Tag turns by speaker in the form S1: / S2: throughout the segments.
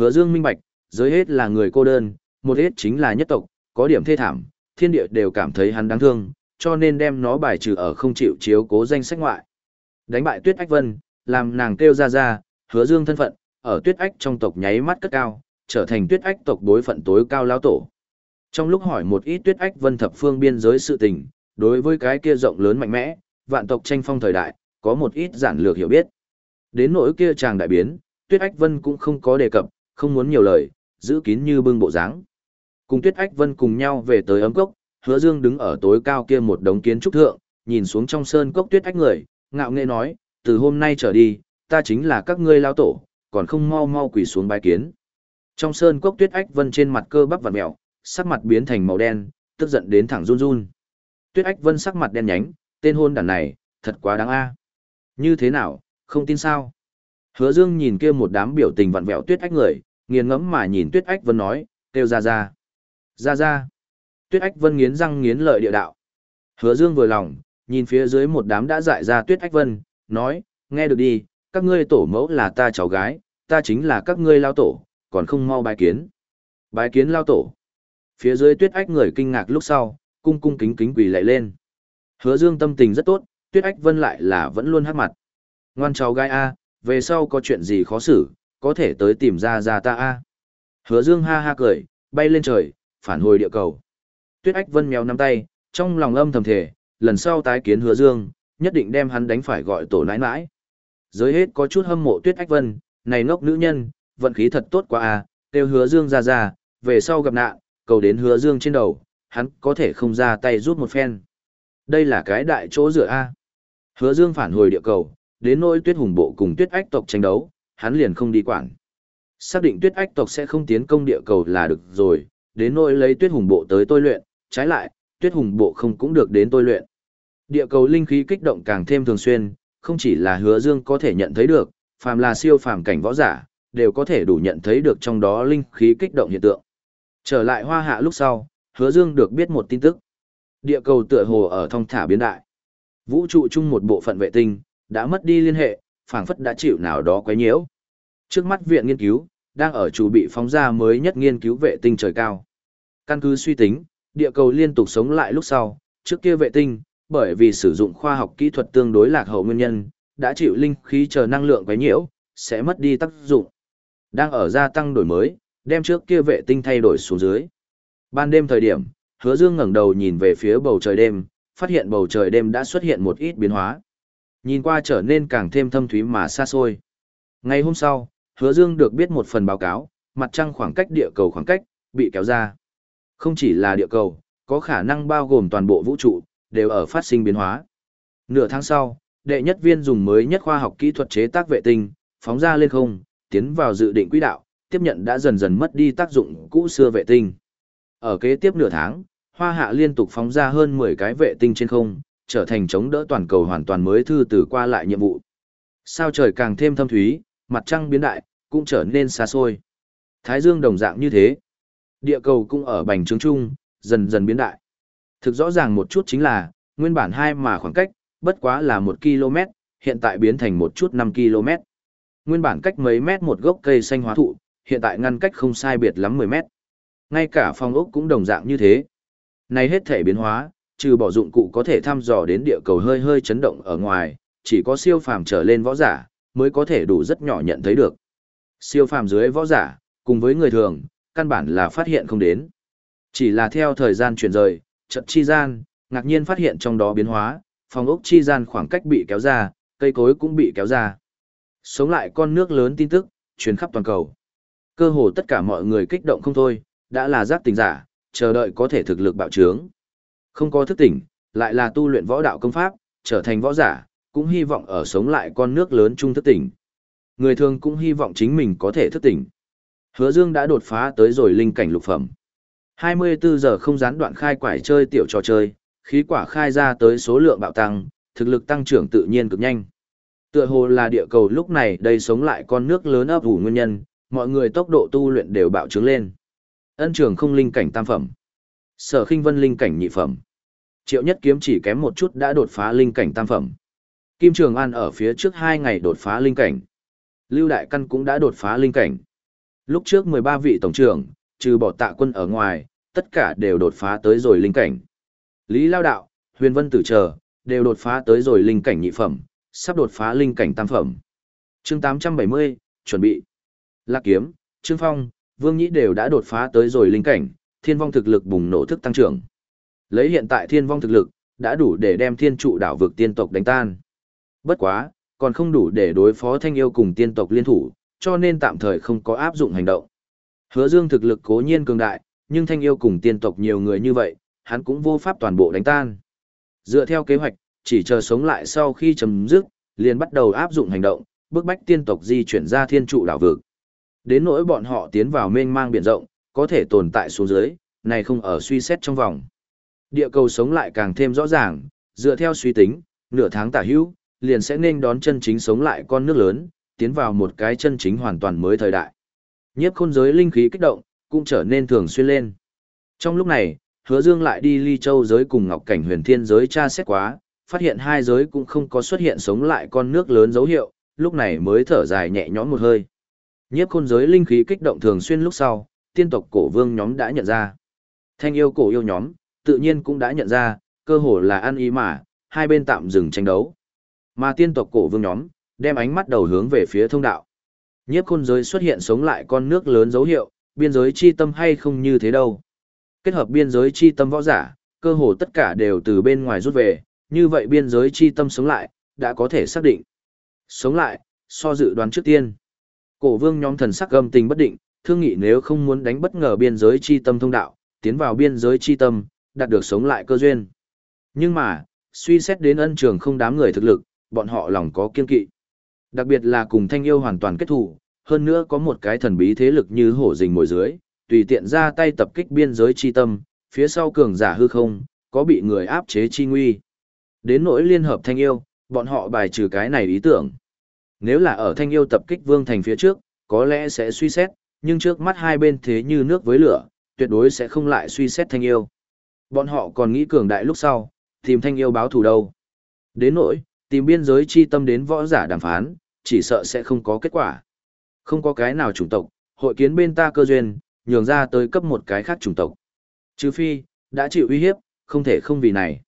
S1: Hứa Dương minh bạch, giới hết là người cô đơn, một hết chính là nhất tộc, có điểm thê thảm, thiên địa đều cảm thấy hắn đáng thương, cho nên đem nó bài trừ ở không chịu chiếu cố danh sách ngoại. Đánh bại Tuyết Ách Vân, làm nàng kêu ra ra, Hứa Dương thân phận, ở Tuyết Ách trong tộc nháy mắt cất cao, trở thành Tuyết Ách tộc đối phận tối cao lão tổ. Trong lúc hỏi một ít Tuyết Ách Vân thập phương biên giới sự tình, đối với cái kia rộng lớn mạnh mẽ, vạn tộc tranh phong thời đại, có một ít giản lược hiểu biết. Đến nỗi kia chàng đại biến, Tuyết Ách Vân cũng không có đề cập, không muốn nhiều lời, giữ kín như bưng bộ dáng. Cùng Tuyết Ách Vân cùng nhau về tới ấm cốc, Hứa Dương đứng ở tối cao kia một đống kiến trúc thượng, nhìn xuống trong sơn cốc Tuyết Ách người, ngạo nghễ nói, từ hôm nay trở đi, ta chính là các ngươi lao tổ, còn không mau mau quỳ xuống bái kiến. Trong sơn cốc Tuyết Ách Vân trên mặt cơ bắp vặn mèo, sắc mặt biến thành màu đen, tức giận đến thẳng run run. Tuyết Ách Vân sắc mặt đen nhánh, tên hôn đàn này, thật quá đáng a. Như thế nào, không tin sao? Hứa Dương nhìn kia một đám biểu tình vặn vẹo Tuyết Ách người, nghiền ngẫm mà nhìn Tuyết Ách Vân nói, kêu ra ra. Ra ra. Tuyết Ách Vân nghiến răng nghiến lợi địa đạo. Hứa Dương vừa lòng, nhìn phía dưới một đám đã dại ra Tuyết Ách Vân, nói, nghe được đi, các ngươi tổ mẫu là ta cháu gái, ta chính là các ngươi lao tổ, còn không mau bái kiến. Bái kiến lao tổ. Phía dưới Tuyết Ách người kinh ngạc lúc sau, cung cung kính kính quỳ lạy lên. Hứa Dương tâm tình rất tốt, Tuyết Ách Vân lại là vẫn luôn hắc mặt. Ngoan cháu gái A, về sau có chuyện gì khó xử, có thể tới tìm ra ra ta A. Hứa Dương ha ha cười, bay lên trời, phản hồi địa cầu. Tuyết Ách Vân méo nắm tay, trong lòng âm thầm thề, lần sau tái kiến Hứa Dương, nhất định đem hắn đánh phải gọi tổ nãi nãi. Giới hết có chút hâm mộ Tuyết Ách Vân, này ngốc nữ nhân, vận khí thật tốt quá à, kêu Hứa Dương ra ra, về sau gặp nạn, cầu đến Hứa Dương trên đầu, hắn có thể không ra tay rút một phen. Đây là cái đại chỗ dựa a. Hứa Dương phản hồi địa cầu, đến nỗi Tuyết Hùng bộ cùng Tuyết Ách tộc tranh đấu, hắn liền không đi quản. Xác định Tuyết Ách tộc sẽ không tiến công địa cầu là được rồi, đến nỗi lấy Tuyết Hùng bộ tới tôi luyện, trái lại, Tuyết Hùng bộ không cũng được đến tôi luyện. Địa cầu linh khí kích động càng thêm thường xuyên, không chỉ là Hứa Dương có thể nhận thấy được, phàm là siêu phàm cảnh võ giả, đều có thể đủ nhận thấy được trong đó linh khí kích động hiện tượng. Trở lại Hoa Hạ lúc sau, Hứa Dương được biết một tin tức. Địa cầu tựa hồ ở thông thả biến đại. Vũ trụ chung một bộ phận vệ tinh, đã mất đi liên hệ, phảng phất đã chịu nào đó quấy nhiễu. Trước mắt viện nghiên cứu, đang ở chủ bị phóng ra mới nhất nghiên cứu vệ tinh trời cao. Căn cứ suy tính, địa cầu liên tục sống lại lúc sau, trước kia vệ tinh, bởi vì sử dụng khoa học kỹ thuật tương đối lạc hậu nguyên nhân, đã chịu linh khí chờ năng lượng quấy nhiễu, sẽ mất đi tác dụng. Đang ở gia tăng đổi mới, đem trước kia vệ tinh thay đổi xuống dưới. Ban đêm thời điểm, Hứa Dương ngẩng đầu nhìn về phía bầu trời đêm, phát hiện bầu trời đêm đã xuất hiện một ít biến hóa. Nhìn qua trở nên càng thêm thâm thúy mà xa xôi. Ngày hôm sau, Hứa Dương được biết một phần báo cáo, mặt trăng khoảng cách địa cầu khoảng cách bị kéo ra. Không chỉ là địa cầu, có khả năng bao gồm toàn bộ vũ trụ, đều ở phát sinh biến hóa. Nửa tháng sau, đệ nhất viên dùng mới nhất khoa học kỹ thuật chế tác vệ tinh, phóng ra lên không, tiến vào dự định quỹ đạo, tiếp nhận đã dần dần mất đi tác dụng cũ xưa vệ tinh. Ở kế tiếp nửa tháng, Hoa Hạ liên tục phóng ra hơn 10 cái vệ tinh trên không, trở thành chống đỡ toàn cầu hoàn toàn mới thư từ qua lại nhiệm vụ. Sao trời càng thêm thâm thúy, mặt trăng biến đại, cũng trở nên xa xôi. Thái dương đồng dạng như thế. Địa cầu cũng ở bành trướng chung, dần dần biến đại. Thực rõ ràng một chút chính là, nguyên bản hai mà khoảng cách, bất quá là 1 km, hiện tại biến thành một chút 5 km. Nguyên bản cách mấy mét một gốc cây xanh hóa thụ, hiện tại ngăn cách không sai biệt lắm 10 mét. Ngay cả phong ốc cũng đồng dạng như thế. Này hết thể biến hóa, trừ bỏ dụng cụ có thể thăm dò đến địa cầu hơi hơi chấn động ở ngoài, chỉ có siêu phàm trở lên võ giả, mới có thể đủ rất nhỏ nhận thấy được. Siêu phàm dưới võ giả, cùng với người thường, căn bản là phát hiện không đến. Chỉ là theo thời gian chuyển rời, trận chi gian, ngạc nhiên phát hiện trong đó biến hóa, phòng ốc chi gian khoảng cách bị kéo ra, cây cối cũng bị kéo ra. Sống lại con nước lớn tin tức, truyền khắp toàn cầu. Cơ hồ tất cả mọi người kích động không thôi, đã là giác tình giả, chờ đợi có thể thực lực bạo trướng. Không có thức tỉnh, lại là tu luyện võ đạo công pháp, trở thành võ giả, cũng hy vọng ở sống lại con nước lớn trung thức tỉnh. Người thường cũng hy vọng chính mình có thể thức tỉnh. Hứa Dương đã đột phá tới rồi linh cảnh lục phẩm. 24 giờ không gián đoạn khai quải chơi tiểu trò chơi, khí quả khai ra tới số lượng bạo tăng, thực lực tăng trưởng tự nhiên cực nhanh. Tựa hồ là địa cầu lúc này đây sống lại con nước lớn ấp ủ nguyên nhân, mọi người tốc độ tu luyện đều bạo trướng lên. Ân trường không linh cảnh tam phẩm. Sở khinh vân linh cảnh nhị phẩm. Triệu nhất kiếm chỉ kém một chút đã đột phá linh cảnh tam phẩm. Kim Trường An ở phía trước hai ngày đột phá linh cảnh. Lưu Đại Căn cũng đã đột phá linh cảnh. Lúc trước 13 vị tổng trưởng, trừ bỏ tạ quân ở ngoài, tất cả đều đột phá tới rồi linh cảnh. Lý Lao Đạo, Huyền Vân Tử Chờ, đều đột phá tới rồi linh cảnh nhị phẩm, sắp đột phá linh cảnh tam phẩm. chương 870, chuẩn bị. Lạc Kiếm, Trương Phong, Vương Nhĩ đều đã đột phá tới rồi linh cảnh, thiên vong thực lực bùng nổ thức tăng trưởng. Lấy hiện tại thiên vong thực lực, đã đủ để đem thiên trụ đảo vực tiên tộc đánh tan. Bất quá, còn không đủ để đối phó thanh yêu cùng tiên tộc liên thủ, cho nên tạm thời không có áp dụng hành động. Hứa Dương thực lực cố nhiên cường đại, nhưng thanh yêu cùng tiên tộc nhiều người như vậy, hắn cũng vô pháp toàn bộ đánh tan. Dựa theo kế hoạch, chỉ chờ sống lại sau khi chấm dứt, liền bắt đầu áp dụng hành động, bức bách tiên tộc di chuyển ra thiên trụ đảo vực. Đến nỗi bọn họ tiến vào mênh mang biển rộng, có thể tồn tại xuống dưới, này không ở suy xét trong vòng. Địa cầu sống lại càng thêm rõ ràng, dựa theo suy tính, nửa tháng tả hữu, liền sẽ nên đón chân chính sống lại con nước lớn, tiến vào một cái chân chính hoàn toàn mới thời đại. Nhiếp khôn giới linh khí kích động, cũng trở nên thường xuyên lên. Trong lúc này, hứa dương lại đi ly châu giới cùng ngọc cảnh huyền thiên giới tra xét quá, phát hiện hai giới cũng không có xuất hiện sống lại con nước lớn dấu hiệu, lúc này mới thở dài nhẹ nhõm một hơi. Nhiếp khôn giới linh khí kích động thường xuyên lúc sau, tiên tộc cổ vương nhóm đã nhận ra. Thanh yêu cổ yêu nhóm, tự nhiên cũng đã nhận ra, cơ hồ là ăn ý mà, hai bên tạm dừng tranh đấu. Mà tiên tộc cổ vương nhóm, đem ánh mắt đầu hướng về phía thông đạo. Nhiếp khôn giới xuất hiện sống lại con nước lớn dấu hiệu, biên giới chi tâm hay không như thế đâu. Kết hợp biên giới chi tâm võ giả, cơ hồ tất cả đều từ bên ngoài rút về, như vậy biên giới chi tâm sống lại, đã có thể xác định. Sống lại, so dự đoán trước tiên. Cổ vương nhóm thần sắc gầm tình bất định, thương nghị nếu không muốn đánh bất ngờ biên giới chi tâm thông đạo, tiến vào biên giới chi tâm, đạt được sống lại cơ duyên. Nhưng mà, suy xét đến ân trường không đám người thực lực, bọn họ lòng có kiên kỵ. Đặc biệt là cùng thanh yêu hoàn toàn kết thủ, hơn nữa có một cái thần bí thế lực như hổ rình mồi dưới, tùy tiện ra tay tập kích biên giới chi tâm, phía sau cường giả hư không, có bị người áp chế chi nguy. Đến nỗi liên hợp thanh yêu, bọn họ bài trừ cái này ý tưởng. Nếu là ở thanh yêu tập kích vương thành phía trước, có lẽ sẽ suy xét, nhưng trước mắt hai bên thế như nước với lửa, tuyệt đối sẽ không lại suy xét thanh yêu. Bọn họ còn nghĩ cường đại lúc sau, tìm thanh yêu báo thù đâu. Đến nỗi, tìm biên giới chi tâm đến võ giả đàm phán, chỉ sợ sẽ không có kết quả. Không có cái nào chủng tộc, hội kiến bên ta cơ duyên, nhường ra tới cấp một cái khác chủng tộc. Trừ phi, đã chịu uy hiếp, không thể không vì này.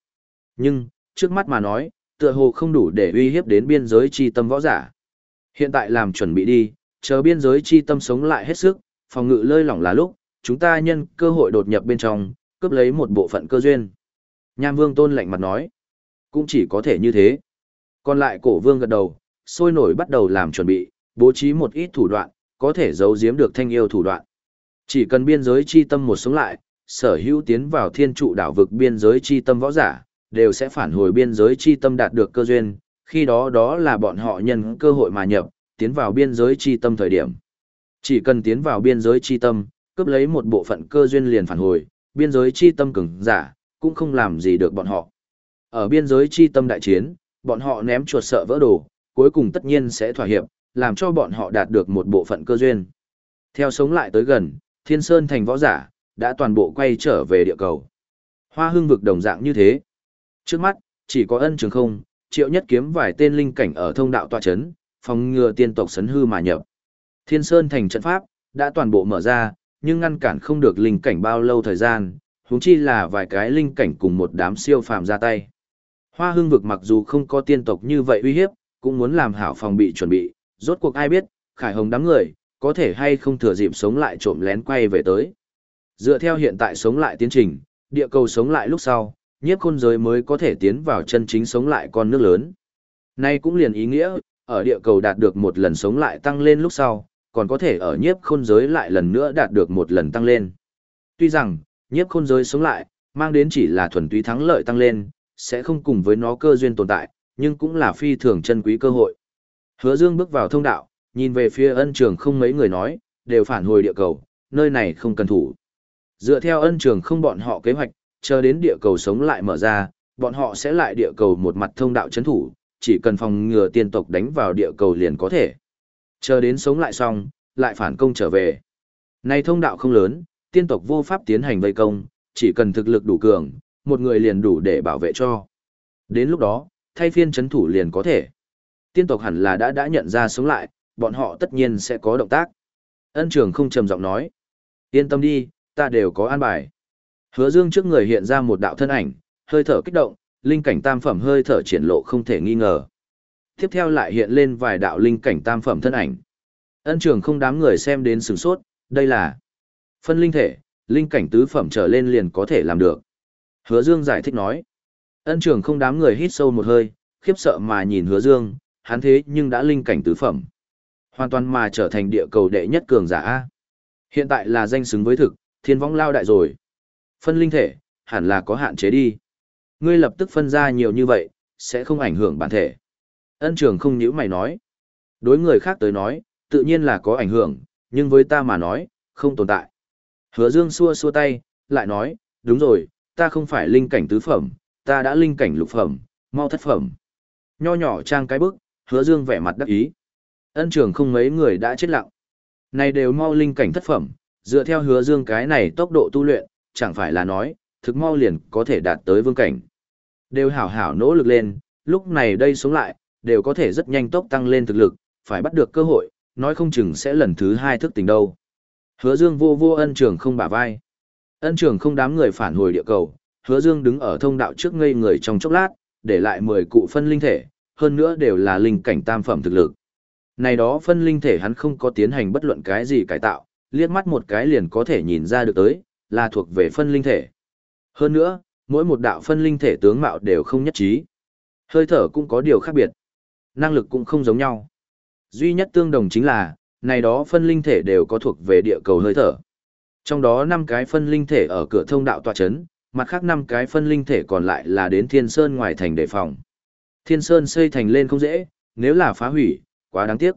S1: Nhưng, trước mắt mà nói, tựa hồ không đủ để uy hiếp đến biên giới chi tâm võ giả. Hiện tại làm chuẩn bị đi, chờ biên giới chi tâm sống lại hết sức, phòng ngự lơi lỏng là lúc, chúng ta nhân cơ hội đột nhập bên trong, cướp lấy một bộ phận cơ duyên. Nham Vương Tôn lạnh mặt nói, cũng chỉ có thể như thế. Còn lại cổ vương gật đầu, sôi nổi bắt đầu làm chuẩn bị, bố trí một ít thủ đoạn, có thể giấu giếm được thanh yêu thủ đoạn. Chỉ cần biên giới chi tâm một sống lại, sở hữu tiến vào thiên trụ đảo vực biên giới chi tâm võ giả, đều sẽ phản hồi biên giới chi tâm đạt được cơ duyên, khi đó đó là bọn họ nhân cơ hội mà nhập, tiến vào biên giới chi tâm thời điểm. Chỉ cần tiến vào biên giới chi tâm, cướp lấy một bộ phận cơ duyên liền phản hồi, biên giới chi tâm cứng giả, cũng không làm gì được bọn họ. Ở biên giới chi tâm đại chiến, bọn họ ném chuột sợ vỡ đồ, cuối cùng tất nhiên sẽ thỏa hiệp, làm cho bọn họ đạt được một bộ phận cơ duyên. Theo sống lại tới gần, Thiên Sơn thành võ giả, đã toàn bộ quay trở về địa cầu. Hoa hương vực đồng dạng như thế. Trước mắt, chỉ có ân trường không, triệu nhất kiếm vài tên linh cảnh ở thông đạo tòa chấn, phòng ngừa tiên tộc sấn hư mà nhập. Thiên Sơn thành trận pháp, đã toàn bộ mở ra, nhưng ngăn cản không được linh cảnh bao lâu thời gian, huống chi là vài cái linh cảnh cùng một đám siêu phàm ra tay. Hoa hương vực mặc dù không có tiên tộc như vậy uy hiếp, cũng muốn làm hảo phòng bị chuẩn bị, rốt cuộc ai biết, khải hồng đám người, có thể hay không thừa dịp sống lại trộm lén quay về tới. Dựa theo hiện tại sống lại tiến trình, địa cầu sống lại lúc sau, nhiếp khôn giới mới có thể tiến vào chân chính sống lại con nước lớn. Nay cũng liền ý nghĩa, ở địa cầu đạt được một lần sống lại tăng lên lúc sau, còn có thể ở nhiếp khôn giới lại lần nữa đạt được một lần tăng lên. Tuy rằng, nhiếp khôn giới sống lại, mang đến chỉ là thuần túy thắng lợi tăng lên, sẽ không cùng với nó cơ duyên tồn tại, nhưng cũng là phi thường chân quý cơ hội. Hứa Dương bước vào thông đạo, nhìn về phía ân trường không mấy người nói, đều phản hồi địa cầu, nơi này không cần thủ. Dựa theo ân trường không bọn họ kế hoạch, chờ đến địa cầu sống lại mở ra, bọn họ sẽ lại địa cầu một mặt thông đạo chấn thủ, chỉ cần phòng ngừa tiên tộc đánh vào địa cầu liền có thể. Chờ đến sống lại xong, lại phản công trở về. Này thông đạo không lớn, tiên tộc vô pháp tiến hành vây công, chỉ cần thực lực đủ cường, một người liền đủ để bảo vệ cho. Đến lúc đó, thay phiên chấn thủ liền có thể. Tiên tộc hẳn là đã đã nhận ra sống lại, bọn họ tất nhiên sẽ có động tác. Ân trường không trầm giọng nói. Yên tâm đi, ta đều có an bài. Hứa dương trước người hiện ra một đạo thân ảnh, hơi thở kích động, linh cảnh tam phẩm hơi thở triển lộ không thể nghi ngờ. Tiếp theo lại hiện lên vài đạo linh cảnh tam phẩm thân ảnh. Ân trường không đám người xem đến sửng sốt, đây là phân linh thể, linh cảnh tứ phẩm trở lên liền có thể làm được. Hứa Dương giải thích nói. Ân trường không đám người hít sâu một hơi, khiếp sợ mà nhìn hứa Dương, hắn thế nhưng đã linh cảnh tứ phẩm. Hoàn toàn mà trở thành địa cầu đệ nhất cường giả. Hiện tại là danh xứng với thực, thiên vong lao đại rồi. Phân linh thể, hẳn là có hạn chế đi. Ngươi lập tức phân ra nhiều như vậy, sẽ không ảnh hưởng bản thể. Ân trường không nhữ mày nói. Đối người khác tới nói, tự nhiên là có ảnh hưởng, nhưng với ta mà nói, không tồn tại. Hứa Dương xua xua tay, lại nói, đúng rồi, ta không phải linh cảnh tứ phẩm, ta đã linh cảnh lục phẩm, mau thất phẩm. Nho nhỏ trang cái bức, hứa Dương vẻ mặt đắc ý. Ân trường không mấy người đã chết lặng. Này đều mau linh cảnh thất phẩm, dựa theo hứa Dương cái này tốc độ tu luyện, chẳng phải là nói, thực mau liền có thể đạt tới vương cảnh. Đều hảo hảo nỗ lực lên, lúc này đây sống lại, đều có thể rất nhanh tốc tăng lên thực lực, phải bắt được cơ hội, nói không chừng sẽ lần thứ hai thức tỉnh đâu. Hứa Dương vô vô ân trường không bả vai. Ân trường không đám người phản hồi địa cầu, hứa Dương đứng ở thông đạo trước ngây người trong chốc lát, để lại 10 cụ phân linh thể, hơn nữa đều là linh cảnh tam phẩm thực lực. Này đó phân linh thể hắn không có tiến hành bất luận cái gì cải tạo, liếc mắt một cái liền có thể nhìn ra được tới, là thuộc về phân linh thể. Hơn nữa, mỗi một đạo phân linh thể tướng mạo đều không nhất trí. Hơi thở cũng có điều khác biệt. Năng lực cũng không giống nhau. Duy nhất tương đồng chính là, này đó phân linh thể đều có thuộc về địa cầu hơi thở. Trong đó 5 cái phân linh thể ở cửa thông đạo tọa chấn, mặt khác 5 cái phân linh thể còn lại là đến Thiên Sơn ngoài thành đề phòng. Thiên Sơn xây thành lên không dễ, nếu là phá hủy, quá đáng tiếc.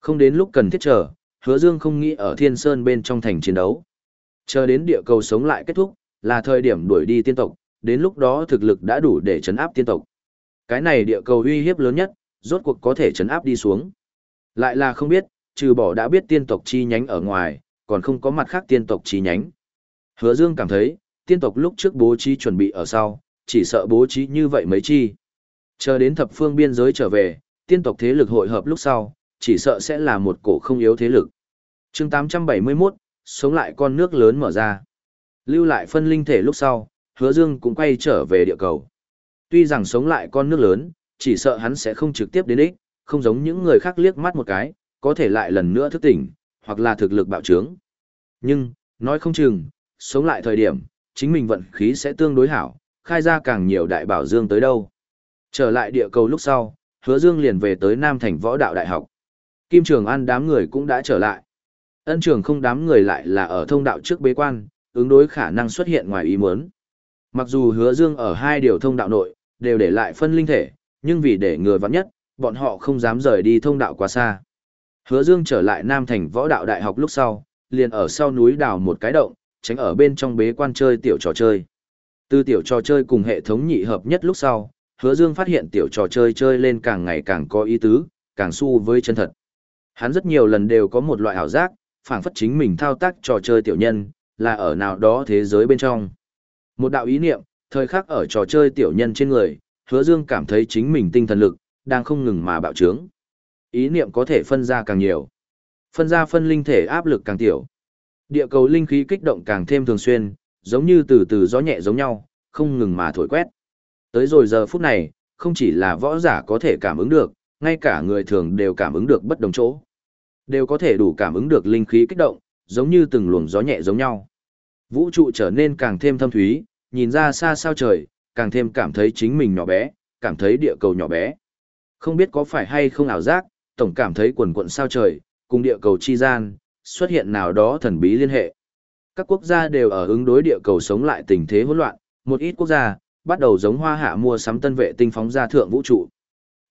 S1: Không đến lúc cần thiết chờ, hứa dương không nghĩ ở Thiên Sơn bên trong thành chiến đấu. Chờ đến địa cầu sống lại kết thúc, là thời điểm đuổi đi tiên tộc, đến lúc đó thực lực đã đủ để chấn áp tiên tộc. Cái này địa cầu uy hiếp lớn nhất, rốt cuộc có thể chấn áp đi xuống. Lại là không biết, trừ bỏ đã biết tiên tộc chi nhánh ở ngoài, còn không có mặt khác tiên tộc chi nhánh. Hứa Dương cảm thấy, tiên tộc lúc trước bố trí chuẩn bị ở sau, chỉ sợ bố trí như vậy mấy chi. Chờ đến thập phương biên giới trở về, tiên tộc thế lực hội hợp lúc sau, chỉ sợ sẽ là một cổ không yếu thế lực. chương 871, sống lại con nước lớn mở ra. Lưu lại phân linh thể lúc sau, hứa dương cũng quay trở về địa cầu. Tuy rằng sống lại con nước lớn, chỉ sợ hắn sẽ không trực tiếp đến ích, không giống những người khác liếc mắt một cái, có thể lại lần nữa thức tỉnh, hoặc là thực lực bạo trướng. Nhưng, nói không chừng, sống lại thời điểm, chính mình vận khí sẽ tương đối hảo, khai ra càng nhiều đại bảo dương tới đâu. Trở lại địa cầu lúc sau, hứa dương liền về tới Nam Thành Võ Đạo Đại học. Kim Trường An đám người cũng đã trở lại. Ân trường không đám người lại là ở thông đạo trước bế quan, ứng đối khả năng xuất hiện ngoài ý muốn. Mặc dù hứa dương ở hai điều thông đạo nội, đều để lại phân linh thể, nhưng vì để ngừa vắng nhất, bọn họ không dám rời đi thông đạo quá xa. Hứa Dương trở lại Nam Thành Võ Đạo Đại học lúc sau, liền ở sau núi đào một cái động, tránh ở bên trong bế quan chơi tiểu trò chơi. Từ tiểu trò chơi cùng hệ thống nhị hợp nhất lúc sau, Hứa Dương phát hiện tiểu trò chơi chơi lên càng ngày càng có ý tứ, càng su với chân thật. Hắn rất nhiều lần đều có một loại ảo giác, phảng phất chính mình thao tác trò chơi tiểu nhân, là ở nào đó thế giới bên trong. Một đạo ý niệm, thời khắc ở trò chơi tiểu nhân trên người, Hứa Dương cảm thấy chính mình tinh thần lực đang không ngừng mà bạo trướng. Ý niệm có thể phân ra càng nhiều. Phân ra phân linh thể áp lực càng tiểu. Địa cầu linh khí kích động càng thêm thường xuyên, giống như từ từ gió nhẹ giống nhau, không ngừng mà thổi quét. Tới rồi giờ phút này, không chỉ là võ giả có thể cảm ứng được, ngay cả người thường đều cảm ứng được bất đồng chỗ. Đều có thể đủ cảm ứng được linh khí kích động, giống như từng luồng gió nhẹ giống nhau. Vũ trụ trở nên càng thêm thâm thúy, nhìn ra xa sao trời, càng thêm cảm thấy chính mình nhỏ bé, cảm thấy địa cầu nhỏ bé. Không biết có phải hay không ảo giác, tổng cảm thấy quần quận sao trời, cùng địa cầu chi gian, xuất hiện nào đó thần bí liên hệ. Các quốc gia đều ở ứng đối địa cầu sống lại tình thế hỗn loạn, một ít quốc gia bắt đầu giống hoa hạ mua sắm tân vệ tinh phóng ra thượng vũ trụ.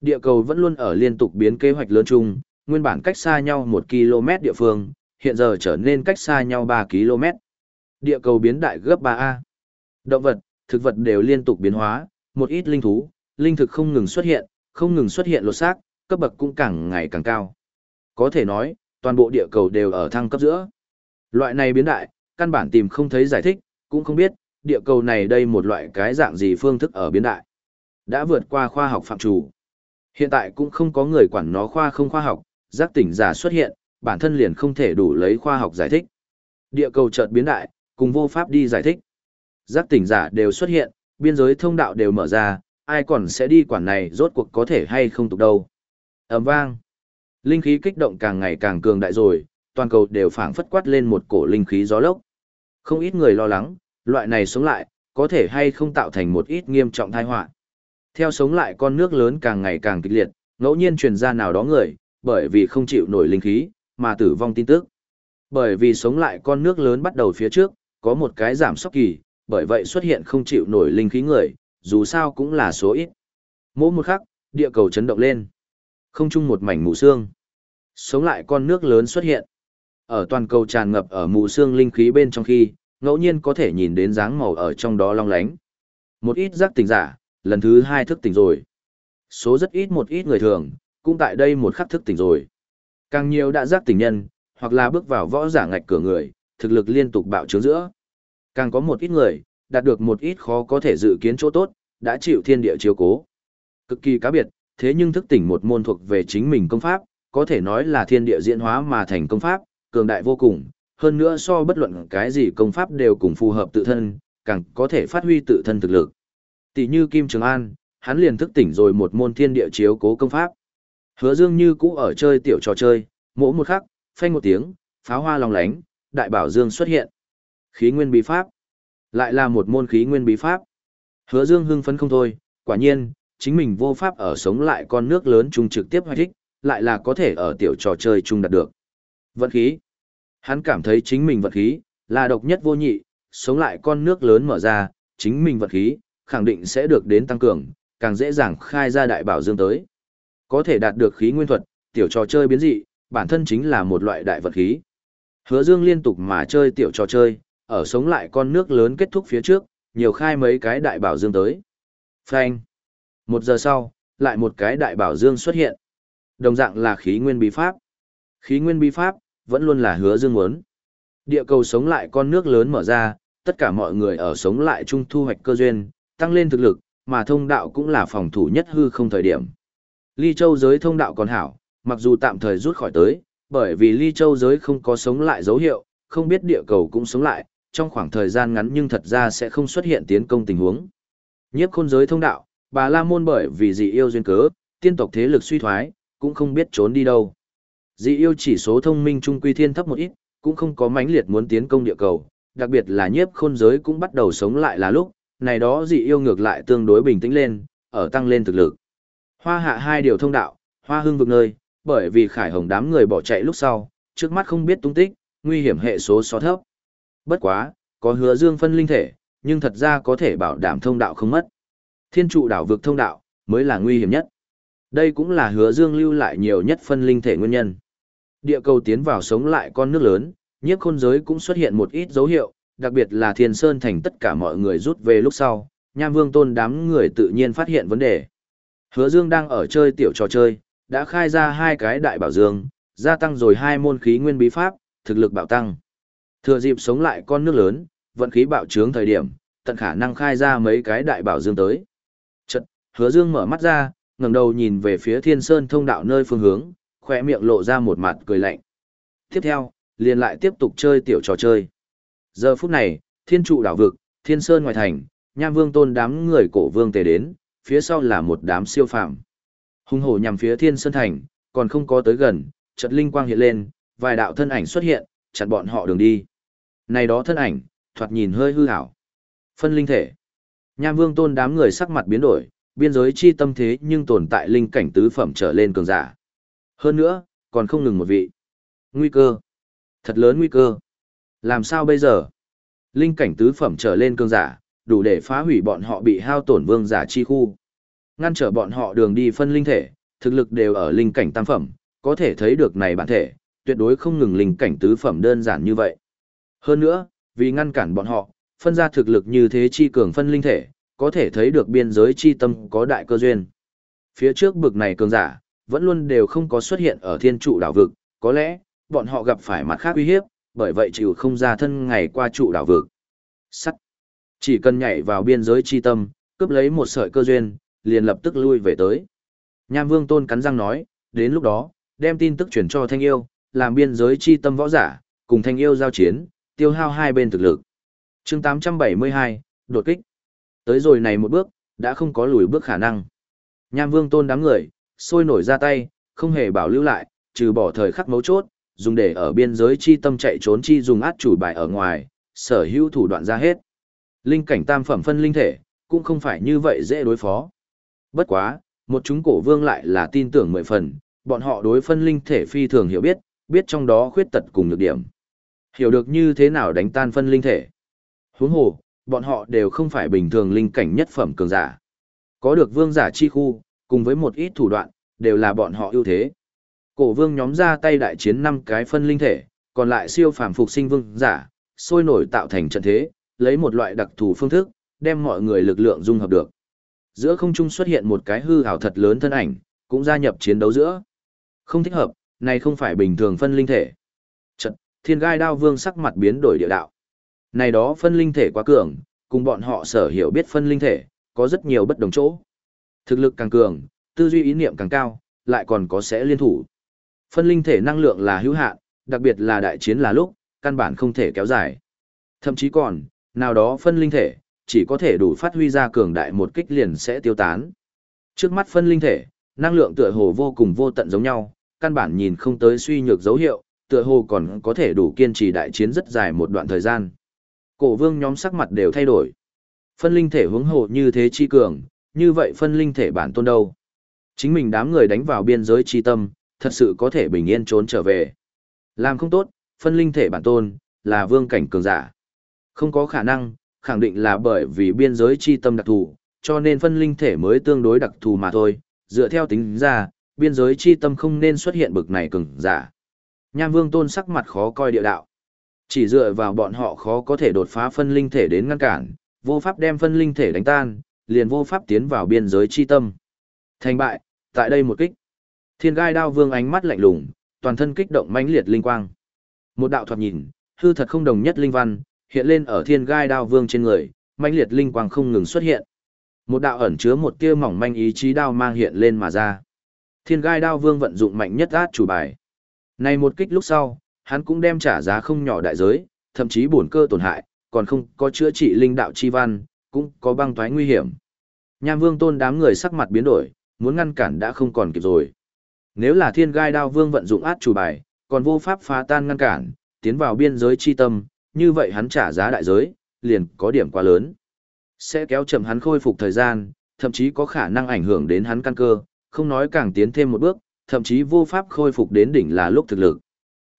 S1: Địa cầu vẫn luôn ở liên tục biến kế hoạch lớn chung, nguyên bản cách xa nhau 1 km địa phương, hiện giờ trở nên cách xa nhau 3 km. Địa cầu biến đại gấp 3A. Động vật, thực vật đều liên tục biến hóa, một ít linh thú, linh thực không ngừng xuất hiện, không ngừng xuất hiện lột xác, cấp bậc cũng càng ngày càng cao. Có thể nói, toàn bộ địa cầu đều ở thăng cấp giữa. Loại này biến đại, căn bản tìm không thấy giải thích, cũng không biết, địa cầu này đây một loại cái dạng gì phương thức ở biến đại. Đã vượt qua khoa học phạm chủ. Hiện tại cũng không có người quản nó khoa không khoa học, giác tỉnh giả xuất hiện, bản thân liền không thể đủ lấy khoa học giải thích. Địa cầu chợt biến đại, cùng vô pháp đi giải thích. Giác tỉnh giả đều xuất hiện, biên giới thông đạo đều mở ra, ai còn sẽ đi quản này rốt cuộc có thể hay không tục đâu. ầm vang. Linh khí kích động càng ngày càng cường đại rồi, toàn cầu đều phảng phất quát lên một cổ linh khí gió lốc. Không ít người lo lắng, loại này sống lại, có thể hay không tạo thành một ít nghiêm trọng tai họa. Theo sống lại con nước lớn càng ngày càng kịch liệt, ngẫu nhiên truyền ra nào đó người, bởi vì không chịu nổi linh khí, mà tử vong tin tức. Bởi vì sống lại con nước lớn bắt đầu phía trước, có một cái giảm sốc kỳ, bởi vậy xuất hiện không chịu nổi linh khí người, dù sao cũng là số ít. Mỗi một khắc, địa cầu chấn động lên. Không chung một mảnh mù sương. Sống lại con nước lớn xuất hiện. Ở toàn cầu tràn ngập ở mù sương linh khí bên trong khi, ngẫu nhiên có thể nhìn đến dáng màu ở trong đó long lánh. Một ít giác tỉnh giả, lần thứ hai thức tỉnh rồi. Số rất ít một ít người thường, cũng tại đây một khắc thức tỉnh rồi. Càng nhiều đã giác tỉnh nhân, hoặc là bước vào võ giả ngạch cửa người, thực lực liên tục bạo trướng giữa. Càng có một ít người, đạt được một ít khó có thể dự kiến chỗ tốt, đã chịu thiên địa chiếu cố. Cực kỳ cá biệt, thế nhưng thức tỉnh một môn thuộc về chính mình công pháp, có thể nói là thiên địa diễn hóa mà thành công pháp, cường đại vô cùng, hơn nữa so bất luận cái gì công pháp đều cùng phù hợp tự thân, càng có thể phát huy tự thân thực lực. Tỷ như Kim Trường An, hắn liền thức tỉnh rồi một môn thiên địa chiếu cố công pháp. Hứa Dương như cũ ở chơi tiểu trò chơi, mỗi một khắc, phanh một tiếng, pháo hoa long lánh, đại bảo dương xuất hiện. Khí nguyên bí pháp. Lại là một môn khí nguyên bí pháp. Hứa Dương hưng phấn không thôi, quả nhiên, chính mình vô pháp ở sống lại con nước lớn chung trực tiếp hoạch thích, lại là có thể ở tiểu trò chơi chung đạt được. Vận khí. Hắn cảm thấy chính mình vận khí, là độc nhất vô nhị, sống lại con nước lớn mở ra, chính mình vận khí, khẳng định sẽ được đến tăng cường, càng dễ dàng khai ra đại bảo dương tới. Có thể đạt được khí nguyên thuật, tiểu trò chơi biến dị, bản thân chính là một loại đại vật khí. Hứa Dương liên tục mà chơi tiểu trò chơi, ở sống lại con nước lớn kết thúc phía trước, nhiều khai mấy cái đại bảo dương tới. Phanh. Một giờ sau, lại một cái đại bảo dương xuất hiện. Đồng dạng là khí nguyên bí pháp. Khí nguyên bí pháp, vẫn luôn là hứa dương muốn. Địa cầu sống lại con nước lớn mở ra, tất cả mọi người ở sống lại chung thu hoạch cơ duyên, tăng lên thực lực, mà thông đạo cũng là phòng thủ nhất hư không thời điểm. Ly Châu giới thông đạo còn hảo, mặc dù tạm thời rút khỏi tới, bởi vì Ly Châu giới không có sống lại dấu hiệu, không biết địa cầu cũng sống lại, trong khoảng thời gian ngắn nhưng thật ra sẽ không xuất hiện tiến công tình huống. Nhiếp khôn giới thông đạo, bà La Môn bởi vì dị yêu duyên cớ, tiên tộc thế lực suy thoái, cũng không biết trốn đi đâu. Dị yêu chỉ số thông minh trung quy thiên thấp một ít, cũng không có mãnh liệt muốn tiến công địa cầu, đặc biệt là nhiếp khôn giới cũng bắt đầu sống lại là lúc, này đó dị yêu ngược lại tương đối bình tĩnh lên, ở tăng lên thực lực. Hoa hạ hai điều thông đạo, hoa hương vực nơi, bởi vì khải hồng đám người bỏ chạy lúc sau, trước mắt không biết tung tích, nguy hiểm hệ số so thấp. Bất quá, có hứa dương phân linh thể, nhưng thật ra có thể bảo đảm thông đạo không mất. Thiên trụ đảo vực thông đạo, mới là nguy hiểm nhất. Đây cũng là hứa dương lưu lại nhiều nhất phân linh thể nguyên nhân. Địa cầu tiến vào sống lại con nước lớn, nhiếp khôn giới cũng xuất hiện một ít dấu hiệu, đặc biệt là thiên sơn thành tất cả mọi người rút về lúc sau, nham vương tôn đám người tự nhiên phát hiện vấn đề. Hứa dương đang ở chơi tiểu trò chơi, đã khai ra hai cái đại bảo dương, gia tăng rồi hai môn khí nguyên bí pháp, thực lực bạo tăng. Thừa dịp sống lại con nước lớn, vận khí bạo trướng thời điểm, tận khả năng khai ra mấy cái đại bảo dương tới. Chật, hứa dương mở mắt ra, ngẩng đầu nhìn về phía thiên sơn thông đạo nơi phương hướng, khỏe miệng lộ ra một mặt cười lạnh. Tiếp theo, liền lại tiếp tục chơi tiểu trò chơi. Giờ phút này, thiên trụ đảo vực, thiên sơn ngoài thành, nham vương tôn đám người cổ vương tề đến, phía sau là một đám siêu phạm. Hung hổ nhằm phía thiên sơn thành, còn không có tới gần, chợt linh quang hiện lên, vài đạo thân ảnh xuất hiện, chặn bọn họ đường đi. Này đó thân ảnh, thoạt nhìn hơi hư ảo. Phân linh thể. Nham vương tôn đám người sắc mặt biến đổi, biên giới chi tâm thế nhưng tồn tại linh cảnh tứ phẩm trở lên cường giả. Hơn nữa, còn không ngừng một vị. Nguy cơ. Thật lớn nguy cơ. Làm sao bây giờ? Linh cảnh tứ phẩm trở lên cường giả, đủ để phá hủy bọn họ bị hao tổn vương giả chi khu. Ngăn trở bọn họ đường đi phân linh thể, thực lực đều ở linh cảnh tam phẩm, có thể thấy được này bản thể, tuyệt đối không ngừng linh cảnh tứ phẩm đơn giản như vậy. Hơn nữa, vì ngăn cản bọn họ, phân ra thực lực như thế chi cường phân linh thể, có thể thấy được biên giới chi tâm có đại cơ duyên. Phía trước bực này cường giả, vẫn luôn đều không có xuất hiện ở thiên trụ đảo vực, có lẽ, bọn họ gặp phải mặt khác uy hiếp, bởi vậy chịu không ra thân ngày qua trụ đảo vực. Sắt. Chỉ cần nhảy vào biên giới chi tâm, cướp lấy một sợi cơ duyên, liền lập tức lui về tới. Nham Vương Tôn cắn răng nói, đến lúc đó, đem tin tức truyền cho Thanh Yêu, làm biên giới chi tâm võ giả, cùng thanh yêu giao chiến, tiêu hao hai bên thực lực. chương 872, đột kích. Tới rồi này một bước, đã không có lùi bước khả năng. Nham vương tôn đám người, sôi nổi ra tay, không hề bảo lưu lại, trừ bỏ thời khắc mấu chốt, dùng để ở biên giới chi tâm chạy trốn chi dùng át chủ bài ở ngoài, sở hữu thủ đoạn ra hết. Linh cảnh tam phẩm phân linh thể, cũng không phải như vậy dễ đối phó. Bất quá, một chúng cổ vương lại là tin tưởng mười phần, bọn họ đối phân linh thể phi thường hiểu biết, biết trong đó khuyết tật cùng nhược điểm. Hiểu được như thế nào đánh tan phân linh thể. Huống hồ, bọn họ đều không phải bình thường linh cảnh nhất phẩm cường giả. Có được vương giả chi khu, cùng với một ít thủ đoạn, đều là bọn họ ưu thế. Cổ vương nhóm ra tay đại chiến năm cái phân linh thể, còn lại siêu phàm phục sinh vương giả, sôi nổi tạo thành trận thế, lấy một loại đặc thù phương thức, đem mọi người lực lượng dung hợp được. Giữa không trung xuất hiện một cái hư ảo thật lớn thân ảnh, cũng gia nhập chiến đấu giữa. Không thích hợp, này không phải bình thường phân linh thể. Thiên gai đao vương sắc mặt biến đổi địa đạo. Này đó phân linh thể quá cường, cùng bọn họ sở hiểu biết phân linh thể, có rất nhiều bất đồng chỗ. Thực lực càng cường, tư duy ý niệm càng cao, lại còn có sẽ liên thủ. Phân linh thể năng lượng là hữu hạn, đặc biệt là đại chiến là lúc, căn bản không thể kéo dài. Thậm chí còn, nào đó phân linh thể, chỉ có thể đủ phát huy ra cường đại một kích liền sẽ tiêu tán. Trước mắt phân linh thể, năng lượng tựa hồ vô cùng vô tận giống nhau, căn bản nhìn không tới suy nhược dấu hiệu, tựa hồ còn có thể đủ kiên trì đại chiến rất dài một đoạn thời gian. Cổ vương nhóm sắc mặt đều thay đổi. Phân linh thể hướng hồ như thế chi cường, như vậy phân linh thể bản tôn đâu? Chính mình đám người đánh vào biên giới chi tâm, thật sự có thể bình yên trốn trở về. Làm không tốt, phân linh thể bản tôn, là vương cảnh cường giả. Không có khả năng, khẳng định là bởi vì biên giới chi tâm đặc thù, cho nên phân linh thể mới tương đối đặc thù mà thôi. Dựa theo tính ra, biên giới chi tâm không nên xuất hiện bực này cường giả. Nham vương tôn sắc mặt khó coi địa đạo. Chỉ dựa vào bọn họ khó có thể đột phá phân linh thể đến ngăn cản, vô pháp đem phân linh thể đánh tan, liền vô pháp tiến vào biên giới chi tâm. Thành bại, tại đây một kích. Thiên gai đao vương ánh mắt lạnh lùng, toàn thân kích động mãnh liệt linh quang. Một đạo thoạt nhìn, hư thật không đồng nhất linh văn, hiện lên ở thiên gai đao vương trên người, mãnh liệt linh quang không ngừng xuất hiện. Một đạo ẩn chứa một tia mỏng manh ý chí đao mang hiện lên mà ra. Thiên gai đao vương vận dụng mạnh nhất át chủ bài. Này một kích lúc sau, hắn cũng đem trả giá không nhỏ đại giới, thậm chí bổn cơ tổn hại, còn không có chữa trị linh đạo chi văn, cũng có băng toái nguy hiểm. Nham vương tôn đám người sắc mặt biến đổi, muốn ngăn cản đã không còn kịp rồi. Nếu là thiên gai đao vương vận dụng át chủ bài, còn vô pháp phá tan ngăn cản, tiến vào biên giới chi tâm, như vậy hắn trả giá đại giới, liền có điểm quá lớn. Sẽ kéo chậm hắn khôi phục thời gian, thậm chí có khả năng ảnh hưởng đến hắn căn cơ, không nói càng tiến thêm một bước, thậm chí vô pháp khôi phục đến đỉnh là lúc thực lực.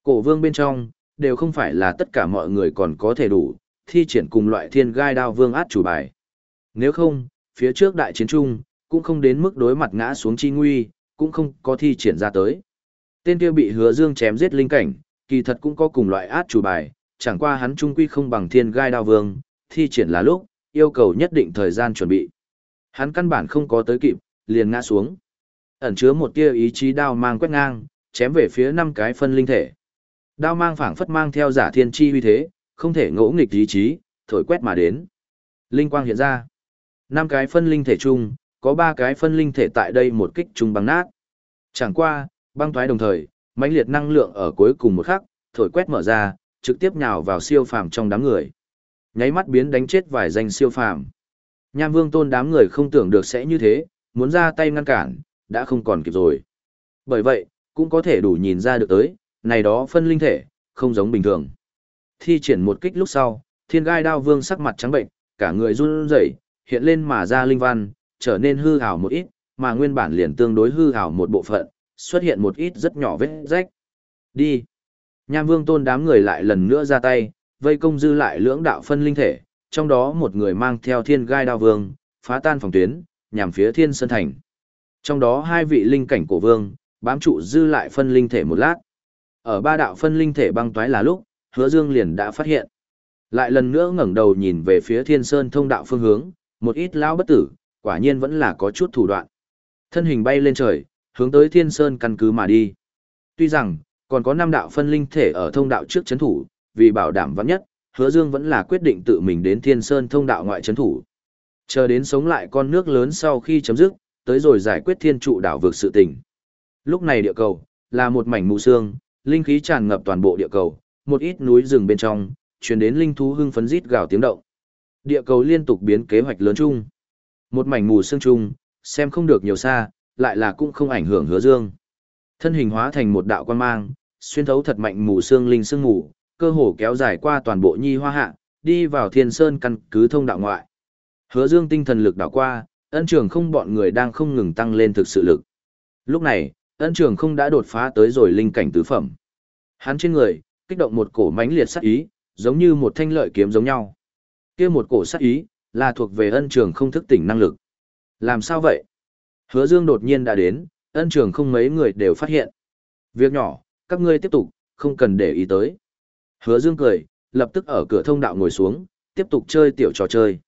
S1: Cổ vương bên trong, đều không phải là tất cả mọi người còn có thể đủ, thi triển cùng loại thiên gai đao vương át chủ bài. Nếu không, phía trước đại chiến trung, cũng không đến mức đối mặt ngã xuống chi nguy, cũng không có thi triển ra tới. Tên kia bị hứa dương chém giết linh cảnh, kỳ thật cũng có cùng loại át chủ bài, chẳng qua hắn trung quy không bằng thiên gai đao vương, thi triển là lúc, yêu cầu nhất định thời gian chuẩn bị. Hắn căn bản không có tới kịp, liền ngã xuống. Ẩn chứa một tia ý chí đao mang quét ngang, chém về phía năm cái phân linh thể. Đao mang phảng phất mang theo giả thiên chi uy thế, không thể ngỗ nghịch ý chí, thổi quét mà đến. Linh quang hiện ra. năm cái phân linh thể chung, có ba cái phân linh thể tại đây một kích chung băng nát. Chẳng qua, băng thoái đồng thời, mãnh liệt năng lượng ở cuối cùng một khắc, thổi quét mở ra, trực tiếp nhào vào siêu phàm trong đám người. Nháy mắt biến đánh chết vài danh siêu phàm. Nham Vương Tôn đám người không tưởng được sẽ như thế, muốn ra tay ngăn cản, đã không còn kịp rồi. Bởi vậy, cũng có thể đủ nhìn ra được tới, này đó phân linh thể, không giống bình thường. Thi triển một kích lúc sau, thiên gai đao vương sắc mặt trắng bệnh, cả người run rẩy, hiện lên mà ra linh văn, trở nên hư ảo một ít, mà nguyên bản liền tương đối hư ảo một bộ phận, xuất hiện một ít rất nhỏ vết rách. Đi. Nham vương tôn đám người lại lần nữa ra tay, vây công dư lại lưỡng đạo phân linh thể, trong đó một người mang theo thiên gai đao vương, phá tan phòng tuyến, nhằm phía thiên sơn thành. Trong đó hai vị linh cảnh cổ vương, bám trụ dư lại phân linh thể một lát. Ở ba đạo phân linh thể băng toái là lúc, hứa dương liền đã phát hiện. Lại lần nữa ngẩng đầu nhìn về phía thiên sơn thông đạo phương hướng, một ít lão bất tử, quả nhiên vẫn là có chút thủ đoạn. Thân hình bay lên trời, hướng tới thiên sơn căn cứ mà đi. Tuy rằng, còn có năm đạo phân linh thể ở thông đạo trước chấn thủ, vì bảo đảm vắng nhất, hứa dương vẫn là quyết định tự mình đến thiên sơn thông đạo ngoại chấn thủ. Chờ đến sống lại con nước lớn sau khi chấm dứt, tới rồi giải quyết thiên trụ đảo vực sự tình. Lúc này địa cầu, là một mảnh mù sương, linh khí tràn ngập toàn bộ địa cầu, một ít núi rừng bên trong, truyền đến linh thú hưng phấn rít gào tiếng động. Địa cầu liên tục biến kế hoạch lớn chung. Một mảnh mù sương chung, xem không được nhiều xa, lại là cũng không ảnh hưởng hứa dương. Thân hình hóa thành một đạo quan mang, xuyên thấu thật mạnh mù sương linh sương mù, cơ hồ kéo dài qua toàn bộ nhi hoa hạ, đi vào thiên sơn căn cứ thông đạo ngoại. Hứa dương tinh thần lực đảo qua, ân trường không bọn người đang không ngừng tăng lên thực sự lực. Lúc này, ân trường không đã đột phá tới rồi linh cảnh tứ phẩm. Hắn trên người, kích động một cổ mãnh liệt sát ý, giống như một thanh lợi kiếm giống nhau. kia một cổ sát ý, là thuộc về ân trường không thức tỉnh năng lực. Làm sao vậy? Hứa dương đột nhiên đã đến, ân trường không mấy người đều phát hiện. Việc nhỏ, các ngươi tiếp tục, không cần để ý tới. Hứa dương cười, lập tức ở cửa thông đạo ngồi xuống, tiếp tục chơi tiểu trò chơi.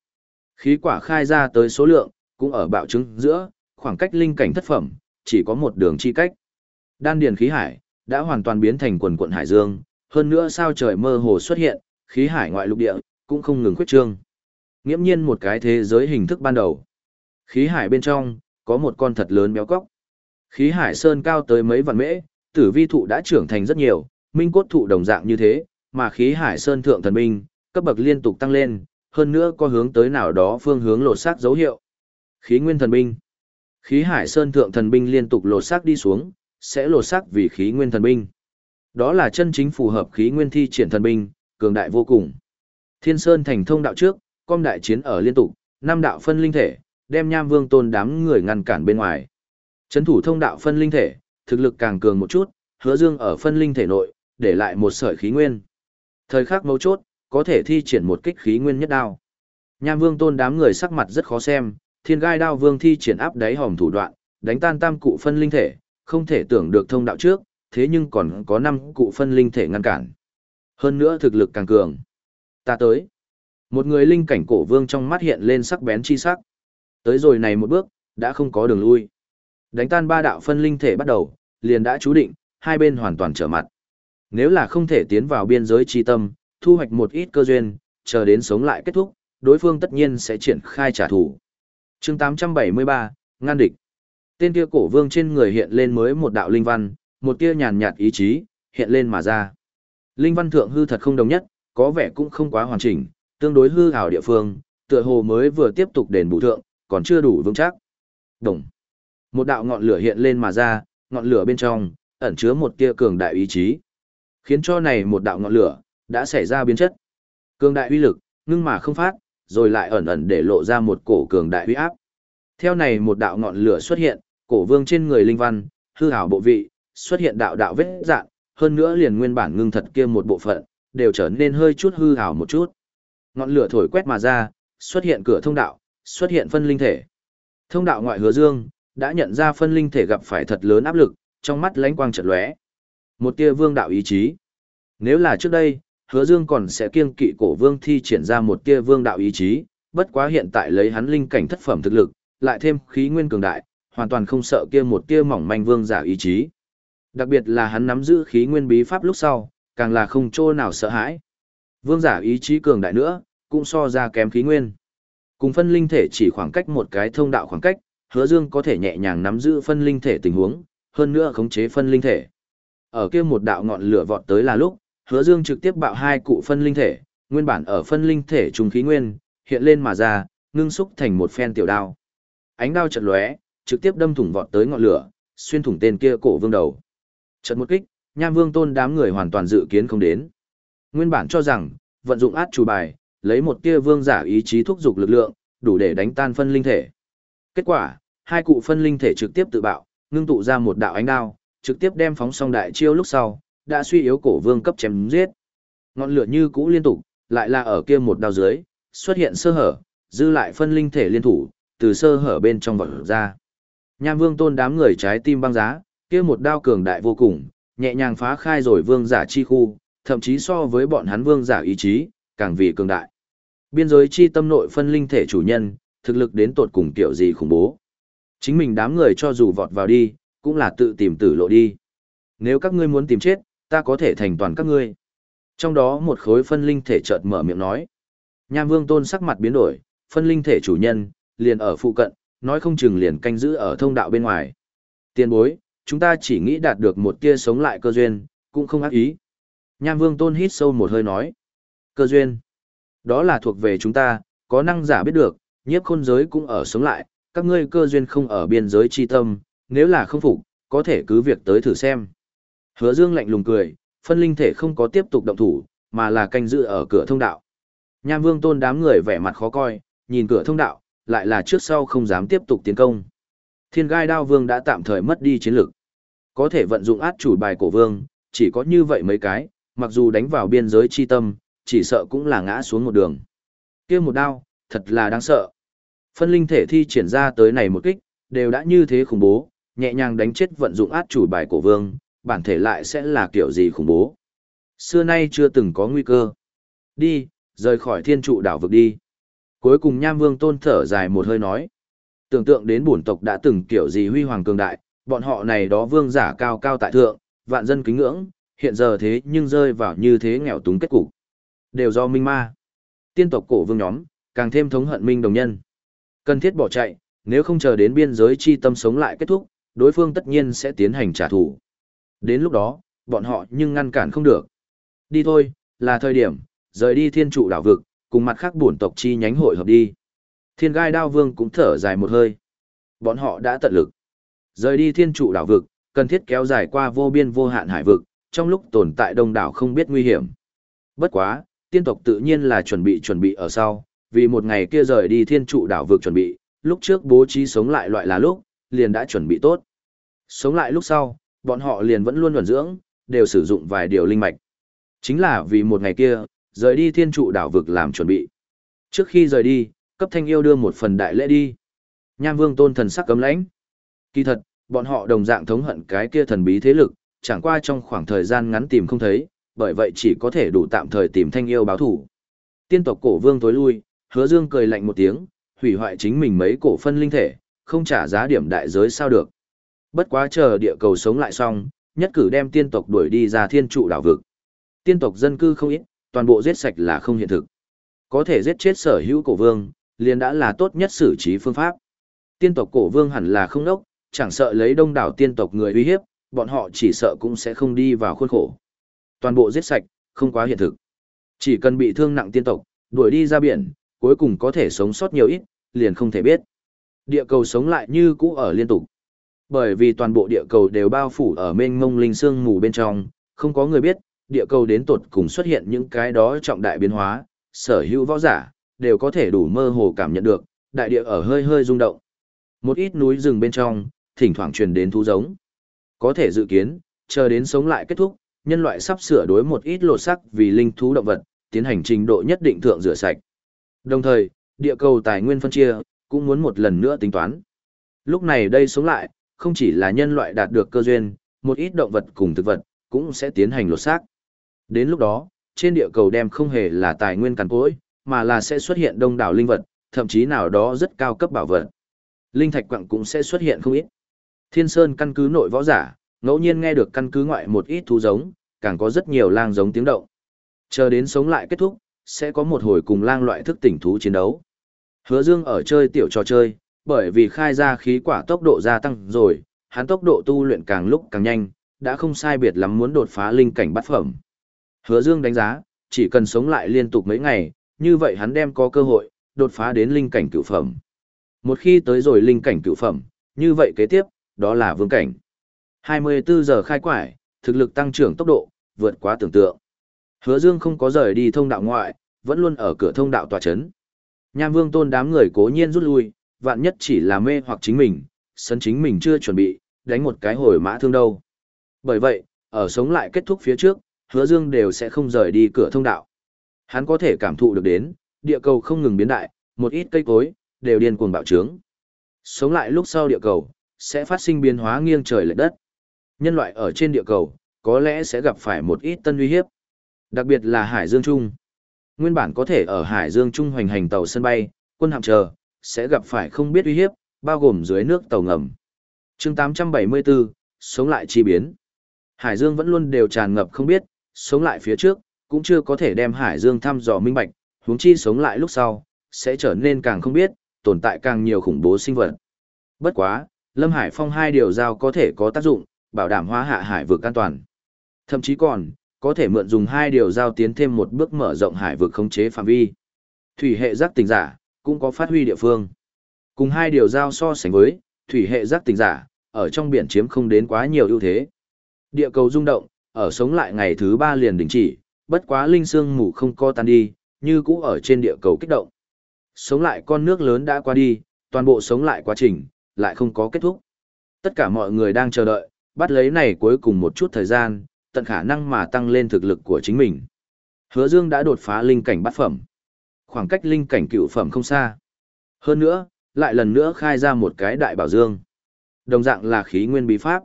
S1: Khí quả khai ra tới số lượng, cũng ở bạo chứng giữa, khoảng cách linh cảnh thất phẩm, chỉ có một đường chi cách. Đan điền khí hải, đã hoàn toàn biến thành quần quận hải dương, hơn nữa sao trời mơ hồ xuất hiện, khí hải ngoại lục địa, cũng không ngừng khuyết trương. Nghiễm nhiên một cái thế giới hình thức ban đầu. Khí hải bên trong, có một con thật lớn béo cóc. Khí hải sơn cao tới mấy vạn mễ, tử vi thụ đã trưởng thành rất nhiều, minh cốt thụ đồng dạng như thế, mà khí hải sơn thượng thần minh, cấp bậc liên tục tăng lên, hơn nữa có hướng tới nào đó phương hướng lột xác dấu hiệu. Khí nguyên thần binh. Khí hải sơn thượng thần binh liên tục lột xác đi xuống, sẽ lột xác vì khí nguyên thần binh. Đó là chân chính phù hợp khí nguyên thi triển thần binh, cường đại vô cùng. Thiên Sơn thành thông đạo trước, com đại chiến ở liên tục, năm đạo phân linh thể, đem Nham Vương Tôn đám người ngăn cản bên ngoài. Chấn thủ thông đạo phân linh thể, thực lực càng cường một chút, Hứa Dương ở phân linh thể nội, để lại một sợi khí nguyên. Thời khắc mấu chốt, có thể thi triển một kích khí nguyên nhất đao. Nham Vương Tôn đám người sắc mặt rất khó xem, Thiên Gai Đao Vương thi triển áp đáy hòm thủ đoạn, đánh tan tam cụ phân linh thể, không thể tưởng được thông đạo trước, thế nhưng còn có năm cụ phân linh thể ngăn cản. Hơn nữa thực lực càng cường. Ta tới. Một người linh cảnh cổ vương trong mắt hiện lên sắc bén chi sắc. Tới rồi này một bước, đã không có đường lui. Đánh tan ba đạo phân linh thể bắt đầu, liền đã chú định, hai bên hoàn toàn trở mặt. Nếu là không thể tiến vào biên giới chi tâm, thu hoạch một ít cơ duyên, chờ đến sống lại kết thúc, đối phương tất nhiên sẽ triển khai trả thù chương 873, ngăn địch. Tên kia cổ vương trên người hiện lên mới một đạo linh văn, một tia nhàn nhạt ý chí, hiện lên mà ra. Linh văn thượng hư thật không đồng nhất, có vẻ cũng không quá hoàn chỉnh, tương đối hư ảo địa phương, tựa hồ mới vừa tiếp tục đền bù thượng, còn chưa đủ vững chắc. Đồng. Một đạo ngọn lửa hiện lên mà ra, ngọn lửa bên trong, ẩn chứa một tia cường đại ý chí. Khiến cho này một đạo ngọn lửa, đã xảy ra biến chất. Cường đại uy lực, ngưng mà không phát, rồi lại ẩn ẩn để lộ ra một cổ cường đại huy áp. Theo này một đạo ngọn lửa xuất hiện, cổ vương trên người linh văn, hư ảo bộ vị, xuất hiện đạo đạo vết dạng, hơn nữa liền nguyên bản ngưng thật kia một bộ phận, đều trở nên hơi chút hư ảo một chút. Ngọn lửa thổi quét mà ra, xuất hiện cửa thông đạo, xuất hiện phân linh thể. Thông đạo ngoại hứa dương, đã nhận ra phân linh thể gặp phải thật lớn áp lực, trong mắt lánh quang chợt lóe. Một tia vương đạo ý chí. Nếu là trước đây, hứa dương còn sẽ kiêng kỵ cổ vương thi triển ra một tia vương đạo ý chí, bất quá hiện tại lấy hắn linh cảnh thất phẩm thực lực, lại thêm khí nguyên cường đại, hoàn toàn không sợ kia một tia mỏng manh vương giả ý chí. Đặc biệt là hắn nắm giữ khí nguyên bí pháp lúc sau, càng là không chỗ nào sợ hãi. Vương giả ý chí cường đại nữa, cũng so ra kém khí nguyên. Cùng phân linh thể chỉ khoảng cách một cái thông đạo khoảng cách, hứa dương có thể nhẹ nhàng nắm giữ phân linh thể tình huống, hơn nữa khống chế phân linh thể. Ở kia một đạo ngọn lửa vọt tới là lúc, hứa dương trực tiếp bạo hai cụ phân linh thể, nguyên bản ở phân linh thể trùng khí nguyên, hiện lên mà ra, ngưng xúc thành một phen tiểu đao. Ánh đao chật lóe, trực tiếp đâm thủng vọt tới ngọn lửa, xuyên thủng tên kia cổ vương đầu. Chợt một kích, Nham Vương Tôn đám người hoàn toàn dự kiến không đến. Nguyên bản cho rằng, vận dụng át chủ bài, lấy một tia vương giả ý chí thúc dục lực lượng, đủ để đánh tan phân linh thể. Kết quả, hai cụ phân linh thể trực tiếp tự bạo, ngưng tụ ra một đạo ánh đao, trực tiếp đem phóng xong đại chiêu lúc sau, đã suy yếu cổ vương cấp chém giết. Ngọn lửa như cũ liên tục, lại là ở kia một đao dưới, xuất hiện sơ hở, dư lại phân linh thể liên thủ, từ sơ hở bên trong vọt ra. Nham Vương Tôn đám người trái tim băng giá, kia một đao cường đại vô cùng, nhẹ nhàng phá khai rồi vương giả chi khu, thậm chí so với bọn hắn vương giả ý chí, càng vì cường đại. Biên giới chi tâm nội phân linh thể chủ nhân, thực lực đến tột cùng kiểu gì khủng bố. Chính mình đám người cho dù vọt vào đi, cũng là tự tìm tử lộ đi. Nếu các ngươi muốn tìm chết, ta có thể thành toàn các ngươi. Trong đó một khối phân linh thể chợt mở miệng nói. Nham vương tôn sắc mặt biến đổi, phân linh thể chủ nhân, liền ở phụ cận, nói không chừng liền canh giữ ở thông đạo bên ngoài. Tiên bối, chúng ta chỉ nghĩ đạt được một tia sống lại cơ duyên, cũng không ác ý. Nham Vương Tôn hít sâu một hơi nói. Cơ duyên. Đó là thuộc về chúng ta, có năng giả biết được, nhiếp khôn giới cũng ở sống lại, các ngươi cơ duyên không ở biên giới chi tâm, nếu là không phục, có thể cứ việc tới thử xem. Hứa Dương lạnh lùng cười, phân linh thể không có tiếp tục động thủ, mà là canh giữ ở cửa thông đạo. Nham Vương Tôn đám người vẻ mặt khó coi, nhìn cửa thông đạo, lại là trước sau không dám tiếp tục tiến công. Thiên Gai Đao Vương đã tạm thời mất đi chiến lực. Có thể vận dụng át chủ bài cổ vương, chỉ có như vậy mấy cái, mặc dù đánh vào biên giới chi tâm, chỉ sợ cũng là ngã xuống một đường. kia một đao, thật là đáng sợ. Phân linh thể thi triển ra tới này một kích, đều đã như thế khủng bố, nhẹ nhàng đánh chết vận dụng át chủ bài cổ vương, bản thể lại sẽ là kiểu gì khủng bố. Xưa nay chưa từng có nguy cơ. Đi, rời khỏi thiên trụ đảo vực đi. Cuối cùng Nham Vương tôn thở dài một hơi nói. Tưởng tượng đến bổn tộc đã từng kiểu gì huy hoàng cường đại, bọn họ này đó vương giả cao cao tại thượng, vạn dân kính ngưỡng, hiện giờ thế nhưng rơi vào như thế nghèo túng kết cục. Đều do minh ma. Tiên tộc cổ vương nhóm, càng thêm thống hận minh đồng nhân. Cần thiết bỏ chạy, nếu không chờ đến biên giới chi tâm sống lại kết thúc, đối phương tất nhiên sẽ tiến hành trả thù. Đến lúc đó, bọn họ nhưng ngăn cản không được. Đi thôi, là thời điểm, rời đi thiên trụ đảo vực, cùng mặt khác bổn tộc chi nhánh hội hợp đi. Thiên gai đao vương cũng thở dài một hơi. Bọn họ đã tận lực. Rời đi thiên trụ đảo vực, cần thiết kéo dài qua vô biên vô hạn hải vực, trong lúc tồn tại đông đảo không biết nguy hiểm. Bất quá, tiên tộc tự nhiên là chuẩn bị chuẩn bị ở sau, vì một ngày kia rời đi thiên trụ đảo vực chuẩn bị, lúc trước bố trí sống lại loại là lúc, liền đã chuẩn bị tốt. Sống lại lúc sau, bọn họ liền vẫn luôn luận dưỡng, đều sử dụng vài điều linh mạch. Chính là vì một ngày kia, rời đi thiên trụ đảo vực làm chuẩn bị. Trước khi rời đi, cấp thanh yêu đưa một phần đại lễ đi. Nham vương tôn thần sắc cấm lãnh. Kỳ thật, bọn họ đồng dạng thống hận cái kia thần bí thế lực, chẳng qua trong khoảng thời gian ngắn tìm không thấy, bởi vậy chỉ có thể đủ tạm thời tìm thanh yêu báo thủ. Tiên tộc cổ vương tối lui, hứa dương cười lạnh một tiếng, hủy hoại chính mình mấy cổ phân linh thể, không trả giá điểm đại giới sao được. Bất quá chờ địa cầu sống lại xong, nhất cử đem tiên tộc đuổi đi ra thiên trụ đảo vực. Tiên tộc dân cư không ít, toàn bộ giết sạch là không hiện thực. Có thể giết chết sở hữu cổ vương, liền đã là tốt nhất xử trí phương pháp. Tiên tộc cổ vương hẳn là không đốc, chẳng sợ lấy đông đảo tiên tộc người uy hiếp, bọn họ chỉ sợ cũng sẽ không đi vào khuôn khổ. Toàn bộ giết sạch, không quá hiện thực. Chỉ cần bị thương nặng tiên tộc, đuổi đi ra biển, cuối cùng có thể sống sót nhiều ít, liền không thể biết. Địa cầu sống lại như cũ ở liên tục. Bởi vì toàn bộ địa cầu đều bao phủ ở mênh mông linh xương mù bên trong, không có người biết, địa cầu đến tột cùng xuất hiện những cái đó trọng đại biến hóa, sở hữu võ giả, đều có thể đủ mơ hồ cảm nhận được, đại địa ở hơi hơi rung động. Một ít núi rừng bên trong, thỉnh thoảng truyền đến thú giống. Có thể dự kiến, chờ đến sống lại kết thúc, nhân loại sắp sửa đối một ít lột sắc vì linh thú động vật, tiến hành trình độ nhất định thượng rửa sạch. Đồng thời, địa cầu tài nguyên phân chia, cũng muốn một lần nữa tính toán. Lúc này đây sống lại, không chỉ là nhân loại đạt được cơ duyên, một ít động vật cùng thực vật, cũng sẽ tiến hành lột xác. Đến lúc đó, trên địa cầu đem không hề là tài nguyên cằn cỗi, mà là sẽ xuất hiện đông đảo linh vật, thậm chí nào đó rất cao cấp bảo vật. Linh thạch quặng cũng sẽ xuất hiện không ít. Thiên Sơn căn cứ nội võ giả, ngẫu nhiên nghe được căn cứ ngoại một ít thú giống, càng có rất nhiều lang giống tiếng động. Chờ đến sống lại kết thúc, sẽ có một hồi cùng lang loại thức tỉnh thú chiến đấu. Hứa Dương ở chơi tiểu trò chơi, bởi vì khai ra khí quả tốc độ gia tăng rồi, hắn tốc độ tu luyện càng lúc càng nhanh, đã không sai biệt lắm muốn đột phá linh cảnh bát phẩm. Hứa Dương đánh giá, chỉ cần sống lại liên tục mấy ngày, như vậy hắn đem có cơ hội đột phá đến linh cảnh cửu phẩm. Một khi tới rồi linh cảnh cửu phẩm, như vậy kế tiếp, đó là vương cảnh. 24 giờ khai quải, thực lực tăng trưởng tốc độ, vượt quá tưởng tượng. Hứa Dương không có rời đi thông đạo ngoại, vẫn luôn ở cửa thông đạo tòa chấn. Nham Vương Tôn đám người cố nhiên rút lui, vạn nhất chỉ là mê hoặc chính mình, sân chính mình chưa chuẩn bị, đánh một cái hồi mã thương đâu. Bởi vậy, ở sống lại kết thúc phía trước, Hứa Dương đều sẽ không rời đi cửa thông đạo. Hắn có thể cảm thụ được đến, địa cầu không ngừng biến đại, một ít cây cối đều điên cuồng bạo trướng. Sống lại lúc sau địa cầu sẽ phát sinh biến hóa nghiêng trời lệch đất. Nhân loại ở trên địa cầu có lẽ sẽ gặp phải một ít tân uy hiếp. Đặc biệt là Hải Dương Trung. Nguyên bản có thể ở Hải Dương Trung hoành hành tàu sân bay, quân hạm chờ, sẽ gặp phải không biết uy hiếp, bao gồm dưới nước tàu ngầm. chương 874, sống lại chi biến. Hải Dương vẫn luôn đều tràn ngập không biết, sống lại phía trước, cũng chưa có thể đem Hải Dương thăm dò minh bạch, huống chi sống lại lúc sau, sẽ trở nên càng không biết, tồn tại càng nhiều khủng bố sinh vật. Bất quá, Lâm Hải Phong hai điều giao có thể có tác dụng, bảo đảm hóa hạ hải vực an toàn. Thậm chí còn, có thể mượn dùng hai điều giao tiến thêm một bước mở rộng hải vực khống chế phạm vi. Thủy hệ giác tỉnh giả, cũng có phát huy địa phương. Cùng hai điều giao so sánh với, thủy hệ giác tỉnh giả, ở trong biển chiếm không đến quá nhiều ưu thế. Địa cầu rung động, ở sống lại ngày thứ ba liền đình chỉ, bất quá linh xương mù không co tan đi, như cũ ở trên địa cầu kích động. Sống lại con nước lớn đã qua đi, toàn bộ sống lại quá trình, lại không có kết thúc. Tất cả mọi người đang chờ đợi, bắt lấy này cuối cùng một chút thời gian, tận khả năng mà tăng lên thực lực của chính mình. Hứa Dương đã đột phá linh cảnh bát phẩm. Khoảng cách linh cảnh cựu phẩm không xa. Hơn nữa, lại lần nữa khai ra một cái đại bảo dương. Đồng dạng là khí nguyên bí pháp.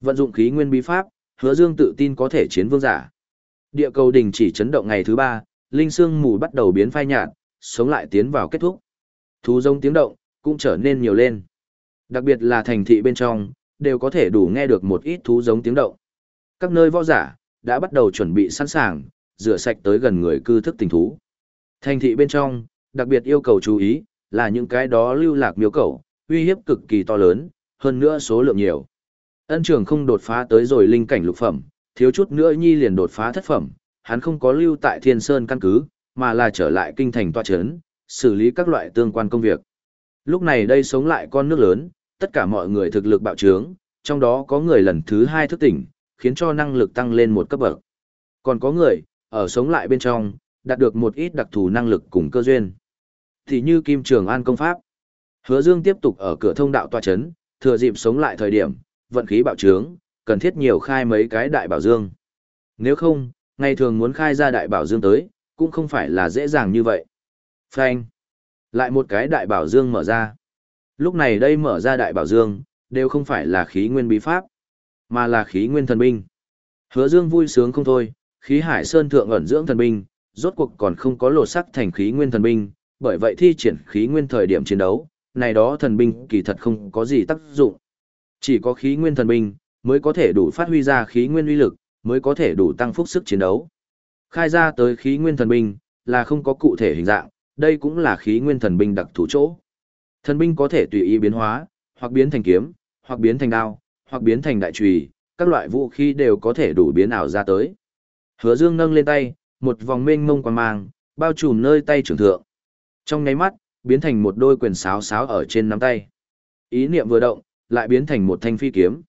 S1: Vận dụng khí nguyên bí pháp, Hứa Dương tự tin có thể chiến vương giả. Địa cầu đình chỉ chấn động ngày thứ ba, linh xương mù bắt đầu biến phai nhạt, sống lại tiến vào kết thúc. Thú giống tiếng động cũng trở nên nhiều lên. Đặc biệt là thành thị bên trong, đều có thể đủ nghe được một ít thú giống tiếng động. Các nơi võ giả đã bắt đầu chuẩn bị sẵn sàng, rửa sạch tới gần người cư thức tình thú. Thành thị bên trong, đặc biệt yêu cầu chú ý, là những cái đó lưu lạc miếu cầu, uy hiếp cực kỳ to lớn, hơn nữa số lượng nhiều. Ân trường không đột phá tới rồi linh cảnh lục phẩm, thiếu chút nữa nhi liền đột phá thất phẩm, hắn không có lưu tại thiên sơn căn cứ, mà là trở lại kinh thành tòa chấn, xử lý các loại tương quan công việc. Lúc này đây sống lại con nước lớn, tất cả mọi người thực lực bạo trướng, trong đó có người lần thứ hai thức tỉnh, khiến cho năng lực tăng lên một cấp bậc. Còn có người, ở sống lại bên trong, đạt được một ít đặc thù năng lực cùng cơ duyên. Thì như Kim Trường An công pháp. Hứa Dương tiếp tục ở cửa thông đạo tòa chấn, thừa dịp sống lại thời điểm, vận khí bạo trướng, cần thiết nhiều khai mấy cái đại bảo dương. Nếu không, ngày thường muốn khai ra đại bảo dương tới, cũng không phải là dễ dàng như vậy. Phanh. Lại một cái đại bảo dương mở ra. Lúc này đây mở ra đại bảo dương, đều không phải là khí nguyên bí pháp, mà là khí nguyên thần binh. Hứa Dương vui sướng không thôi, khí hải sơn thượng ẩn dưỡng thần binh, rốt cuộc còn không có lột sắc thành khí nguyên thần binh, bởi vậy thi triển khí nguyên thời điểm chiến đấu, này đó thần binh kỳ thật không có gì tác dụng. Chỉ có khí nguyên thần binh mới có thể đủ phát huy ra khí nguyên uy lực, mới có thể đủ tăng phúc sức chiến đấu. Khai ra tới khí nguyên thần binh là không có cụ thể hình dạng, đây cũng là khí nguyên thần binh đặc thù chỗ. Thần binh có thể tùy ý biến hóa, hoặc biến thành kiếm, hoặc biến thành đao, hoặc biến thành đại chùy, các loại vũ khí đều có thể đủ biến ảo ra tới. Hứa Dương nâng lên tay, một vòng mênh mông quang mang, bao trùm nơi tay trưởng thượng. Trong nháy mắt, biến thành một đôi quyền sáo sáo ở trên nắm tay. Ý niệm vừa động, lại biến thành một thanh phi kiếm.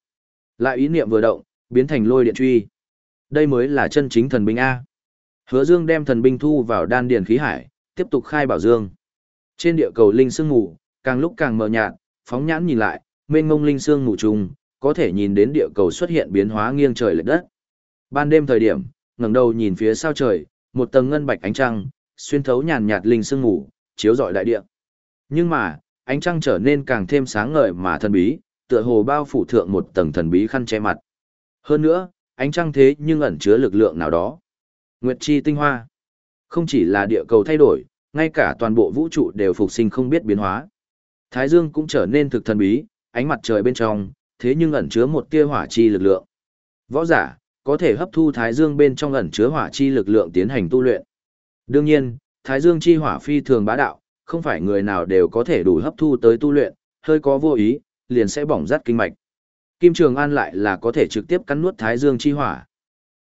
S1: Lại ý niệm vừa động, biến thành lôi điện truy. Đây mới là chân chính thần binh A. Hứa Dương đem thần binh thu vào đan điền khí hải, tiếp tục khai bảo dương. Trên địa cầu linh sương ngủ, càng lúc càng mờ nhạt, phóng nhãn nhìn lại, mênh mông linh sương ngủ trùng, có thể nhìn đến địa cầu xuất hiện biến hóa nghiêng trời lệch đất. Ban đêm thời điểm, ngẩng đầu nhìn phía sao trời, một tầng ngân bạch ánh trăng, xuyên thấu nhàn nhạt linh sương ngủ, chiếu rọi đại địa. Nhưng mà, ánh trăng trở nên càng thêm sáng ngời mà thần bí, tựa hồ bao phủ thượng một tầng thần bí khăn che mặt. Hơn nữa, ánh trăng thế nhưng ẩn chứa lực lượng nào đó. Nguyệt chi tinh hoa. Không chỉ là địa cầu thay đổi, ngay cả toàn bộ vũ trụ đều phục sinh không biết biến hóa. Thái dương cũng trở nên thực thần bí, ánh mặt trời bên trong, thế nhưng ẩn chứa một tia hỏa chi lực lượng. Võ giả, có thể hấp thu thái dương bên trong ẩn chứa hỏa chi lực lượng tiến hành tu luyện. Đương nhiên, thái dương chi hỏa phi thường bá đạo, không phải người nào đều có thể đủ hấp thu tới tu luyện, hơi có vô ý, liền sẽ bỏng rát kinh mạch. Kim Trường An lại là có thể trực tiếp cắn nuốt thái dương chi hỏa.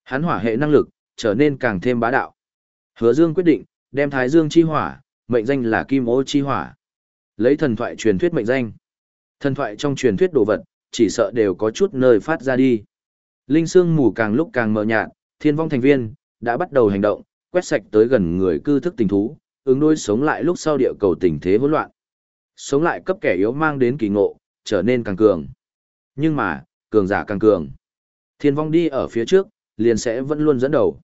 S1: Hắn hỏa hệ năng lực, trở nên càng thêm bá đạo. Hứa Dương quyết định, đem thái dương chi hỏa, mệnh danh là kim ô chi hỏa. Lấy thần thoại truyền thuyết mệnh danh. Thần thoại trong truyền thuyết đồ vật, chỉ sợ đều có chút nơi phát ra đi. Linh xương mù càng lúc càng mờ nhạt, thiên vong thành viên, đã bắt đầu hành động, quét sạch tới gần người cư thức tình thú, ứng đối sống lại lúc sau địa cầu tình thế hỗn loạn. Sống lại cấp kẻ yếu mang đến kỳ ngộ, trở nên càng cường. Nhưng mà, cường giả càng cường. Thiên vong đi ở phía trước, liền sẽ vẫn luôn dẫn đầu.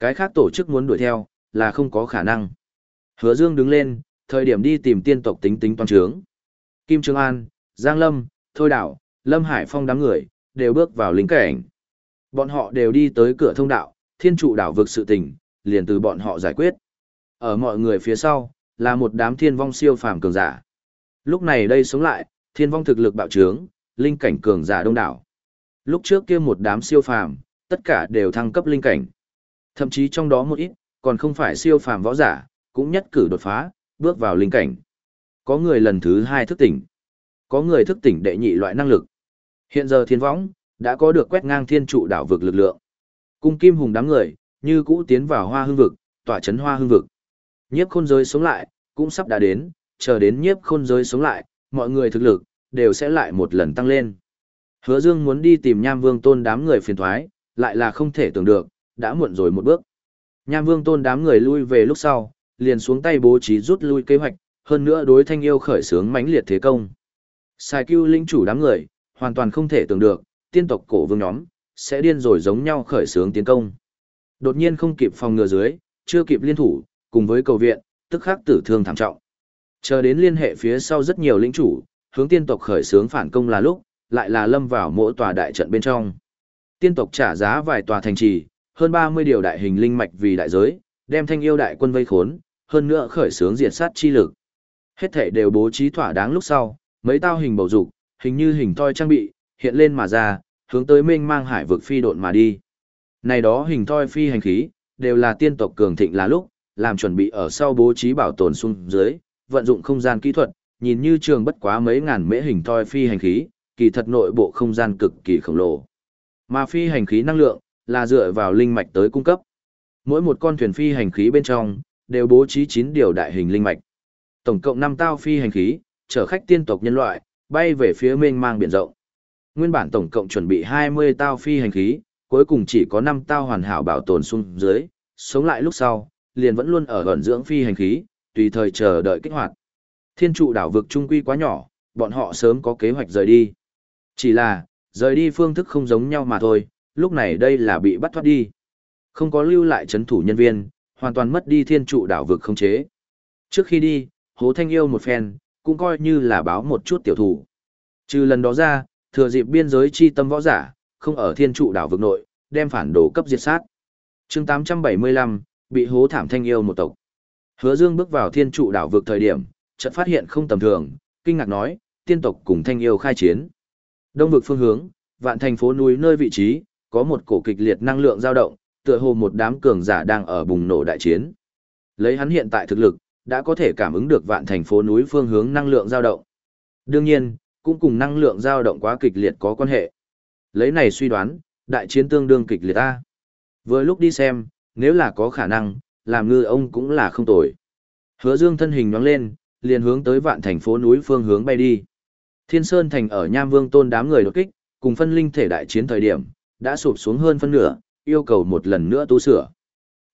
S1: Cái khác tổ chức muốn đuổi theo, là không có khả năng. Hứa Dương đứng lên, thời điểm đi tìm tiên tộc tính tính toàn trướng. Kim Trương An, Giang Lâm, Thôi Đảo, Lâm Hải Phong đám người, đều bước vào lính cảnh. Bọn họ đều đi tới cửa thông đạo, thiên trụ đảo vực sự tình, liền từ bọn họ giải quyết. Ở mọi người phía sau, là một đám thiên vong siêu phàm cường giả. Lúc này đây sống lại, thiên vong thực lực bạo trướng, linh cảnh cường giả đông đảo. Lúc trước kia một đám siêu phàm, tất cả đều thăng cấp linh cảnh. Thậm chí trong đó một ít, còn không phải siêu phàm võ giả, cũng nhất cử đột phá, bước vào linh cảnh. Có người lần thứ hai thức tỉnh. Có người thức tỉnh đệ nhị loại năng lực. Hiện giờ thiên võng, đã có được quét ngang thiên trụ đảo vực lực lượng. Cung kim hùng đám người, như cũ tiến vào hoa hương vực, tỏa chấn hoa hương vực. Nhiếp khôn giới sống lại, cũng sắp đã đến, chờ đến nhiếp khôn giới sống lại, mọi người thực lực, đều sẽ lại một lần tăng lên. Hứa Dương muốn đi tìm Nham Vương Tôn đám người phiền toái lại là không thể tưởng được, đã muộn rồi một bước. Nham Vương Tôn đám người lui về lúc sau, liền xuống tay bố trí rút lui kế hoạch, hơn nữa đối thanh yêu khởi sướng mãnh liệt thế công. Sai Cưu linh chủ đám người, hoàn toàn không thể tưởng được, tiên tộc cổ vương nhóm, sẽ điên rồi giống nhau khởi sướng tiến công. Đột nhiên không kịp phòng ngừa dưới, chưa kịp liên thủ, cùng với cầu viện, tức khắc tử thương thảm trọng. Chờ đến liên hệ phía sau rất nhiều lĩnh chủ, hướng tiên tộc khởi sướng phản công là lúc, lại là lâm vào mỗi tòa đại trận bên trong. Tiên tộc trả giá vài tòa thành trì, hơn 30 điều đại hình linh mạch vì đại giới, đem thanh yêu đại quân vây khốn, hơn nữa khởi sướng diệt sát chi lực. Hết thể đều bố trí thỏa đáng lúc sau, mấy tao hình bầu dục, hình như hình thoi trang bị, hiện lên mà ra, hướng tới mênh mang hải vực phi độn mà đi. Này đó hình thoi phi hành khí, đều là tiên tộc cường thịnh là lúc, làm chuẩn bị ở sau bố trí bảo tồn xung dưới, vận dụng không gian kỹ thuật, nhìn như trường bất quá mấy ngàn mễ hình thoi phi hành khí, kỳ thật nội bộ không gian cực kỳ khổng lồ. Mà phi hành khí năng lượng, là dựa vào linh mạch tới cung cấp. Mỗi một con thuyền phi hành khí bên trong, đều bố trí 9 điều đại hình linh mạch. Tổng cộng 5 tao phi hành khí, chở khách tiên tộc nhân loại, bay về phía mênh mang biển rộng. Nguyên bản tổng cộng chuẩn bị 20 tao phi hành khí, cuối cùng chỉ có 5 tao hoàn hảo bảo tồn xuống dưới, sống lại lúc sau, liền vẫn luôn ở gần dưỡng phi hành khí, tùy thời chờ đợi kích hoạt. Thiên trụ đảo vực trung quy quá nhỏ, bọn họ sớm có kế hoạch rời đi. Chỉ là, rời đi phương thức không giống nhau mà thôi, lúc này đây là bị bắt thoát đi. Không có lưu lại chấn thủ nhân viên, hoàn toàn mất đi thiên trụ đảo vực không chế. Trước khi đi, Hố Thanh yêu một phen, cũng coi như là báo một chút tiểu thủ. Trừ lần đó ra, thừa dịp biên giới chi tâm võ giả, không ở thiên trụ đảo vực nội, đem phản đồ cấp diệt sát. chương 875, bị hố thảm Thanh yêu một tộc. Hứa Dương bước vào thiên trụ đảo vực thời điểm, chợt phát hiện không tầm thường, kinh ngạc nói, tiên tộc cùng Thanh yêu khai chiến. Đông vực phương hướng, vạn thành phố núi nơi vị trí, có một cổ kịch liệt năng lượng dao động, tựa hồ một đám cường giả đang ở bùng nổ đại chiến. Lấy hắn hiện tại thực lực, đã có thể cảm ứng được vạn thành phố núi phương hướng năng lượng dao động. Đương nhiên, cũng cùng năng lượng dao động quá kịch liệt có quan hệ. Lấy này suy đoán, đại chiến tương đương kịch liệt ta. Vừa lúc đi xem, nếu là có khả năng, làm ngư ông cũng là không tồi. Hứa Dương thân hình nhoáng lên, liền hướng tới vạn thành phố núi phương hướng bay đi. Thiên Sơn Thành ở Nham Vương Tôn đám người đột kích, cùng phân linh thể đại chiến thời điểm, đã sụp xuống hơn phân nửa, yêu cầu một lần nữa tu sửa.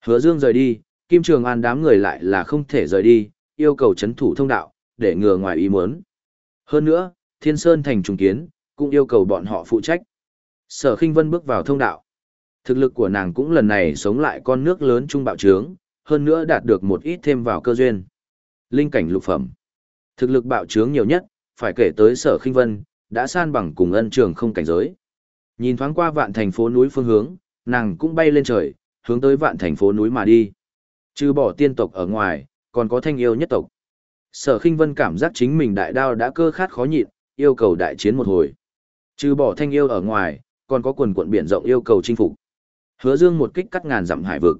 S1: Hứa Dương rời đi, Kim Trường An đám người lại là không thể rời đi, yêu cầu chấn thủ thông đạo, để ngừa ngoài ý muốn. Hơn nữa, Thiên Sơn Thành trùng kiến, cũng yêu cầu bọn họ phụ trách. Sở Khinh Vân bước vào thông đạo. Thực lực của nàng cũng lần này sống lại con nước lớn trung bạo trướng, hơn nữa đạt được một ít thêm vào cơ duyên. Linh cảnh lục phẩm. Thực lực bạo trướng nhiều nhất, phải kể tới sở khinh vân, đã san bằng cùng ân trường không cảnh giới. Nhìn thoáng qua vạn thành phố núi phương hướng, nàng cũng bay lên trời, hướng tới vạn thành phố núi mà đi. Trừ bỏ tiên tộc ở ngoài, còn có thanh yêu nhất tộc. Sở khinh vân cảm giác chính mình đại đao đã cơ khát khó nhịn, yêu cầu đại chiến một hồi. Trừ bỏ thanh yêu ở ngoài, còn có quần quận biển rộng yêu cầu chinh phục. Hứa dương một kích cắt ngàn dặm hải vực.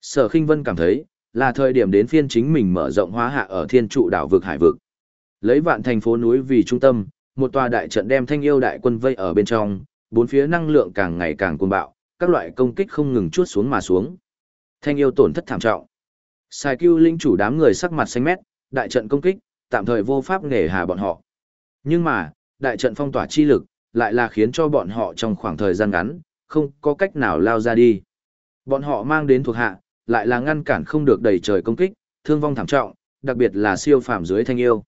S1: Sở khinh vân cảm thấy, là thời điểm đến phiên chính mình mở rộng hóa hạ ở thiên trụ đảo vực hải vực. Lấy vạn thành phố núi vì trung tâm, một tòa đại trận đem thanh yêu đại quân vây ở bên trong, bốn phía năng lượng càng ngày càng cuồng bạo, các loại công kích không ngừng chuốt xuống mà xuống. Thanh yêu tổn thất thảm trọng. Sai Cưu linh chủ đám người sắc mặt xanh mét, đại trận công kích, tạm thời vô pháp nghề hà bọn họ. Nhưng mà, đại trận phong tỏa chi lực, lại là khiến cho bọn họ trong khoảng thời gian ngắn, không có cách nào lao ra đi. Bọn họ mang đến thuộc hạ, lại là ngăn cản không được đầy trời công kích, thương vong thảm trọng, đặc biệt là siêu phàm dưới thanh yêu.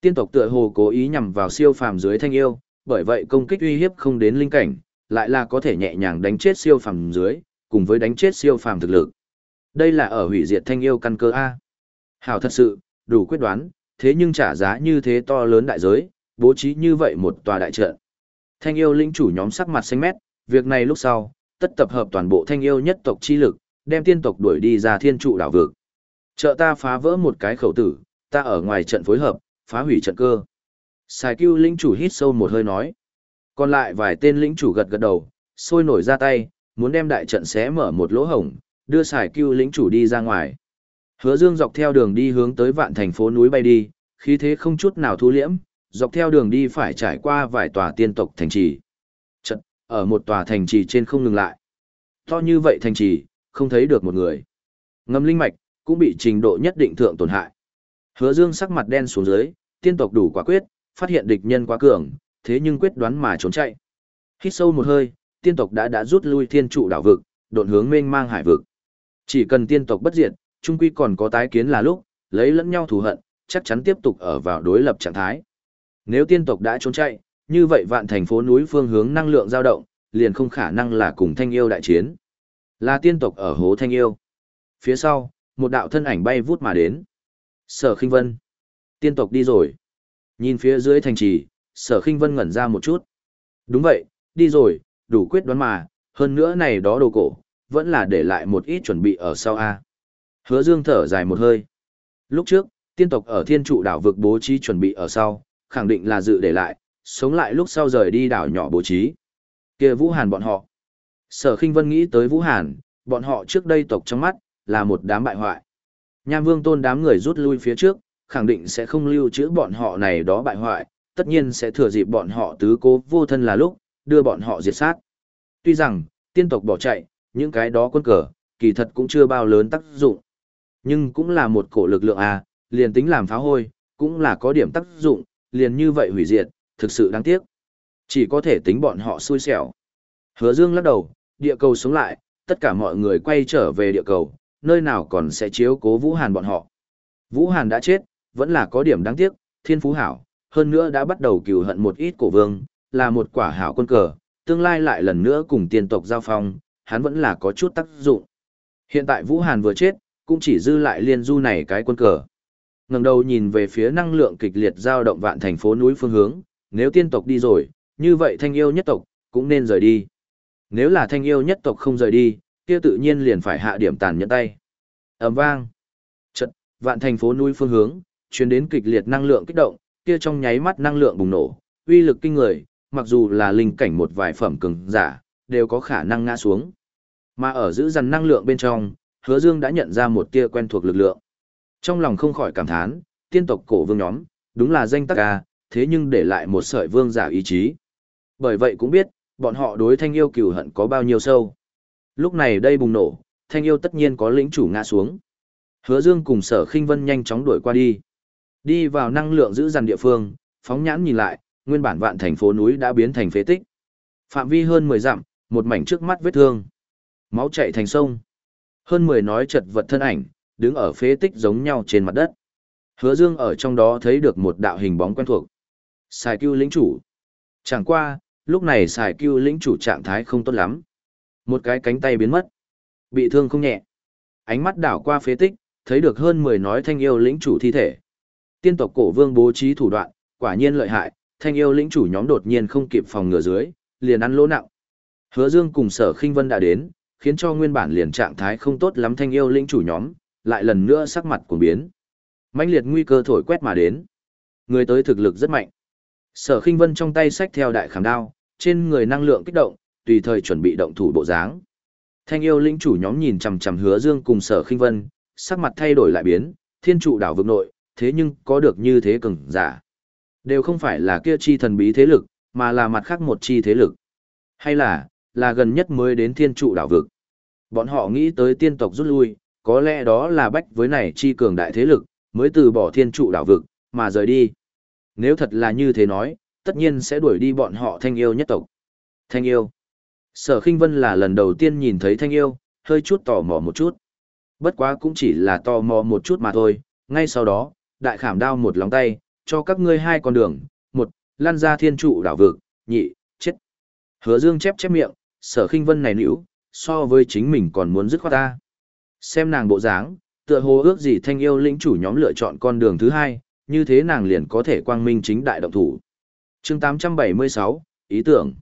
S1: Tiên tộc tựa hồ cố ý nhằm vào siêu phàm dưới thanh yêu, bởi vậy công kích uy hiếp không đến linh cảnh, lại là có thể nhẹ nhàng đánh chết siêu phàm dưới, cùng với đánh chết siêu phàm thực lực. Đây là ở hủy diệt thanh yêu căn cơ A. Hảo thật sự, đủ quyết đoán, thế nhưng trả giá như thế to lớn đại giới, bố trí như vậy một tòa đại trận. Thanh yêu lĩnh chủ nhóm sắc mặt xanh mét, việc này lúc sau, tất tập hợp toàn bộ thanh yêu nhất tộc chi lực, đem tiên tộc đuổi đi ra thiên trụ đảo vực. Trợ ta phá vỡ một cái khẩu tử, ta ở ngoài trận phối hợp, phá hủy trận cơ. Sài cưu lĩnh chủ hít sâu một hơi nói. Còn lại vài tên lĩnh chủ gật gật đầu, sôi nổi ra tay, muốn đem đại trận xé mở một lỗ hổng, đưa sài cưu lĩnh chủ đi ra ngoài. Hứa dương dọc theo đường đi hướng tới vạn thành phố núi bay đi, khí thế không chút nào thu liễm, dọc theo đường đi phải trải qua vài tòa tiên tộc thành trì. Chật, ở một tòa thành trì trên không ngừng lại. To như vậy thành trì, không thấy được một người. Ngâm linh mạch, cũng bị trình độ nhất định thượng tổn hại. Hứa Dương sắc mặt đen xuống dưới, tiên tộc đủ quả quyết, phát hiện địch nhân quá cường, thế nhưng quyết đoán mà trốn chạy. Hít sâu một hơi, tiên tộc đã đã rút lui thiên trụ đảo vực, độn hướng mênh mang hải vực. Chỉ cần tiên tộc bất diệt, trung quy còn có tái kiến là lúc, lấy lẫn nhau thù hận, chắc chắn tiếp tục ở vào đối lập trạng thái. Nếu tiên tộc đã trốn chạy, như vậy vạn thành phố núi phương hướng năng lượng dao động, liền không khả năng là cùng thanh yêu đại chiến. Là tiên tộc ở hố thanh yêu. Phía sau, một đạo thân ảnh bay vút mà đến. Sở khinh vân. Tiên tộc đi rồi. Nhìn phía dưới thành trì, sở khinh vân ngẩn ra một chút. Đúng vậy, đi rồi, đủ quyết đoán mà, hơn nữa này đó đồ cổ, vẫn là để lại một ít chuẩn bị ở sau A. Hứa dương thở dài một hơi. Lúc trước, tiên tộc ở thiên trụ đảo vực bố trí chuẩn bị ở sau, khẳng định là dự để lại, sống lại lúc sau rời đi đảo nhỏ bố trí. kia Vũ Hàn bọn họ. Sở khinh vân nghĩ tới Vũ Hàn, bọn họ trước đây tộc trong mắt, là một đám bại hoại. Nham vương tôn đám người rút lui phía trước, khẳng định sẽ không lưu trữ bọn họ này đó bại hoại, tất nhiên sẽ thừa dịp bọn họ tứ cố vô thân là lúc, đưa bọn họ diệt sát. Tuy rằng, tiên tộc bỏ chạy, những cái đó quân cờ, kỳ thật cũng chưa bao lớn tác dụng. Nhưng cũng là một cổ lực lượng à, liền tính làm phá hôi, cũng là có điểm tác dụng, liền như vậy hủy diệt, thực sự đáng tiếc. Chỉ có thể tính bọn họ xui xẻo. Hứa Dương lắc đầu, địa cầu sống lại, tất cả mọi người quay trở về địa cầu, nơi nào còn sẽ chiếu cố Vũ Hàn bọn họ. Vũ Hàn đã chết, vẫn là có điểm đáng tiếc, thiên phú hảo, hơn nữa đã bắt đầu cừu hận một ít cổ vương, là một quả hảo quân cờ, tương lai lại lần nữa cùng tiên tộc giao phong, hắn vẫn là có chút tác dụng. Hiện tại Vũ Hàn vừa chết, cũng chỉ dư lại liên du này cái quân cờ. Ngẩng đầu nhìn về phía năng lượng kịch liệt dao động vạn thành phố núi phương hướng, nếu tiên tộc đi rồi, như vậy thanh yêu nhất tộc cũng nên rời đi. Nếu là thanh yêu nhất tộc không rời đi, kia tự nhiên liền phải hạ điểm tàn nhẫn tay. Ầm vang. Chợt, vạn thành phố núi phương hướng, truyền đến kịch liệt năng lượng kích động, kia trong nháy mắt năng lượng bùng nổ, uy lực kinh người, mặc dù là linh cảnh một vài phẩm cường giả, đều có khả năng ngã xuống. Mà ở giữ dần năng lượng bên trong, Hứa Dương đã nhận ra một tia quen thuộc lực lượng. Trong lòng không khỏi cảm thán, tiên tộc cổ vương nhóm, đúng là danh tắc ca, thế nhưng để lại một sợi vương giả ý chí. Bởi vậy cũng biết, bọn họ đối thanh yêu cừu hận có bao nhiêu sâu. Lúc này đây bùng nổ, thanh yêu tất nhiên có lĩnh chủ ngã xuống. Hứa Dương cùng Sở Khinh Vân nhanh chóng đuổi qua đi. Đi vào năng lượng giữ dằn địa phương, phóng nhãn nhìn lại, nguyên bản vạn thành phố núi đã biến thành phế tích. Phạm vi hơn 10 dặm, một mảnh trước mắt vết thương. Máu chảy thành sông. Hơn 10 nói chật vật thân ảnh, đứng ở phế tích giống nhau trên mặt đất. Hứa Dương ở trong đó thấy được một đạo hình bóng quen thuộc. Sài Cưu lĩnh chủ. Chẳng qua, lúc này Sài Cưu lĩnh chủ trạng thái không tốt lắm. Một cái cánh tay biến mất. Bị thương không nhẹ. Ánh mắt đảo qua phế tích, thấy được hơn 10 nói thanh yêu lĩnh chủ thi thể. Tiên tộc cổ vương bố trí thủ đoạn, quả nhiên lợi hại, thanh yêu lĩnh chủ nhóm đột nhiên không kịp phòng ngừa dưới, liền ăn lỗ nặng. Hứa Dương cùng Sở Khinh Vân đã đến, khiến cho nguyên bản liền trạng thái không tốt lắm thanh yêu lĩnh chủ nhóm, lại lần nữa sắc mặt cuồng biến. mãnh liệt nguy cơ thổi quét mà đến. Người tới thực lực rất mạnh. Sở Khinh Vân trong tay xách theo đại khảm đao, trên người năng lượng kích động, tùy thời chuẩn bị động thủ bộ dáng. Thanh yêu lĩnh chủ nhóm nhìn chằm chằm Hứa Dương cùng Sở Khinh Vân, sắc mặt thay đổi lại biến, thiên trụ đảo vực nội, thế nhưng có được như thế cường giả. Đều không phải là kia chi thần bí thế lực, mà là mặt khác một chi thế lực. Hay là, là gần nhất mới đến thiên trụ đảo vực. Bọn họ nghĩ tới tiên tộc rút lui, có lẽ đó là bách với này chi cường đại thế lực, mới từ bỏ thiên trụ đảo vực, mà rời đi. Nếu thật là như thế nói, tất nhiên sẽ đuổi đi bọn họ thanh yêu nhất tộc. Thanh yêu. Sở khinh vân là lần đầu tiên nhìn thấy thanh yêu, hơi chút tò mò một chút. Bất quá cũng chỉ là tò mò một chút mà thôi, ngay sau đó, đại khảm đao một lòng tay, cho các ngươi hai con đường, một, lan ra thiên trụ đảo vực, nhị, chết. Hứa dương chép chép miệng, sở khinh vân này nữ, so với chính mình còn muốn dứt khoát ta. Xem nàng bộ dáng, tựa hồ ước gì thanh yêu lĩnh chủ nhóm lựa chọn con đường thứ hai, như thế nàng liền có thể quang minh chính đại động thủ. chương 876, ý tưởng.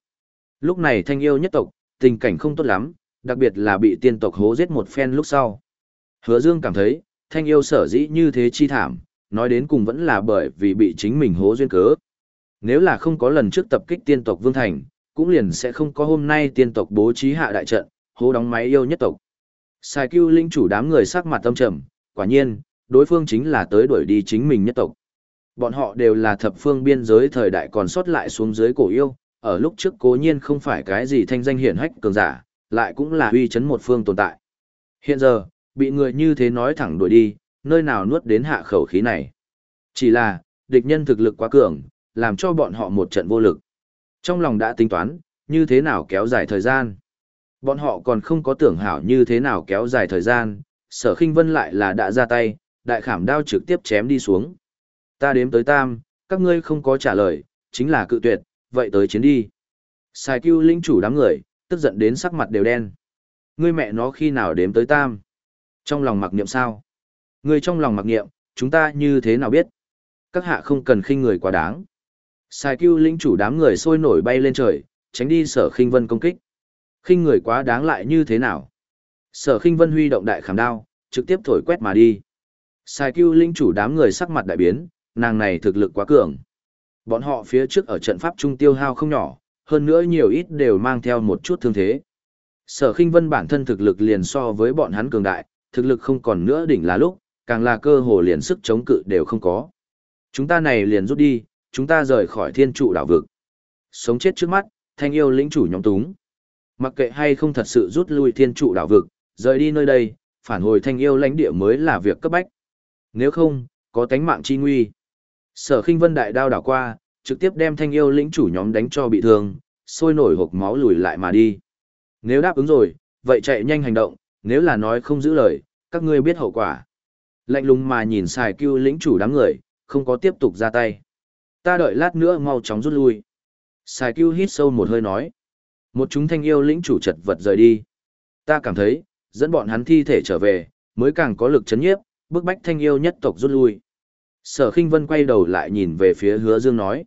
S1: Lúc này thanh yêu nhất tộc, tình cảnh không tốt lắm, đặc biệt là bị tiên tộc hố giết một phen lúc sau. Hứa Dương cảm thấy, thanh yêu sở dĩ như thế chi thảm, nói đến cùng vẫn là bởi vì bị chính mình hố duyên cớ. Nếu là không có lần trước tập kích tiên tộc Vương Thành, cũng liền sẽ không có hôm nay tiên tộc bố trí hạ đại trận, hố đóng máy yêu nhất tộc. Sai cưu lĩnh chủ đám người sắc mặt tâm trầm, quả nhiên, đối phương chính là tới đuổi đi chính mình nhất tộc. Bọn họ đều là thập phương biên giới thời đại còn sót lại xuống dưới cổ yêu, ở lúc trước cố nhiên không phải cái gì thanh danh hiển hách cường giả, lại cũng là uy chấn một phương tồn tại. Hiện giờ, bị người như thế nói thẳng đuổi đi, nơi nào nuốt đến hạ khẩu khí này. Chỉ là, địch nhân thực lực quá cường, làm cho bọn họ một trận vô lực. Trong lòng đã tính toán, như thế nào kéo dài thời gian. Bọn họ còn không có tưởng hảo như thế nào kéo dài thời gian, sở khinh vân lại là đã ra tay, đại khảm đao trực tiếp chém đi xuống. Ta đếm tới tam, các ngươi không có trả lời, chính là cự tuyệt, vậy tới chiến đi. Sai cưu linh chủ đám người, tức giận đến sắc mặt đều đen. Ngươi mẹ nó khi nào đếm tới tam? Trong lòng mặc niệm sao? Ngươi trong lòng mặc niệm, chúng ta như thế nào biết? Các hạ không cần khinh người quá đáng. Sai cưu linh chủ đám người sôi nổi bay lên trời, tránh đi sở khinh vân công kích. Khinh người quá đáng lại như thế nào? Sở khinh vân huy động đại khảm đao, trực tiếp thổi quét mà đi. Sai cưu linh chủ đám người sắc mặt đại biến, nàng này thực lực quá cường. Bọn họ phía trước ở trận pháp trung tiêu hao không nhỏ, hơn nữa nhiều ít đều mang theo một chút thương thế. Sở khinh vân bản thân thực lực liền so với bọn hắn cường đại, thực lực không còn nữa đỉnh là lúc, càng là cơ hồ liền sức chống cự đều không có. Chúng ta này liền rút đi, chúng ta rời khỏi thiên trụ đảo vực. Sống chết trước mắt, thanh yêu lĩnh chủ nhóm túng. Mặc kệ hay không thật sự rút lui thiên trụ đảo vực, rời đi nơi đây, phản hồi thanh yêu lãnh địa mới là việc cấp bách. Nếu không, có tánh mạng chi nguy. Sở khinh vân đại đao đảo qua, trực tiếp đem thanh yêu lĩnh chủ nhóm đánh cho bị thương, sôi nổi hộp máu lùi lại mà đi. Nếu đáp ứng rồi, vậy chạy nhanh hành động, nếu là nói không giữ lời, các ngươi biết hậu quả. Lạnh lùng mà nhìn xài cưu lĩnh chủ đám người, không có tiếp tục ra tay. Ta đợi lát nữa mau chóng rút lui. Xài cưu hít sâu một hơi nói. Một chúng thanh yêu lĩnh chủ chật vật rời đi. Ta cảm thấy, dẫn bọn hắn thi thể trở về, mới càng có lực chấn nhiếp, bức bách thanh yêu nhất tộc rút lui. Sở khinh vân quay đầu lại nhìn về phía hứa dương nói.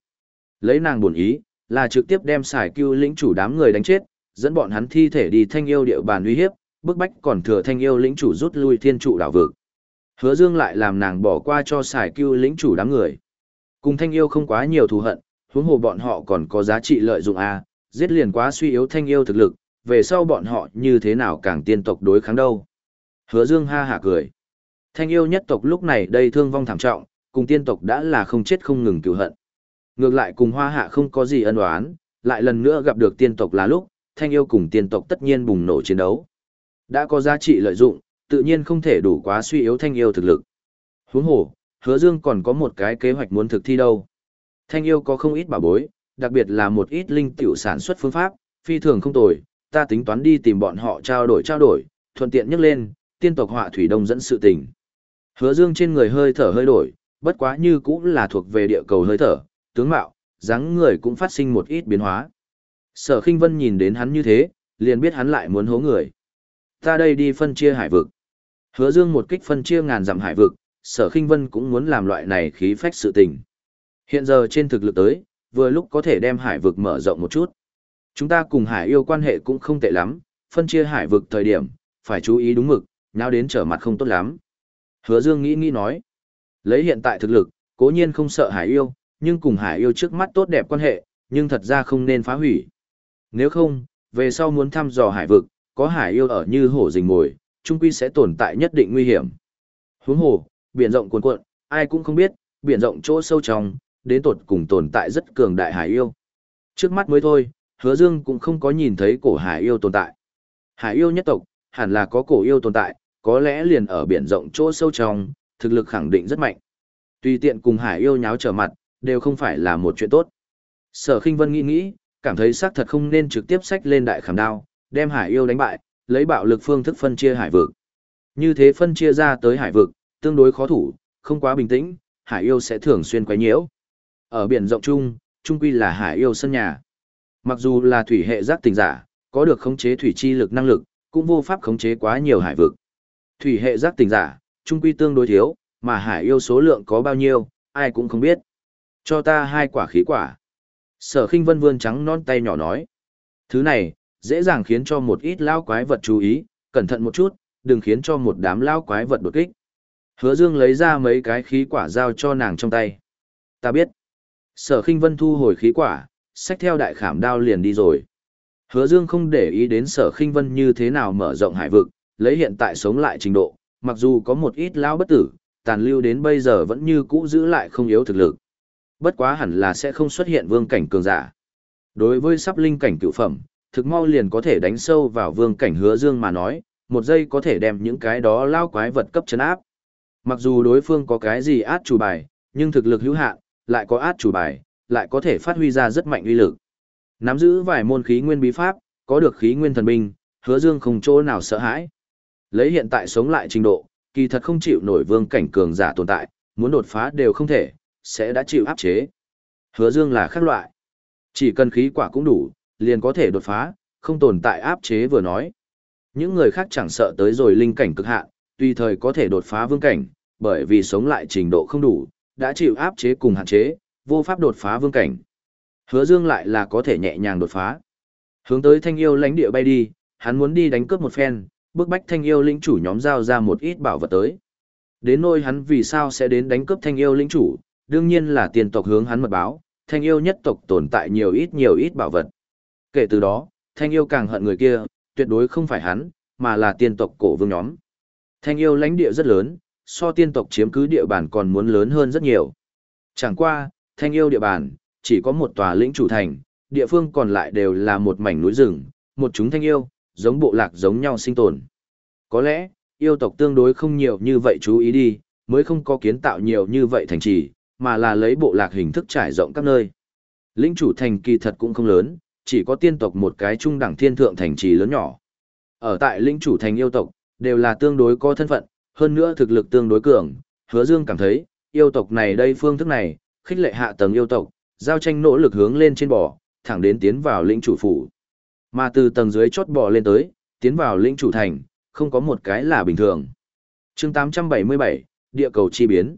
S1: Lấy nàng buồn ý, là trực tiếp đem xài cưu lĩnh chủ đám người đánh chết, dẫn bọn hắn thi thể đi thanh yêu địa bàn uy hiếp, bức bách còn thừa thanh yêu lĩnh chủ rút lui thiên trụ đảo vực. Hứa Dương lại làm nàng bỏ qua cho xài cưu lĩnh chủ đám người. Cùng thanh yêu không quá nhiều thù hận, huống hồ bọn họ còn có giá trị lợi dụng a, giết liền quá suy yếu thanh yêu thực lực, về sau bọn họ như thế nào càng tiên tộc đối kháng đâu. Hứa Dương ha hả cười. Thanh yêu nhất tộc lúc này đây thương vong thảm trọng, cùng tiên tộc đã là không chết không ngừng cứu hận. Ngược lại cùng hoa hạ không có gì ân oán, lại lần nữa gặp được tiên tộc là lúc, thanh yêu cùng tiên tộc tất nhiên bùng nổ chiến đấu. Đã có giá trị lợi dụng, tự nhiên không thể đủ quá suy yếu thanh yêu thực lực. Huống hồ, hứa dương còn có một cái kế hoạch muốn thực thi đâu. Thanh yêu có không ít bảo bối, đặc biệt là một ít linh tiểu sản xuất phương pháp, phi thường không tồi, ta tính toán đi tìm bọn họ trao đổi trao đổi, thuận tiện nhắc lên, tiên tộc họa thủy đông dẫn sự tình. Hứa dương trên người hơi thở hơi đổi, bất quá như cũng là thuộc về địa cầu hơi thở, tướng mạo, dáng người cũng phát sinh một ít biến hóa. Sở Khinh Vân nhìn đến hắn như thế, liền biết hắn lại muốn hố người. Ta đây đi phân chia hải vực. Hứa Dương một kích phân chia ngàn dặm hải vực, Sở Khinh Vân cũng muốn làm loại này khí phách sự tình. Hiện giờ trên thực lực tới, vừa lúc có thể đem hải vực mở rộng một chút. Chúng ta cùng hải yêu quan hệ cũng không tệ lắm, phân chia hải vực thời điểm, phải chú ý đúng mực, nhau đến trở mặt không tốt lắm. Hứa Dương nghĩ nghĩ nói, lấy hiện tại thực lực, cố nhiên không sợ hải yêu, nhưng cùng hải yêu trước mắt tốt đẹp quan hệ, nhưng thật ra không nên phá hủy. Nếu không, về sau muốn thăm dò hải vực, có hải yêu ở như hổ rình mồi, trung quy sẽ tồn tại nhất định nguy hiểm. Huống hồ, biển rộng cuồn cuộn, ai cũng không biết, biển rộng chỗ sâu trong, đến tột cùng tồn tại rất cường đại hải yêu. Trước mắt mới thôi, hứa dương cũng không có nhìn thấy cổ hải yêu tồn tại. Hải yêu nhất tộc, hẳn là có cổ yêu tồn tại, có lẽ liền ở biển rộng chỗ sâu trong, thực lực khẳng định rất mạnh. Tùy tiện cùng hải yêu nháo trở mặt, đều không phải là một chuyện tốt. Sở khinh vân nghĩ nghĩ, cảm thấy xác thật không nên trực tiếp sách lên đại khảm đao, đem hải yêu đánh bại, lấy bạo lực phương thức phân chia hải vực. Như thế phân chia ra tới hải vực, tương đối khó thủ, không quá bình tĩnh, hải yêu sẽ thường xuyên quấy nhiễu. Ở biển rộng chung, trung quy là hải yêu sân nhà. Mặc dù là thủy hệ giác tình giả, có được khống chế thủy chi lực năng lực, cũng vô pháp khống chế quá nhiều hải vực. Thủy hệ giác tình giả, trung quy tương đối thiếu, mà hải yêu số lượng có bao nhiêu, ai cũng không biết. Cho ta hai quả khí quả. Sở khinh vân vươn trắng non tay nhỏ nói. Thứ này, dễ dàng khiến cho một ít lao quái vật chú ý, cẩn thận một chút, đừng khiến cho một đám lao quái vật đột kích. Hứa dương lấy ra mấy cái khí quả giao cho nàng trong tay. Ta biết. Sở khinh vân thu hồi khí quả, xách theo đại khảm đao liền đi rồi. Hứa dương không để ý đến sở khinh vân như thế nào mở rộng hải vực, lấy hiện tại sống lại trình độ, mặc dù có một ít lao bất tử, tàn lưu đến bây giờ vẫn như cũ giữ lại không yếu thực lực. Bất quá hẳn là sẽ không xuất hiện vương cảnh cường giả. Đối với sắp linh cảnh cựu phẩm, thực mau liền có thể đánh sâu vào vương cảnh hứa dương mà nói, một giây có thể đem những cái đó lao quái vật cấp chấn áp. Mặc dù đối phương có cái gì át chủ bài, nhưng thực lực hữu hạn, lại có át chủ bài, lại có thể phát huy ra rất mạnh uy lực. Nắm giữ vài môn khí nguyên bí pháp, có được khí nguyên thần binh, hứa dương không chỗ nào sợ hãi. Lấy hiện tại sống lại trình độ, kỳ thật không chịu nổi vương cảnh cường giả tồn tại, muốn đột phá đều không thể, sẽ đã chịu áp chế. Hứa dương là khác loại. Chỉ cần khí quả cũng đủ, liền có thể đột phá, không tồn tại áp chế vừa nói. Những người khác chẳng sợ tới rồi linh cảnh cực hạn, tùy thời có thể đột phá vương cảnh, bởi vì sống lại trình độ không đủ, đã chịu áp chế cùng hạn chế, vô pháp đột phá vương cảnh. Hứa Dương lại là có thể nhẹ nhàng đột phá. Hướng tới Thanh Yêu lãnh địa bay đi, hắn muốn đi đánh cướp một phen, bước bách Thanh Yêu lĩnh chủ nhóm giao ra một ít bảo vật tới. Đến nơi hắn vì sao sẽ đến đánh cướp Thanh Yêu lĩnh chủ, đương nhiên là tiền tộc hướng hắn mật báo, Thanh Yêu nhất tộc tồn tại nhiều ít nhiều ít bảo vật. Kể từ đó, Thanh Yêu càng hận người kia, tuyệt đối không phải hắn, mà là tiên tộc cổ vương nhóm. Thanh Yêu lãnh địa rất lớn, so tiên tộc chiếm cứ địa bàn còn muốn lớn hơn rất nhiều. Chẳng qua, Thanh Yêu địa bàn, chỉ có một tòa lĩnh chủ thành, địa phương còn lại đều là một mảnh núi rừng, một chúng thanh yêu, giống bộ lạc giống nhau sinh tồn. Có lẽ, yêu tộc tương đối không nhiều như vậy chú ý đi, mới không có kiến tạo nhiều như vậy thành trì, mà là lấy bộ lạc hình thức trải rộng các nơi. Lĩnh chủ thành kỳ thật cũng không lớn, chỉ có tiên tộc một cái trung đẳng thiên thượng thành trì lớn nhỏ. Ở tại lĩnh chủ thành yêu tộc, đều là tương đối có thân phận, hơn nữa thực lực tương đối cường, hứa dương cảm thấy, yêu tộc này đây phương thức này, khích lệ hạ tầng yêu tộc, giao tranh nỗ lực hướng lên trên bò, thẳng đến tiến vào lĩnh chủ phủ. Mà từ tầng dưới chốt bò lên tới, tiến vào lĩnh chủ thành, không có một cái là bình thường. chương 877, địa cầu chi biến.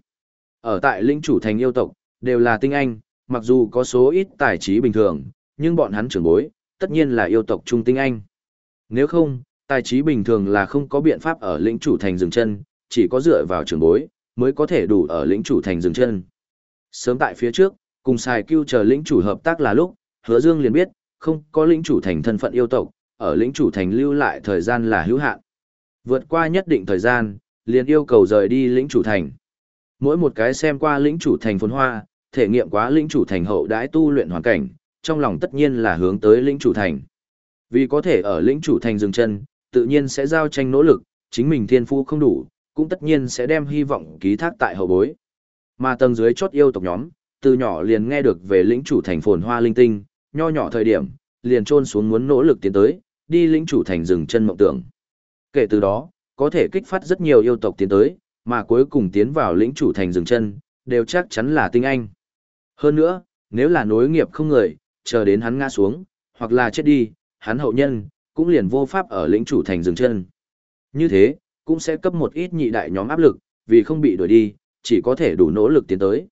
S1: Ở tại lĩnh chủ thành yêu tộc, đều là tinh anh, mặc dù có số ít tài trí bình thường, nhưng bọn hắn trưởng bối, tất nhiên là yêu tộc trung tinh anh. Nếu không, tài trí bình thường là không có biện pháp ở lĩnh chủ thành dừng chân, chỉ có dựa vào trưởng bối, mới có thể đủ ở lĩnh chủ thành dừng chân. Sớm tại phía trước, cùng xài cưu chờ lĩnh chủ hợp tác là lúc, hứa dương liền biết, không có lĩnh chủ thành thân phận yêu tộc, ở lĩnh chủ thành lưu lại thời gian là hữu hạn. Vượt qua nhất định thời gian, liền yêu cầu rời đi lĩnh chủ thành. Mỗi một cái xem qua lĩnh chủ thành phồn hoa, thể nghiệm quá lĩnh chủ thành hậu đãi tu luyện hoàn cảnh, trong lòng tất nhiên là hướng tới lĩnh chủ thành. Vì có thể ở lĩnh chủ thành dừng chân, tự nhiên sẽ giao tranh nỗ lực, chính mình thiên phú không đủ, cũng tất nhiên sẽ đem hy vọng ký thác tại hậu bối. Mà tầng dưới chốt yêu tộc nhóm, từ nhỏ liền nghe được về lĩnh chủ thành phồn hoa linh tinh, nho nhỏ thời điểm, liền trôn xuống muốn nỗ lực tiến tới, đi lĩnh chủ thành rừng chân mộng tưởng. Kể từ đó, có thể kích phát rất nhiều yêu tộc tiến tới, mà cuối cùng tiến vào lĩnh chủ thành rừng chân, đều chắc chắn là tinh anh. Hơn nữa, nếu là nối nghiệp không người, chờ đến hắn ngã xuống, hoặc là chết đi, hắn hậu nhân, cũng liền vô pháp ở lĩnh chủ thành rừng chân. Như thế, cũng sẽ cấp một ít nhị đại nhóm áp lực, vì không bị đuổi đi, chỉ có thể đủ nỗ lực tiến tới.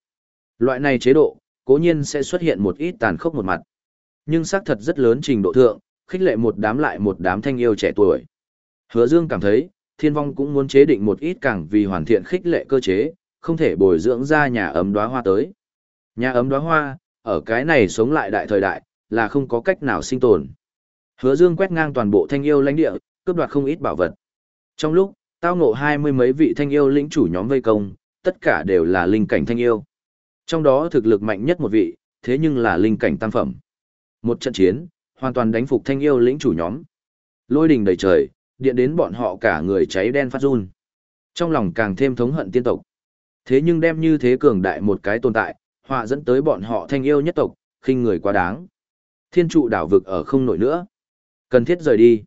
S1: Loại này chế độ, cố nhiên sẽ xuất hiện một ít tàn khốc một mặt. Nhưng xác thật rất lớn trình độ thượng, khích lệ một đám lại một đám thanh yêu trẻ tuổi. Hứa Dương cảm thấy, thiên vong cũng muốn chế định một ít càng vì hoàn thiện khích lệ cơ chế, không thể bồi dưỡng ra nhà ấm đóa hoa tới. Nhà ấm đóa hoa, ở cái này sống lại đại thời đại, là không có cách nào sinh tồn. Hứa Dương quét ngang toàn bộ thanh yêu lãnh địa, cướp đoạt không ít bảo vật. Trong lúc, tao ngộ hai mươi mấy vị thanh yêu lĩnh chủ nhóm vây công, tất cả đều là linh cảnh thanh yêu. Trong đó thực lực mạnh nhất một vị, thế nhưng là linh cảnh tam phẩm. Một trận chiến, hoàn toàn đánh phục thanh yêu lĩnh chủ nhóm. Lôi đình đầy trời, điện đến bọn họ cả người cháy đen phát run. Trong lòng càng thêm thống hận tiên tộc. Thế nhưng đem như thế cường đại một cái tồn tại, họa dẫn tới bọn họ thanh yêu nhất tộc, khinh người quá đáng. Thiên trụ đảo vực ở không nổi nữa. Cần thiết rời đi.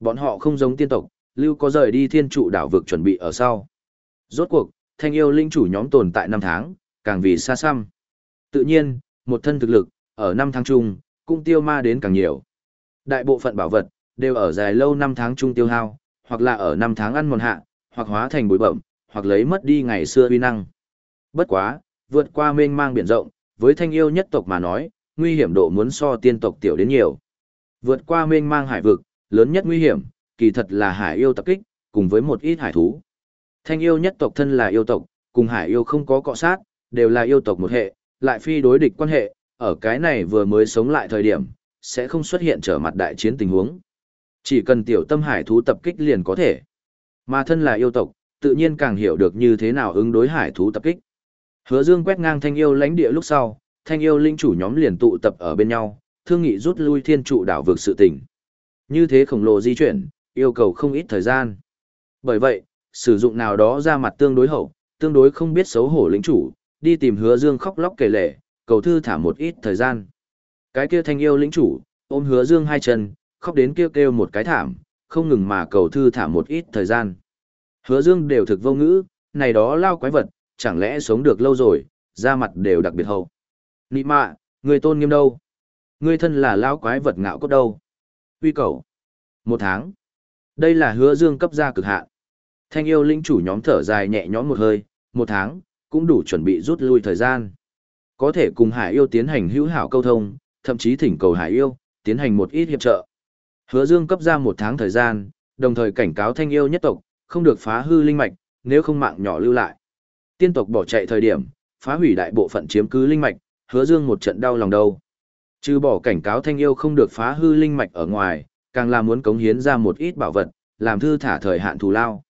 S1: Bọn họ không giống tiên tộc, lưu có rời đi thiên trụ đảo vực chuẩn bị ở sau. Rốt cuộc, thanh yêu linh chủ nhóm tồn tại năm tháng, càng vì xa xăm. Tự nhiên, một thân thực lực, ở năm tháng chung, cũng tiêu ma đến càng nhiều. Đại bộ phận bảo vật, đều ở dài lâu năm tháng chung tiêu hao, hoặc là ở năm tháng ăn mòn hạ, hoặc hóa thành bụi bậm, hoặc lấy mất đi ngày xưa uy năng. Bất quá, vượt qua mênh mang biển rộng, với thanh yêu nhất tộc mà nói, nguy hiểm độ muốn so tiên tộc tiểu đến nhiều. Vượt qua mênh mang hải vực, lớn nhất nguy hiểm, kỳ thật là hải yêu tập kích, cùng với một ít hải thú. Thanh yêu nhất tộc thân là yêu tộc, cùng hải yêu không có cọ sát, đều là yêu tộc một hệ, lại phi đối địch quan hệ, ở cái này vừa mới sống lại thời điểm, sẽ không xuất hiện trở mặt đại chiến tình huống. Chỉ cần tiểu tâm hải thú tập kích liền có thể. Mà thân là yêu tộc, tự nhiên càng hiểu được như thế nào ứng đối hải thú tập kích. Hứa Dương quét ngang thanh yêu lãnh địa lúc sau, thanh yêu linh chủ nhóm liền tụ tập ở bên nhau, thương nghị rút lui thiên trụ đảo vực sự tình, Như thế khổng lồ di chuyển, yêu cầu không ít thời gian. Bởi vậy, sử dụng nào đó ra mặt tương đối hậu, tương đối không biết xấu hổ lĩnh chủ, đi tìm hứa dương khóc lóc kể lể, cầu thư thả một ít thời gian. Cái kia thanh yêu lĩnh chủ, ôm hứa dương hai chân, khóc đến kêu kêu một cái thảm, không ngừng mà cầu thư thả một ít thời gian. Hứa dương đều thực vô ngữ, này đó lao quái vật, chẳng lẽ sống được lâu rồi, da mặt đều đặc biệt hậu. Nị mạ, người tôn nghiêm đâu? Người thân là lao quái vật ngạo cốt đâu? Uy cầu. Một tháng. Đây là hứa dương cấp ra cực hạn. Thanh yêu linh chủ nhóm thở dài nhẹ nhõm một hơi, một tháng, cũng đủ chuẩn bị rút lui thời gian. Có thể cùng hải yêu tiến hành hữu hảo câu thông, thậm chí thỉnh cầu hải yêu, tiến hành một ít hiệp trợ. Hứa dương cấp ra một tháng thời gian, đồng thời cảnh cáo thanh yêu nhất tộc, không được phá hư linh mạch, nếu không mạng nhỏ lưu lại. Tiên tộc bỏ chạy thời điểm, phá hủy đại bộ phận chiếm cứ linh mạch, hứa dương một trận đau lòng đâu. Trừ bỏ cảnh cáo thanh yêu không được phá hư linh mạch ở ngoài, càng là muốn cống hiến ra một ít bảo vật, làm thư thả thời hạn thù lao.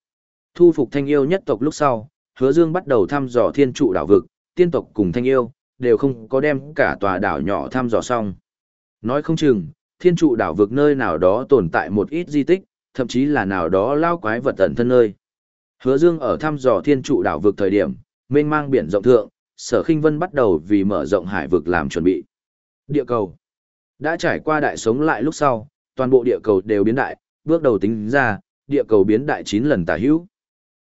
S1: Thu phục thanh yêu nhất tộc lúc sau, hứa dương bắt đầu thăm dò thiên trụ đảo vực, tiên tộc cùng thanh yêu, đều không có đem cả tòa đảo nhỏ thăm dò xong. Nói không chừng, thiên trụ đảo vực nơi nào đó tồn tại một ít di tích, thậm chí là nào đó lao quái vật tận thân nơi. Hứa Dương ở thăm dò thiên trụ đảo vực thời điểm, mênh mang biển rộng thượng, sở khinh vân bắt đầu vì mở rộng hải vực làm chuẩn bị. Địa cầu đã trải qua đại sống lại lúc sau, toàn bộ địa cầu đều biến đại, bước đầu tính ra, địa cầu biến đại 9 lần tả hữu.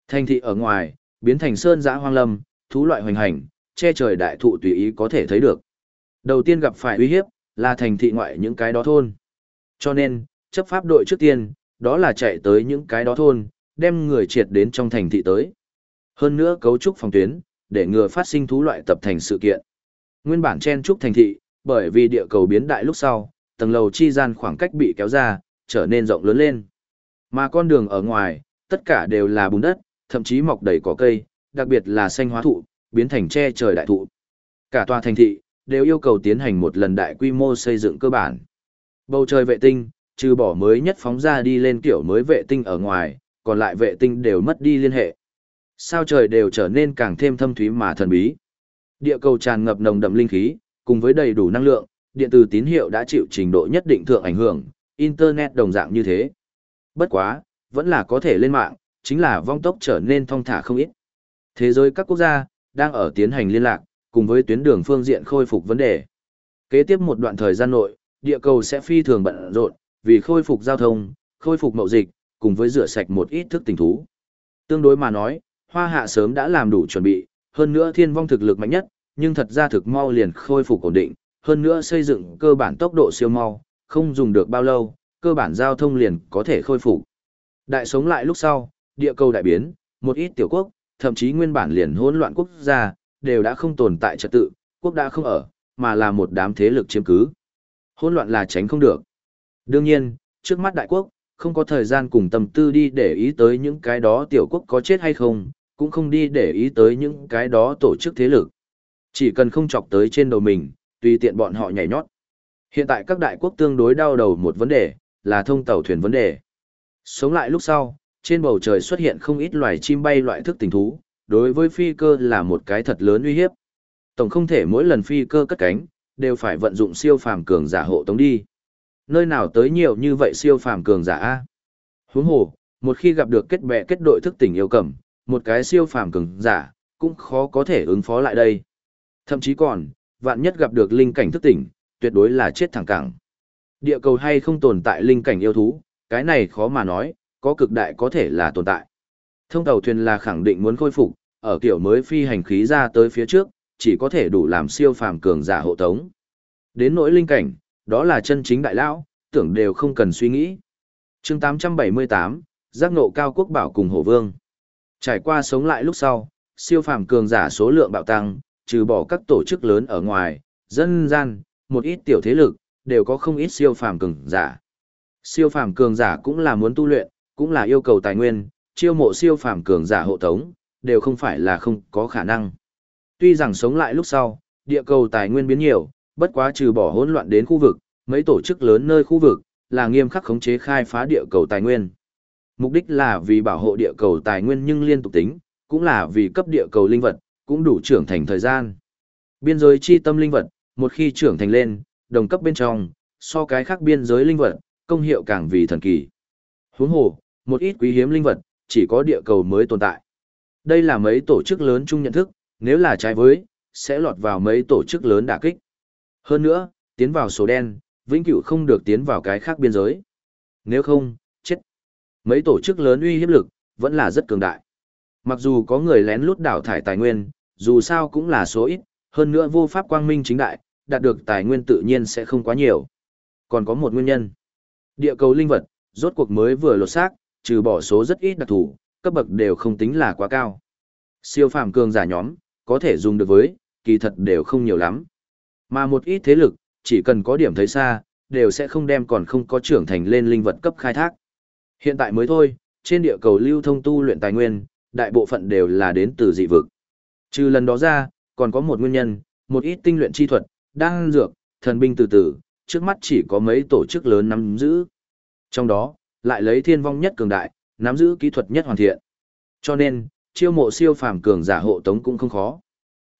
S1: Thành thị ở ngoài, biến thành sơn dã hoang lâm, thú loại hoành hành, che trời đại thụ tùy ý có thể thấy được. Đầu tiên gặp phải uy hiếp, là thành thị ngoại những cái đó thôn. Cho nên, chấp pháp đội trước tiên, đó là chạy tới những cái đó thôn, đem người triệt đến trong thành thị tới. Hơn nữa cấu trúc phòng tuyến, để ngừa phát sinh thú loại tập thành sự kiện. Nguyên bản chen trúc thành thị, bởi vì địa cầu biến đại lúc sau, tầng lầu chi gian khoảng cách bị kéo ra, trở nên rộng lớn lên. Mà con đường ở ngoài, tất cả đều là bùn đất, thậm chí mọc đầy cỏ cây, đặc biệt là xanh hóa thụ, biến thành che trời đại thụ. Cả tòa thành thị, đều yêu cầu tiến hành một lần đại quy mô xây dựng cơ bản. Bầu trời vệ tinh, trừ bỏ mới nhất phóng ra đi lên kiểu mới vệ tinh ở ngoài, còn lại vệ tinh đều mất đi liên hệ. Sao trời đều trở nên càng thêm thâm thúy mà thần bí. Địa cầu tràn ngập nồng đậm linh khí, cùng với đầy đủ năng lượng, điện từ tín hiệu đã chịu trình độ nhất định thượng ảnh hưởng, internet đồng dạng như thế. Bất quá, vẫn là có thể lên mạng, chính là vong tốc trở nên thong thả không ít. Thế giới các quốc gia đang ở tiến hành liên lạc, cùng với tuyến đường phương diện khôi phục vấn đề. Kế tiếp một đoạn thời gian nội, địa cầu sẽ phi thường bận rộn, vì khôi phục giao thông, khôi phục mậu dịch, cùng với rửa sạch một ít thức tình thú. Tương đối mà nói, hoa hạ sớm đã làm đủ chuẩn bị, hơn nữa thiên vong thực lực mạnh nhất, nhưng thật ra thực mau liền khôi phục ổn định, hơn nữa xây dựng cơ bản tốc độ siêu mau, không dùng được bao lâu, cơ bản giao thông liền có thể khôi phục. Đại sống lại lúc sau, địa cầu đại biến, một ít tiểu quốc, thậm chí nguyên bản liền hỗn loạn quốc gia, đều đã không tồn tại trật tự, quốc đã không ở, mà là một đám thế lực chiếm cứ. Hỗn loạn là tránh không được. Đương nhiên, trước mắt đại quốc, không có thời gian cùng tâm tư đi để ý tới những cái đó tiểu quốc có chết hay không, cũng không đi để ý tới những cái đó tổ chức thế lực. Chỉ cần không chọc tới trên đầu mình, tùy tiện bọn họ nhảy nhót. Hiện tại các đại quốc tương đối đau đầu một vấn đề, là thông tàu thuyền vấn đề. Sống lại lúc sau, trên bầu trời xuất hiện không ít loài chim bay loại thức tình thú, đối với phi cơ là một cái thật lớn uy hiếp. Tổng không thể mỗi lần phi cơ cất cánh, đều phải vận dụng siêu phàm cường giả hộ tống đi. Nơi nào tới nhiều như vậy siêu phàm cường giả a? Huống hồ, một khi gặp được kết bè kết đội thức tỉnh yêu cầm, một cái siêu phàm cường giả cũng khó có thể ứng phó lại đây. Thậm chí còn, vạn nhất gặp được linh cảnh thức tỉnh, tuyệt đối là chết thẳng cẳng. Địa cầu hay không tồn tại linh cảnh yêu thú, cái này khó mà nói, có cực đại có thể là tồn tại. Thông tàu thuyền là khẳng định muốn khôi phục, ở kiểu mới phi hành khí ra tới phía trước, chỉ có thể đủ làm siêu phàm cường giả hộ tống. Đến nỗi linh cảnh, đó là chân chính đại lão, tưởng đều không cần suy nghĩ. chương 878, giác ngộ cao quốc bảo cùng hổ vương. Trải qua sống lại lúc sau, siêu phàm cường giả số lượng bạo tăng, trừ bỏ các tổ chức lớn ở ngoài, dân gian, một ít tiểu thế lực, đều có không ít siêu phàm cường giả. Siêu phàm cường giả cũng là muốn tu luyện, cũng là yêu cầu tài nguyên, chiêu mộ siêu phàm cường giả hộ tống, đều không phải là không có khả năng. Tuy rằng sống lại lúc sau, địa cầu tài nguyên biến nhiều, bất quá trừ bỏ hỗn loạn đến khu vực, mấy tổ chức lớn nơi khu vực, là nghiêm khắc khống chế khai phá địa cầu tài nguyên. Mục đích là vì bảo hộ địa cầu tài nguyên nhưng liên tục tính, cũng là vì cấp địa cầu linh vật, cũng đủ trưởng thành thời gian. Biên giới chi tâm linh vật, một khi trưởng thành lên, đồng cấp bên trong, so cái khác biên giới linh vật, công hiệu càng vì thần kỳ. Huống hồ, một ít quý hiếm linh vật, chỉ có địa cầu mới tồn tại. Đây là mấy tổ chức lớn chung nhận thức, nếu là trái với, sẽ lọt vào mấy tổ chức lớn đả kích. Hơn nữa, tiến vào số đen, vĩnh cửu không được tiến vào cái khác biên giới. Nếu không, chết. Mấy tổ chức lớn uy hiếp lực, vẫn là rất cường đại. Mặc dù có người lén lút đảo thải tài nguyên, dù sao cũng là số ít, hơn nữa vô pháp quang minh chính đại, đạt được tài nguyên tự nhiên sẽ không quá nhiều. Còn có một nguyên nhân. Địa cầu linh vật, rốt cuộc mới vừa lột xác, trừ bỏ số rất ít đặc thù, cấp bậc đều không tính là quá cao. Siêu phàm cường giả nhóm, có thể dùng được với, kỳ thật đều không nhiều lắm. Mà một ít thế lực, chỉ cần có điểm thấy xa, đều sẽ không đem còn không có trưởng thành lên linh vật cấp khai thác. Hiện tại mới thôi, trên địa cầu lưu thông tu luyện tài nguyên, đại bộ phận đều là đến từ dị vực. Trừ lần đó ra, còn có một nguyên nhân, một ít tinh luyện chi thuật, đang dược, thần binh từ từ, trước mắt chỉ có mấy tổ chức lớn nắm giữ. Trong đó, lại lấy thiên vong nhất cường đại, nắm giữ kỹ thuật nhất hoàn thiện. Cho nên, chiêu mộ siêu phàm cường giả hộ tống cũng không khó.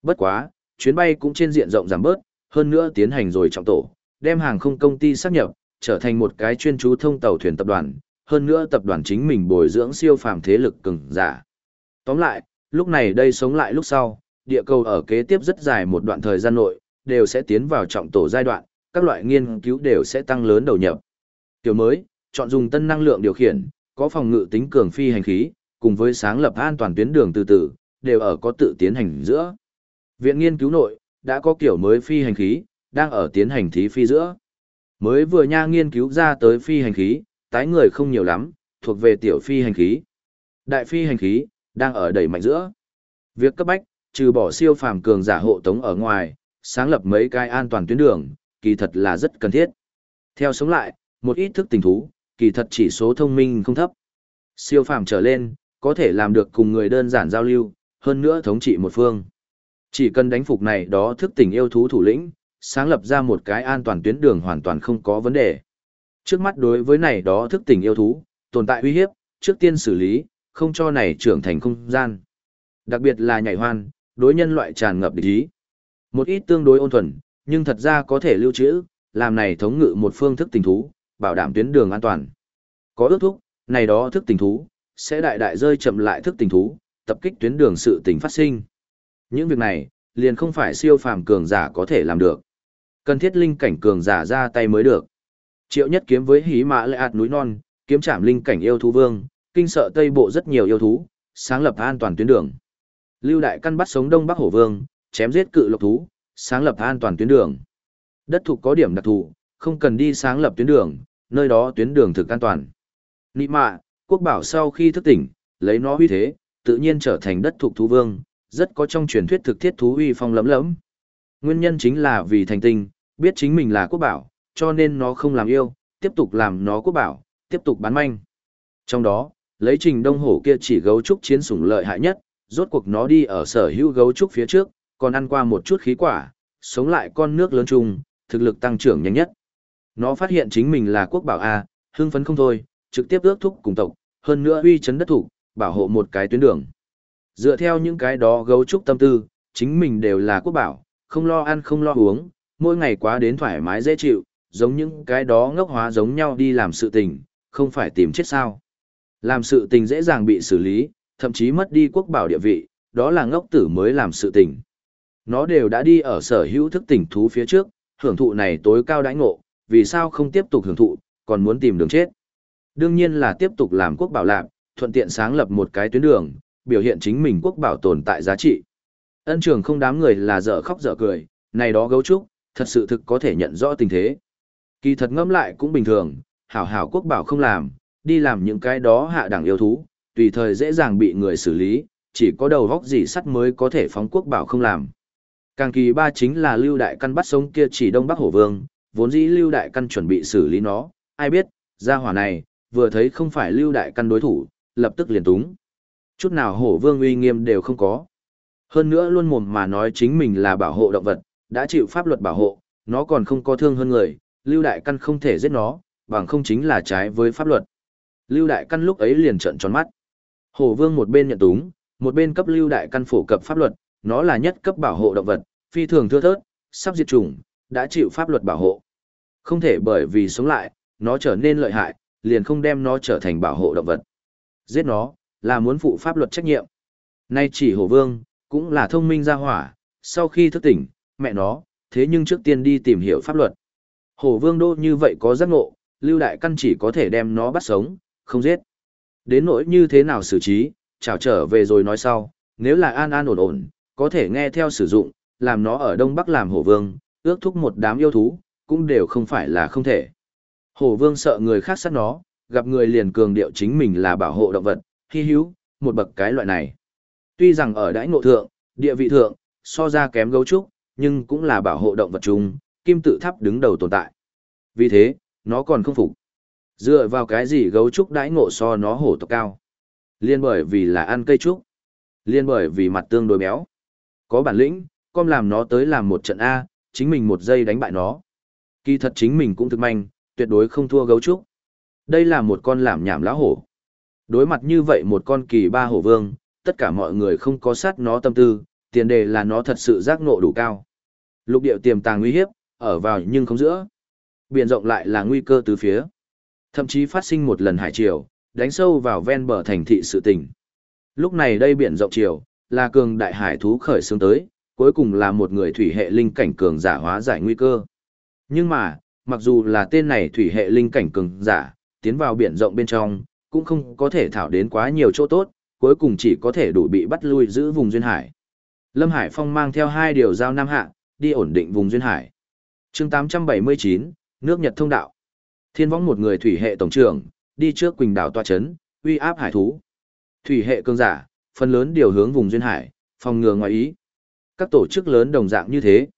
S1: Bất quá, chuyến bay cũng trên diện rộng giảm bớt, hơn nữa tiến hành rồi trọng tổ, đem hàng không công ty sáp nhập, trở thành một cái chuyên chú thông tàu thuyền tập đoàn, hơn nữa tập đoàn chính mình bồi dưỡng siêu phàm thế lực cường giả. Tóm lại, lúc này đây sống lại lúc sau, địa cầu ở kế tiếp rất dài một đoạn thời gian nội, đều sẽ tiến vào trọng tổ giai đoạn, các loại nghiên cứu đều sẽ tăng lớn đầu nhập. Kiểu mới, chọn dùng tân năng lượng điều khiển, có phòng ngự tính cường phi hành khí, cùng với sáng lập an toàn tuyến đường từ từ, đều ở có tự tiến hành giữa. Viện nghiên cứu nội, đã có kiểu mới phi hành khí, đang ở tiến hành thí phi giữa. Mới vừa nha nghiên cứu ra tới phi hành khí, tái người không nhiều lắm, thuộc về tiểu phi hành khí. Đại phi hành khí, đang ở đẩy mạnh giữa. Việc cấp bách, trừ bỏ siêu phàm cường giả hộ tống ở ngoài, sáng lập mấy cái an toàn tuyến đường, kỳ thật là rất cần thiết. Theo sống lại, một ít thức tình thú, kỳ thật chỉ số thông minh không thấp. Siêu phàm trở lên, có thể làm được cùng người đơn giản giao lưu, hơn nữa thống trị một phương. Chỉ cần đánh phục này đó thức tình yêu thú thủ lĩnh, sáng lập ra một cái an toàn tuyến đường hoàn toàn không có vấn đề. Trước mắt đối với này đó thức tình yêu thú, tồn tại uy hiếp, trước tiên xử lý, không cho này trưởng thành không gian. Đặc biệt là nhảy hoan, đối nhân loại tràn ngập địch ý. Một ít tương đối ôn thuần, nhưng thật ra có thể lưu trữ, làm này thống ngự một phương thức tình thú, bảo đảm tuyến đường an toàn. Có ước thúc, này đó thức tình thú, sẽ đại đại rơi chậm lại thức tình thú, tập kích tuyến đường sự tình phát sinh. Những việc này, liền không phải siêu phàm cường giả có thể làm được. Cần thiết linh cảnh cường giả ra tay mới được. Triệu nhất kiếm với hí mã lệ ạt núi non, kiếm chạm linh cảnh yêu thú vương, kinh sợ tây bộ rất nhiều yêu thú, sáng lập an toàn tuyến đường. Lưu đại căn bắt sống đông bắc hổ vương, chém giết cự lộc thú, sáng lập an toàn tuyến đường. Đất thuộc có điểm đặc thù, không cần đi sáng lập tuyến đường, nơi đó tuyến đường thực an toàn. Nị mạ, quốc bảo sau khi thức tỉnh, lấy nó huy thế, tự nhiên trở thành đất thuộc thú vương, rất có trong truyền thuyết thực thiết thú uy phong lấm lấm. Nguyên nhân chính là vì thành tinh, biết chính mình là quốc bảo, cho nên nó không làm yêu, tiếp tục làm nó quốc bảo, tiếp tục bán manh. Trong đó, lấy trình đông hổ kia chỉ gấu trúc chiến sủng lợi hại nhất, rốt cuộc nó đi ở sở hữu gấu trúc phía trước, còn ăn qua một chút khí quả, sống lại con nước lớn chung, thực lực tăng trưởng nhanh nhất. Nó phát hiện chính mình là quốc bảo A, hưng phấn không thôi, trực tiếp ước thúc cùng tộc, hơn nữa uy chấn đất thủ, bảo hộ một cái tuyến đường. Dựa theo những cái đó gấu trúc tâm tư, chính mình đều là quốc bảo, không lo ăn không lo uống, mỗi ngày quá đến thoải mái dễ chịu, giống những cái đó ngốc hóa giống nhau đi làm sự tình, không phải tìm chết sao. Làm sự tình dễ dàng bị xử lý, thậm chí mất đi quốc bảo địa vị, đó là ngốc tử mới làm sự tình. Nó đều đã đi ở sở hữu thức tỉnh thú phía trước, hưởng thụ này tối cao đãi ngộ, vì sao không tiếp tục hưởng thụ, còn muốn tìm đường chết. Đương nhiên là tiếp tục làm quốc bảo lạc, thuận tiện sáng lập một cái tuyến đường, biểu hiện chính mình quốc bảo tồn tại giá trị. Ân trường không đám người là dở khóc dở cười, này đó gấu trúc, thật sự thực có thể nhận rõ tình thế. Kỳ thật ngẫm lại cũng bình thường, hảo hảo quốc bảo không làm, đi làm những cái đó hạ đẳng yêu thú, tùy thời dễ dàng bị người xử lý, chỉ có đầu góc gì sắt mới có thể phóng quốc bảo không làm. Càng kỳ ba chính là lưu đại căn bắt sống kia chỉ đông bắc hổ vương, vốn dĩ lưu đại căn chuẩn bị xử lý nó, ai biết, gia hỏa này, vừa thấy không phải lưu đại căn đối thủ, lập tức liền túng. Chút nào hổ vương uy nghiêm đều không có. Hơn nữa luôn mồm mà nói chính mình là bảo hộ động vật, đã chịu pháp luật bảo hộ, nó còn không có thương hơn người, lưu đại căn không thể giết nó, bằng không chính là trái với pháp luật. Lưu đại căn lúc ấy liền trợn tròn mắt. Hổ vương một bên nhận túng, một bên cấp lưu đại căn phổ cập pháp luật, nó là nhất cấp bảo hộ động vật, phi thường thưa thớt, sắp diệt chủng, đã chịu pháp luật bảo hộ. Không thể bởi vì sống lại, nó trở nên lợi hại, liền không đem nó trở thành bảo hộ động vật. Giết nó, là muốn phụ pháp luật trách nhiệm. Nay chỉ hổ vương, cũng là thông minh ra hỏa, sau khi thức tỉnh, mẹ nó, thế nhưng trước tiên đi tìm hiểu pháp luật. Hổ vương đô như vậy có giác ngộ, lưu đại căn chỉ có thể đem nó bắt sống, không giết. Đến nỗi như thế nào xử trí, chào trở về rồi nói sau, nếu là an an ổn ổn, có thể nghe theo sử dụng, làm nó ở Đông Bắc làm hổ vương, ước thúc một đám yêu thú, cũng đều không phải là không thể. Hổ vương sợ người khác sát nó, gặp người liền cường điệu chính mình là bảo hộ động vật, hy hữu, một bậc cái loại này. Tuy rằng ở đãi ngộ thượng, địa vị thượng, so ra kém gấu trúc, nhưng cũng là bảo hộ động vật chung, kim tự tháp đứng đầu tồn tại. Vì thế, nó còn không phục. Dựa vào cái gì gấu trúc đãi ngộ so nó hổ tộc cao? Liên bởi vì là ăn cây trúc. Liên bởi vì mặt tương đối béo. Có bản lĩnh, con làm nó tới làm một trận A, chính mình một giây đánh bại nó. Kỳ thật chính mình cũng thực manh, tuyệt đối không thua gấu trúc. Đây là một con làm nhảm lão hổ. Đối mặt như vậy một con kỳ ba hổ vương, tất cả mọi người không có sát nó tâm tư, tiền đề là nó thật sự giác ngộ đủ cao. Lục điệu tiềm tàng nguy hiếp, ở vào nhưng không giữa. Biển rộng lại là nguy cơ từ phía. Thậm chí phát sinh một lần hải triều, đánh sâu vào ven bờ thành thị sự tình. Lúc này đây biển rộng triều, là cường đại hải thú khởi xướng tới, cuối cùng là một người thủy hệ linh cảnh cường giả hóa giải nguy cơ. Nhưng mà, mặc dù là tên này thủy hệ linh cảnh cường giả, tiến vào biển rộng bên trong, cũng không có thể thảo đến quá nhiều chỗ tốt, cuối cùng chỉ có thể đủ bị bắt lui giữ vùng duyên hải. Lâm Hải Phong mang theo hai điều giao Nam Hạ, đi ổn định vùng duyên hải. chương 879, nước Nhật thông đạo. Thiên võng một người thủy hệ tổng trưởng, đi trước Quỳnh đảo tòa chấn, uy áp hải thú. Thủy hệ cương giả, phần lớn điều hướng vùng duyên hải, phòng ngừa ngoài ý. Các tổ chức lớn đồng dạng như thế.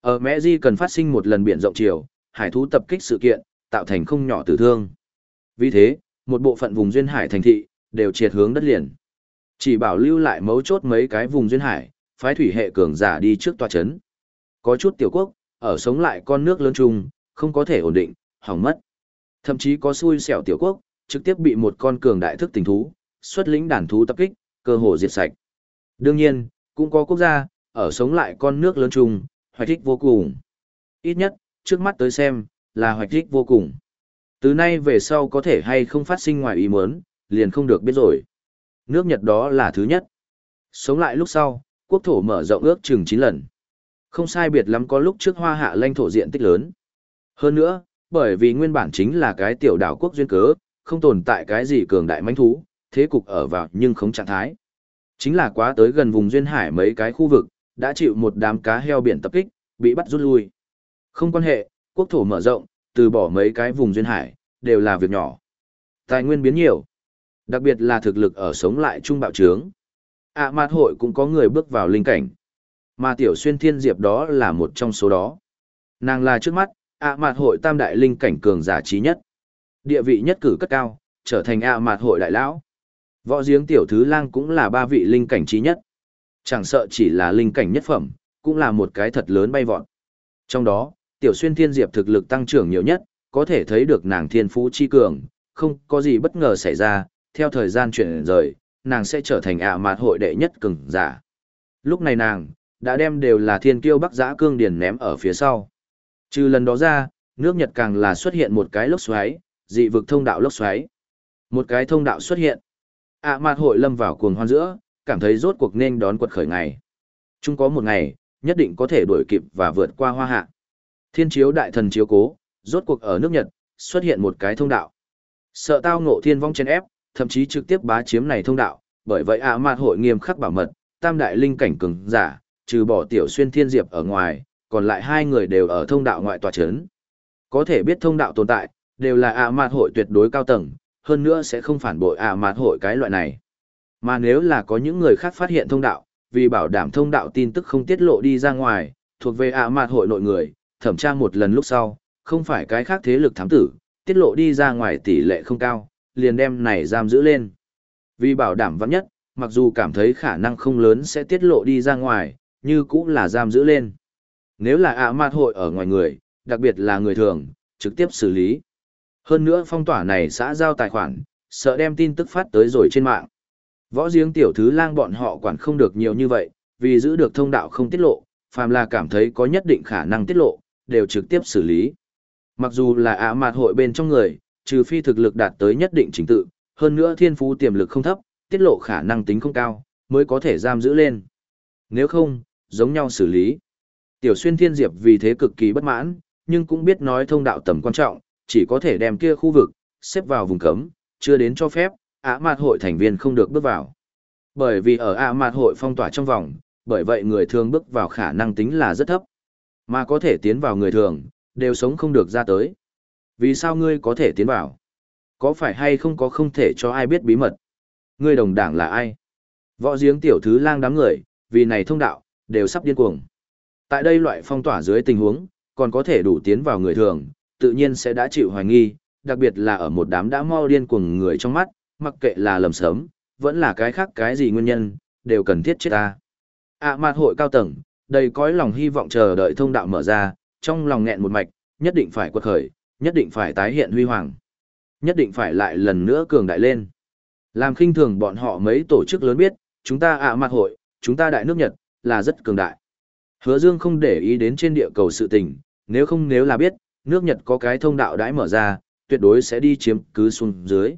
S1: Ở Mẹ Di cần phát sinh một lần biển rộng chiều, hải thú tập kích sự kiện, tạo thành không nhỏ tử thương. Vì thế, một bộ phận vùng duyên hải thành thị, đều triệt hướng đất liền. Chỉ bảo lưu lại mấu chốt mấy cái vùng duyên hải, phái thủy hệ cường giả đi trước tòa chấn. Có chút tiểu quốc, ở sống lại con nước lớn chung, không có thể ổn định, hỏng mất. Thậm chí có xui xẻo tiểu quốc, trực tiếp bị một con cường đại thức tình thú, xuất lĩnh đàn thú tập kích, cơ hồ diệt sạch. Đương nhiên, cũng có quốc gia, ở sống lại con nước lớn chung, hoạch thích vô cùng. Ít nhất, trước mắt tới xem, là hoạch thích vô cùng. Từ nay về sau có thể hay không phát sinh ngoài ý muốn, liền không được biết rồi. Nước Nhật đó là thứ nhất. Sống lại lúc sau, quốc thổ mở rộng ước chừng 9 lần. Không sai biệt lắm có lúc trước hoa hạ lãnh thổ diện tích lớn. Hơn nữa, bởi vì nguyên bản chính là cái tiểu đảo quốc duyên cớ, không tồn tại cái gì cường đại mãnh thú, thế cục ở vào nhưng không trạng thái. Chính là quá tới gần vùng duyên hải mấy cái khu vực, đã chịu một đám cá heo biển tập kích, bị bắt rút lui. Không quan hệ, quốc thổ mở rộng, từ bỏ mấy cái vùng duyên hải, đều là việc nhỏ. Tài nguyên biến nhiều, đặc biệt là thực lực ở sống lại trung bạo trướng. ạ à, mạt hội cũng có người bước vào linh cảnh. Mà tiểu xuyên thiên diệp đó là một trong số đó. Nàng là trước mắt, ạ à, mạt hội tam đại linh cảnh cường giả trí nhất. Địa vị nhất cử cất cao, trở thành ạ à, mạt hội đại lão. Võ giếng tiểu thứ lang cũng là ba vị linh cảnh trí nhất. Chẳng sợ chỉ là linh cảnh nhất phẩm, cũng là một cái thật lớn bay vọt. Trong đó, tiểu xuyên thiên diệp thực lực tăng trưởng nhiều nhất, có thể thấy được nàng thiên phú chi cường, không có gì bất ngờ xảy ra, theo thời gian chuyển rời, nàng sẽ trở thành ạ mạt hội đệ nhất cường giả. Lúc này nàng, đã đem đều là thiên kiêu bắc giã cương điển ném ở phía sau. Trừ lần đó ra, nước Nhật càng là xuất hiện một cái lốc xoáy, dị vực thông đạo lốc xoáy. Một cái thông đạo xuất hiện. ạ à, mạt hội lâm vào cuồng hoan giữa, cảm thấy rốt cuộc nên đón quật khởi ngày. chúng có một ngày, nhất định có thể đuổi kịp và vượt qua hoa hạ. Thiên chiếu đại thần chiếu cố, rốt cuộc ở nước Nhật, xuất hiện một cái thông đạo. Sợ tao ngộ thiên vong trên ép, thậm chí trực tiếp bá chiếm này thông đạo, bởi vậy ạ à, mạt hội nghiêm khắc bảo mật, tam đại linh cảnh cường giả, trừ bỏ tiểu xuyên thiên diệp ở ngoài, còn lại hai người đều ở thông đạo ngoại tòa chấn. Có thể biết thông đạo tồn tại, đều là ạ mạt hội tuyệt đối cao tầng, hơn nữa sẽ không phản bội ạ mạt hội cái loại này. Mà nếu là có những người khác phát hiện thông đạo, vì bảo đảm thông đạo tin tức không tiết lộ đi ra ngoài, thuộc về ạ mạt hội nội người, thẩm tra một lần lúc sau, không phải cái khác thế lực thám tử, tiết lộ đi ra ngoài tỷ lệ không cao, liền đem này giam giữ lên. Vì bảo đảm vắng nhất, mặc dù cảm thấy khả năng không lớn sẽ tiết lộ đi ra ngoài, như cũng là giam giữ lên. Nếu là ạ mạt hội ở ngoài người, đặc biệt là người thường, trực tiếp xử lý. Hơn nữa phong tỏa này xã giao tài khoản, sợ đem tin tức phát tới rồi trên mạng. Võ giếng tiểu thứ lang bọn họ quản không được nhiều như vậy, vì giữ được thông đạo không tiết lộ, phàm là cảm thấy có nhất định khả năng tiết lộ, đều trực tiếp xử lý. Mặc dù là ạ mạt hội bên trong người, trừ phi thực lực đạt tới nhất định trình tự, hơn nữa thiên phú tiềm lực không thấp, tiết lộ khả năng tính không cao, mới có thể giam giữ lên. Nếu không, giống nhau xử lý. Tiểu xuyên thiên diệp vì thế cực kỳ bất mãn, nhưng cũng biết nói thông đạo tầm quan trọng, chỉ có thể đem kia khu vực, xếp vào vùng cấm, chưa đến cho phép, ả mạt hội thành viên không được bước vào. Bởi vì ở ả mạt hội phong tỏa trong vòng, bởi vậy người thường bước vào khả năng tính là rất thấp. Mà có thể tiến vào người thường, đều sống không được ra tới. Vì sao ngươi có thể tiến vào? Có phải hay không có không thể cho ai biết bí mật? Ngươi đồng đảng là ai? Võ giếng tiểu thứ lang đám người, vì này thông đạo, đều sắp điên cuồng. Tại đây loại phong tỏa dưới tình huống, còn có thể đủ tiến vào người thường, tự nhiên sẽ đã chịu hoài nghi, đặc biệt là ở một đám đã mau điên cuồng người trong mắt, mặc kệ là lầm sớm, vẫn là cái khác cái gì nguyên nhân, đều cần thiết chết ta. À mạt hội cao tầng, đầy cõi lòng hy vọng chờ đợi thông đạo mở ra, trong lòng nghẹn một mạch, nhất định phải quật khởi, nhất định phải tái hiện huy hoàng. Nhất định phải lại lần nữa cường đại lên. Làm khinh thường bọn họ mấy tổ chức lớn biết, chúng ta ạ à hội, chúng ta đại nước Nhật, là rất cường đại. Hứa Dương không để ý đến trên địa cầu sự tình, nếu không nếu là biết, nước Nhật có cái thông đạo đãi mở ra, tuyệt đối sẽ đi chiếm cứ xuống dưới.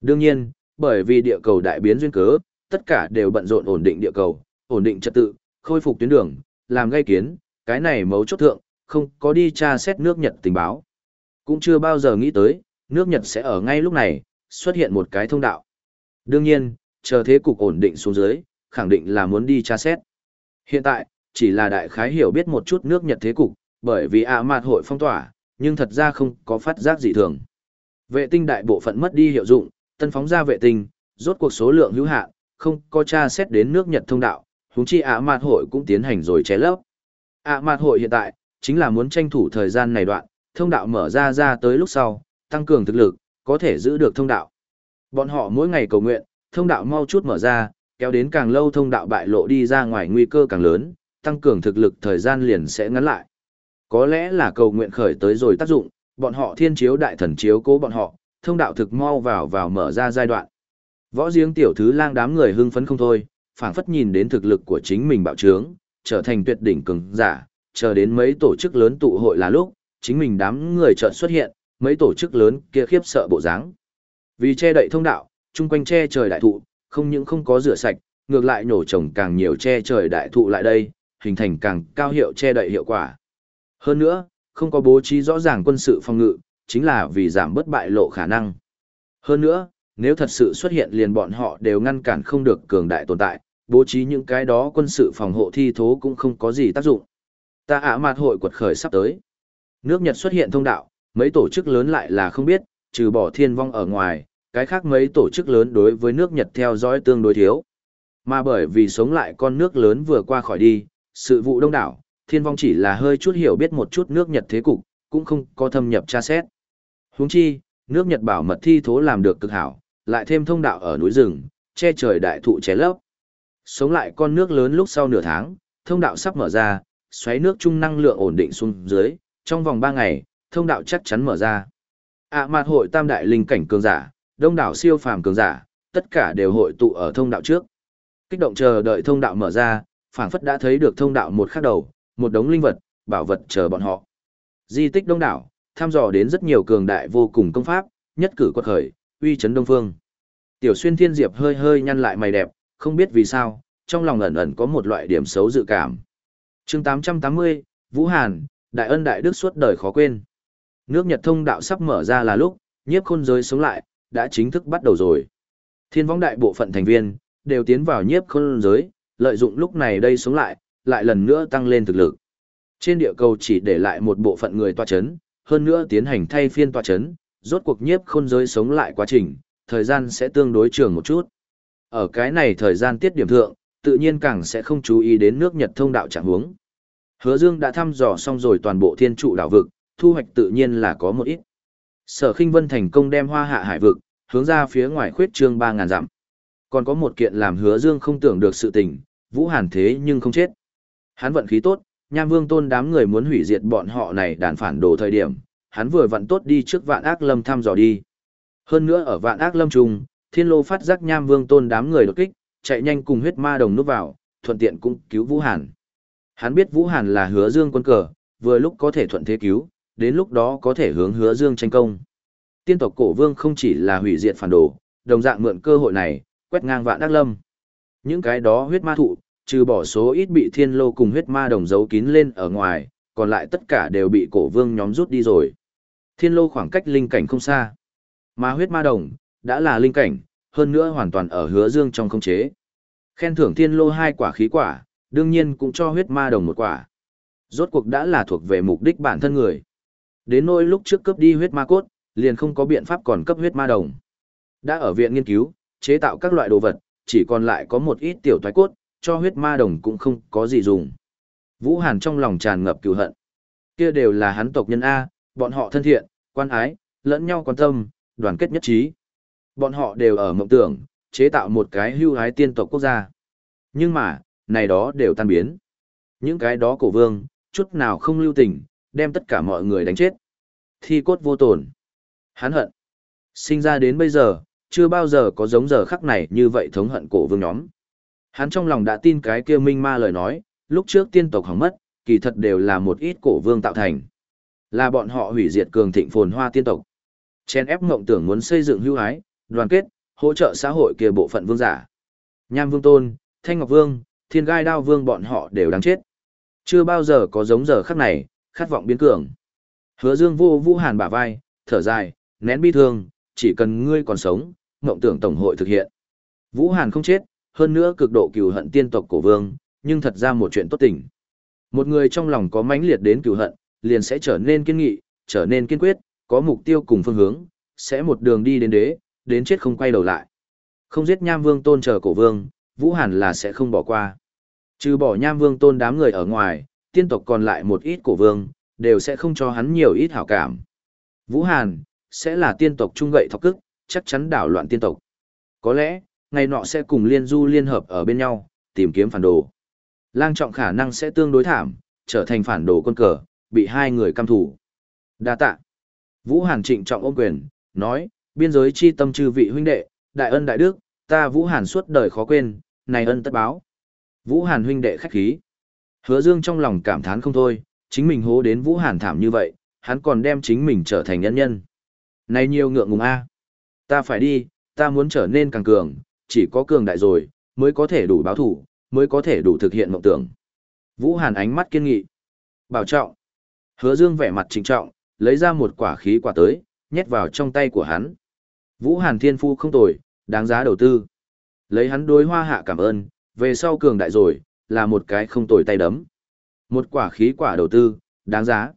S1: Đương nhiên, bởi vì địa cầu đại biến duyên cớ, tất cả đều bận rộn ổn định địa cầu, ổn định trật tự, khôi phục tuyến đường, làm gây kiến, cái này mấu chốt thượng, không có đi tra xét nước Nhật tình báo. Cũng chưa bao giờ nghĩ tới, nước Nhật sẽ ở ngay lúc này, xuất hiện một cái thông đạo. Đương nhiên, chờ thế cục ổn định xuống dưới, khẳng định là muốn đi tra xét. Hiện tại, chỉ là đại khái hiểu biết một chút nước Nhật thế cục, bởi vì ạ mạt hội phong tỏa, nhưng thật ra không có phát giác dị thường. Vệ tinh đại bộ phận mất đi hiệu dụng, tân phóng ra vệ tinh, rốt cuộc số lượng hữu hạn, không có tra xét đến nước Nhật thông đạo, huống chi ạ mạt hội cũng tiến hành rồi che lấp. ạ mạt hội hiện tại, chính là muốn tranh thủ thời gian này đoạn, thông đạo mở ra ra tới lúc sau, tăng cường thực lực, có thể giữ được thông đạo. Bọn họ mỗi ngày cầu nguyện, thông đạo mau chút mở ra, kéo đến càng lâu thông đạo bại lộ đi ra ngoài nguy cơ càng lớn, tăng cường thực lực thời gian liền sẽ ngắn lại. Có lẽ là cầu nguyện khởi tới rồi tác dụng, bọn họ thiên chiếu đại thần chiếu cố bọn họ, thông đạo thực mau vào vào mở ra giai đoạn. Võ giếng tiểu thứ lang đám người hưng phấn không thôi, phảng phất nhìn đến thực lực của chính mình bạo trướng, trở thành tuyệt đỉnh cường giả, chờ đến mấy tổ chức lớn tụ hội là lúc, chính mình đám người chợt xuất hiện, mấy tổ chức lớn kia khiếp sợ bộ dáng. Vì che đậy thông đạo, chung quanh che trời đại thụ, không những không có rửa sạch, ngược lại nổ trồng càng nhiều che trời đại thụ lại đây, hình thành càng cao hiệu che đậy hiệu quả. Hơn nữa, không có bố trí rõ ràng quân sự phòng ngự, chính là vì giảm bất bại lộ khả năng. Hơn nữa, nếu thật sự xuất hiện liền bọn họ đều ngăn cản không được cường đại tồn tại, bố trí những cái đó quân sự phòng hộ thi thố cũng không có gì tác dụng. Ta ả mạt hội quật khởi sắp tới. Nước Nhật xuất hiện thông đạo, mấy tổ chức lớn lại là không biết, trừ bỏ thiên vong ở ngoài, cái khác mấy tổ chức lớn đối với nước Nhật theo dõi tương đối thiếu. Mà bởi vì sống lại con nước lớn vừa qua khỏi đi, sự vụ đông đảo, thiên vong chỉ là hơi chút hiểu biết một chút nước Nhật thế cục, cũng không có thâm nhập tra xét. Huống chi, nước Nhật bảo mật thi thố làm được cực hảo, lại thêm thông đạo ở núi rừng, che trời đại thụ ché lấp. Sống lại con nước lớn lúc sau nửa tháng, thông đạo sắp mở ra, xoáy nước trung năng lượng ổn định xuống dưới, trong vòng 3 ngày, thông đạo chắc chắn mở ra. ạ à, hội tam đại linh cảnh cường giả, đông đảo siêu phàm cường giả, tất cả đều hội tụ ở thông đạo trước. Kích động chờ đợi thông đạo mở ra, phảng phất đã thấy được thông đạo một khắc đầu, một đống linh vật, bảo vật chờ bọn họ. Di tích đông đảo, tham dò đến rất nhiều cường đại vô cùng công pháp, nhất cử quật khởi, uy chấn đông phương. Tiểu xuyên thiên diệp hơi hơi nhăn lại mày đẹp, không biết vì sao, trong lòng ẩn ẩn có một loại điểm xấu dự cảm. chương 880, Vũ Hàn, Đại ân Đại Đức suốt đời khó quên. Nước Nhật thông đạo sắp mở ra là lúc, nhiếp khôn giới sống lại, đã chính thức bắt đầu rồi. Thiên võng đại bộ phận thành viên, đều tiến vào nhiếp khôn giới, lợi dụng lúc này đây sống lại, lại lần nữa tăng lên thực lực. Trên địa cầu chỉ để lại một bộ phận người tòa chấn, hơn nữa tiến hành thay phiên tòa chấn, rốt cuộc nhiếp khôn giới sống lại quá trình, thời gian sẽ tương đối trường một chút. Ở cái này thời gian tiết điểm thượng, tự nhiên càng sẽ không chú ý đến nước Nhật thông đạo trạng hướng. Hứa Dương đã thăm dò xong rồi toàn bộ thiên trụ đảo vực, thu hoạch tự nhiên là có một ít. Sở Khinh Vân thành công đem Hoa Hạ Hải vực hướng ra phía ngoài khuyết trương 3000 dặm. Còn có một kiện làm Hứa Dương không tưởng được sự tình, Vũ Hàn thế nhưng không chết. Hắn vận khí tốt, Nham Vương Tôn đám người muốn hủy diệt bọn họ này đàn phản đồ thời điểm, hắn vừa vận tốt đi trước Vạn Ác Lâm thăm dò đi. Hơn nữa ở Vạn Ác Lâm trùng, Thiên Lô phát giác Nham Vương Tôn đám người đột kích, chạy nhanh cùng huyết ma đồng núp vào, thuận tiện cũng cứu Vũ Hàn. Hắn biết Vũ Hàn là Hứa Dương quân cờ, vừa lúc có thể thuận thế cứu, đến lúc đó có thể hướng hứa dương tranh công. Tiên tộc cổ vương không chỉ là hủy diệt phản đồ, đồng dạng mượn cơ hội này, quét ngang vạn ác lâm. Những cái đó huyết ma thụ, trừ bỏ số ít bị thiên lô cùng huyết ma đồng giấu kín lên ở ngoài, còn lại tất cả đều bị cổ vương nhóm rút đi rồi. Thiên lô khoảng cách linh cảnh không xa. Mà huyết ma đồng, đã là linh cảnh, hơn nữa hoàn toàn ở hứa dương trong không chế. Khen thưởng thiên lô hai quả khí quả, đương nhiên cũng cho huyết ma đồng một quả. Rốt cuộc đã là thuộc về mục đích bản thân người. Đến nỗi lúc trước cấp đi huyết ma cốt, liền không có biện pháp còn cấp huyết ma đồng. Đã ở viện nghiên cứu, chế tạo các loại đồ vật, chỉ còn lại có một ít tiểu thoái cốt, cho huyết ma đồng cũng không có gì dùng. Vũ Hàn trong lòng tràn ngập cừu hận. Kia đều là hắn tộc nhân A, bọn họ thân thiện, quan ái, lẫn nhau quan tâm, đoàn kết nhất trí. Bọn họ đều ở mộng tưởng, chế tạo một cái hưu hái tiên tộc quốc gia. Nhưng mà, này đó đều tan biến. Những cái đó cổ vương, chút nào không lưu tình, đem tất cả mọi người đánh chết. Thi cốt vô tổn. Hắn hận. Sinh ra đến bây giờ, chưa bao giờ có giống giờ khắc này như vậy thống hận cổ vương nhóm. Hắn trong lòng đã tin cái kia minh ma lời nói, lúc trước tiên tộc hỏng mất, kỳ thật đều là một ít cổ vương tạo thành. Là bọn họ hủy diệt cường thịnh phồn hoa tiên tộc. Chen ép mộng tưởng muốn xây dựng hưu ái, đoàn kết, hỗ trợ xã hội kia bộ phận vương giả. Nham Vương Tôn, Thanh Ngọc Vương, Thiên Gai Đao Vương bọn họ đều đáng chết. Chưa bao giờ có giống giờ khắc này, khát vọng biến cường. Hứa Dương vô vũ hàn bả vai, thở dài, nén bi thương, chỉ cần ngươi còn sống, mộng tưởng tổng hội thực hiện. Vũ Hàn không chết, hơn nữa cực độ cừu hận tiên tộc cổ vương, nhưng thật ra một chuyện tốt tình. Một người trong lòng có mãnh liệt đến cừu hận, liền sẽ trở nên kiên nghị, trở nên kiên quyết, có mục tiêu cùng phương hướng, sẽ một đường đi đến đế, đến chết không quay đầu lại. Không giết Nham Vương tôn chờ cổ vương, Vũ Hàn là sẽ không bỏ qua. Trừ bỏ Nham Vương tôn đám người ở ngoài, tiên tộc còn lại một ít cổ vương, đều sẽ không cho hắn nhiều ít hảo cảm. Vũ Hàn, sẽ là tiên tộc trung gậy thọc cức, chắc chắn đảo loạn tiên tộc. Có lẽ, ngày nọ sẽ cùng liên du liên hợp ở bên nhau, tìm kiếm phản đồ. Lang trọng khả năng sẽ tương đối thảm, trở thành phản đồ quân cờ, bị hai người căm thủ. Đa tạ. Vũ Hàn trịnh trọng ôm quyền, nói, biên giới chi tâm chư vị huynh đệ, đại ân đại đức, ta Vũ Hàn suốt đời khó quên, này ân tất báo. Vũ Hàn huynh đệ khách khí. Hứa Dương trong lòng cảm thán không thôi, chính mình hố đến Vũ Hàn thảm như vậy, hắn còn đem chính mình trở thành nhân nhân. Này nhiều ngượng ngùng a. Ta phải đi, ta muốn trở nên càng cường, chỉ có cường đại rồi, mới có thể đủ báo thủ, mới có thể đủ thực hiện mộng tưởng. Vũ Hàn ánh mắt kiên nghị. Bảo trọng. Hứa Dương vẻ mặt trịnh trọng, lấy ra một quả khí quả tới, nhét vào trong tay của hắn. Vũ Hàn thiên phu không tồi, đáng giá đầu tư. Lấy hắn đối hoa hạ cảm ơn, về sau cường đại rồi, là một cái không tồi tay đấm. Một quả khí quả đầu tư, đáng giá.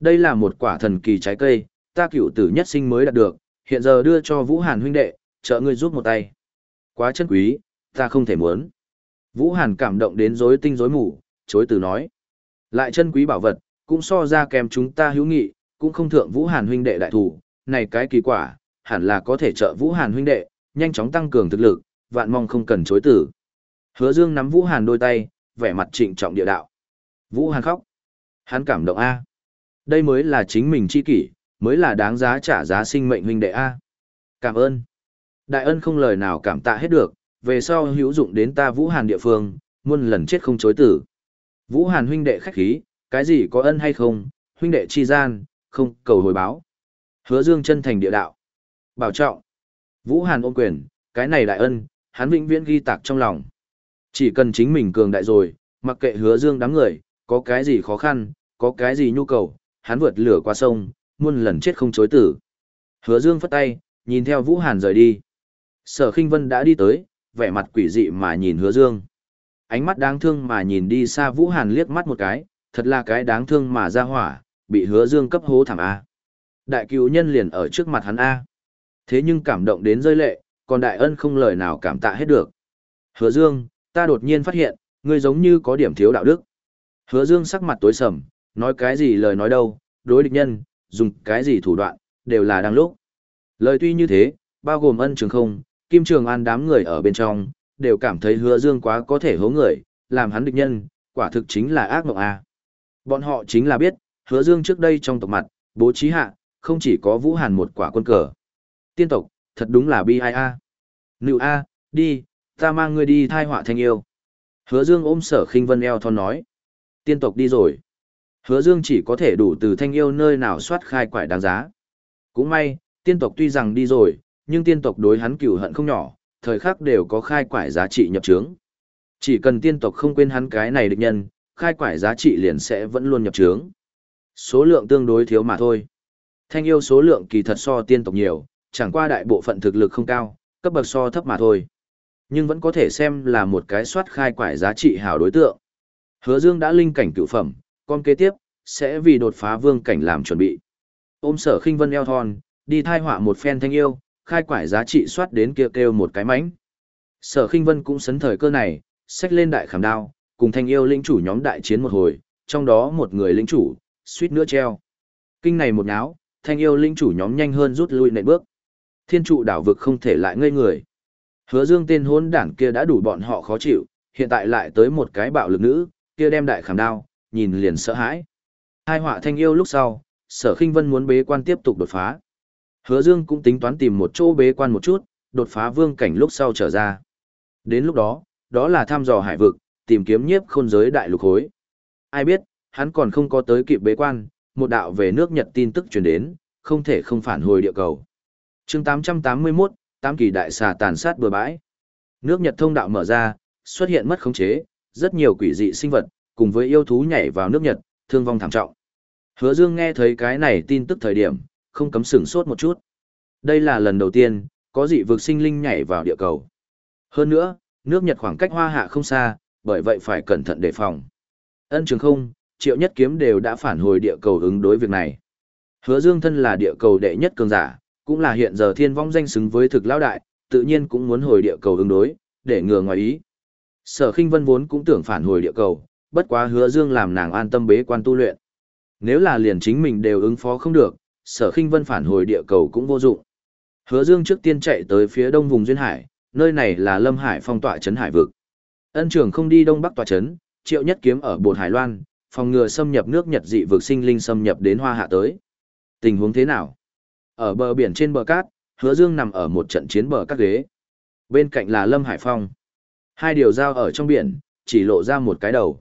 S1: Đây là một quả thần kỳ trái cây, ta cựu tử nhất sinh mới đạt được, hiện giờ đưa cho Vũ Hàn huynh đệ, trợ ngươi giúp một tay. Quá chân quý, ta không thể muốn. Vũ Hàn cảm động đến rối tinh rối mù, chối từ nói. Lại chân quý bảo vật, cũng so ra kèm chúng ta hữu nghị, cũng không thượng Vũ Hàn huynh đệ đại thủ, này cái kỳ quả, hẳn là có thể trợ Vũ Hàn huynh đệ, nhanh chóng tăng cường thực lực, vạn mong không cần chối từ. Hứa Dương nắm Vũ Hàn đôi tay, vẻ mặt trịnh trọng địa đạo. Vũ Hàn khóc. Hắn cảm động A. Đây mới là chính mình chi kỷ, mới là đáng giá trả giá sinh mệnh huynh đệ A. Cảm ơn. Đại ân không lời nào cảm tạ hết được, về sau hữu dụng đến ta Vũ Hàn địa phương, muôn lần chết không chối tử. Vũ Hàn huynh đệ khách khí, cái gì có ân hay không, huynh đệ chi gian, không cầu hồi báo. Hứa Dương chân thành địa đạo. Bảo trọng. Vũ Hàn ôm quyền, cái này đại ân, hắn vĩnh viễn ghi tạc trong lòng. Chỉ cần chính mình cường đại rồi, mặc kệ Hứa Dương đám người, có cái gì khó khăn, có cái gì nhu cầu, hắn vượt lửa qua sông, muôn lần chết không chối tử. Hứa Dương phất tay, nhìn theo Vũ Hàn rời đi. Sở Khinh Vân đã đi tới, vẻ mặt quỷ dị mà nhìn Hứa Dương. Ánh mắt đáng thương mà nhìn đi xa Vũ Hàn liếc mắt một cái, thật là cái đáng thương mà ra hỏa, bị Hứa Dương cấp hố thảm a. Đại cứu nhân liền ở trước mặt hắn a. Thế nhưng cảm động đến rơi lệ, còn đại ân không lời nào cảm tạ hết được. Hứa Dương, ta đột nhiên phát hiện, ngươi giống như có điểm thiếu đạo đức. Hứa Dương sắc mặt tối sầm, nói cái gì lời nói đâu, đối địch nhân, dùng cái gì thủ đoạn, đều là đang lúc. Lời tuy như thế, bao gồm ân trường không, kim trường an đám người ở bên trong, đều cảm thấy hứa dương quá có thể hố người, làm hắn địch nhân, quả thực chính là ác mộng a. Bọn họ chính là biết, hứa dương trước đây trong tộc mặt, bố trí hạ, không chỉ có vũ hàn một quả quân cờ. Tiên tộc, thật đúng là bi ai a. Nữ a, đi, ta mang ngươi đi thai họa thanh yêu. Hứa dương ôm sở khinh vân eo thon nói. Tiên tộc đi rồi. Hứa Dương chỉ có thể đủ từ thanh yêu nơi nào soát khai quải đáng giá. Cũng may, tiên tộc tuy rằng đi rồi, nhưng tiên tộc đối hắn cửu hận không nhỏ, thời khắc đều có khai quải giá trị nhập trướng. Chỉ cần tiên tộc không quên hắn cái này địch nhân, khai quải giá trị liền sẽ vẫn luôn nhập trướng. Số lượng tương đối thiếu mà thôi. Thanh yêu số lượng kỳ thật so tiên tộc nhiều, chẳng qua đại bộ phận thực lực không cao, cấp bậc so thấp mà thôi. Nhưng vẫn có thể xem là một cái soát khai quải giá trị hảo đối tượng. Hứa Dương đã linh cảnh cửu phẩm, con kế tiếp, sẽ vì đột phá vương cảnh làm chuẩn bị. Ôm sở khinh vân eo thon, đi thai họa một phen thanh yêu, khai quải giá trị soát đến kia kêu, một cái mánh. Sở khinh vân cũng sấn thời cơ này, xách lên đại khảm đao, cùng thanh yêu lĩnh chủ nhóm đại chiến một hồi, trong đó một người lĩnh chủ, suýt nữa treo. Kinh này một náo, thanh yêu lĩnh chủ nhóm nhanh hơn rút lui nệm bước. Thiên trụ đảo vực không thể lại ngây người. Hứa dương tên hôn đảng kia đã đủ bọn họ khó chịu, hiện tại lại tới một cái bạo lực nữ, kia đem đại khảm đao, nhìn liền sợ hãi. Hai họa thanh yêu lúc sau, sở khinh vân muốn bế quan tiếp tục đột phá. Hứa dương cũng tính toán tìm một chỗ bế quan một chút, đột phá vương cảnh lúc sau trở ra. Đến lúc đó, đó là thăm dò hải vực, tìm kiếm nhiếp khôn giới đại lục hối. Ai biết, hắn còn không có tới kịp bế quan, một đạo về nước Nhật tin tức truyền đến, không thể không phản hồi địa cầu. chương 881, Tam kỳ đại xà tàn sát bừa bãi. Nước Nhật thông đạo mở ra, xuất hiện mất khống chế, rất nhiều quỷ dị sinh vật, cùng với yêu thú nhảy vào nước Nhật, thương vong thảm trọng. Hứa Dương nghe thấy cái này tin tức thời điểm, không cấm sửng sốt một chút. Đây là lần đầu tiên, có dị vực sinh linh nhảy vào địa cầu. Hơn nữa, nước Nhật khoảng cách hoa hạ không xa, bởi vậy phải cẩn thận đề phòng. Ân trường không, triệu nhất kiếm đều đã phản hồi địa cầu ứng đối việc này. Hứa Dương thân là địa cầu đệ nhất cường giả, cũng là hiện giờ thiên vong danh xứng với thực lão đại, tự nhiên cũng muốn hồi địa cầu ứng đối, để ngừa ngoài ý. Sở Khinh Vân vốn cũng tưởng phản hồi địa cầu, bất quá Hứa Dương làm nàng an tâm bế quan tu luyện. Nếu là liền chính mình đều ứng phó không được, Sở Khinh Vân phản hồi địa cầu cũng vô dụng. Hứa Dương trước tiên chạy tới phía đông vùng duyên hải, nơi này là Lâm Hải phong tỏa trấn hải vực. Ân trưởng không đi đông bắc tỏa trấn, Triệu Nhất kiếm ở Bột Hải Loan, phòng ngừa xâm nhập nước Nhật dị vực sinh linh xâm nhập đến Hoa Hạ tới. Tình huống thế nào? Ở bờ biển trên bờ cát, Hứa Dương nằm ở một trận chiến bờ cát ghế. Bên cạnh là Lâm Hải Phong. Hai điều giao ở trong biển, chỉ lộ ra một cái đầu.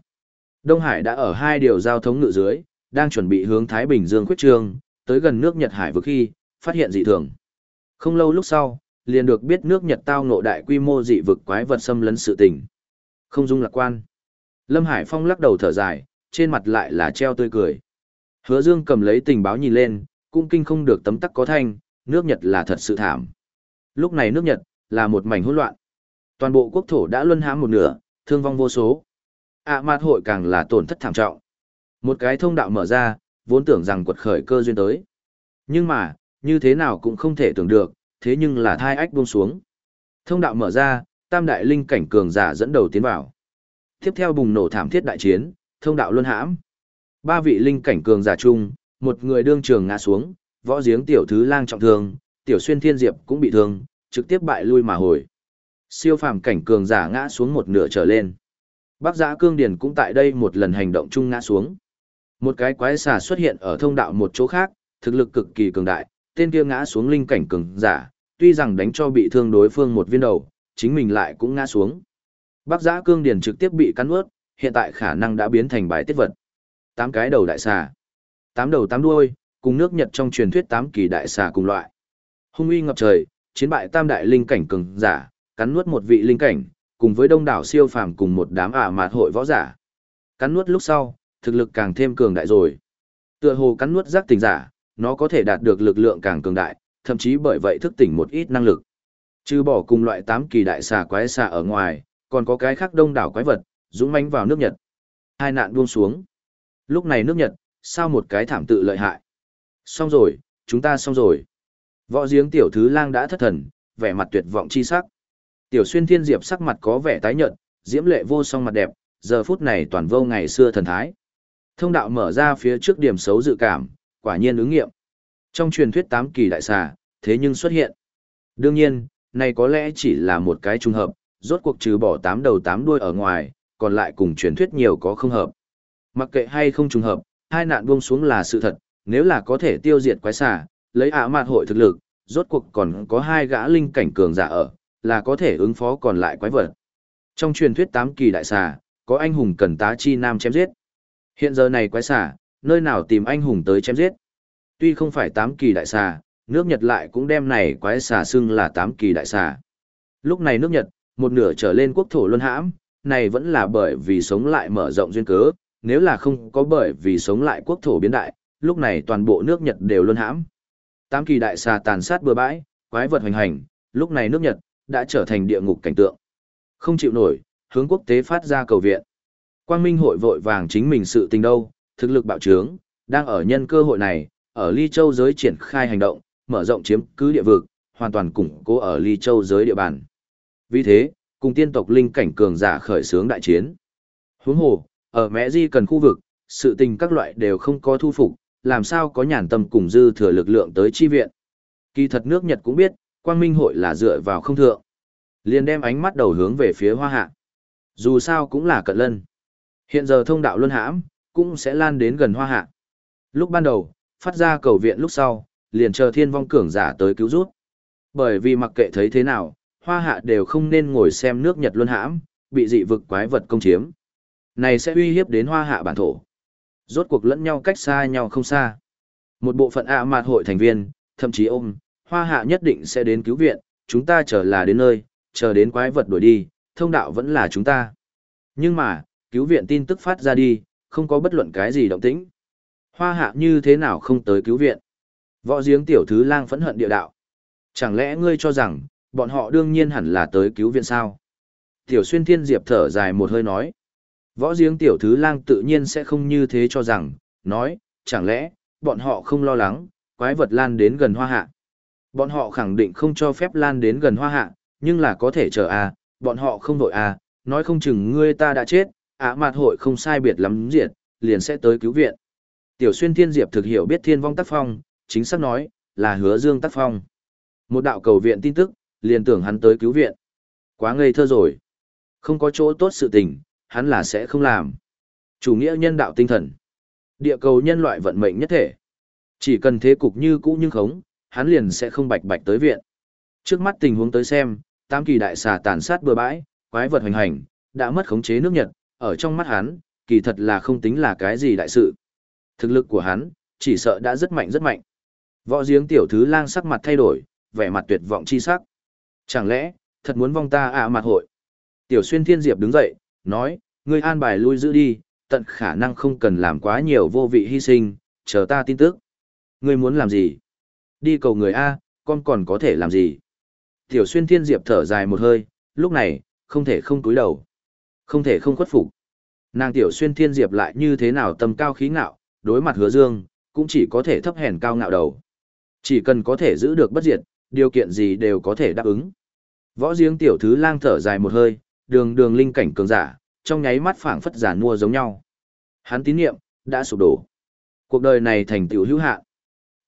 S1: Đông Hải đã ở hai điều giao thống ngự dưới, đang chuẩn bị hướng Thái Bình Dương khuyết trương, tới gần nước Nhật Hải vực khi, phát hiện dị thường. Không lâu lúc sau, liền được biết nước Nhật tao ngộ đại quy mô dị vực quái vật xâm lấn sự tình. Không dung lạc quan. Lâm Hải Phong lắc đầu thở dài, trên mặt lại là treo tươi cười. Hứa Dương cầm lấy tình báo nhìn lên, cũng kinh không được tấm tắc có thanh, nước Nhật là thật sự thảm. Lúc này nước Nhật, là một mảnh hỗn loạn. Toàn bộ quốc thổ đã luân hãm một nửa, thương vong vô số ạ à, mạt hội càng là tổn thất thảm trọng. Một cái thông đạo mở ra, vốn tưởng rằng quật khởi cơ duyên tới. Nhưng mà, như thế nào cũng không thể tưởng được, thế nhưng là thai ách buông xuống. Thông đạo mở ra, tam đại linh cảnh cường giả dẫn đầu tiến vào. Tiếp theo bùng nổ thảm thiết đại chiến, thông đạo luân hãm. Ba vị linh cảnh cường giả chung, một người đương trường ngã xuống, võ giếng tiểu thứ lang trọng thương, tiểu xuyên thiên diệp cũng bị thương, trực tiếp bại lui mà hồi. Siêu phàm cảnh cường giả ngã xuống một nửa trở lên. Bác giã cương điển cũng tại đây một lần hành động chung ngã xuống. Một cái quái xà xuất hiện ở thông đạo một chỗ khác, thực lực cực kỳ cường đại, tên kia ngã xuống linh cảnh cường giả, tuy rằng đánh cho bị thương đối phương một viên đầu, chính mình lại cũng ngã xuống. Bác giã cương điển trực tiếp bị cắn ướt, hiện tại khả năng đã biến thành bài tiết vật. Tám cái đầu đại xà, tám đầu tám đuôi, cùng nước Nhật trong truyền thuyết tám kỳ đại xà cùng loại. Hung uy ngập trời, chiến bại tam đại linh cảnh cường giả, cắn nuốt một vị linh cảnh, cùng với đông đảo siêu phàm cùng một đám ả mạt hội võ giả. Cắn nuốt lúc sau, thực lực càng thêm cường đại rồi. Tựa hồ cắn nuốt giác tỉnh giả, nó có thể đạt được lực lượng càng cường đại, thậm chí bởi vậy thức tỉnh một ít năng lực. Trừ bỏ cùng loại tám kỳ đại xà quái xà ở ngoài, còn có cái khác đông đảo quái vật, dũng mãnh vào nước Nhật. Hai nạn buông xuống. Lúc này nước Nhật, sao một cái thảm tự lợi hại. Xong rồi, chúng ta xong rồi. Võ giếng tiểu thứ lang đã thất thần, vẻ mặt tuyệt vọng chi sắc. Tiểu xuyên thiên diệp sắc mặt có vẻ tái nhợt, diễm lệ vô song mặt đẹp, giờ phút này toàn vô ngày xưa thần thái. Thông đạo mở ra phía trước điểm xấu dự cảm, quả nhiên ứng nghiệm. Trong truyền thuyết tám kỳ đại xà, thế nhưng xuất hiện. Đương nhiên, này có lẽ chỉ là một cái trùng hợp, rốt cuộc trừ bỏ tám đầu tám đuôi ở ngoài, còn lại cùng truyền thuyết nhiều có không hợp. Mặc kệ hay không trùng hợp, hai nạn buông xuống là sự thật, nếu là có thể tiêu diệt quái xà, lấy ả mạt hội thực lực, rốt cuộc còn có hai gã linh cảnh cường giả ở, là có thể ứng phó còn lại quái vật. Trong truyền thuyết tám kỳ đại xà, có anh hùng cần tá chi nam chém giết. Hiện giờ này quái xà, nơi nào tìm anh hùng tới chém giết. Tuy không phải tám kỳ đại xà, nước Nhật lại cũng đem này quái xà xưng là tám kỳ đại xà. Lúc này nước Nhật, một nửa trở lên quốc thổ luân hãm, này vẫn là bởi vì sống lại mở rộng duyên cớ, nếu là không có bởi vì sống lại quốc thổ biến đại, lúc này toàn bộ nước Nhật đều luân hãm. Tám kỳ đại xà tàn sát bừa bãi, quái vật hoành hành, lúc này nước Nhật đã trở thành địa ngục cảnh tượng. Không chịu nổi, hướng quốc tế phát ra cầu viện. Quang Minh hội vội vàng chính mình sự tình đâu, thực lực bạo trướng, đang ở nhân cơ hội này, ở Ly Châu giới triển khai hành động, mở rộng chiếm cứ địa vực, hoàn toàn củng cố ở Ly Châu giới địa bàn. Vì thế, cùng tiên tộc linh cảnh cường giả khởi xướng đại chiến. Huống hồ, ở Mẹ Di cần khu vực, sự tình các loại đều không có thu phục, làm sao có nhàn tâm cùng dư thừa lực lượng tới chi viện. Kỳ thật nước Nhật cũng biết, Quang Minh hội là dựa vào không thượng. Liền đem ánh mắt đầu hướng về phía Hoa Hạ. Dù sao cũng là cận lân. Hiện giờ thông đạo luân hãm, cũng sẽ lan đến gần Hoa Hạ. Lúc ban đầu, phát ra cầu viện lúc sau, liền chờ thiên vong cường giả tới cứu rút. Bởi vì mặc kệ thấy thế nào, Hoa Hạ đều không nên ngồi xem nước Nhật luân hãm, bị dị vực quái vật công chiếm. Này sẽ uy hiếp đến Hoa Hạ bản thổ. Rốt cuộc lẫn nhau cách xa nhau không xa. Một bộ phận ạ mạt hội thành viên, thậm chí ôm, Hoa Hạ nhất định sẽ đến cứu viện, chúng ta chờ là đến nơi, chờ đến quái vật đuổi đi, thông đạo vẫn là chúng ta. Nhưng mà, cứu viện tin tức phát ra đi, không có bất luận cái gì động tĩnh. Hoa hạ như thế nào không tới cứu viện? Võ giếng tiểu thứ lang phẫn hận địa đạo. Chẳng lẽ ngươi cho rằng, bọn họ đương nhiên hẳn là tới cứu viện sao? Tiểu xuyên thiên diệp thở dài một hơi nói. Võ giếng tiểu thứ lang tự nhiên sẽ không như thế cho rằng, nói, chẳng lẽ, bọn họ không lo lắng, quái vật lan đến gần hoa hạ. Bọn họ khẳng định không cho phép lan đến gần hoa hạ, nhưng là có thể chờ à, bọn họ không vội à, nói không chừng ngươi ta đã chết, ạ à mạt hội không sai biệt lắm diệt, liền sẽ tới cứu viện. Tiểu xuyên thiên diệp thực hiểu biết thiên vong tác phong, chính xác nói, là hứa dương tác phong. Một đạo cầu viện tin tức, liền tưởng hắn tới cứu viện. Quá ngây thơ rồi. Không có chỗ tốt sự tình, hắn là sẽ không làm. Chủ nghĩa nhân đạo tinh thần. Địa cầu nhân loại vận mệnh nhất thể. Chỉ cần thế cục như cũ nhưng khống, hắn liền sẽ không bạch bạch tới viện. Trước mắt tình huống tới xem, tam kỳ đại xà tàn sát bừa bãi, quái vật hoành hành, đã mất khống chế nước Nhật, ở trong mắt hắn, kỳ thật là không tính là cái gì đại sự. Thực lực của hắn, chỉ sợ đã rất mạnh rất mạnh. Võ giếng tiểu thứ lang sắc mặt thay đổi, vẻ mặt tuyệt vọng chi sắc. Chẳng lẽ, thật muốn vong ta ạ à mặt hội? Tiểu xuyên thiên diệp đứng dậy, nói, ngươi an bài lui giữ đi, tận khả năng không cần làm quá nhiều vô vị hy sinh, chờ ta tin tức. Ngươi muốn làm gì? Đi cầu người A, con còn có thể làm gì? Tiểu xuyên thiên diệp thở dài một hơi, lúc này, không thể không túi đầu. Không thể không khuất phục. Nàng tiểu xuyên thiên diệp lại như thế nào tầm cao khí ngạo, đối mặt hứa dương, cũng chỉ có thể thấp hèn cao ngạo đầu. Chỉ cần có thể giữ được bất diệt, điều kiện gì đều có thể đáp ứng. Võ giếng tiểu thứ lang thở dài một hơi, đường đường linh cảnh cường giả, trong nháy mắt phảng phất giả mua giống nhau. Hắn tín niệm, đã sụp đổ. Cuộc đời này thành tiểu hữu hạ.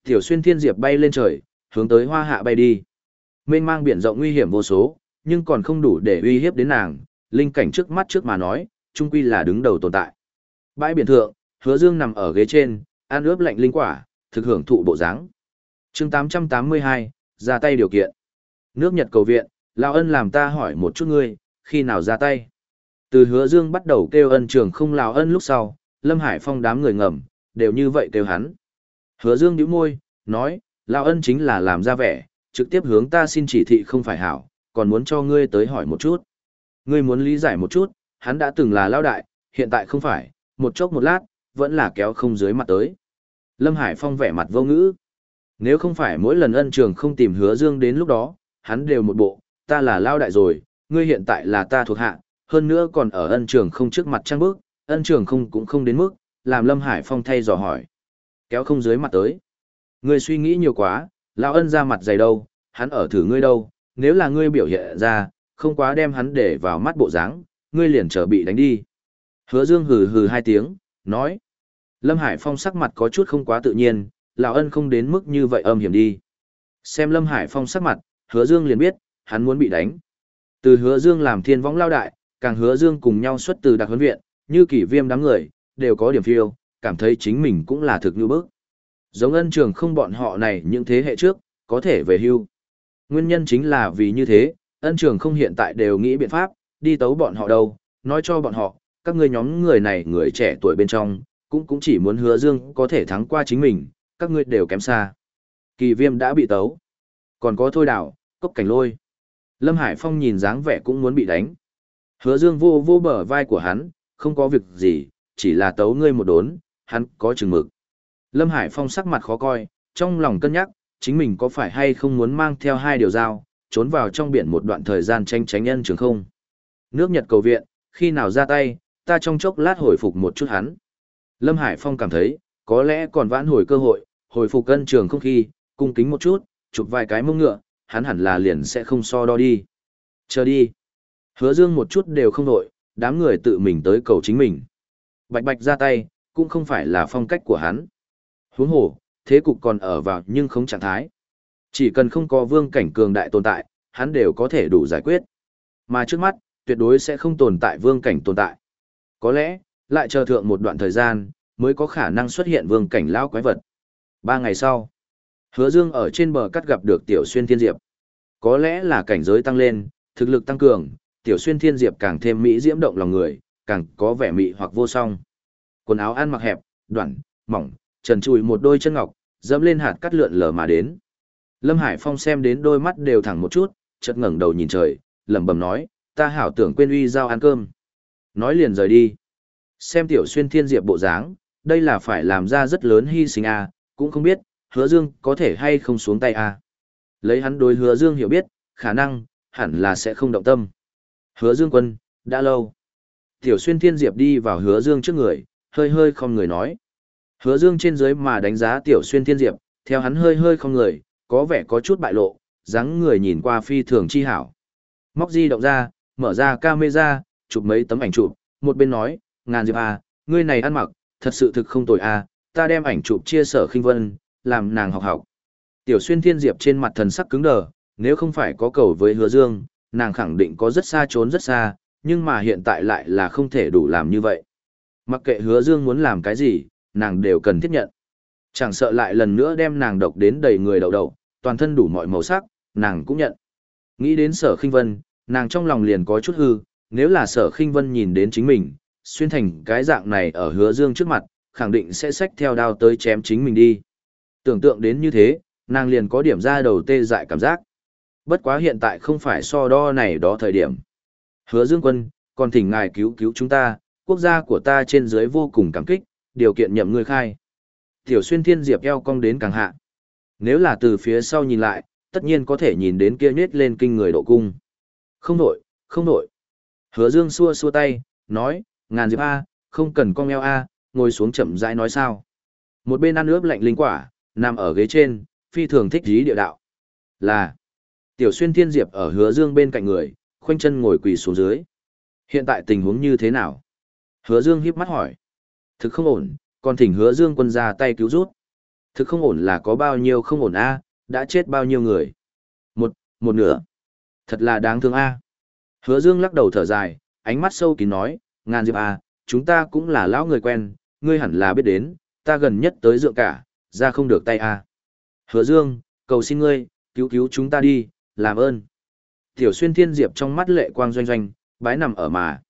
S1: Tiểu xuyên thiên diệp bay lên trời, hướng tới hoa hạ bay đi. Mênh mang biển rộng nguy hiểm vô số, nhưng còn không đủ để uy hiếp đến nàng, linh cảnh trước mắt trước mà nói, trung quy là đứng đầu tồn tại. Bãi biển thượng, Hứa Dương nằm ở ghế trên, ăn ướp lạnh linh quả, thực hưởng thụ bộ dáng. Chương 882, ra tay điều kiện. Nước Nhật cầu viện, lão ân làm ta hỏi một chút ngươi, khi nào ra tay? Từ Hứa Dương bắt đầu kêu ân trường không lão ân lúc sau, Lâm Hải Phong đám người ngầm, đều như vậy kêu hắn. Hứa Dương nhíu môi, nói, lão ân chính là làm ra vẻ, trực tiếp hướng ta xin chỉ thị không phải hảo, còn muốn cho ngươi tới hỏi một chút. Ngươi muốn lý giải một chút, hắn đã từng là lão đại, hiện tại không phải, một chốc một lát, vẫn là kéo không dưới mặt tới. Lâm Hải Phong vẻ mặt vô ngữ. Nếu không phải mỗi lần ân trường không tìm hứa dương đến lúc đó, hắn đều một bộ, ta là Lão đại rồi, ngươi hiện tại là ta thuộc hạ, hơn nữa còn ở ân trường không trước mặt trang bước, ân trường không cũng không đến mức, làm Lâm Hải Phong thay dò hỏi. Kéo không dưới mặt tới. Ngươi suy nghĩ nhiều quá, lão ân ra mặt dày đâu, hắn ở thử ngươi đâu, nếu là ngươi biểu hiện ra, không quá đem hắn để vào mắt bộ dáng, ngươi liền trở bị đánh đi. Hứa dương hừ hừ hai tiếng, nói. Lâm Hải Phong sắc mặt có chút không quá tự nhiên, lão ân không đến mức như vậy âm hiểm đi. Xem Lâm Hải Phong sắc mặt, hứa dương liền biết, hắn muốn bị đánh. Từ hứa dương làm thiên võng lao đại, càng hứa dương cùng nhau xuất từ đặc huấn viện, như kỷ viêm đám người, đều có điểm phiêu, cảm thấy chính mình cũng là thực như bước. Giống ân trường không bọn họ này những thế hệ trước, có thể về hưu. Nguyên nhân chính là vì như thế, ân trường không hiện tại đều nghĩ biện pháp, đi tấu bọn họ đâu, nói cho bọn họ, các ngươi nhóm người này người trẻ tuổi bên trong, cũng cũng chỉ muốn hứa dương có thể thắng qua chính mình, các ngươi đều kém xa. Kỳ viêm đã bị tấu. Còn có thôi đảo, cốc cảnh lôi. Lâm Hải Phong nhìn dáng vẻ cũng muốn bị đánh. Hứa dương vô vô bờ vai của hắn, không có việc gì, chỉ là tấu ngươi một đốn, hắn có chừng mực. Lâm Hải Phong sắc mặt khó coi, trong lòng cân nhắc, chính mình có phải hay không muốn mang theo hai điều dao, trốn vào trong biển một đoạn thời gian tranh tránh nhân trường không. Nước Nhật cầu viện, khi nào ra tay, ta trong chốc lát hồi phục một chút hắn. Lâm Hải Phong cảm thấy, có lẽ còn vãn hồi cơ hội, hồi phục cân trường không khi, cung kính một chút, chụp vài cái mông ngựa, hắn hẳn là liền sẽ không so đo đi. Chờ đi. Hứa dương một chút đều không đổi đám người tự mình tới cầu chính mình. Bạch bạch ra tay, cũng không phải là phong cách của hắn. Huống hồ, thế cục còn ở vào nhưng không trạng thái. Chỉ cần không có vương cảnh cường đại tồn tại, hắn đều có thể đủ giải quyết. Mà trước mắt, tuyệt đối sẽ không tồn tại vương cảnh tồn tại. Có lẽ, lại chờ thượng một đoạn thời gian, mới có khả năng xuất hiện vương cảnh lão quái vật. Ba ngày sau, hứa dương ở trên bờ cắt gặp được tiểu xuyên thiên diệp. Có lẽ là cảnh giới tăng lên, thực lực tăng cường, tiểu xuyên thiên diệp càng thêm mỹ diễm động lòng người, càng có vẻ mỹ hoặc vô song. Quần áo ăn mặc hẹp, đoạn, mỏng, trần trùi một đôi chân ngọc, dẫm lên hạt cắt lượn lờ mà đến. Lâm Hải Phong xem đến đôi mắt đều thẳng một chút, chợt ngẩng đầu nhìn trời, lẩm bẩm nói, ta hảo tưởng quên uy giao ăn cơm. Nói liền rời đi. Xem tiểu xuyên thiên diệp bộ dáng, đây là phải làm ra rất lớn hy sinh à, cũng không biết, hứa dương có thể hay không xuống tay à. Lấy hắn đối hứa dương hiểu biết, khả năng, hẳn là sẽ không động tâm. Hứa dương quân, đã lâu. Tiểu xuyên thiên diệp đi vào hứa dương trước người, hơi hơi không người nói. Hứa dương trên dưới mà đánh giá tiểu xuyên thiên diệp, theo hắn hơi hơi không người, có vẻ có chút bại lộ, dáng người nhìn qua phi thường chi hảo. Móc di động ra, mở ra camera, chụp mấy tấm ảnh chụp, một bên nói, ngàn diệp à, ngươi này ăn mặc, thật sự thực không tồi à, ta đem ảnh chụp chia sở khinh vân, làm nàng học học. Tiểu xuyên thiên diệp trên mặt thần sắc cứng đờ, nếu không phải có cầu với hứa dương, nàng khẳng định có rất xa trốn rất xa, nhưng mà hiện tại lại là không thể đủ làm như vậy. Mặc kệ hứa dương muốn làm cái gì, nàng đều cần thiết nhận. Chẳng sợ lại lần nữa đem nàng độc đến đầy người đầu đầu, toàn thân đủ mọi màu sắc, nàng cũng nhận. Nghĩ đến sở khinh vân, nàng trong lòng liền có chút hư, nếu là sở khinh vân nhìn đến chính mình, xuyên thành cái dạng này ở hứa dương trước mặt, khẳng định sẽ xách theo đao tới chém chính mình đi. Tưởng tượng đến như thế, nàng liền có điểm ra đầu tê dại cảm giác. Bất quá hiện tại không phải so đo này đó thời điểm. Hứa dương quân, còn thỉnh ngài cứu cứu chúng ta, quốc gia của ta trên dưới vô cùng cảm kích, điều kiện nhậm ngươi khai. Tiểu xuyên thiên diệp eo cong đến càng hạ. Nếu là từ phía sau nhìn lại, tất nhiên có thể nhìn đến kia nhết lên kinh người độ cung. Không nổi, không nổi. Hứa dương xua xua tay, nói, ngàn diệp A, không cần cong eo A, ngồi xuống chậm rãi nói sao. Một bên ăn ướp lạnh linh quả, nằm ở ghế trên, phi thường thích dí địa đạo. Là, tiểu xuyên thiên diệp ở hứa dương bên cạnh người, khoanh chân ngồi quỳ xuống dưới. Hiện tại tình huống như thế nào? Hứa dương híp mắt hỏi. Thực không ổn, còn thỉnh hứa dương quân ra tay cứu rút. Thực không ổn là có bao nhiêu không ổn A, đã chết bao nhiêu người. Một, một nửa. Thật là đáng thương A. Hứa dương lắc đầu thở dài, ánh mắt sâu kín nói, ngàn diệp A, chúng ta cũng là lão người quen, ngươi hẳn là biết đến, ta gần nhất tới dựa cả, ra không được tay A. Hứa dương, cầu xin ngươi, cứu cứu chúng ta đi, làm ơn. Tiểu xuyên thiên diệp trong mắt lệ quang doanh doanh, bái nằm ở mà.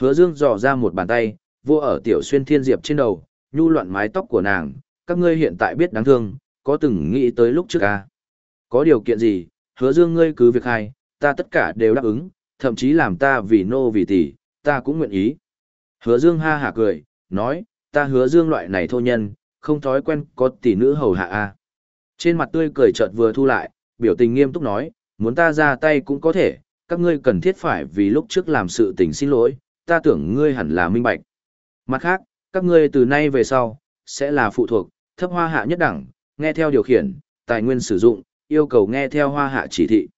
S1: Hứa dương dò ra một bàn tay, vô ở tiểu xuyên thiên diệp trên đầu, nhu loạn mái tóc của nàng, các ngươi hiện tại biết đáng thương, có từng nghĩ tới lúc trước à? Có điều kiện gì, hứa dương ngươi cứ việc hay, ta tất cả đều đáp ứng, thậm chí làm ta vì nô vì tỷ, ta cũng nguyện ý. Hứa dương ha hả cười, nói, ta hứa dương loại này thô nhân, không thói quen có tỷ nữ hầu hạ a. À. Trên mặt tươi cười chợt vừa thu lại, biểu tình nghiêm túc nói, muốn ta ra tay cũng có thể, các ngươi cần thiết phải vì lúc trước làm sự tình xin lỗi, ta tưởng ngươi hẳn là minh bạch. Mặt khác, các ngươi từ nay về sau, sẽ là phụ thuộc, thấp hoa hạ nhất đẳng, nghe theo điều khiển, tài nguyên sử dụng, yêu cầu nghe theo hoa hạ chỉ thị.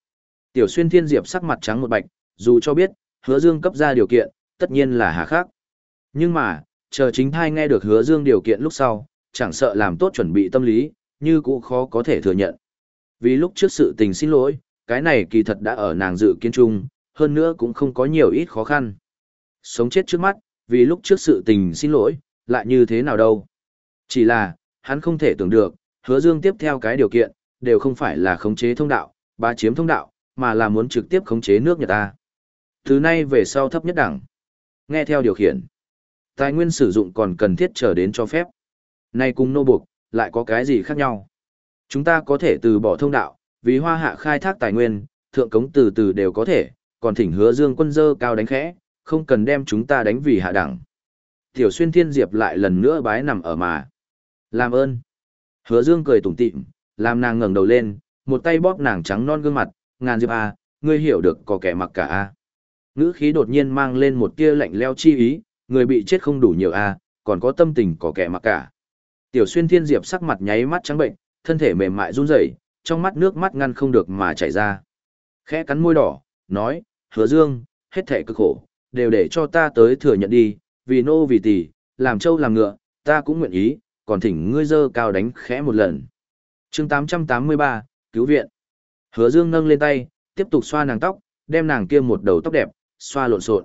S1: Tiểu xuyên thiên diệp sắc mặt trắng một bạch, dù cho biết, hứa dương cấp ra điều kiện, tất nhiên là hà khắc. Nhưng mà, chờ chính thai nghe được hứa dương điều kiện lúc sau, chẳng sợ làm tốt chuẩn bị tâm lý, như cũng khó có thể thừa nhận. Vì lúc trước sự tình xin lỗi, cái này kỳ thật đã ở nàng dự kiến chung, hơn nữa cũng không có nhiều ít khó khăn. Sống chết trước mắt, vì lúc trước sự tình xin lỗi, lại như thế nào đâu. Chỉ là, hắn không thể tưởng được, hứa dương tiếp theo cái điều kiện, đều không phải là khống chế thông đạo, bá chiếm thông đạo, mà là muốn trực tiếp khống chế nước Nhật ta. Từ nay về sau thấp nhất đẳng. Nghe theo điều khiển. Tài nguyên sử dụng còn cần thiết chờ đến cho phép. Nay cùng nô buộc, lại có cái gì khác nhau? Chúng ta có thể từ bỏ thông đạo, vì hoa hạ khai thác tài nguyên, thượng cống từ từ đều có thể, còn thỉnh hứa dương quân dơ cao đánh khẽ, không cần đem chúng ta đánh vì hạ đẳng. Tiểu xuyên thiên diệp lại lần nữa bái nằm ở mà. Làm ơn. Hứa dương cười tủm tỉm, làm nàng ngẩng đầu lên, một tay bóp nàng trắng non gương mặt, ngàn diệp à, ngươi hiểu được có kẻ mặc cả a à. Ngữ khí đột nhiên mang lên một tia lạnh leo chi ý, người bị chết không đủ nhiều a à, còn có tâm tình có kẻ mặc cả. Tiểu xuyên thiên diệp sắc mặt nháy mắt trắng bệnh, thân thể mềm mại run rẩy, trong mắt nước mắt ngăn không được mà chảy ra. Khẽ cắn môi đỏ, nói, hứa dương, hết thể cực khổ, đều để cho ta tới thừa nhận đi, vì nô vì tỷ, làm trâu làm ngựa, ta cũng nguyện ý, còn thỉnh ngươi dơ cao đánh khẽ một lần. chương 883, cứu viện. Hứa dương nâng lên tay, tiếp tục xoa nàng tóc, đem nàng kia một đầu tóc đẹp, xoa lộn xộn.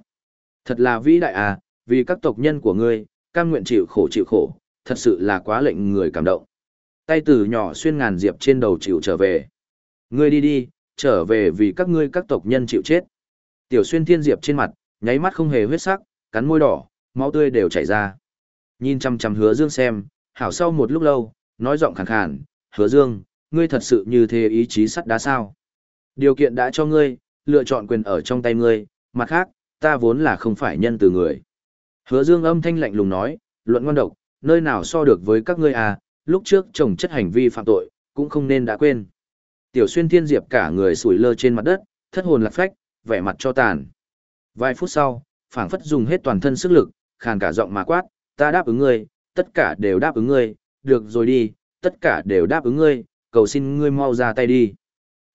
S1: Thật là vĩ đại à, vì các tộc nhân của ngươi, cam nguyện chịu khổ chịu khổ, thật sự là quá lệnh người cảm động. Tay từ nhỏ xuyên ngàn diệp trên đầu chịu trở về. Ngươi đi đi, trở về vì các ngươi các tộc nhân chịu chết. Tiểu xuyên thiên diệp trên mặt, nháy mắt không hề huyết sắc, cắn môi đỏ, máu tươi đều chảy ra. Nhìn chăm chăm hứa dương xem, hảo sau một lúc lâu, nói giọng khàn khàn, hứa dương, ngươi thật sự như thế ý chí sắt đá sao. Điều kiện đã cho ngươi, lựa chọn quyền ở trong tay ngươi, mặt khác, ta vốn là không phải nhân từ người. Hứa dương âm thanh lạnh lùng nói, luận ngoan độc, nơi nào so được với các ngươi à, lúc trước chồng chất hành vi phạm tội, cũng không nên đã quên. Tiểu xuyên thiên diệp cả người sủi lơ trên mặt đất, thất hồn lạc phách, vẻ mặt cho tàn. Vài phút sau, phảng phất dùng hết toàn thân sức lực, khàn cả giọng mà quát, ta đáp ứng ngươi, tất cả đều đáp ứng ngươi, được rồi đi, tất cả đều đáp ứng ngươi, cầu xin ngươi mau ra tay đi.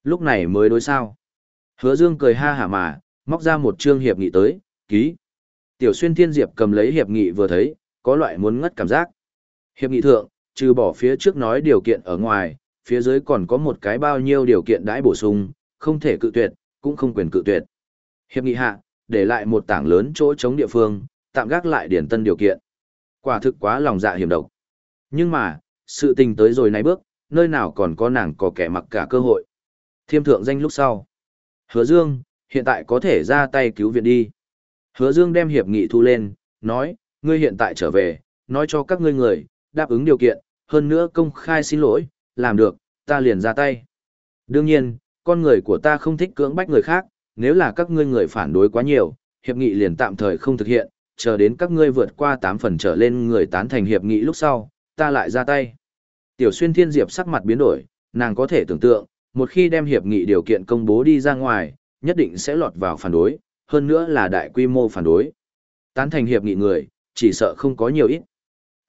S1: Lúc này mới đối sao. Hứa Dương cười ha hả mà, móc ra một chương hiệp nghị tới, ký. Tiểu xuyên thiên diệp cầm lấy hiệp nghị vừa thấy, có loại muốn ngất cảm giác. Hiệp nghị thượng, trừ bỏ phía trước nói điều kiện ở ngoài, phía dưới còn có một cái bao nhiêu điều kiện đãi bổ sung, không thể cự tuyệt, cũng không quyền cự tuyệt. Hiệp nghị hạ, để lại một tảng lớn chỗ chống địa phương, tạm gác lại điển tân điều kiện. Quả thực quá lòng dạ hiểm độc. Nhưng mà, sự tình tới rồi nay bước, nơi nào còn có nàng có kẻ mặc cả cơ hội. Thiêm thượng danh lúc sau. Hứa Dương, hiện tại có thể ra tay cứu viện đi. Hứa Dương đem hiệp nghị thu lên, nói, ngươi hiện tại trở về, nói cho các ngươi người, đáp ứng điều kiện, hơn nữa công khai xin lỗi, làm được, ta liền ra tay. Đương nhiên, con người của ta không thích cưỡng bách người khác, nếu là các ngươi người phản đối quá nhiều, hiệp nghị liền tạm thời không thực hiện, chờ đến các ngươi vượt qua 8 phần trở lên người tán thành hiệp nghị lúc sau, ta lại ra tay. Tiểu xuyên thiên diệp sắc mặt biến đổi, nàng có thể tưởng tượng, một khi đem hiệp nghị điều kiện công bố đi ra ngoài, nhất định sẽ lọt vào phản đối, hơn nữa là đại quy mô phản đối. Tán thành hiệp nghị người, chỉ sợ không có nhiều ít.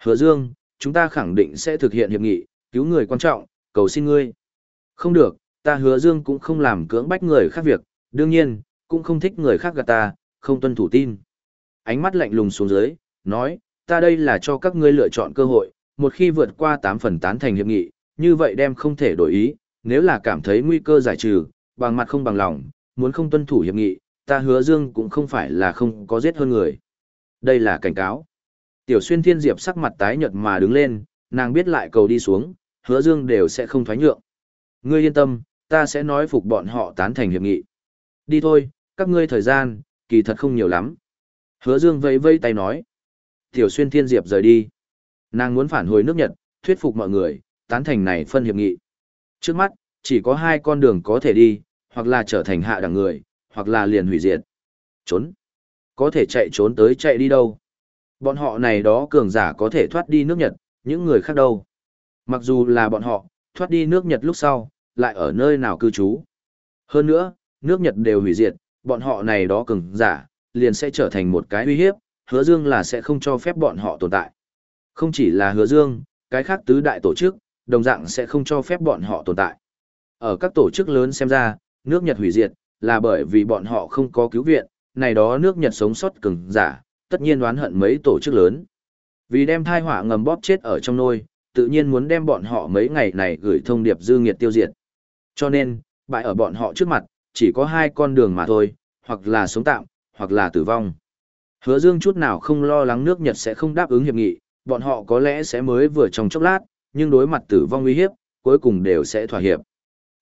S1: Hứa Dương, chúng ta khẳng định sẽ thực hiện hiệp nghị, cứu người quan trọng, cầu xin ngươi. Không được, ta hứa Dương cũng không làm cưỡng bách người khác việc, đương nhiên, cũng không thích người khác gạt ta, không tuân thủ tin. Ánh mắt lạnh lùng xuống dưới, nói, ta đây là cho các ngươi lựa chọn cơ hội, một khi vượt qua 8 phần tán thành hiệp nghị, như vậy đem không thể đổi ý, nếu là cảm thấy nguy cơ giải trừ, bằng mặt không bằng lòng, muốn không tuân thủ hiệp nghị, ta hứa dương cũng không phải là không có giết hơn người. Đây là cảnh cáo. Tiểu xuyên thiên diệp sắc mặt tái nhợt mà đứng lên, nàng biết lại cầu đi xuống, hứa dương đều sẽ không thoái nhượng. Ngươi yên tâm, ta sẽ nói phục bọn họ tán thành hiệp nghị. Đi thôi, các ngươi thời gian, kỳ thật không nhiều lắm. Hứa dương vẫy vẫy tay nói. Tiểu xuyên thiên diệp rời đi. Nàng muốn phản hồi nước Nhật, thuyết phục mọi người, tán thành này phân hiệp nghị. Trước mắt, chỉ có hai con đường có thể đi, hoặc là trở thành hạ đẳng người, hoặc là liền hủy diệt. Trốn. Có thể chạy trốn tới chạy đi đâu. Bọn họ này đó cường giả có thể thoát đi nước Nhật, những người khác đâu. Mặc dù là bọn họ, thoát đi nước Nhật lúc sau, lại ở nơi nào cư trú. Hơn nữa, nước Nhật đều hủy diệt, bọn họ này đó cường giả, liền sẽ trở thành một cái uy hiếp, hứa dương là sẽ không cho phép bọn họ tồn tại. Không chỉ là hứa dương, cái khác tứ đại tổ chức, đồng dạng sẽ không cho phép bọn họ tồn tại. Ở các tổ chức lớn xem ra, nước Nhật hủy diệt, là bởi vì bọn họ không có cứu viện, này đó nước Nhật sống sót cường giả, tất nhiên oán hận mấy tổ chức lớn. Vì đem thai họa ngầm bóp chết ở trong nôi, tự nhiên muốn đem bọn họ mấy ngày này gửi thông điệp dư nghiệt tiêu diệt. Cho nên, bại ở bọn họ trước mặt, chỉ có hai con đường mà thôi, hoặc là sống tạm, hoặc là tử vong. Hứa Dương chút nào không lo lắng nước Nhật sẽ không đáp ứng hiệp nghị, bọn họ có lẽ sẽ mới vừa trong chốc lát, nhưng đối mặt tử vong uy hiếp, cuối cùng đều sẽ thỏa hiệp.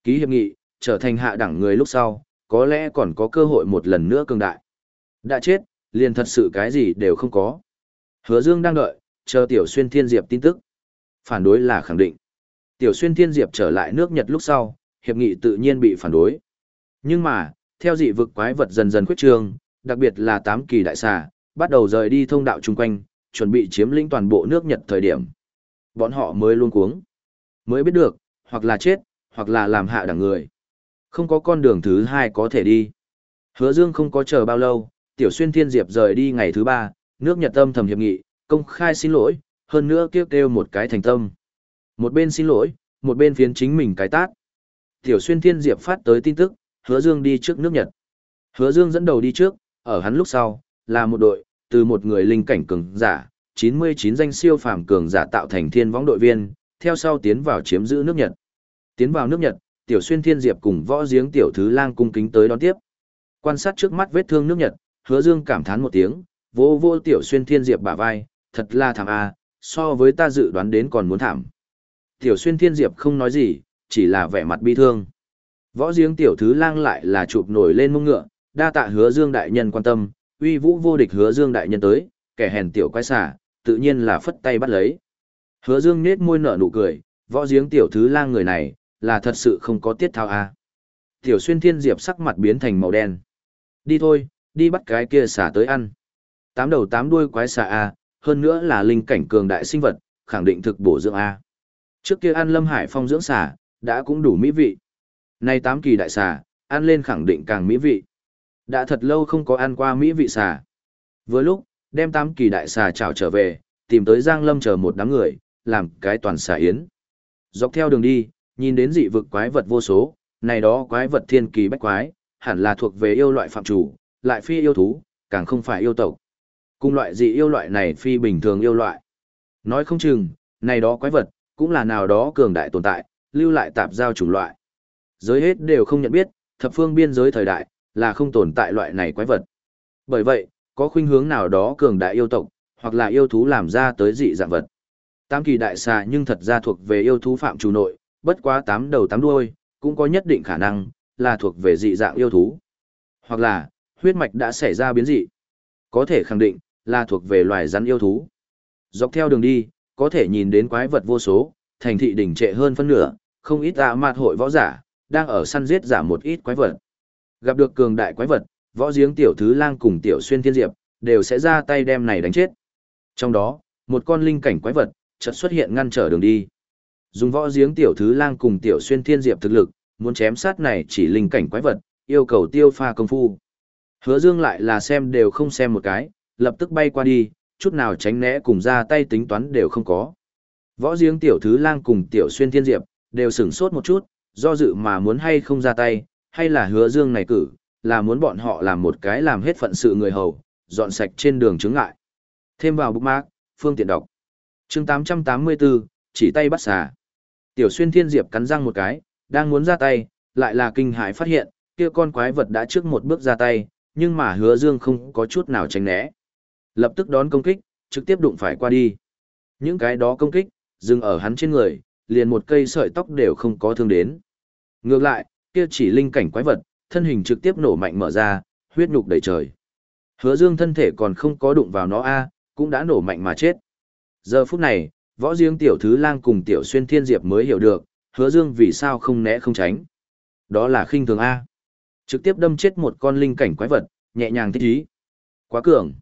S1: Ký hiệp nghị, trở thành hạ đẳng người lúc sau, có lẽ còn có cơ hội một lần nữa cường đại. Đã chết, liền thật sự cái gì đều không có. Hứa Dương đang đợi, chờ Tiểu Xuyên Thiên Diệp tin tức. Phản đối là khẳng định. Tiểu Xuyên Thiên Diệp trở lại nước Nhật lúc sau, hiệp nghị tự nhiên bị phản đối. Nhưng mà, theo dị vực quái vật dần dần khuyết trương, đặc biệt là tám kỳ đại xà, bắt đầu rời đi thông đạo chung quanh, chuẩn bị chiếm lĩnh toàn bộ nước Nhật thời điểm. Bọn họ mới luôn cuống. Mới biết được, hoặc là chết, hoặc là làm hạ đẳng người. Không có con đường thứ hai có thể đi. Hứa Dương không có chờ bao lâu, Tiểu Xuyên Thiên Diệp rời đi ngày thứ ba, nước Nhật tâm thầm hiệp nghị, công khai xin lỗi, hơn nữa kêu kêu một cái thành tâm. Một bên xin lỗi, một bên phiến chính mình cái tát. Tiểu Xuyên Thiên Diệp phát tới tin tức, Hứa Dương đi trước nước Nhật. Hứa Dương dẫn đầu đi trước, ở hắn lúc sau, là một đội, từ một người linh cảnh cường giả, 99 danh siêu phàm cường giả tạo thành thiên võng đội viên, theo sau tiến vào chiếm giữ nước Nhật. Tiến vào nước Nhật, Tiểu Xuyên Thiên Diệp cùng võ giếng tiểu thứ lang cung kính tới đón tiếp. Quan sát trước mắt vết thương nước Nhật, Hứa Dương cảm thán một tiếng, vô vô Tiểu Xuyên Thiên Diệp bả vai, thật là thảm a, so với ta dự đoán đến còn muốn thảm. Tiểu Xuyên Thiên Diệp không nói gì, chỉ là vẻ mặt bi thương. Võ giếng tiểu thứ lang lại là chụp nổi lên mông ngựa, đa tạ hứa dương đại nhân quan tâm, uy vũ vô địch hứa dương đại nhân tới, kẻ hèn tiểu quái xả, tự nhiên là phất tay bắt lấy. Hứa dương nết môi nở nụ cười, võ giếng tiểu thứ lang người này, là thật sự không có tiết thao a. Tiểu xuyên thiên diệp sắc mặt biến thành màu đen. Đi thôi, đi bắt cái kia xả tới ăn. Tám đầu tám đuôi quái xả a, hơn nữa là linh cảnh cường đại sinh vật, khẳng định thực bổ dưỡng a. Trước kia ăn lâm hải phong dưỡng xả, đã cũng đủ mỹ vị. Nay tám kỳ đại xà, ăn lên khẳng định càng mỹ vị. Đã thật lâu không có ăn qua mỹ vị xà. Vừa lúc, đem tám kỳ đại xà chào trở về, tìm tới Giang Lâm chờ một đám người, làm cái toàn xà yến. Dọc theo đường đi, nhìn đến dị vực quái vật vô số, này đó quái vật thiên kỳ bách quái, hẳn là thuộc về yêu loại phạm chủ, lại phi yêu thú, càng không phải yêu tộc. Cùng loại dị yêu loại này phi bình thường yêu loại. Nói không chừng, này đó quái vật, cũng là nào đó cường đại tồn tại, lưu lại tạp giao chủng loại. Giới hết đều không nhận biết, thập phương biên giới thời đại, là không tồn tại loại này quái vật. Bởi vậy, có khuynh hướng nào đó cường đại yêu tộc, hoặc là yêu thú làm ra tới dị dạng vật. Tam kỳ đại xà nhưng thật ra thuộc về yêu thú phạm chủ nội, bất quá tám đầu tám đuôi, cũng có nhất định khả năng, là thuộc về dị dạng yêu thú. Hoặc là, huyết mạch đã xảy ra biến dị. Có thể khẳng định, là thuộc về loài rắn yêu thú. Dọc theo đường đi, có thể nhìn đến quái vật vô số, thành thị đỉnh trệ hơn phân nửa, không ít tạ mạt hội võ giả, đang ở săn giết giảm một ít quái vật. Gặp được cường đại quái vật, võ giếng tiểu thứ lang cùng tiểu xuyên thiên diệp, đều sẽ ra tay đem này đánh chết. Trong đó, một con linh cảnh quái vật, chợt xuất hiện ngăn trở đường đi. Dùng võ giếng tiểu thứ lang cùng tiểu xuyên thiên diệp thực lực, muốn chém sát này chỉ linh cảnh quái vật, yêu cầu tiêu pha công phu. Hứa dương lại là xem đều không xem một cái, lập tức bay qua đi, chút nào tránh né cùng ra tay tính toán đều không có. Võ giếng tiểu thứ lang cùng tiểu xuyên thiên diệp, đều sửng sốt một chút, do dự mà muốn hay không ra tay, hay là hứa dương này cử, là muốn bọn họ làm một cái làm hết phận sự người hầu, dọn sạch trên đường chứng ngại. Thêm vào bookmark, phương tiện đọc. chương 884, chỉ tay bắt xà. Tiểu xuyên thiên diệp cắn răng một cái, đang muốn ra tay, lại là kinh hãi phát hiện, kia con quái vật đã trước một bước ra tay, nhưng mà hứa dương không có chút nào tránh né. Lập tức đón công kích, trực tiếp đụng phải qua đi. Những cái đó công kích, dừng ở hắn trên người, liền một cây sợi tóc đều không có thương đến. Ngược lại, kia chỉ linh cảnh quái vật, thân hình trực tiếp nổ mạnh mở ra, huyết nhục đầy trời. Hứa Dương thân thể còn không có đụng vào nó a, cũng đã nổ mạnh mà chết. Giờ phút này, võ riêng tiểu thứ lang cùng tiểu xuyên thiên diệp mới hiểu được, hứa Dương vì sao không né không tránh. Đó là khinh thường a. Trực tiếp đâm chết một con linh cảnh quái vật, nhẹ nhàng thích ý. Quá cường.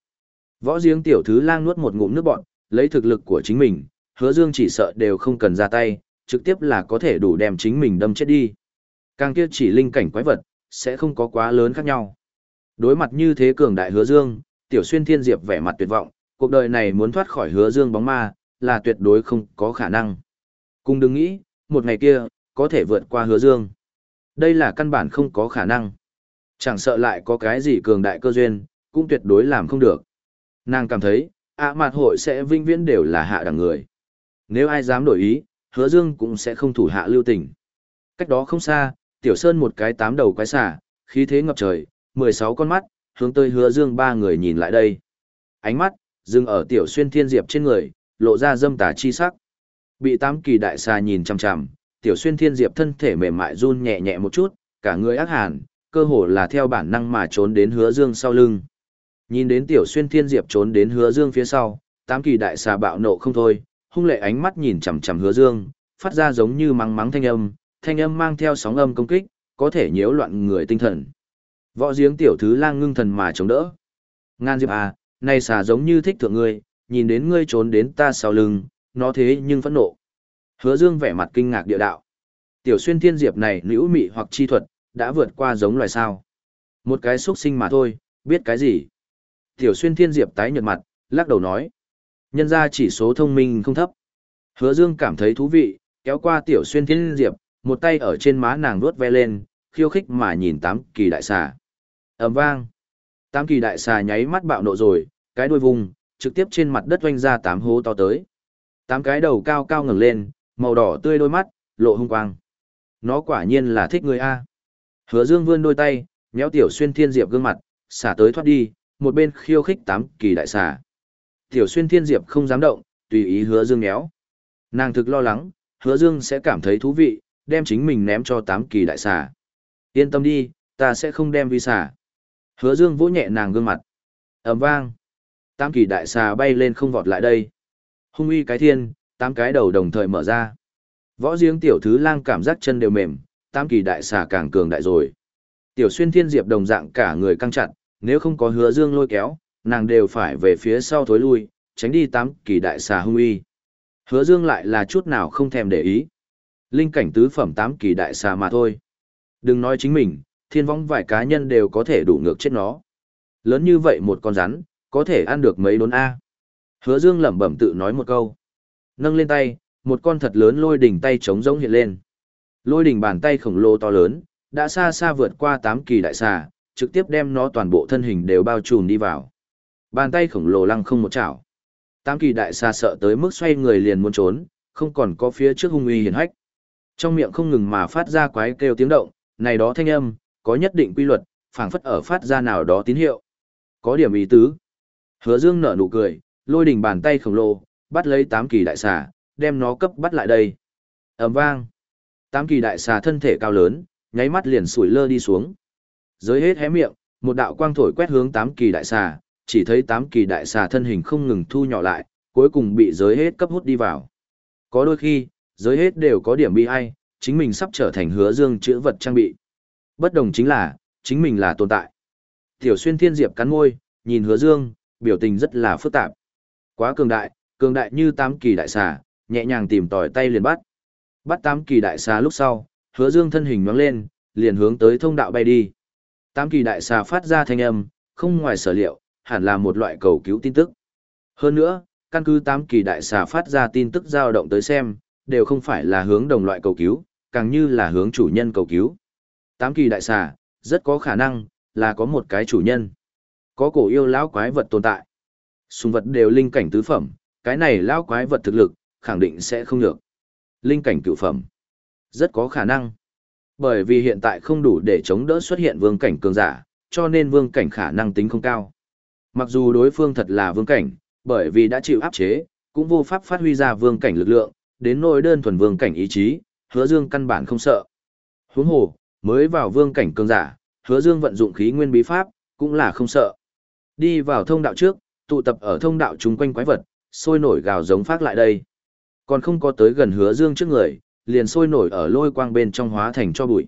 S1: Võ riêng tiểu thứ lang nuốt một ngụm nước bọt, lấy thực lực của chính mình, hứa Dương chỉ sợ đều không cần ra tay, trực tiếp là có thể đủ đem chính mình đâm chết đi. Càng kia chỉ linh cảnh quái vật, sẽ không có quá lớn khác nhau. Đối mặt như thế cường đại hứa dương, tiểu xuyên thiên diệp vẻ mặt tuyệt vọng, cuộc đời này muốn thoát khỏi hứa dương bóng ma, là tuyệt đối không có khả năng. Cùng đừng nghĩ, một ngày kia, có thể vượt qua hứa dương. Đây là căn bản không có khả năng. Chẳng sợ lại có cái gì cường đại cơ duyên, cũng tuyệt đối làm không được. Nàng cảm thấy, ạ mặt hội sẽ vinh viễn đều là hạ đẳng người. Nếu ai dám đổi ý, hứa dương cũng sẽ không thủ hạ lưu tình. Cách đó không xa, tiểu sơn một cái tám đầu quái xả, khí thế ngập trời, mười sáu con mắt, hướng tới hứa dương ba người nhìn lại đây. Ánh mắt, dừng ở tiểu xuyên thiên diệp trên người, lộ ra dâm tà chi sắc. Bị tám kỳ đại xà nhìn chằm chằm, tiểu xuyên thiên diệp thân thể mềm mại run nhẹ nhẹ một chút, cả người ác hàn, cơ hồ là theo bản năng mà trốn đến hứa dương sau lưng. Nhìn đến tiểu xuyên thiên diệp trốn đến hứa dương phía sau, tám kỳ đại xà bạo nộ không thôi, hung lệ ánh mắt nhìn chằm chằm hứa dương, phát ra giống như mắng mắng thanh âm, thanh âm mang theo sóng âm công kích, có thể nhiễu loạn người tinh thần. Võ giếng tiểu thứ lang ngưng thần mà chống đỡ. Ngan Diệp à, này xà giống như thích thượng ngươi, nhìn đến ngươi trốn đến ta sau lưng, nó thế nhưng phẫn nộ. Hứa Dương vẻ mặt kinh ngạc địa đạo. Tiểu xuyên thiên diệp này nữ mị hoặc chi thuật, đã vượt qua giống loài sao. Một cái xuất sinh mà thôi, biết cái gì. Tiểu xuyên thiên diệp tái nhợt mặt, lắc đầu nói. Nhân ra chỉ số thông minh không thấp. Hứa Dương cảm thấy thú vị, kéo qua tiểu xuyên thiên diệp, một tay ở trên má nàng vuốt ve lên, khiêu khích mà nhìn tám kỳ đại xà. ầm vang. Tám kỳ đại xà nháy mắt bạo nộ rồi, cái đuôi vùng, trực tiếp trên mặt đất oanh ra tám hố to tới. Tám cái đầu cao cao ngẩng lên, màu đỏ tươi đôi mắt, lộ hung quang. Nó quả nhiên là thích người A. Hứa Dương vươn đôi tay, nhéo tiểu xuyên thiên diệp gương mặt, xả tới thoát đi, một bên khiêu khích tám kỳ đại xà. Tiểu xuyên thiên diệp không dám động, tùy ý hứa Dương nhéo. Nàng thực lo lắng, hứa Dương sẽ cảm thấy thú vị, đem chính mình ném cho tám kỳ đại xà. Yên tâm đi, ta sẽ không đem vi xà. Hứa Dương vỗ nhẹ nàng gương mặt. ầm vang. Tám kỳ đại xà bay lên không vọt lại đây. Hung uy cái thiên, tám cái đầu đồng thời mở ra. Võ giếng tiểu thứ lang cảm giác chân đều mềm, tám kỳ đại xà càng cường đại rồi. Tiểu xuyên thiên diệp đồng dạng cả người căng chặt, nếu không có hứa dương lôi kéo, nàng đều phải về phía sau thối lui, tránh đi tám kỳ đại xà hung uy. Hứa dương lại là chút nào không thèm để ý. Linh cảnh tứ phẩm tám kỳ đại xà mà thôi. Đừng nói chính mình, thiên vong vài cá nhân đều có thể đủ ngược chết nó. Lớn như vậy một con rắn, có thể ăn được mấy đốn A. Hứa dương lẩm bẩm tự nói một câu. Nâng lên tay, một con thật lớn lôi đỉnh tay trống rỗng hiện lên. Lôi đỉnh bàn tay khổng lồ to lớn, đã xa xa vượt qua tám kỳ đại xà, trực tiếp đem nó toàn bộ thân hình đều bao trùm đi vào. Bàn tay khổng lồ lăng không một chảo. Tám kỳ đại xà sợ tới mức xoay người liền muốn trốn, không còn có phía trước hung uy hiển hách. Trong miệng không ngừng mà phát ra quái kêu tiếng động, này đó thanh âm, có nhất định quy luật, phảng phất ở phát ra nào đó tín hiệu. Có điểm ý tứ. Hứa Dương nở nụ cười, lôi đỉnh bàn tay khổng lồ, bắt lấy tám kỳ đại xà, đem nó cấp bắt lại đây. ầm vang. Tám kỳ đại xà thân thể cao lớn, nháy mắt liền sủi lơ đi xuống. dưới hết hé miệng, một đạo quang thổi quét hướng tám kỳ đại xà, chỉ thấy tám kỳ đại xà thân hình không ngừng thu nhỏ lại, cuối cùng bị giới hết cấp hút đi vào. Có đôi khi, giới hết đều có điểm bị ai, chính mình sắp trở thành hứa dương chữa vật trang bị. Bất đồng chính là, chính mình là tồn tại. Tiểu xuyên thiên diệp cắn môi, nhìn hứa dương, biểu tình rất là phức tạp. Quá cường đại, cường đại như tám kỳ đại xà, nhẹ nhàng tìm tỏi tay liền bắt. Bắt tám kỳ đại xà lúc sau, hứa dương thân hình nhoáng lên, liền hướng tới thông đạo bay đi. Tám kỳ đại xà phát ra thanh âm, không ngoài sở liệu, hẳn là một loại cầu cứu tin tức. Hơn nữa, căn cứ tám kỳ đại xà phát ra tin tức dao động tới xem, đều không phải là hướng đồng loại cầu cứu, càng như là hướng chủ nhân cầu cứu. Tám kỳ đại xà, rất có khả năng, là có một cái chủ nhân. Có cổ yêu lão quái vật tồn tại. Sùng vật đều linh cảnh tứ phẩm, cái này lão quái vật thực lực, khẳng định sẽ không được. Linh cảnh cựu phẩm. Rất có khả năng. Bởi vì hiện tại không đủ để chống đỡ xuất hiện vương cảnh cường giả, cho nên vương cảnh khả năng tính không cao. Mặc dù đối phương thật là vương cảnh, bởi vì đã chịu áp chế, cũng vô pháp phát huy ra vương cảnh lực lượng, đến nỗi đơn thuần vương cảnh ý chí, hứa dương căn bản không sợ. Huống hồ, mới vào vương cảnh cường giả, hứa dương vận dụng khí nguyên bí pháp, cũng là không sợ. Đi vào thông đạo trước, tụ tập ở thông đạo chúng quanh quái vật, sôi nổi gào giống phát lại đây. Còn không có tới gần hứa dương trước người, liền sôi nổi ở lôi quang bên trong hóa thành cho bụi.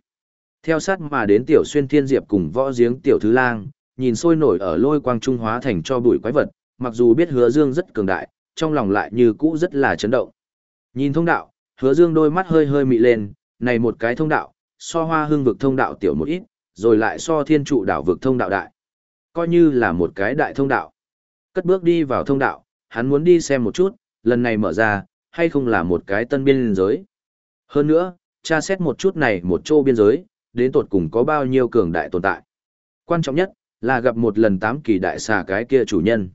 S1: Theo sát mà đến tiểu xuyên thiên diệp cùng võ giếng tiểu thứ lang, nhìn sôi nổi ở lôi quang trung hóa thành cho bụi quái vật, mặc dù biết hứa dương rất cường đại, trong lòng lại như cũ rất là chấn động. Nhìn thông đạo, hứa dương đôi mắt hơi hơi mị lên, này một cái thông đạo, so hoa hương vực thông đạo tiểu một ít, rồi lại so thiên trụ đảo vực thông đạo đại. Coi như là một cái đại thông đạo. Cất bước đi vào thông đạo, hắn muốn đi xem một chút, lần này mở ra, hay không là một cái tân biên giới. Hơn nữa, tra xét một chút này một chỗ biên giới, đến tột cùng có bao nhiêu cường đại tồn tại. Quan trọng nhất, là gặp một lần tám kỳ đại xà cái kia chủ nhân.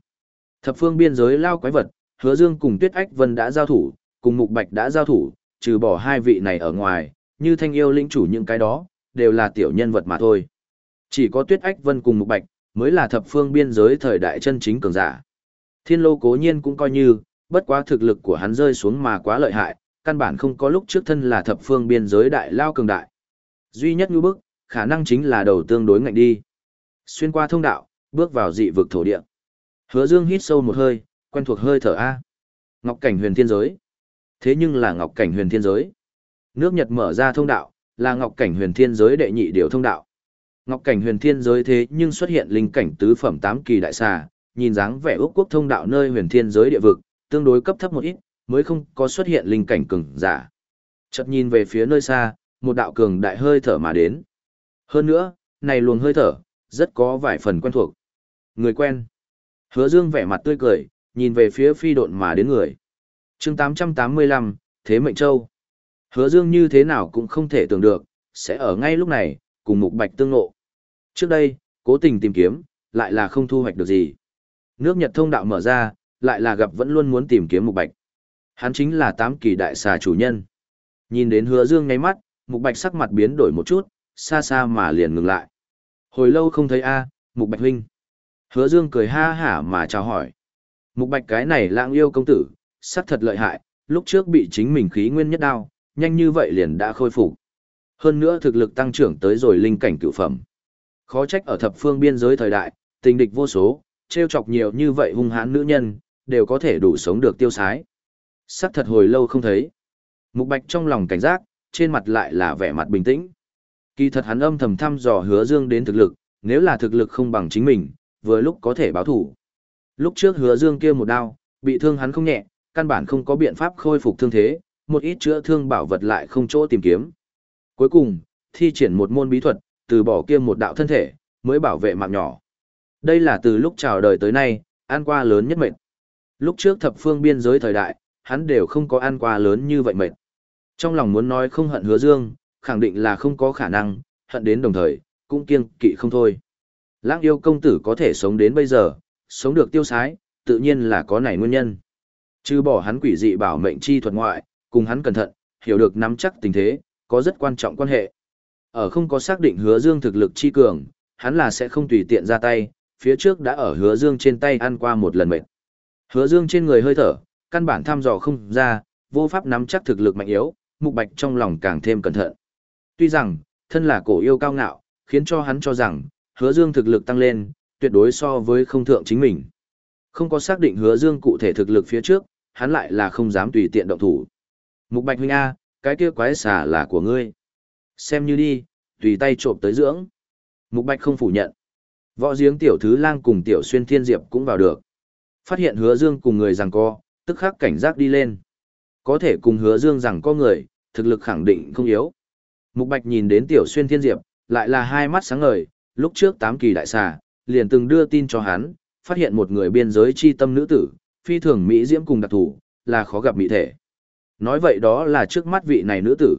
S1: Thập phương biên giới lao quái vật, hứa dương cùng tuyết ách vân đã giao thủ, cùng mục bạch đã giao thủ, trừ bỏ hai vị này ở ngoài, như thanh yêu lĩnh chủ những cái đó, đều là tiểu nhân vật mà thôi. Chỉ có tuyết ách vân cùng mục bạch, mới là thập phương biên giới thời đại chân chính cường giả. Thiên lô cố nhiên cũng coi như, bất quá thực lực của hắn rơi xuống mà quá lợi hại, căn bản không có lúc trước thân là thập phương biên giới đại lao cường đại. Duy nhất như bức, khả năng chính là đầu tương đối ngạnh đi. Xuyên qua thông đạo, bước vào dị vực thổ địa. Hứa Dương hít sâu một hơi, Quen thuộc hơi thở A. Ngọc cảnh huyền thiên giới. Thế nhưng là ngọc cảnh huyền thiên giới. Nước Nhật mở ra thông đạo, là ngọc cảnh huyền thiên giới đệ nhị điều thông đạo. Ngọc cảnh huyền thiên giới thế nhưng xuất hiện linh cảnh tứ phẩm tám kỳ đại xà, nhìn dáng vẻ ước quốc thông đạo nơi huyền thiên giới địa vực, tương đối cấp thấp một ít, mới không có xuất hiện linh cảnh cường giả. Chợt nhìn về phía nơi xa, một đạo cường đại hơi thở mà đến. Hơn nữa, này luồng hơi thở, rất có vài phần quen thuộc. Người quen. Hứa Dương vẻ mặt tươi cười, nhìn về phía phi độn mà đến người. chương 885, Thế Mệnh Châu. Hứa Dương như thế nào cũng không thể tưởng được, sẽ ở ngay lúc này, cùng Mục Bạch tương ngộ. Trước đây, cố tình tìm kiếm, lại là không thu hoạch được gì. Nước Nhật thông đạo mở ra, lại là gặp vẫn luôn muốn tìm kiếm Mục Bạch. Hắn chính là tám kỳ đại xà chủ nhân. Nhìn đến hứa dương ngay mắt, Mục Bạch sắc mặt biến đổi một chút, xa xa mà liền ngừng lại. Hồi lâu không thấy a, Mục Bạch huynh. Hứa Dương cười ha hả mà chào hỏi. Mục Bạch cái này lãng yêu công tử, sắc thật lợi hại, lúc trước bị chính mình khí nguyên nhất đao, nhanh như vậy liền đã khôi phục. Hơn nữa thực lực tăng trưởng tới rồi linh cảnh cửu phẩm. Khó trách ở thập phương biên giới thời đại, tình địch vô số, trêu chọc nhiều như vậy hung hãn nữ nhân, đều có thể đủ sống được tiêu sái. Sắc thật hồi lâu không thấy. Mục Bạch trong lòng cảnh giác, trên mặt lại là vẻ mặt bình tĩnh. Kỳ thật hắn âm thầm thăm dò hứa dương đến thực lực, nếu là thực lực không bằng chính mình, vừa lúc có thể báo thủ. Lúc trước hứa dương kia một đao, bị thương hắn không nhẹ, căn bản không có biện pháp khôi phục thương thế, một ít chữa thương bảo vật lại không chỗ tìm kiếm. Cuối cùng, thi triển một môn bí thuật, từ bỏ kia một đạo thân thể, mới bảo vệ mạng nhỏ. Đây là từ lúc chào đời tới nay, ăn qua lớn nhất mệnh. Lúc trước thập phương biên giới thời đại, hắn đều không có ăn qua lớn như vậy mệnh. Trong lòng muốn nói không hận hứa dương, khẳng định là không có khả năng, hận đến đồng thời, cũng kiêng kỵ không thôi. Lãng yêu công tử có thể sống đến bây giờ, sống được tiêu sái, tự nhiên là có này nguyên nhân. Chứ bỏ hắn quỷ dị bảo mệnh chi thuật ngoại, cùng hắn cẩn thận, hiểu được nắm chắc tình thế, có rất quan trọng quan hệ. Ở không có xác định hứa dương thực lực chi cường, hắn là sẽ không tùy tiện ra tay, phía trước đã ở hứa dương trên tay ăn qua một lần mệt. Hứa dương trên người hơi thở, căn bản thăm dò không ra, vô pháp nắm chắc thực lực mạnh yếu, mục bạch trong lòng càng thêm cẩn thận. Tuy rằng, thân là cổ yêu cao ngạo, khiến cho hắn cho rằng, hứa dương thực lực tăng lên, tuyệt đối so với không thượng chính mình. Không có xác định hứa dương cụ thể thực lực phía trước, hắn lại là không dám tùy tiện động thủ. Mục bạch huynh A, cái kia quái xà là của ngươi. Xem như đi, tùy tay trộm tới dưỡng. Mục bạch không phủ nhận. Võ giếng tiểu thứ lang cùng tiểu xuyên thiên diệp cũng vào được. Phát hiện hứa dương cùng người rằng co, tức khắc cảnh giác đi lên. Có thể cùng hứa dương rằng có người, thực lực khẳng định không yếu. Mục Bạch nhìn đến Tiểu Xuyên Thiên Diệp, lại là hai mắt sáng ngời, lúc trước tám kỳ đại xà, liền từng đưa tin cho hắn, phát hiện một người biên giới chi tâm nữ tử, phi thường Mỹ diễm cùng đặc thủ, là khó gặp mỹ thể. Nói vậy đó là trước mắt vị này nữ tử.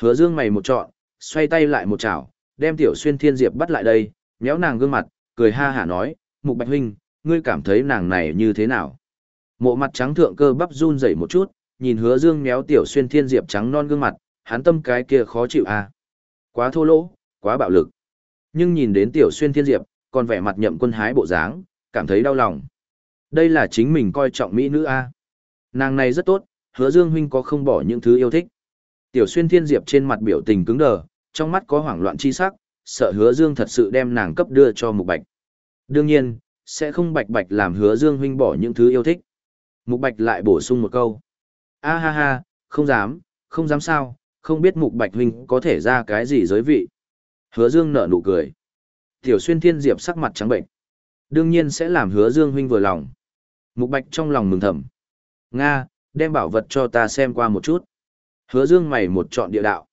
S1: Hứa dương mày một trọn, xoay tay lại một chảo, đem Tiểu Xuyên Thiên Diệp bắt lại đây, méo nàng gương mặt, cười ha hả nói, Mục Bạch Huynh, ngươi cảm thấy nàng này như thế nào? Mộ mặt trắng thượng cơ bắp run rẩy một chút, nhìn hứa dương méo tiểu xuyên thiên diệp trắng non gương mặt, hắn tâm cái kia khó chịu à. Quá thô lỗ, quá bạo lực. Nhưng nhìn đến tiểu xuyên thiên diệp, còn vẻ mặt nhậm quân hái bộ dáng, cảm thấy đau lòng. Đây là chính mình coi trọng mỹ nữ a. À. Nàng này rất tốt, hứa dương huynh có không bỏ những thứ yêu thích. Tiểu xuyên thiên diệp trên mặt biểu tình cứng đờ, trong mắt có hoảng loạn chi sắc, sợ hứa dương thật sự đem nàng cấp đưa cho mục bạch. Đương nhiên, sẽ không bạch bạch làm hứa dương huynh bỏ những thứ yêu thích. Mục bạch lại bổ sung một câu a ha ha, không dám, không dám sao, không biết mục bạch huynh có thể ra cái gì giới vị. Hứa Dương nở nụ cười. Tiểu xuyên thiên diệp sắc mặt trắng bệnh. Đương nhiên sẽ làm hứa Dương huynh vừa lòng. Mục bạch trong lòng mừng thầm. Nga, đem bảo vật cho ta xem qua một chút. Hứa Dương mày một chọn địa đạo.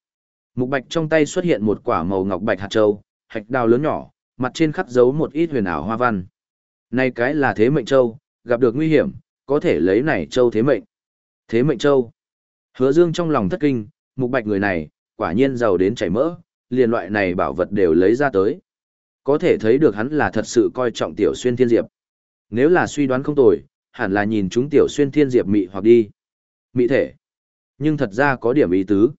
S1: Mục bạch trong tay xuất hiện một quả màu ngọc bạch hạt châu, hạch đào lớn nhỏ, mặt trên khắc dấu một ít huyền ảo hoa văn. Này cái là thế mệnh châu, gặp được nguy hiểm, có thể lấy này châu thế mệnh. Thế mệnh châu. Hứa Dương trong lòng thất kinh, mục bạch người này, quả nhiên giàu đến chảy mỡ, liền loại này bảo vật đều lấy ra tới. Có thể thấy được hắn là thật sự coi trọng tiểu xuyên thiên diệp. Nếu là suy đoán không tồi, hẳn là nhìn chúng tiểu xuyên thiên diệp mị hoặc đi. Mị thể. Nhưng thật ra có điểm ý tứ.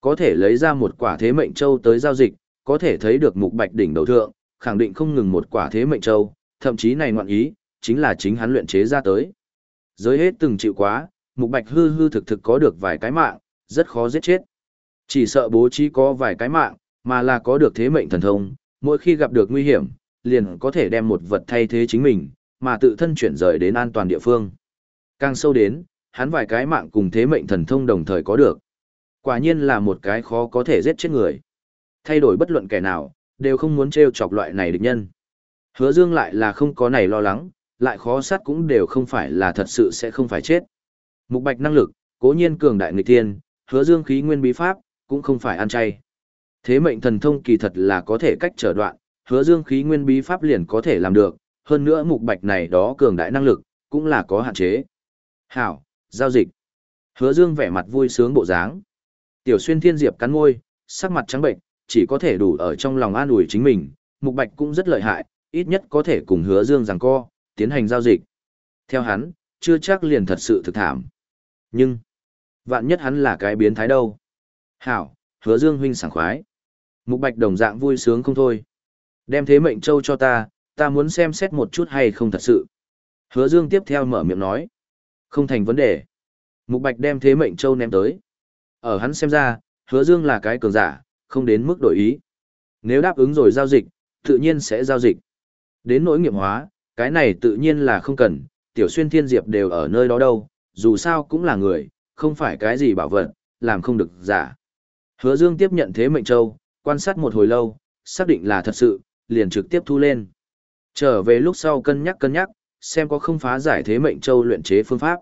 S1: Có thể lấy ra một quả thế mệnh châu tới giao dịch, có thể thấy được mục bạch đỉnh đầu thượng, khẳng định không ngừng một quả thế mệnh châu, thậm chí này ngoạn ý, chính là chính hắn luyện chế ra tới. Giới hết từng chịu quá, mục bạch hư hư thực thực có được vài cái mạng, rất khó giết chết. Chỉ sợ bố trí có vài cái mạng, mà là có được thế mệnh thần thông, mỗi khi gặp được nguy hiểm, liền có thể đem một vật thay thế chính mình, mà tự thân chuyển rời đến an toàn địa phương. Càng sâu đến, hắn vài cái mạng cùng thế mệnh thần thông đồng thời có được. Quả nhiên là một cái khó có thể giết chết người. Thay đổi bất luận kẻ nào, đều không muốn trêu chọc loại này địch nhân. Hứa Dương lại là không có này lo lắng, lại khó sát cũng đều không phải là thật sự sẽ không phải chết. Mục Bạch năng lực, cố nhiên cường đại nghịch tiên, Hứa Dương khí nguyên bí pháp, cũng không phải ăn chay. Thế mệnh thần thông kỳ thật là có thể cách trở đoạn, Hứa Dương khí nguyên bí pháp liền có thể làm được, hơn nữa Mục Bạch này đó cường đại năng lực, cũng là có hạn chế. Hảo, giao dịch. Hứa Dương vẻ mặt vui sướng bộ dáng. Tiểu Xuyên Thiên Diệp cắn môi, sắc mặt trắng bệnh, chỉ có thể đủ ở trong lòng an ủi chính mình, Mục Bạch cũng rất lợi hại, ít nhất có thể cùng Hứa Dương giằng co, tiến hành giao dịch. Theo hắn, chưa chắc liền thật sự thực thảm. Nhưng, vạn nhất hắn là cái biến thái đâu. Hảo, Hứa Dương huynh sảng khoái. Mục Bạch đồng dạng vui sướng không thôi. Đem thế mệnh châu cho ta, ta muốn xem xét một chút hay không thật sự. Hứa Dương tiếp theo mở miệng nói. Không thành vấn đề. Mục Bạch đem thế mệnh châu ném tới. Ở hắn xem ra, hứa dương là cái cường giả, không đến mức đổi ý. Nếu đáp ứng rồi giao dịch, tự nhiên sẽ giao dịch. Đến nỗi nghiệm hóa, cái này tự nhiên là không cần, tiểu xuyên thiên diệp đều ở nơi đó đâu, dù sao cũng là người, không phải cái gì bảo vật, làm không được giả. Hứa dương tiếp nhận thế mệnh châu, quan sát một hồi lâu, xác định là thật sự, liền trực tiếp thu lên. Trở về lúc sau cân nhắc cân nhắc, xem có không phá giải thế mệnh châu luyện chế phương pháp.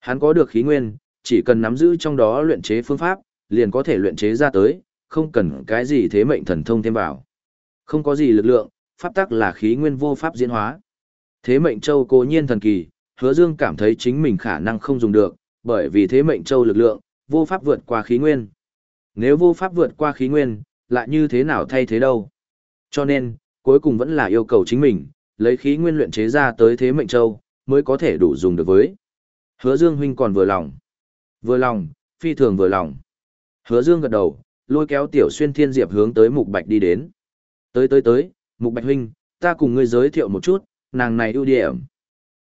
S1: Hắn có được khí nguyên, chỉ cần nắm giữ trong đó luyện chế phương pháp, liền có thể luyện chế ra tới, không cần cái gì thế mệnh thần thông thêm vào. Không có gì lực lượng, pháp tắc là khí nguyên vô pháp diễn hóa. Thế mệnh châu cố nhiên thần kỳ, hứa dương cảm thấy chính mình khả năng không dùng được, bởi vì thế mệnh châu lực lượng, vô pháp vượt qua khí nguyên. Nếu vô pháp vượt qua khí nguyên, lại như thế nào thay thế đâu. Cho nên, cuối cùng vẫn là yêu cầu chính mình, lấy khí nguyên luyện chế ra tới thế mệnh châu, mới có thể đủ dùng được với. Hứa Dương huynh còn vừa lòng. Vừa lòng, phi thường vừa lòng. Hứa Dương gật đầu, lôi kéo Tiểu Xuyên Thiên Diệp hướng tới Mục Bạch đi đến. Tới tới tới, Mục Bạch huynh, ta cùng ngươi giới thiệu một chút, nàng này ưu điểm.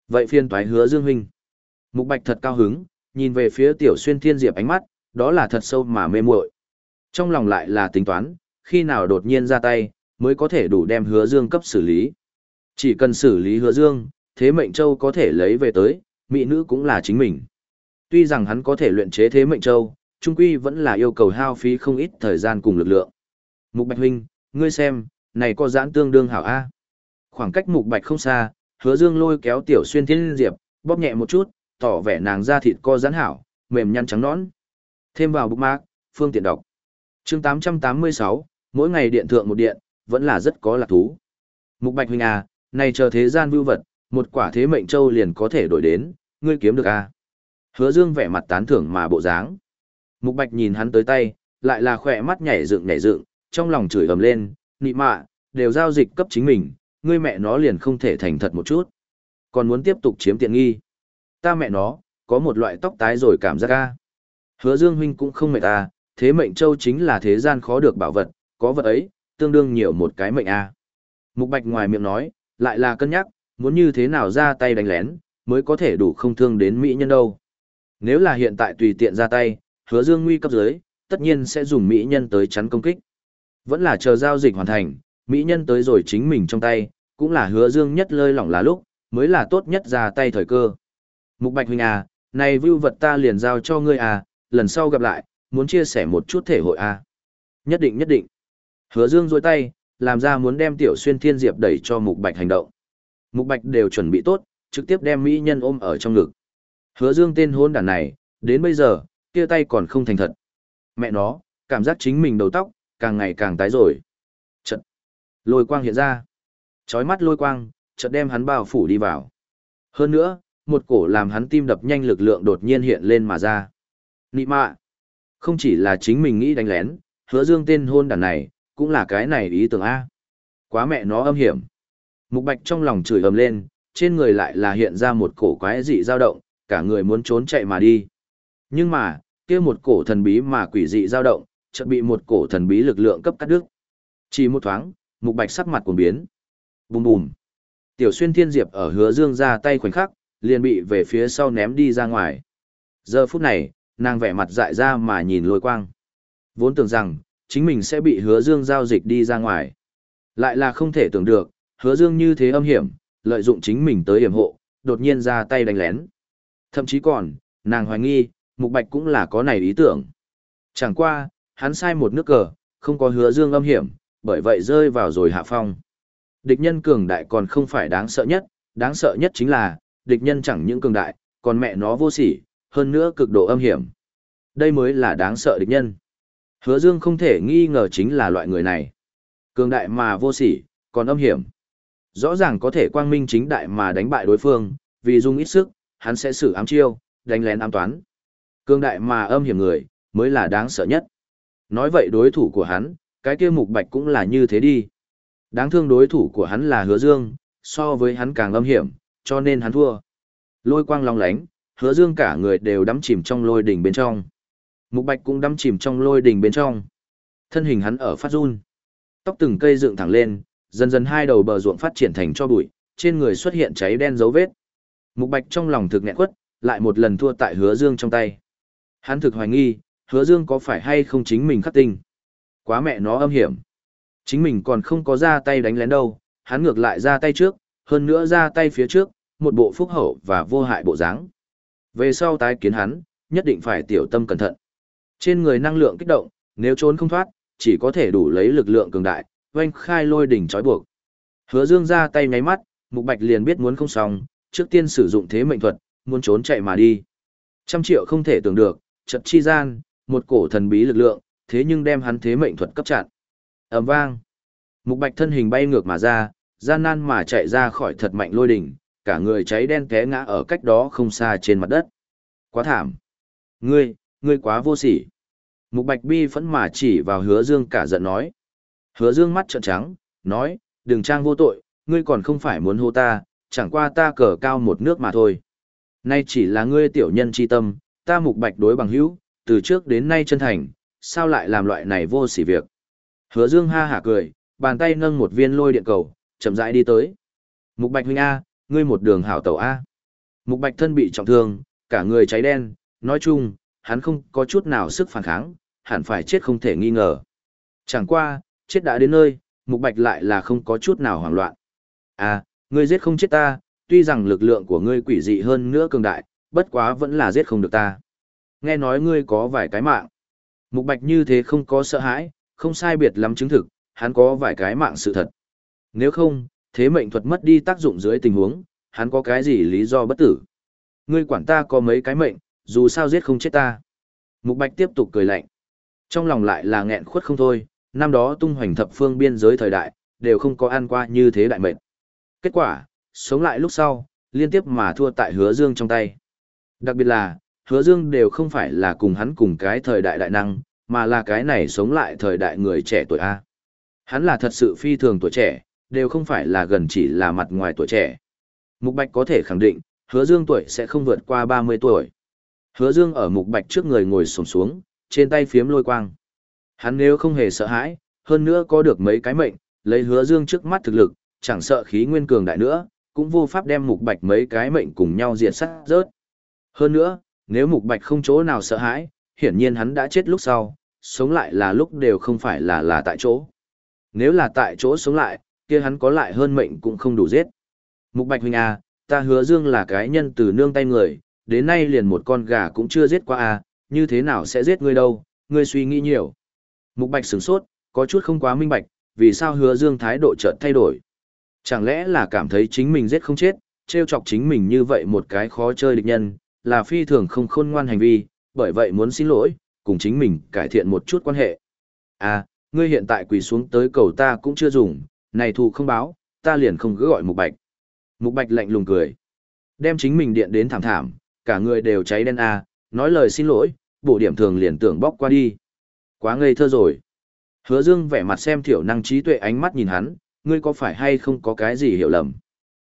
S1: Vậy phiên toái Hứa Dương huynh. Mục Bạch thật cao hứng, nhìn về phía Tiểu Xuyên Thiên Diệp ánh mắt, đó là thật sâu mà mê muội. Trong lòng lại là tính toán, khi nào đột nhiên ra tay, mới có thể đủ đem Hứa Dương cấp xử lý. Chỉ cần xử lý Hứa Dương, thế mệnh châu có thể lấy về tới, mỹ nữ cũng là chính mình. Tuy rằng hắn có thể luyện chế thế mệnh châu, trung quy vẫn là yêu cầu hao phí không ít thời gian cùng lực lượng. Mục Bạch huynh, ngươi xem, này có giãn tương đương hảo a. Khoảng cách Mục Bạch không xa, Hứa Dương lôi kéo Tiểu Xuyên Thiên Diệp, bóp nhẹ một chút, tỏ vẻ nàng da thịt co giãn hảo, mềm nhăn trắng nõn. Thêm vào bookmark, phương tiện đọc. Chương 886, mỗi ngày điện thượng một điện, vẫn là rất có lạc thú. Mục Bạch huynh à, này chờ thế gian vưu vật, một quả thế mệnh châu liền có thể đổi đến, ngươi kiếm được à? Hứa Dương vẻ mặt tán thưởng mà bộ dáng. Mục Bạch nhìn hắn tới tay, lại là khỏe mắt nhảy dựng nhảy dựng, trong lòng chửi ầm lên, nị mạ, đều giao dịch cấp chính mình, ngươi mẹ nó liền không thể thành thật một chút. Còn muốn tiếp tục chiếm tiện nghi. Ta mẹ nó, có một loại tóc tái rồi cảm giác ca. Hứa Dương huynh cũng không mệt ta, thế mệnh châu chính là thế gian khó được bảo vật, có vật ấy, tương đương nhiều một cái mệnh a. Mục Bạch ngoài miệng nói, lại là cân nhắc, muốn như thế nào ra tay đánh lén, mới có thể đủ không thương đến mỹ nhân đâu. Nếu là hiện tại tùy tiện ra tay, hứa dương nguy cấp dưới, tất nhiên sẽ dùng mỹ nhân tới chắn công kích. Vẫn là chờ giao dịch hoàn thành, mỹ nhân tới rồi chính mình trong tay, cũng là hứa dương nhất lơi lỏng là lúc, mới là tốt nhất ra tay thời cơ. Mục Bạch Huynh à, này view vật ta liền giao cho ngươi à, lần sau gặp lại, muốn chia sẻ một chút thể hội à. Nhất định nhất định. Hứa dương dôi tay, làm ra muốn đem tiểu xuyên thiên diệp đẩy cho Mục Bạch hành động. Mục Bạch đều chuẩn bị tốt, trực tiếp đem mỹ nhân ôm ở trong ngực. Hứa Dương tên hôn đàn này, đến bây giờ, kia tay còn không thành thật. Mẹ nó, cảm giác chính mình đầu tóc, càng ngày càng tái rồi. Trận. Lôi quang hiện ra. Chói mắt lôi quang, chợt đem hắn bao phủ đi vào. Hơn nữa, một cổ làm hắn tim đập nhanh lực lượng đột nhiên hiện lên mà ra. Nị mạ. Không chỉ là chính mình nghĩ đánh lén, hứa dương tên hôn đàn này, cũng là cái này ý tưởng A. Quá mẹ nó âm hiểm. Mục bạch trong lòng chửi ầm lên, trên người lại là hiện ra một cổ quái dị dao động, cả người muốn trốn chạy mà đi. Nhưng mà, kia một cổ thần bí mà quỷ dị dao động, chợt bị một cổ thần bí lực lượng cấp cắt đứt. Chỉ một thoáng, Mục Bạch sắc mặt cuồng biến. Bùm bùm. Tiểu Xuyên Thiên Diệp ở Hứa Dương ra tay khoảnh khắc, liền bị về phía sau ném đi ra ngoài. Giờ phút này, nàng vẻ mặt dại ra mà nhìn lôi quang. Vốn tưởng rằng, chính mình sẽ bị Hứa Dương giao dịch đi ra ngoài. Lại là không thể tưởng được, Hứa Dương như thế âm hiểm, lợi dụng chính mình tới hiểm hộ, đột nhiên ra tay đánh lén. Thậm chí còn, nàng hoài nghi, Mục Bạch cũng là có này ý tưởng. Chẳng qua, hắn sai một nước cờ, không có hứa dương âm hiểm, bởi vậy rơi vào rồi hạ phong. Địch nhân cường đại còn không phải đáng sợ nhất, đáng sợ nhất chính là, địch nhân chẳng những cường đại, còn mẹ nó vô sỉ, hơn nữa cực độ âm hiểm. Đây mới là đáng sợ địch nhân. Hứa Dương không thể nghi ngờ chính là loại người này. Cường đại mà vô sỉ, còn âm hiểm. Rõ ràng có thể quang minh chính đại mà đánh bại đối phương, vì dùng ít sức, hắn sẽ sử ám chiêu, đánh lén ám toán. Cường đại mà âm hiểm người, mới là đáng sợ nhất. Nói vậy đối thủ của hắn, cái kia mục bạch cũng là như thế đi. Đáng thương đối thủ của hắn là hứa dương, so với hắn càng âm hiểm, cho nên hắn thua. Lôi quang long lánh, hứa dương cả người đều đắm chìm trong lôi đỉnh bên trong. Mục bạch cũng đắm chìm trong lôi đỉnh bên trong. Thân hình hắn ở phát run. Tóc từng cây dựng thẳng lên, dần dần hai đầu bờ ruộng phát triển thành cho bụi, trên người xuất hiện cháy đen dấu vết. Mục bạch trong lòng thực nghẹn quất, lại một lần thua tại hứa dương trong tay. Hắn thực hoài nghi, hứa dương có phải hay không chính mình khắc tinh. Quá mẹ nó âm hiểm. Chính mình còn không có ra tay đánh lén đâu, hắn ngược lại ra tay trước, hơn nữa ra tay phía trước, một bộ phúc hậu và vô hại bộ dáng. Về sau tái kiến hắn, nhất định phải tiểu tâm cẩn thận. Trên người năng lượng kích động, nếu trốn không thoát, chỉ có thể đủ lấy lực lượng cường đại, oanh khai lôi đỉnh trói buộc. Hứa Dương ra tay nháy mắt, Mục Bạch liền biết muốn không xong, trước tiên sử dụng thế mệnh thuật, muốn trốn chạy mà đi. Trăm triệu không thể tưởng được, chợt chi gian, một cổ thần bí lực lượng, thế nhưng đem hắn thế mệnh thuật cấp chặn. ầm vang. Mục bạch thân hình bay ngược mà ra, gian nan mà chạy ra khỏi thật mạnh lôi đỉnh, cả người cháy đen té ngã ở cách đó không xa trên mặt đất. Quá thảm. Ngươi, ngươi quá vô sỉ. Mục bạch bi phẫn mà chỉ vào hứa dương cả giận nói. Hứa dương mắt trợn trắng, nói, đừng trang vô tội, ngươi còn không phải muốn hô ta, chẳng qua ta cờ cao một nước mà thôi. Nay chỉ là ngươi tiểu nhân chi tâm, ta mục bạch đối bằng hữu, từ trước đến nay chân thành, sao lại làm loại này vô sỉ việc. Hứa Dương ha hả cười, bàn tay nâng một viên lôi điện cầu, chậm rãi đi tới. Mục Bạch huynh A, ngươi một đường hảo tẩu A. Mục Bạch thân bị trọng thương, cả người cháy đen, nói chung, hắn không có chút nào sức phản kháng, hẳn phải chết không thể nghi ngờ. Chẳng qua, chết đã đến nơi, Mục Bạch lại là không có chút nào hoảng loạn. A, ngươi giết không chết ta, tuy rằng lực lượng của ngươi quỷ dị hơn nữa cường đại, bất quá vẫn là giết không được ta. Nghe nói ngươi có vài cái mạng. Mục Bạch như thế không có sợ hãi, không sai biệt lắm chứng thực, hắn có vài cái mạng sự thật. Nếu không, thế mệnh thuật mất đi tác dụng dưới tình huống, hắn có cái gì lý do bất tử. Ngươi quản ta có mấy cái mệnh, dù sao giết không chết ta. Mục Bạch tiếp tục cười lạnh. Trong lòng lại là nghẹn khuất không thôi, năm đó tung hoành thập phương biên giới thời đại, đều không có ăn qua như thế đại mệnh. Kết quả, sống lại lúc sau, liên tiếp mà thua tại hứa dương trong tay. Đặc biệt là, hứa dương đều không phải là cùng hắn cùng cái thời đại đại năng, mà là cái này sống lại thời đại người trẻ tuổi A. Hắn là thật sự phi thường tuổi trẻ, đều không phải là gần chỉ là mặt ngoài tuổi trẻ. Mục Bạch có thể khẳng định, hứa dương tuổi sẽ không vượt qua 30 tuổi. Hứa dương ở mục Bạch trước người ngồi sồm xuống, trên tay phiếm lôi quang. Hắn nếu không hề sợ hãi, hơn nữa có được mấy cái mệnh, lấy hứa dương trước mắt thực lực, chẳng sợ khí nguyên cường đại nữa, cũng vô pháp đem mục Bạch mấy cái mệnh cùng nhau diệt sát rớt. Hơn nữa, nếu mục bạch không chỗ nào sợ hãi, hiển nhiên hắn đã chết lúc sau, sống lại là lúc đều không phải là là tại chỗ. Nếu là tại chỗ sống lại, kia hắn có lại hơn mệnh cũng không đủ giết. Mục bạch huynh à, ta hứa dương là cái nhân từ nương tay người, đến nay liền một con gà cũng chưa giết qua à, như thế nào sẽ giết ngươi đâu, ngươi suy nghĩ nhiều. Mục bạch sửng sốt, có chút không quá minh bạch, vì sao hứa dương thái độ chợt thay đổi. Chẳng lẽ là cảm thấy chính mình giết không chết, trêu chọc chính mình như vậy một cái khó chơi địch nhân, là phi thường không khôn ngoan hành vi, bởi vậy muốn xin lỗi, cùng chính mình cải thiện một chút quan hệ. À, ngươi hiện tại quỳ xuống tới cầu ta cũng chưa dùng, này thù không báo, ta liền không cứ gọi Mục Bạch. Mục Bạch lạnh lùng cười. Đem chính mình điện đến thảm thảm, cả người đều cháy đen à, nói lời xin lỗi, bộ điểm thường liền tưởng bóc qua đi. Quá ngây thơ rồi. Hứa Dương vẻ mặt xem thiểu năng trí tuệ ánh mắt nhìn hắn, ngươi có phải hay không có cái gì hiểu lầm.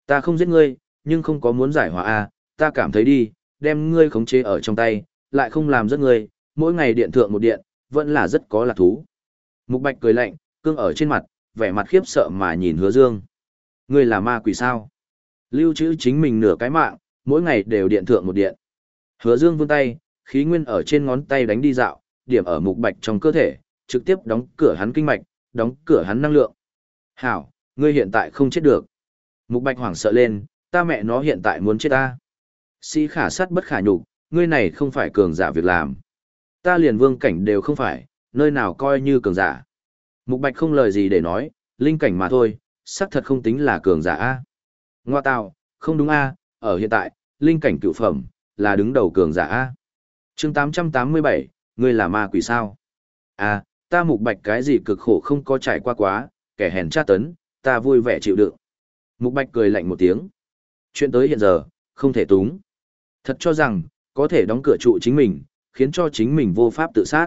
S1: Ta không giết ngươi, nhưng không có muốn giải hòa à, ta cảm thấy đi, đem ngươi khống chế ở trong tay, lại không làm rất ngươi, mỗi ngày điện thượng một điện, vẫn là rất có lạc thú. Mục Bạch cười lạnh, cương ở trên mặt, vẻ mặt khiếp sợ mà nhìn Hứa Dương. Ngươi là ma quỷ sao? Lưu trữ chính mình nửa cái mạng, mỗi ngày đều điện thượng một điện. Hứa Dương vươn tay, khí nguyên ở trên ngón tay đánh đi dạo, điểm ở Mục Bạch trong cơ thể, trực tiếp đóng cửa hắn kinh mạch, đóng cửa hắn năng lượng. Hảo, ngươi hiện tại không chết được. Mục Bạch hoảng sợ lên, ta mẹ nó hiện tại muốn chết ta. Sĩ khả sát bất khả nhục, ngươi này không phải cường giả việc làm. Ta liền vương cảnh đều không phải, nơi nào coi như cường giả. Mục Bạch không lời gì để nói, linh cảnh mà thôi, xác thật không tính là cường giả A. Ngoa tạo, không đúng A, ở hiện tại, linh cảnh cựu phẩm, là đứng đầu cường giả A. chương 887, ngươi là ma quỷ sao? A, ta mục bạch cái gì cực khổ không có trải qua quá, kẻ hèn tra tấn, ta vui vẻ chịu đựng. Mục bạch cười lạnh một tiếng. Chuyện tới hiện giờ, không thể túng. Thật cho rằng, có thể đóng cửa trụ chính mình, khiến cho chính mình vô pháp tự sát.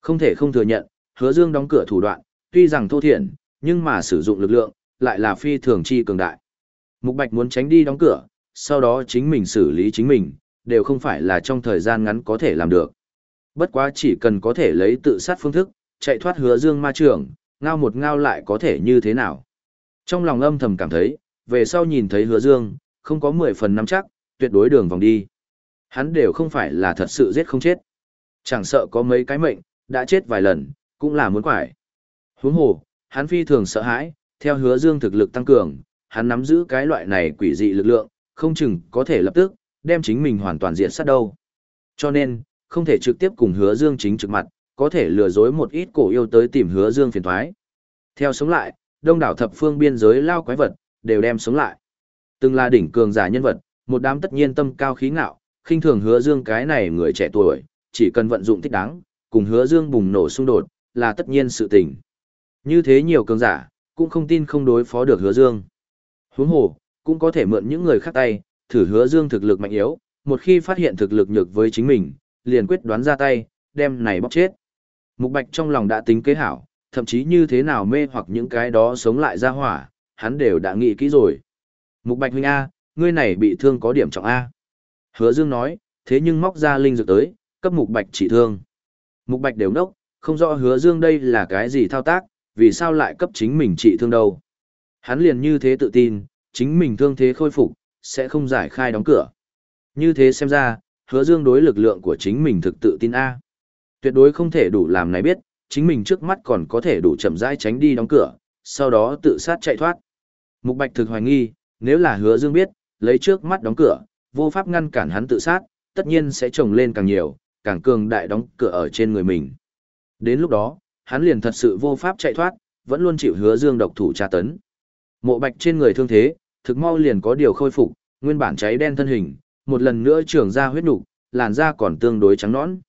S1: Không thể không thừa nhận, hứa dương đóng cửa thủ đoạn, tuy rằng thô thiển, nhưng mà sử dụng lực lượng, lại là phi thường chi cường đại. Mục Bạch muốn tránh đi đóng cửa, sau đó chính mình xử lý chính mình, đều không phải là trong thời gian ngắn có thể làm được. Bất quá chỉ cần có thể lấy tự sát phương thức, chạy thoát hứa dương ma trưởng, ngao một ngao lại có thể như thế nào. Trong lòng âm thầm cảm thấy, về sau nhìn thấy hứa dương, không có 10 phần nắm chắc, tuyệt đối đường vòng đi. Hắn đều không phải là thật sự giết không chết. Chẳng sợ có mấy cái mệnh, đã chết vài lần, cũng là muốn quải. Huống hồ, hắn phi thường sợ hãi, theo hứa dương thực lực tăng cường, hắn nắm giữ cái loại này quỷ dị lực lượng, không chừng có thể lập tức, đem chính mình hoàn toàn diệt sát đâu. Cho nên, không thể trực tiếp cùng hứa dương chính trực mặt, có thể lừa dối một ít cổ yêu tới tìm hứa dương phiền thoái. Theo sống lại, đông đảo thập phương biên giới lao quái vật, đều đem sống lại. Từng là đỉnh cường giả nhân vật, một đám tất nhiên tâm cao khí ngạo, khinh thường hứa dương cái này người trẻ tuổi, chỉ cần vận dụng thích đáng, cùng hứa dương bùng nổ xung đột, là tất nhiên sự tình. Như thế nhiều cường giả, cũng không tin không đối phó được hứa dương. Huống hồ, cũng có thể mượn những người khác tay, thử hứa dương thực lực mạnh yếu, một khi phát hiện thực lực nhược với chính mình, liền quyết đoán ra tay, đem này bóc chết. Mục Bạch trong lòng đã tính kế hảo, thậm chí như thế nào mê hoặc những cái đó sống lại ra hỏa, hắn đều đã nghĩ kỹ rồi. Mục Bạch huynh A, ngươi này bị thương có điểm trọng A. Hứa Dương nói, thế nhưng móc ra linh dược tới, cấp Mục Bạch chỉ thương. Mục Bạch đều nốc không rõ Hứa Dương đây là cái gì thao tác, vì sao lại cấp chính mình trị thương đâu. Hắn liền như thế tự tin, chính mình thương thế khôi phục, sẽ không giải khai đóng cửa. Như thế xem ra, hứa dương đối lực lượng của chính mình thực tự tin A. Tuyệt đối không thể đủ làm này biết, chính mình trước mắt còn có thể đủ chậm rãi tránh đi đóng cửa, sau đó tự sát chạy thoát. Mục Bạch thực hoài nghi, nếu là hứa dương biết, lấy trước mắt đóng cửa, vô pháp ngăn cản hắn tự sát, tất nhiên sẽ trồng lên càng nhiều, càng cường đại đóng cửa ở trên người mình. Đến lúc đó, hắn liền thật sự vô pháp chạy thoát, vẫn luôn chịu hứa dương độc thủ tra tấn. Mộ bạch trên người thương thế, thực mau liền có điều khôi phục, nguyên bản cháy đen thân hình, một lần nữa trưởng ra huyết nục, làn da còn tương đối trắng nõn.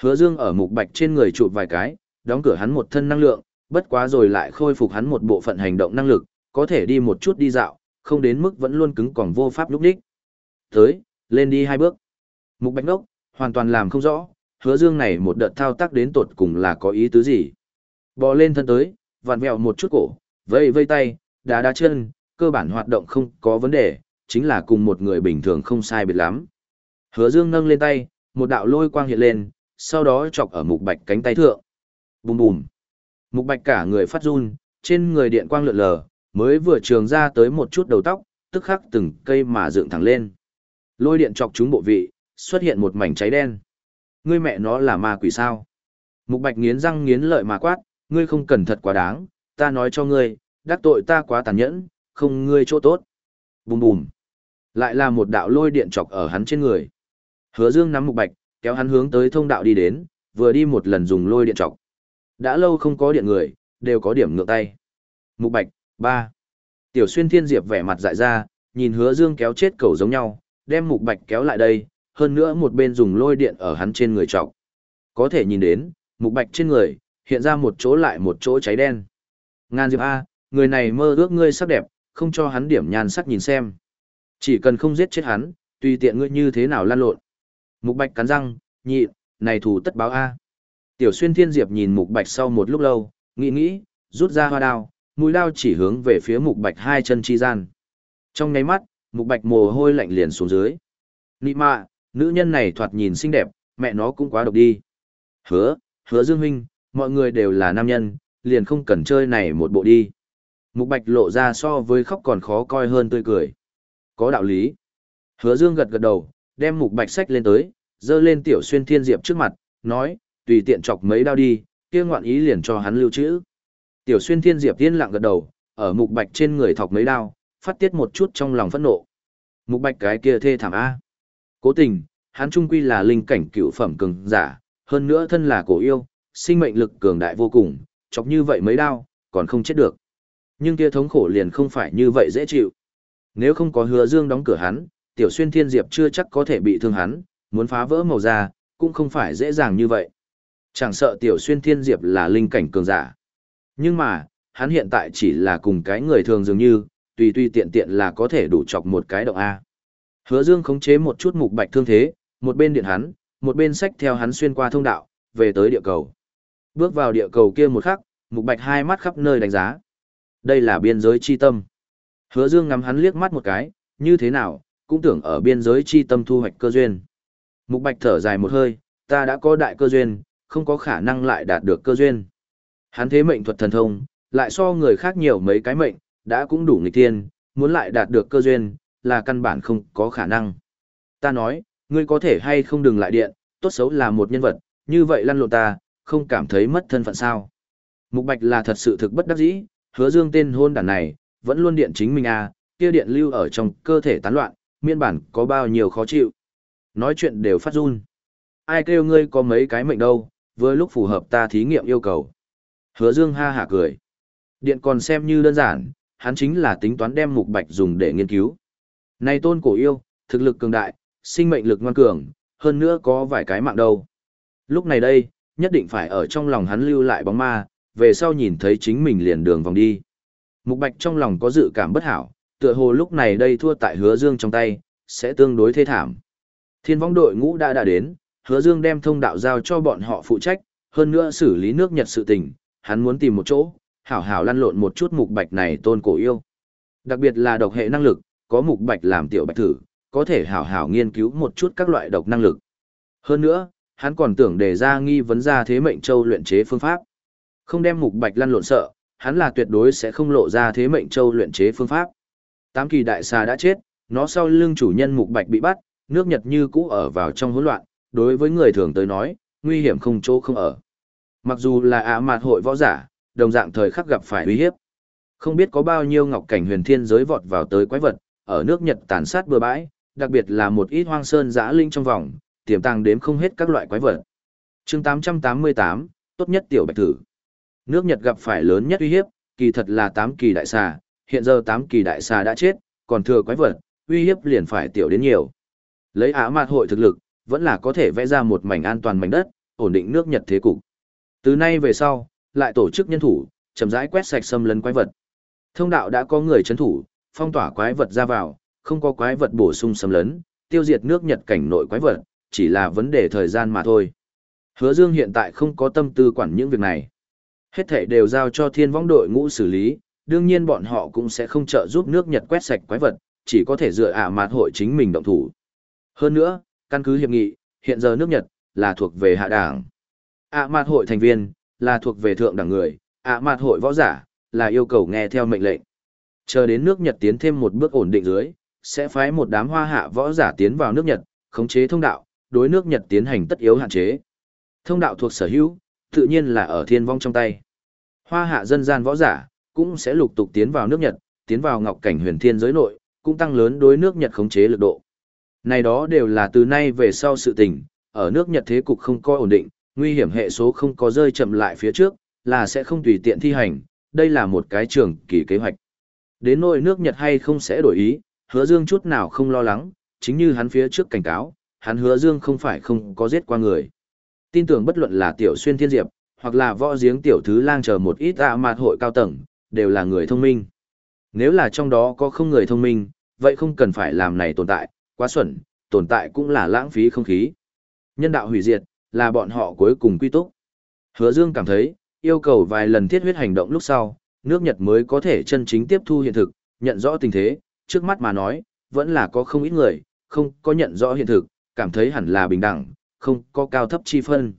S1: Hứa Dương ở mục bạch trên người chụp vài cái, đóng cửa hắn một thân năng lượng, bất quá rồi lại khôi phục hắn một bộ phận hành động năng lực, có thể đi một chút đi dạo, không đến mức vẫn luôn cứng còn vô pháp lúc đích. Tới, lên đi hai bước. Mục bạch đốc, hoàn toàn làm không rõ, hứa dương này một đợt thao tác đến tột cùng là có ý tứ gì. Bò lên thân tới, vặn vẹo một chút cổ, vây vây tay, đá đá chân, cơ bản hoạt động không có vấn đề, chính là cùng một người bình thường không sai biệt lắm. Hứa Dương nâng lên tay, một đạo lôi quang hiện lên, sau đó chọc ở mục bạch cánh tay thượng. Bùm bùm. Mục bạch cả người phát run, trên người điện quang lượn lờ, mới vừa trường ra tới một chút đầu tóc, tức khắc từng cây mà dựng thẳng lên. Lôi điện chọc chúng bộ vị, xuất hiện một mảnh cháy đen. Ngươi mẹ nó là ma quỷ sao? Mục bạch nghiến răng nghiến lợi mà quát, ngươi không cần thật quá đáng, ta nói cho ngươi, đắc tội ta quá tàn nhẫn, không ngươi chỗ tốt. Bùm bùm. Lại là một đạo lôi điện chọc ở hắn trên người. Hứa Dương nắm mục bạch, kéo hắn hướng tới thông đạo đi đến, vừa đi một lần dùng lôi điện chọc. Đã lâu không có điện người, đều có điểm ngược tay. Mục bạch, ba. Tiểu xuyên thiên diệp vẻ mặt dại ra, nhìn hứa Dương kéo chết cầu giống nhau, đem mục bạch kéo lại đây, hơn nữa một bên dùng lôi điện ở hắn trên người trọc. Có thể nhìn đến, mục bạch trên người, hiện ra một chỗ lại một chỗ cháy đen. Ngan Diệp A, người này mơ ước ngươi sắc đẹp, không cho hắn điểm nhan sắc nhìn xem. Chỉ cần không giết chết hắn, tùy tiện ngươi như thế nào lan lộn. Mục Bạch cắn răng, nhị, này thủ tất báo A. Tiểu xuyên thiên diệp nhìn Mục Bạch sau một lúc lâu, nghĩ nghĩ, rút ra hoa đao, mũi đao chỉ hướng về phía Mục Bạch hai chân chi gian. Trong ngay mắt, Mục Bạch mồ hôi lạnh liền xuống dưới. Nị mạ, nữ nhân này thoạt nhìn xinh đẹp, mẹ nó cũng quá độc đi. Hứa, hứa Dương Huynh, mọi người đều là nam nhân, liền không cần chơi này một bộ đi. Mục Bạch lộ ra so với khóc còn khó coi hơn tươi cười. Có đạo lý. Hứa Dương gật gật đầu, đem Mục Bạch sách lên tới, dơ lên Tiểu Xuyên Thiên Diệp trước mặt, nói, tùy tiện chọc mấy đao đi, kia ngoạn ý liền cho hắn lưu trữ. Tiểu Xuyên Thiên Diệp tiên lặng gật đầu, ở Mục Bạch trên người thọc mấy đao, phát tiết một chút trong lòng phẫn nộ. Mục bạch cái kia thê thảm A. Cố tình, hắn trung quy là linh cảnh cựu phẩm cường giả, hơn nữa thân là cổ yêu, sinh mệnh lực cường đại vô cùng, chọc như vậy mấy đau, còn không chết được. Nhưng kia thống khổ liền không phải như vậy dễ chịu. Nếu không có hứa dương đóng cửa hắn, tiểu xuyên thiên diệp chưa chắc có thể bị thương hắn, muốn phá vỡ màu da, cũng không phải dễ dàng như vậy. Chẳng sợ tiểu xuyên thiên diệp là linh cảnh cường giả. Nhưng mà, hắn hiện tại chỉ là cùng cái người thường dường như, tùy tùy tiện tiện là có thể đủ chọc một cái động A. Hứa dương khống chế một chút mục bạch thương thế, một bên điện hắn, một bên sách theo hắn xuyên qua thông đạo, về tới địa cầu. Bước vào địa cầu kia một khắc, mục bạch hai mắt khắp nơi đánh giá. Đây là biên giới chi tâm. Hứa dương ngắm hắn liếc mắt một cái, như thế nào, cũng tưởng ở biên giới chi tâm thu hoạch cơ duyên. Mục bạch thở dài một hơi, ta đã có đại cơ duyên, không có khả năng lại đạt được cơ duyên. Hắn thế mệnh thuật thần thông, lại so người khác nhiều mấy cái mệnh, đã cũng đủ nghịch tiên, muốn lại đạt được cơ duyên, là căn bản không có khả năng. Ta nói, ngươi có thể hay không đừng lại điện, tốt xấu là một nhân vật, như vậy lăn lộn ta, không cảm thấy mất thân phận sao. Mục Bạch là thật sự thực bất đắc dĩ, hứa dương tên hôn đàn này, vẫn luôn điện chính mình à, kia điện lưu ở trong cơ thể tán loạn, miên bản có bao nhiêu khó chịu. Nói chuyện đều phát run. Ai kêu ngươi có mấy cái mệnh đâu, với lúc phù hợp ta thí nghiệm yêu cầu. Hứa dương ha hả cười. Điện còn xem như đơn giản, hắn chính là tính toán đem mục bạch dùng để nghiên cứu. Này tôn cổ yêu, thực lực cường đại, sinh mệnh lực ngoan cường, hơn nữa có vài cái mạng đâu. Lúc này đây, nhất định phải ở trong lòng hắn lưu lại bóng ma, về sau nhìn thấy chính mình liền đường vòng đi. Mục Bạch trong lòng có dự cảm bất hảo, tựa hồ lúc này đây thua tại Hứa Dương trong tay, sẽ tương đối thê thảm. Thiên vong đội ngũ đã đã đến, Hứa Dương đem thông đạo giao cho bọn họ phụ trách, hơn nữa xử lý nước Nhật sự tình, hắn muốn tìm một chỗ, hảo hảo lăn lộn một chút Mục Bạch này tôn cổ yêu. Đặc biệt là độc hệ năng lực, có Mục Bạch làm tiểu bạch thử, có thể hảo hảo nghiên cứu một chút các loại độc năng lực. Hơn nữa, hắn còn tưởng đề ra nghi vấn ra thế mệnh châu luyện chế phương pháp. Không đem mục bạch lăn lộn sợ, hắn là tuyệt đối sẽ không lộ ra thế mệnh châu luyện chế phương pháp. Tám kỳ đại xà đã chết, nó sau lưng chủ nhân mục bạch bị bắt, nước Nhật như cũ ở vào trong hỗn loạn, đối với người thường tới nói, nguy hiểm không chỗ không ở. Mặc dù là ả mạt hội võ giả, đồng dạng thời khắc gặp phải uy hiếp. Không biết có bao nhiêu ngọc cảnh huyền thiên giới vọt vào tới quái vật, ở nước Nhật tàn sát bừa bãi, đặc biệt là một ít hoang sơn giã linh trong vòng, tiềm tàng đếm không hết các loại quái vật. chương 888, tốt nhất tiểu bạch thử. Nước Nhật gặp phải lớn nhất uy hiếp, kỳ thật là 8 kỳ đại xà, hiện giờ 8 kỳ đại xà đã chết, còn thừa quái vật, uy hiếp liền phải tiểu đến nhiều. Lấy Á Mạt hội thực lực, vẫn là có thể vẽ ra một mảnh an toàn mảnh đất, ổn định nước Nhật thế cục. Từ nay về sau, lại tổ chức nhân thủ, chậm rãi quét sạch xâm lấn quái vật. Thông đạo đã có người chấn thủ, phong tỏa quái vật ra vào, không có quái vật bổ sung xâm lấn, tiêu diệt nước Nhật cảnh nội quái vật, chỉ là vấn đề thời gian mà thôi. Hứa Dương hiện tại không có tâm tư quản những việc này. Hết thảy đều giao cho thiên vong đội ngũ xử lý, đương nhiên bọn họ cũng sẽ không trợ giúp nước Nhật quét sạch quái vật, chỉ có thể dựa ả à mạt hội chính mình động thủ. Hơn nữa, căn cứ hiệp nghị, hiện giờ nước Nhật là thuộc về hạ đảng. ả à mạt hội thành viên là thuộc về thượng đẳng người, ả à mạt hội võ giả là yêu cầu nghe theo mệnh lệnh. Chờ đến nước Nhật tiến thêm một bước ổn định dưới, sẽ phái một đám hoa hạ võ giả tiến vào nước Nhật, khống chế thông đạo, đối nước Nhật tiến hành tất yếu hạn chế. Thông đạo thuộc sở hữu, tự nhiên là ở thiên vong trong tay. Hoa hạ dân gian võ giả, cũng sẽ lục tục tiến vào nước Nhật, tiến vào ngọc cảnh huyền thiên giới nội, cũng tăng lớn đối nước Nhật khống chế lực độ. Này đó đều là từ nay về sau sự tình, ở nước Nhật thế cục không coi ổn định, nguy hiểm hệ số không có rơi chậm lại phía trước, là sẽ không tùy tiện thi hành, đây là một cái trường kỳ kế hoạch. Đến nỗi nước Nhật hay không sẽ đổi ý, hứa dương chút nào không lo lắng, chính như hắn phía trước cảnh cáo, hắn hứa dương không phải không có giết qua người. Tin tưởng bất luận là tiểu xuyên thiên diệp, hoặc là võ giếng tiểu thứ lang chờ một ít ạ mạt hội cao tầng, đều là người thông minh. Nếu là trong đó có không người thông minh, vậy không cần phải làm này tồn tại, quá xuẩn, tồn tại cũng là lãng phí không khí. Nhân đạo hủy diệt, là bọn họ cuối cùng quy túc. Hứa Dương cảm thấy, yêu cầu vài lần thiết huyết hành động lúc sau, nước Nhật mới có thể chân chính tiếp thu hiện thực, nhận rõ tình thế, trước mắt mà nói, vẫn là có không ít người, không có nhận rõ hiện thực, cảm thấy hẳn là bình đẳng, không có cao thấp chi phân.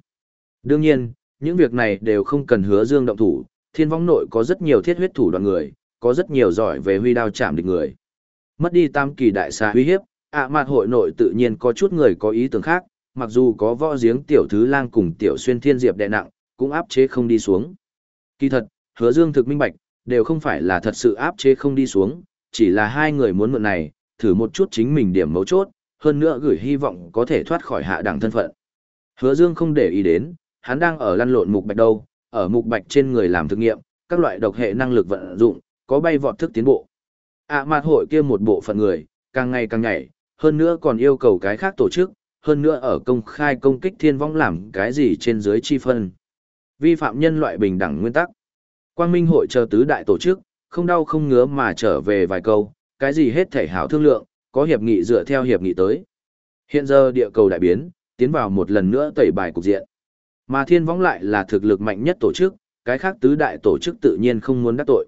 S1: Đương nhiên, những việc này đều không cần hứa dương động thủ, thiên vong nội có rất nhiều thiết huyết thủ đoàn người, có rất nhiều giỏi về huy đao chạm địch người. Mất đi tam kỳ đại xa huy hiếp, ạ à mặt hội nội tự nhiên có chút người có ý tưởng khác, mặc dù có võ giếng tiểu thứ lang cùng tiểu xuyên thiên diệp đè nặng, cũng áp chế không đi xuống. Kỳ thật, hứa dương thực minh bạch, đều không phải là thật sự áp chế không đi xuống, chỉ là hai người muốn mượn này, thử một chút chính mình điểm mấu chốt, hơn nữa gửi hy vọng có thể thoát khỏi hạ đẳng thân phận. Hứa Dương không để ý đến, hắn đang ở lăn lộn mục bạch đâu, ở mục bạch trên người làm thực nghiệm, các loại độc hệ năng lực vận dụng, có bay vọt thức tiến bộ. à, mặt hội kia một bộ phận người, càng ngày càng nhảy, hơn nữa còn yêu cầu cái khác tổ chức, hơn nữa ở công khai công kích thiên vong làm cái gì trên dưới chi phân. Vi phạm nhân loại bình đẳng nguyên tắc. Quang Minh hội chờ tứ đại tổ chức, không đau không ngứa mà trở về vài câu, cái gì hết thể hảo thương lượng, có hiệp nghị dựa theo hiệp nghị tới. Hiện giờ địa cầu đại biến, tiến vào một lần nữa tẩy bài cục diện. Mà thiên võng lại là thực lực mạnh nhất tổ chức, cái khác tứ đại tổ chức tự nhiên không muốn đắc tội.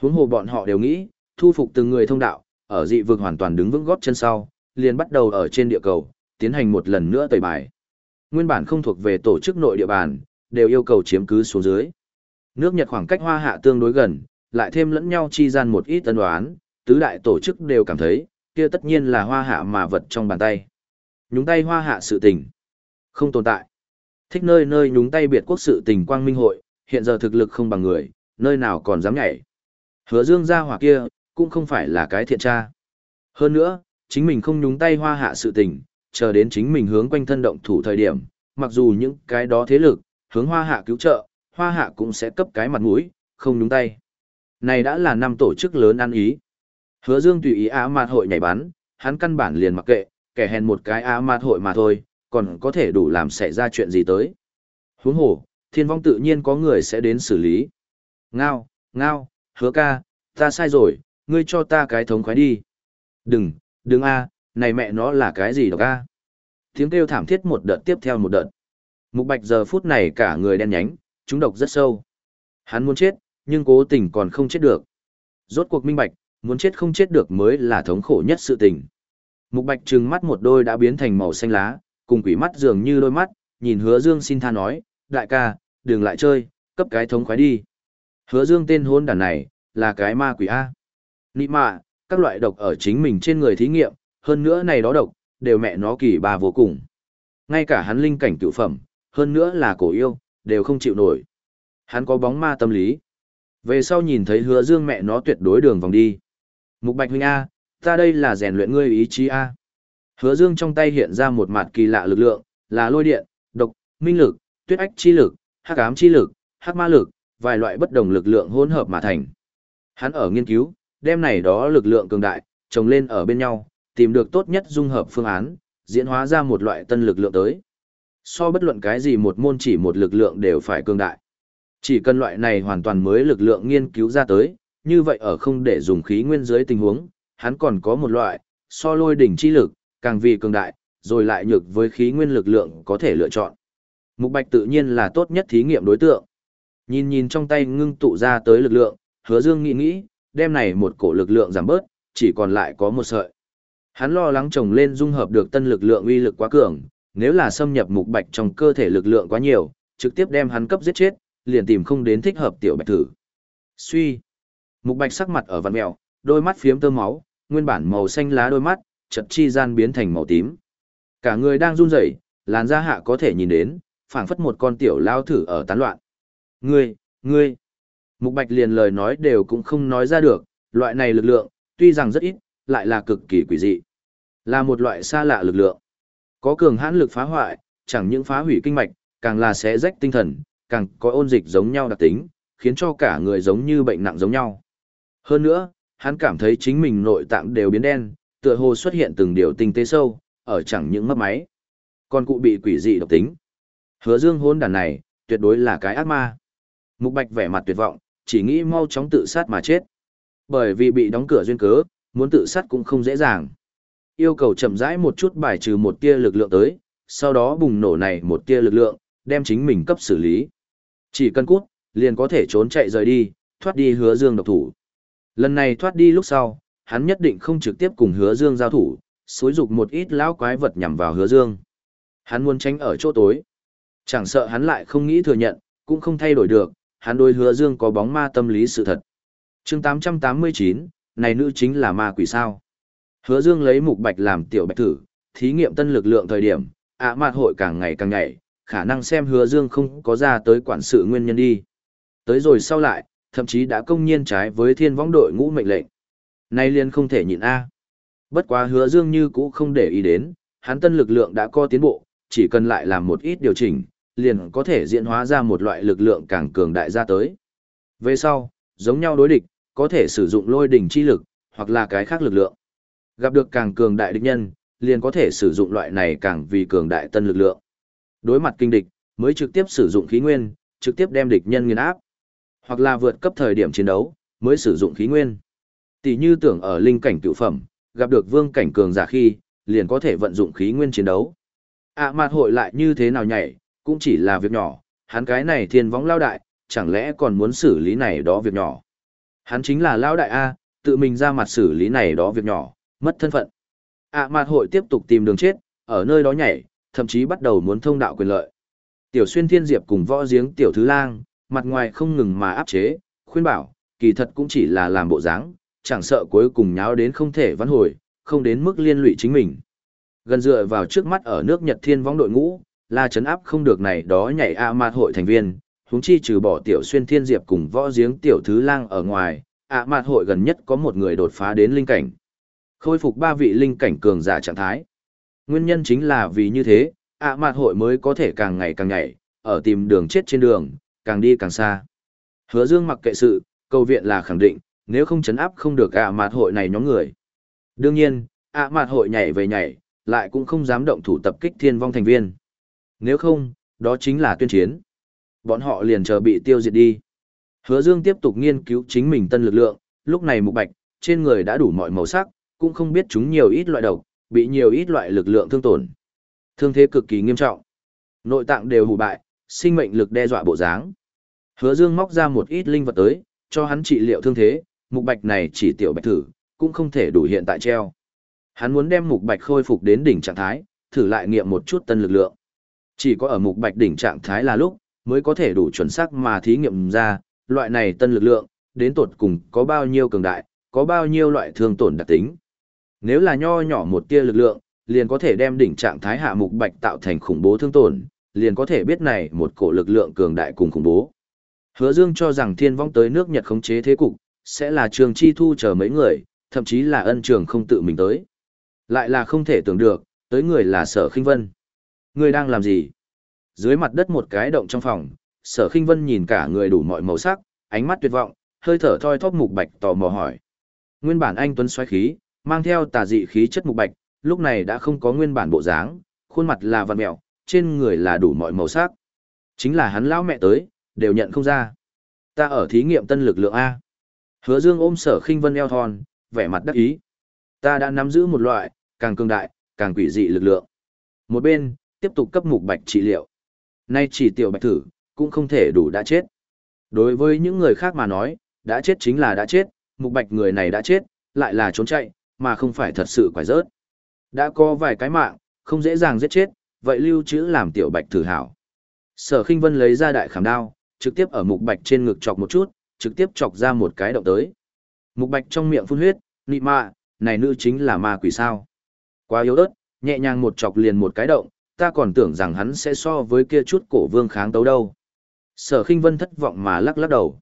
S1: Huống hồ bọn họ đều nghĩ, thu phục từng người thông đạo, ở dị vực hoàn toàn đứng vững góp chân sau, liền bắt đầu ở trên địa cầu, tiến hành một lần nữa tẩy bài. Nguyên bản không thuộc về tổ chức nội địa bàn, đều yêu cầu chiếm cứ xuống dưới. Nước Nhật khoảng cách hoa hạ tương đối gần, lại thêm lẫn nhau chi gian một ít tân đoán, tứ đại tổ chức đều cảm thấy, kia tất nhiên là hoa hạ mà vật trong bàn tay. Nhúng tay hoa hạ sự tình. Không tồn tại. Thích nơi nơi nhúng tay biệt quốc sự tình quang minh hội, hiện giờ thực lực không bằng người, nơi nào còn dám nhảy. Hứa dương gia hỏa kia, cũng không phải là cái thiện tra. Hơn nữa, chính mình không nhúng tay hoa hạ sự tình, chờ đến chính mình hướng quanh thân động thủ thời điểm, mặc dù những cái đó thế lực, hướng hoa hạ cứu trợ, hoa hạ cũng sẽ cấp cái mặt mũi, không nhúng tay. Này đã là năm tổ chức lớn ăn ý. Hứa Dương tùy ý á mạt hội nhảy bắn, hắn căn bản liền mặc kệ, kẻ hèn một cái á mạt hội mà thôi, còn có thể đủ làm xảy ra chuyện gì tới. Huống hồ, thiên vong tự nhiên có người sẽ đến xử lý. Ngao, ngao, hứa ca, ta sai rồi, ngươi cho ta cái thống khoái đi. Đừng, đừng a, này mẹ nó là cái gì đó ca. Tiếng kêu thảm thiết một đợt tiếp theo một đợt. Mục Bạch giờ phút này cả người đen nhánh, chúng độc rất sâu. Hắn muốn chết, nhưng cố tình còn không chết được. Rốt cuộc minh bạch, muốn chết không chết được mới là thống khổ nhất sự tình. Mục Bạch trừng mắt một đôi đã biến thành màu xanh lá, cùng quỷ mắt dường như đôi mắt, nhìn Hứa Dương xin tha nói, đại ca, đừng lại chơi, cấp cái thống khoái đi. Hứa Dương tên hôn đàn này, là cái ma quỷ A. Nị mạ, các loại độc ở chính mình trên người thí nghiệm, hơn nữa này đó độc, đều mẹ nó kỳ bà vô cùng. Ngay cả hắn linh cảnh cựu phẩm, hơn nữa là cổ yêu, đều không chịu nổi. Hắn có bóng ma tâm lý. Về sau nhìn thấy hứa dương mẹ nó tuyệt đối đường vòng đi. Mục Bạch huynh A, ta đây là rèn luyện ngươi ý chí A. Hứa dương trong tay hiện ra một mặt kỳ lạ lực lượng, là lôi điện, độc, minh lực, tuyết ách chi lực, hắc ám chi lực, hắc ma lực, vài loại bất đồng lực lượng hỗn hợp mà thành. Hắn ở nghiên cứu, đem này đó lực lượng cường đại, trồng lên ở bên nhau, tìm được tốt nhất dung hợp phương án, diễn hóa ra một loại tân lực lượng tới. So bất luận cái gì một môn chỉ một lực lượng đều phải cường đại. Chỉ cần loại này hoàn toàn mới lực lượng nghiên cứu ra tới, như vậy ở không để dùng khí nguyên dưới tình huống, hắn còn có một loại, so lôi đỉnh chi lực, càng vì cường đại, rồi lại nhược với khí nguyên lực lượng có thể lựa chọn. Mục Bạch tự nhiên là tốt nhất thí nghiệm đối tượng. Nhìn nhìn trong tay ngưng tụ ra tới lực lượng, hứa dương nghĩ nghĩ, đem này một cổ lực lượng giảm bớt, chỉ còn lại có một sợi. Hắn lo lắng chồng lên dung hợp được tân lực lượng uy lực quá cường, nếu là xâm nhập mục bạch trong cơ thể lực lượng quá nhiều, trực tiếp đem hắn cấp giết chết, liền tìm không đến thích hợp tiểu bạch thử. Suy. Mục bạch sắc mặt ở vằn mèo, đôi mắt phiếm tơ máu, nguyên bản màu xanh lá đôi mắt, chợt chi gian biến thành màu tím. Cả người đang run rẩy, làn da hạ có thể nhìn đến, phảng phất một con tiểu lao thử ở tán loạn. Ngươi, ngươi. Mục bạch liền lời nói đều cũng không nói ra được, loại này lực lượng, tuy rằng rất ít, lại là cực kỳ quỷ dị. Là một loại xa lạ lực lượng. Có cường hãn lực phá hoại, chẳng những phá hủy kinh mạch, càng là sẽ rách tinh thần, càng có ôn dịch giống nhau đặc tính, khiến cho cả người giống như bệnh nặng giống nhau. Hơn nữa, hắn cảm thấy chính mình nội tạng đều biến đen, tựa hồ xuất hiện từng điều tinh tế sâu, ở chẳng những mấp máy. Còn cụ bị quỷ dị độc tính. Hứa dương hôn đàn này, tuyệt đối là cái ác ma. Mục bạch vẻ mặt tuyệt vọng, chỉ nghĩ mau chóng tự sát mà chết. Bởi vì bị đóng cửa duyên cớ, muốn tự sát cũng không dễ dàng. Yêu cầu chậm rãi một chút bài trừ một tia lực lượng tới, sau đó bùng nổ này một tia lực lượng, đem chính mình cấp xử lý. Chỉ cần cút, liền có thể trốn chạy rời đi, thoát đi hứa dương độc thủ. Lần này thoát đi lúc sau, hắn nhất định không trực tiếp cùng hứa dương giao thủ, xối dục một ít lão quái vật nhằm vào hứa dương. Hắn muốn tránh ở chỗ tối. Chẳng sợ hắn lại không nghĩ thừa nhận, cũng không thay đổi được, hắn đôi hứa dương có bóng ma tâm lý sự thật. chương 889, này nữ chính là ma quỷ sao. Hứa Dương lấy mục bạch làm tiểu bạch thử, thí nghiệm tân lực lượng thời điểm, ạ mạt hội càng ngày càng nhảy, khả năng xem hứa Dương không có ra tới quản sự nguyên nhân đi. Tới rồi sau lại, thậm chí đã công nhiên trái với thiên võng đội ngũ mệnh lệnh. Nay liền không thể nhịn a. Bất quá hứa dương như cũ không để ý đến, hắn tân lực lượng đã có tiến bộ, chỉ cần lại làm một ít điều chỉnh, liền có thể diễn hóa ra một loại lực lượng càng cường đại ra tới. Về sau, giống nhau đối địch, có thể sử dụng lôi đỉnh chi lực, hoặc là cái khác lực lượng. Gặp được càng cường đại địch nhân, liền có thể sử dụng loại này càng vì cường đại tân lực lượng. Đối mặt kinh địch, mới trực tiếp sử dụng khí nguyên, trực tiếp đem địch nhân nghiền áp. Hoặc là vượt cấp thời điểm chiến đấu, mới sử dụng khí nguyên. Tỷ như tưởng ở linh cảnh cựu phẩm, gặp được vương cảnh cường giả khi, liền có thể vận dụng khí nguyên chiến đấu. ạ à, mặt hội lại như thế nào nhảy, cũng chỉ là việc nhỏ, hắn cái này thiên võng lao đại, chẳng lẽ còn muốn xử lý này đó việc nhỏ. Hắn chính là lao đại A, tự mình ra mặt xử lý này đó việc nhỏ, mất thân phận. ạ à, hội tiếp tục tìm đường chết, ở nơi đó nhảy, thậm chí bắt đầu muốn thông đạo quyền lợi. Tiểu xuyên thiên diệp cùng võ giếng tiểu thứ lang, mặt ngoài không ngừng mà áp chế, khuyên bảo, kỳ thật cũng chỉ là làm bộ dáng, chẳng sợ cuối cùng nháo đến không thể vãn hồi, không đến mức liên lụy chính mình. Gần dựa vào trước mắt ở nước Nhật Thiên vong đội ngũ, là chấn áp không được này đó nhảy a mạt hội thành viên, huống chi trừ bỏ tiểu xuyên thiên diệp cùng võ giếng tiểu thứ lang ở ngoài, a mạt hội gần nhất có một người đột phá đến linh cảnh. Khôi phục ba vị linh cảnh cường giả trạng thái. Nguyên nhân chính là vì như thế, ạ mạt hội mới có thể càng ngày càng nhảy, ở tìm đường chết trên đường, càng đi càng xa. Hứa Dương mặc kệ sự, cầu viện là khẳng định, nếu không chấn áp không được ạ mạt hội này nhóm người. Đương nhiên, ạ mạt hội nhảy về nhảy, lại cũng không dám động thủ tập kích thiên vong thành viên. Nếu không, đó chính là tuyên chiến. Bọn họ liền chờ bị tiêu diệt đi. Hứa Dương tiếp tục nghiên cứu chính mình tân lực lượng, lúc này mục bạch, trên người đã đủ mọi màu sắc, cũng không biết chúng nhiều ít loại độc, bị nhiều ít loại lực lượng thương tổn. Thương thế cực kỳ nghiêm trọng. Nội tạng đều hủ bại, sinh mệnh lực đe dọa bộ dáng. Hứa Dương móc ra một ít linh vật tới, cho hắn trị liệu thương thế, mục bạch này chỉ tiểu bạch thử, cũng không thể đủ hiện tại treo. Hắn muốn đem mục bạch khôi phục đến đỉnh trạng thái, thử lại nghiệm một chút tân lực lượng. Chỉ có ở mục bạch đỉnh trạng thái là lúc, mới có thể đủ chuẩn xác mà thí nghiệm ra, loại này tân lực lượng, đến tột cùng có bao nhiêu cường đại, có bao nhiêu loại thương tổn đặc tính. Nếu là nho nhỏ một tia lực lượng, liền có thể đem đỉnh trạng thái hạ mục bạch tạo thành khủng bố thương tổn, liền có thể biết này một cổ lực lượng cường đại cùng khủng bố. Hứa Dương cho rằng thiên vong tới nước Nhật khống chế thế cục, sẽ là trường chi thu chờ mấy người, thậm chí là ân trường không tự mình tới. Lại là không thể tưởng được, tới người là sở khinh vân. Người đang làm gì? Dưới mặt đất một cái động trong phòng, sở khinh vân nhìn cả người đủ mọi màu sắc, ánh mắt tuyệt vọng, hơi thở thoi thóp mục bạch tò mò hỏi. Nguyên bản anh tuấn xoáy khí, mang theo tà dị khí chất mục bạch, lúc này đã không có nguyên bản bộ dáng, khuôn mặt là vằn mẹo, trên người là đủ mọi màu sắc. Chính là hắn lão mẹ tới, đều nhận không ra. Ta ở thí nghiệm tân lực lượng A. Hứa Dương ôm sở khinh vân eo thon, vẻ mặt đắc ý. Ta đã nắm giữ một loại, càng cường đại, càng quỷ dị lực lượng. Một bên, tiếp tục cấp mục bạch trị liệu. Nay chỉ tiểu bạch thử, cũng không thể đủ đã chết. Đối với những người khác mà nói, đã chết chính là đã chết, mục bạch người này đã chết, lại là trốn chạy, mà không phải thật sự quải rớt. Đã có vài cái mạng, không dễ dàng giết chết, vậy lưu trữ làm tiểu bạch thử hảo. Sở khinh vân lấy ra đại khảm đao, trực tiếp ở mục bạch trên ngực chọc một chút, trực tiếp chọc ra một cái động tới. Mục bạch trong miệng phun huyết, nị mạ, này nữ chính là ma quỷ sao. Quá yếu ớt, nhẹ nhàng một chọc liền một cái động, ta còn tưởng rằng hắn sẽ so với kia chút cổ vương kháng tấu đâu. Sở khinh vân thất vọng mà lắc lắc đầu.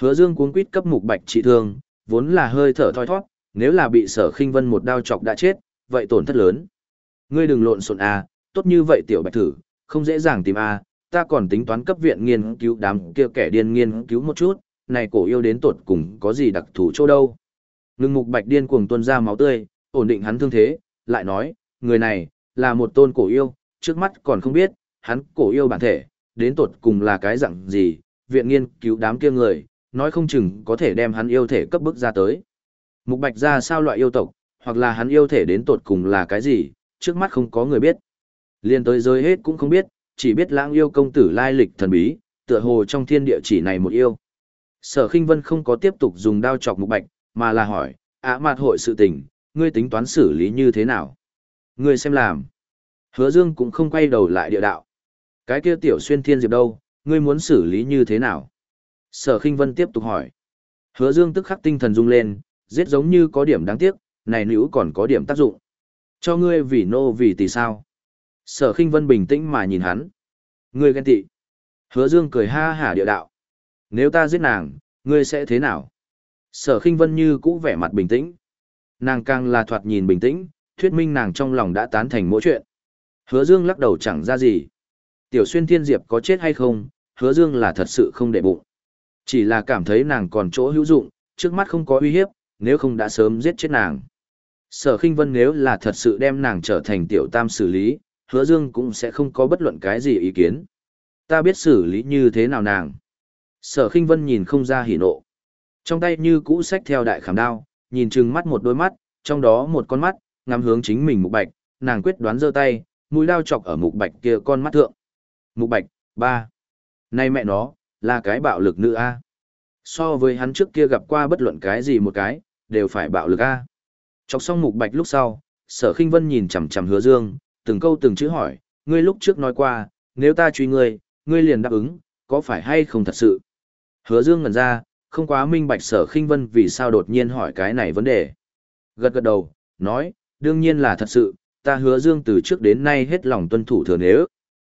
S1: Hứa dương cuốn quýt cấp mục bạch trị thương, vốn là hơi thở thoi thoát, nếu là bị sở khinh vân một đao chọc đã chết, vậy tổn thất lớn. Ngươi đừng lộn xộn a, tốt như vậy tiểu bạch thử, không dễ dàng tìm a, ta còn tính toán cấp viện nghiên cứu đám kia kẻ điên nghiên cứu một chút, này cổ yêu đến tột cùng có gì đặc thù chỗ đâu. Ngưng mục bạch điên cuồng tuôn ra máu tươi, ổn định hắn thương thế, lại nói, người này, là một tôn cổ yêu, trước mắt còn không biết, hắn cổ yêu bản thể, đến tột cùng là cái dạng gì, viện nghiên cứu đám kia người, nói không chừng có thể đem hắn yêu thể cấp bức ra tới. Mục bạch ra sao loại yêu tộc, hoặc là hắn yêu thể đến tột cùng là cái gì, trước mắt không có người biết. Liên tới giới hết cũng không biết, chỉ biết lãng yêu công tử lai lịch thần bí, tựa hồ trong thiên địa chỉ này một yêu. Sở khinh vân không có tiếp tục dùng đao chọc mục bạch, mà là hỏi, ả mặt hội sự tình, ngươi tính toán xử lý như thế nào? Ngươi xem làm. Hứa dương cũng không quay đầu lại địa đạo. Cái kia tiểu xuyên thiên diệp đâu, ngươi muốn xử lý như thế nào? Sở khinh vân tiếp tục hỏi. Hứa dương tức khắc tinh thần rung lên, giết giống như có điểm đáng tiếc, này nữ còn có điểm tác dụng. Cho ngươi vì nô vì tỷ sao? Sở khinh vân bình tĩnh mà nhìn hắn. Ngươi ghen tị. Hứa dương cười ha hả địa đạo. Nếu ta giết nàng, ngươi sẽ thế nào? Sở khinh vân như cũ vẻ mặt bình tĩnh. Nàng càng là thoạt nhìn bình tĩnh, thuyết minh nàng trong lòng đã tán thành mỗi chuyện. Hứa Dương lắc đầu chẳng ra gì. Tiểu xuyên thiên diệp có chết hay không, hứa Dương là thật sự không để bụng. Chỉ là cảm thấy nàng còn chỗ hữu dụng, trước mắt không có uy hiếp, nếu không đã sớm giết chết nàng. Sở khinh vân nếu là thật sự đem nàng trở thành tiểu tam xử lý, hứa dương cũng sẽ không có bất luận cái gì ý kiến. Ta biết xử lý như thế nào nàng. Sở khinh vân nhìn không ra hỉ nộ. Trong tay như cũ sách theo đại khảm đao, nhìn chừng mắt một đôi mắt, trong đó một con mắt, ngắm hướng chính mình mục bạch, nàng quyết đoán giơ tay, mũi đao chọc ở mục bạch kia con mắt thượng. Mục bạch, ba. Này mẹ nó, là cái bạo lực nữ A. So với hắn trước kia gặp qua bất luận cái gì một cái, đều phải bạo lực A. Chọc xong mục bạch lúc sau, sở khinh vân nhìn chằm chằm hứa dương, từng câu từng chữ hỏi, ngươi lúc trước nói qua, nếu ta truy ngươi, ngươi liền đáp ứng, có phải hay không thật sự? Hứa dương ngẩn ra, không quá minh bạch sở khinh vân vì sao đột nhiên hỏi cái này vấn đề. Gật gật đầu, nói, đương nhiên là thật sự, ta hứa dương từ trước đến nay hết lòng tuân thủ thừa nếu.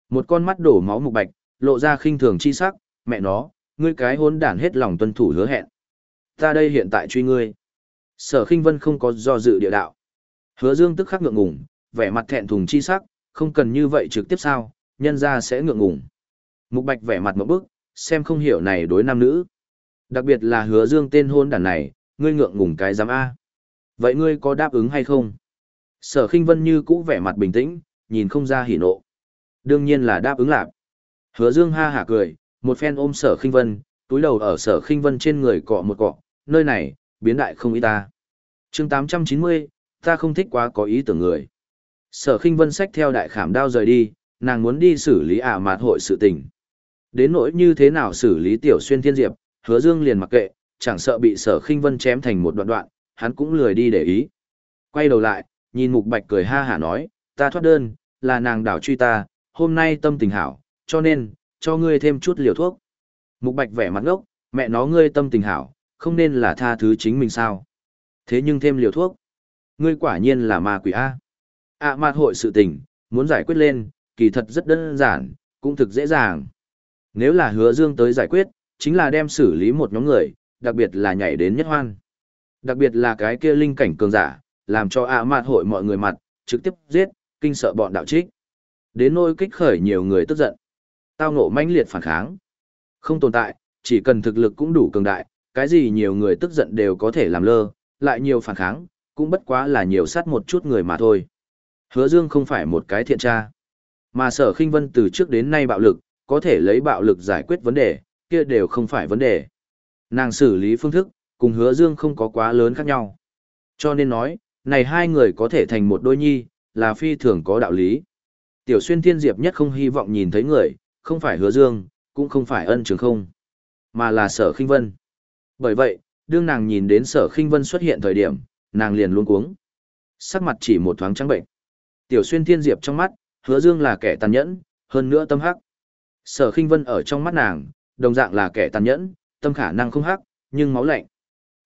S1: Một con mắt đổ máu mục bạch, lộ ra khinh thường chi sắc, mẹ nó, ngươi cái hôn đản hết lòng tuân thủ hứa hẹn. Ta đây hiện tại truy ngươi. Sở khinh vân không có do dự địa đạo. Hứa dương tức khắc ngượng ngùng, vẻ mặt thẹn thùng chi sắc, không cần như vậy trực tiếp sao, nhân ra sẽ ngượng ngùng. Mục bạch vẻ mặt một bức, xem không hiểu này đối nam nữ. Đặc biệt là hứa dương tên hôn đàn này, ngươi ngượng ngùng cái giám A. Vậy ngươi có đáp ứng hay không? Sở khinh vân như cũ vẻ mặt bình tĩnh, nhìn không ra hỉ nộ. Đương nhiên là đáp ứng lạc. Hứa dương ha hả cười, một phen ôm sở khinh vân, túi đầu ở sở khinh vân trên người cọ một cọ, nơi này, biến đại không ý ta. chương 890, ta không thích quá có ý tưởng người. Sở khinh vân sách theo đại khảm đao rời đi, nàng muốn đi xử lý ả mạt hội sự tình. Đến nỗi như thế nào xử lý tiểu xuyên thiên diệp, hứa dương liền mặc kệ, chẳng sợ bị sở khinh vân chém thành một đoạn đoạn, hắn cũng lười đi để ý. Quay đầu lại, nhìn mục bạch cười ha hả nói, ta thoát đơn, là nàng đảo truy ta, hôm nay tâm tình hảo, cho nên, cho ngươi thêm chút liều thuốc. Mục bạch vẻ mặt ngốc, mẹ nó ngươi tâm tình hảo, không nên là tha thứ chính mình sao. Thế nhưng thêm liều thuốc, ngươi quả nhiên là ma quỷ A. À mạt hội sự tình, muốn giải quyết lên, kỳ thật rất đơn giản, cũng thực dễ dàng. Nếu là hứa dương tới giải quyết, chính là đem xử lý một nhóm người, đặc biệt là nhảy đến nhất hoan. Đặc biệt là cái kia linh cảnh cường giả, làm cho ạ mạt hội mọi người mặt, trực tiếp giết, kinh sợ bọn đạo trích. Đến nỗi kích khởi nhiều người tức giận. Tao ngộ mãnh liệt phản kháng. Không tồn tại, chỉ cần thực lực cũng đủ cường đại, cái gì nhiều người tức giận đều có thể làm lơ, lại nhiều phản kháng, cũng bất quá là nhiều sát một chút người mà thôi. Hứa Dương không phải một cái thiện tra, mà sở khinh vân từ trước đến nay bạo lực, có thể lấy bạo lực giải quyết vấn đề, kia đều không phải vấn đề. Nàng xử lý phương thức, cùng hứa Dương không có quá lớn khác nhau. Cho nên nói, này hai người có thể thành một đôi nhi, là phi thường có đạo lý. Tiểu xuyên thiên diệp nhất không hy vọng nhìn thấy người, không phải hứa Dương, cũng không phải ân trường không, mà là sở khinh vân. Bởi vậy, đương nàng nhìn đến sở khinh vân xuất hiện thời điểm, nàng liền luôn cuống. Sắc mặt chỉ một thoáng trắng bệnh. Tiểu xuyên thiên diệp trong mắt, hứa dương là kẻ tàn nhẫn, hơn nữa tâm hắc. Sở khinh vân ở trong mắt nàng, đồng dạng là kẻ tàn nhẫn, tâm khả năng không hắc, nhưng máu lạnh.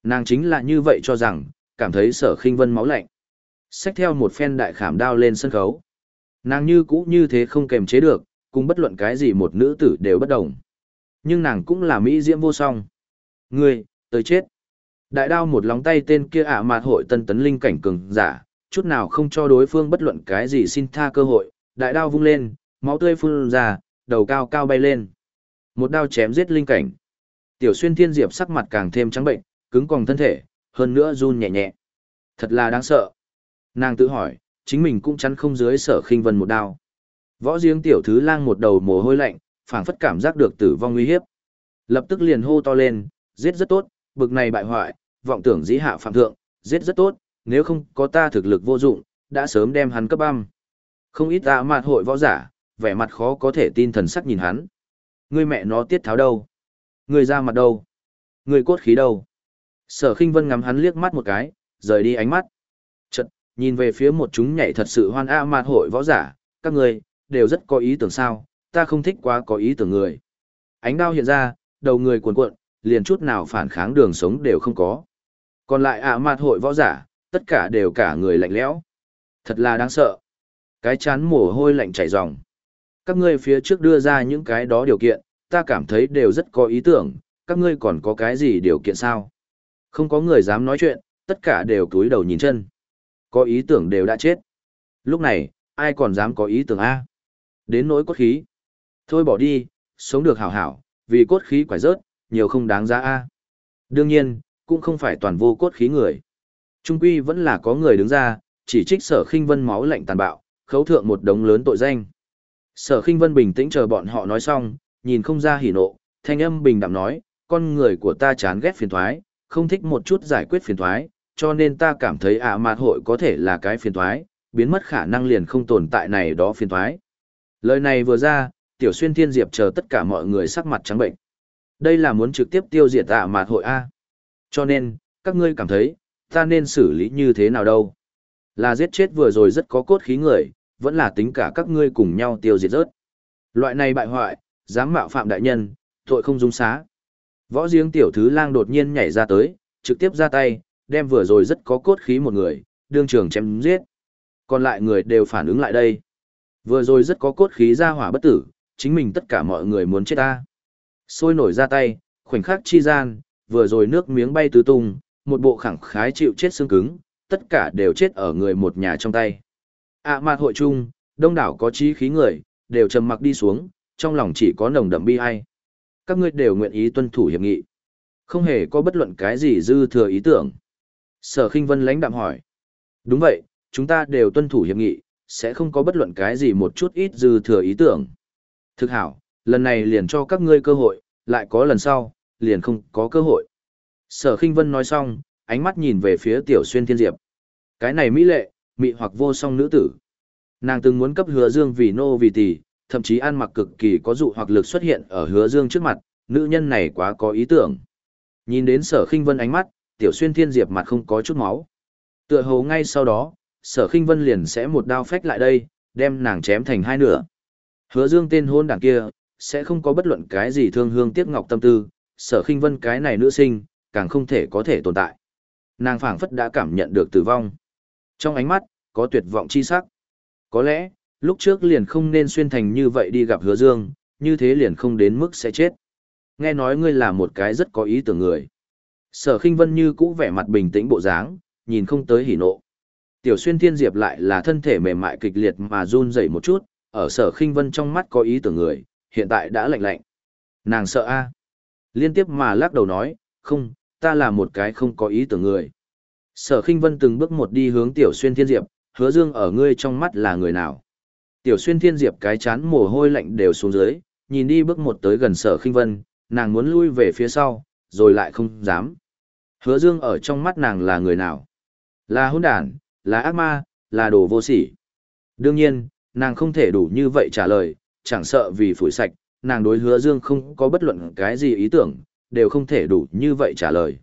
S1: Nàng chính là như vậy cho rằng, cảm thấy sở khinh vân máu lạnh. Xách theo một phen đại khảm đao lên sân khấu. Nàng như cũ như thế không kềm chế được, cùng bất luận cái gì một nữ tử đều bất đồng. Nhưng nàng cũng là mỹ diễm vô song. Ngươi, tới chết. Đại đao một lóng tay tên kia ả à mạt hội tân tấn linh cảnh cường giả, chút nào không cho đối phương bất luận cái gì xin tha cơ hội, đại đao vung lên, máu tươi phun ra, đầu cao cao bay lên. Một đao chém giết linh cảnh. Tiểu xuyên thiên diệp sắc mặt càng thêm trắng bệnh, cứng còng thân thể, hơn nữa run nhẹ nhẹ. Thật là đáng sợ. Nàng tự hỏi, chính mình cũng chắn không dưới sở khinh vân một đao. Võ giếng tiểu thứ lang một đầu mồ hôi lạnh, phảng phất cảm giác được tử vong nguy hiếp. Lập tức liền hô to lên, giết rất tốt, bực này bại hoại, vọng tưởng dĩ hạ phạm thượng, giết rất tốt, nếu không có ta thực lực vô dụng, đã sớm đem hắn cấp băm. Không ít ta mạt hội võ giả, vẻ mặt khó có thể tin thần sắc nhìn hắn. Người mẹ nó tiết tháo đâu? Người ra mặt đâu? Người cốt khí đâu? Sở khinh vân ngắm hắn liếc mắt một cái, rời đi ánh mắt. Chật, nhìn về phía một chúng nhảy thật sự hoan a mạt hội võ giả, các người, đều rất có ý tưởng sao, ta không thích quá có ý tưởng người. Ánh đao hiện ra, đầu người cuộn cuộn, liền chút nào phản kháng đường sống đều không có. Còn lại ạ à hội võ giả, tất cả đều cả người lạnh lẽo. Thật là đáng sợ. Cái chán mồ hôi lạnh chảy ròng. Các ngươi phía trước đưa ra những cái đó điều kiện, ta cảm thấy đều rất có ý tưởng, các ngươi còn có cái gì điều kiện sao? Không có người dám nói chuyện, tất cả đều cúi đầu nhìn chân. Có ý tưởng đều đã chết. Lúc này, ai còn dám có ý tưởng A? Đến nỗi cốt khí. Thôi bỏ đi, sống được hảo hảo, vì cốt khí quải rớt, nhiều không đáng giá A. Đương nhiên, cũng không phải toàn vô cốt khí người. Trung quy vẫn là có người đứng ra, chỉ trích sở khinh vân máu lạnh tàn bạo, khấu thượng một đống lớn tội danh. Sở khinh vân bình tĩnh chờ bọn họ nói xong, nhìn không ra hỉ nộ, thanh âm bình đạm nói, con người của ta chán ghét phiền thoái, không thích một chút giải quyết phiền thoái, cho nên ta cảm thấy ạ à mạt hội có thể là cái phiền thoái, biến mất khả năng liền không tồn tại này đó phiền thoái. Lời này vừa ra, tiểu xuyên thiên diệp chờ tất cả mọi người sắc mặt trắng bệnh. Đây là muốn trực tiếp tiêu diệt tạ mạt hội A. Cho nên, các ngươi cảm thấy, ta nên xử lý như thế nào đâu. Là giết chết vừa rồi rất có cốt khí người, vẫn là tính cả các ngươi cùng nhau tiêu diệt rớt. Loại này bại hoại, dám mạo phạm đại nhân, tội không dung xá. Võ giếng tiểu thứ lang đột nhiên nhảy ra tới, trực tiếp ra tay, đem vừa rồi rất có cốt khí một người, đương trường chém giết. Còn lại người đều phản ứng lại đây. Vừa rồi rất có cốt khí ra hỏa bất tử, chính mình tất cả mọi người muốn chết ta. Sôi nổi ra tay, khoảnh khắc chi gian, vừa rồi nước miếng bay tứ tung, một bộ khẳng khái chịu chết xương cứng, tất cả đều chết ở người một nhà trong tay. ạ à mạt hội chung, đông đảo có trí khí người, đều trầm mặc đi xuống, trong lòng chỉ có nồng đậm bi ai. Các ngươi đều nguyện ý tuân thủ hiệp nghị. Không hề có bất luận cái gì dư thừa ý tưởng. Sở khinh vân lãnh đạm hỏi. Đúng vậy, chúng ta đều tuân thủ hiệp nghị, sẽ không có bất luận cái gì một chút ít dư thừa ý tưởng. Thực hảo, lần này liền cho các ngươi cơ hội, lại có lần sau, liền không có cơ hội. Sở khinh vân nói xong, ánh mắt nhìn về phía tiểu xuyên thiên diệp. Cái này mỹ lệ, mị hoặc vô song nữ tử. Nàng từng muốn cấp hứa dương vì nô vì tỷ, thậm chí ăn mặc cực kỳ có dụ hoặc lực xuất hiện ở hứa dương trước mặt, nữ nhân này quá có ý tưởng. Nhìn đến sở khinh vân ánh mắt, tiểu xuyên thiên diệp mặt không có chút máu. Tựa hồ ngay sau đó, sở khinh vân liền sẽ một đao phách lại đây, đem nàng chém thành hai nửa. Hứa dương tên hôn đảng kia, sẽ không có bất luận cái gì thương hương tiếc ngọc tâm tư, sở khinh vân cái này nữ sinh, càng không thể có thể tồn tại. Nàng phảng phất đã cảm nhận được tử vong. Trong ánh mắt, có tuyệt vọng chi sắc. Có lẽ, lúc trước liền không nên xuyên thành như vậy đi gặp hứa dương, như thế liền không đến mức sẽ chết. Nghe nói ngươi là một cái rất có ý tưởng người. Sở khinh vân như cũ vẻ mặt bình tĩnh bộ dáng, nhìn không tới hỉ nộ. Tiểu xuyên thiên diệp lại là thân thể mềm mại kịch liệt mà run rẩy một chút, ở sở khinh vân trong mắt có ý tưởng người, hiện tại đã lạnh lạnh. Nàng sợ a Liên tiếp mà lắc đầu nói, không, ta là một cái không có ý tưởng người. Sở khinh vân từng bước một đi hướng tiểu xuyên thiên diệp, hứa dương ở ngươi trong mắt là người nào. Tiểu xuyên thiên diệp cái chán mồ hôi lạnh đều xuống dưới, nhìn đi bước một tới gần sở khinh vân, nàng muốn lui về phía sau, rồi lại không dám. Hứa dương ở trong mắt nàng là người nào? Là hôn đản, là ác ma, là đồ vô sỉ. Đương nhiên, nàng không thể đủ như vậy trả lời, chẳng sợ vì phủi sạch, nàng đối hứa dương không có bất luận cái gì ý tưởng, đều không thể đủ như vậy trả lời.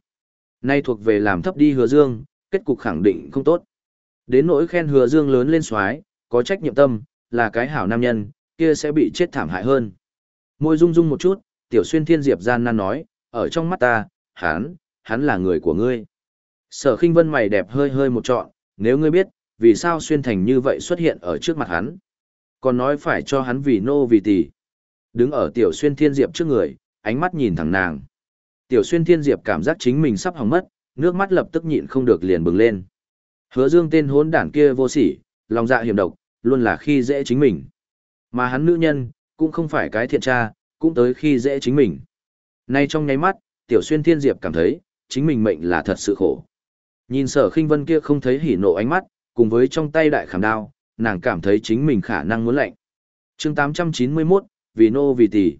S1: Nay thuộc về làm thấp đi hứa dương, kết cục khẳng định không tốt. Đến nỗi khen hứa dương lớn lên xoái, có trách nhiệm tâm, là cái hảo nam nhân, kia sẽ bị chết thảm hại hơn. Môi rung rung một chút, tiểu xuyên thiên diệp gian nan nói, ở trong mắt ta, hắn, hắn là người của ngươi. Sở khinh vân mày đẹp hơi hơi một trọn, nếu ngươi biết, vì sao xuyên thành như vậy xuất hiện ở trước mặt hắn. Còn nói phải cho hắn vì nô vì tỷ. Đứng ở tiểu xuyên thiên diệp trước người, ánh mắt nhìn thẳng nàng. Tiểu xuyên thiên diệp cảm giác chính mình sắp hỏng mất, nước mắt lập tức nhịn không được liền bừng lên. Hứa dương tên hỗn đản kia vô sỉ, lòng dạ hiểm độc, luôn là khi dễ chính mình. Mà hắn nữ nhân, cũng không phải cái thiện tra, cũng tới khi dễ chính mình. Nay trong nháy mắt, tiểu xuyên thiên diệp cảm thấy, chính mình mệnh là thật sự khổ. Nhìn sở khinh vân kia không thấy hỉ nộ ánh mắt, cùng với trong tay đại khảm đao, nàng cảm thấy chính mình khả năng muốn lạnh. chương 891, vì nô vì tỷ.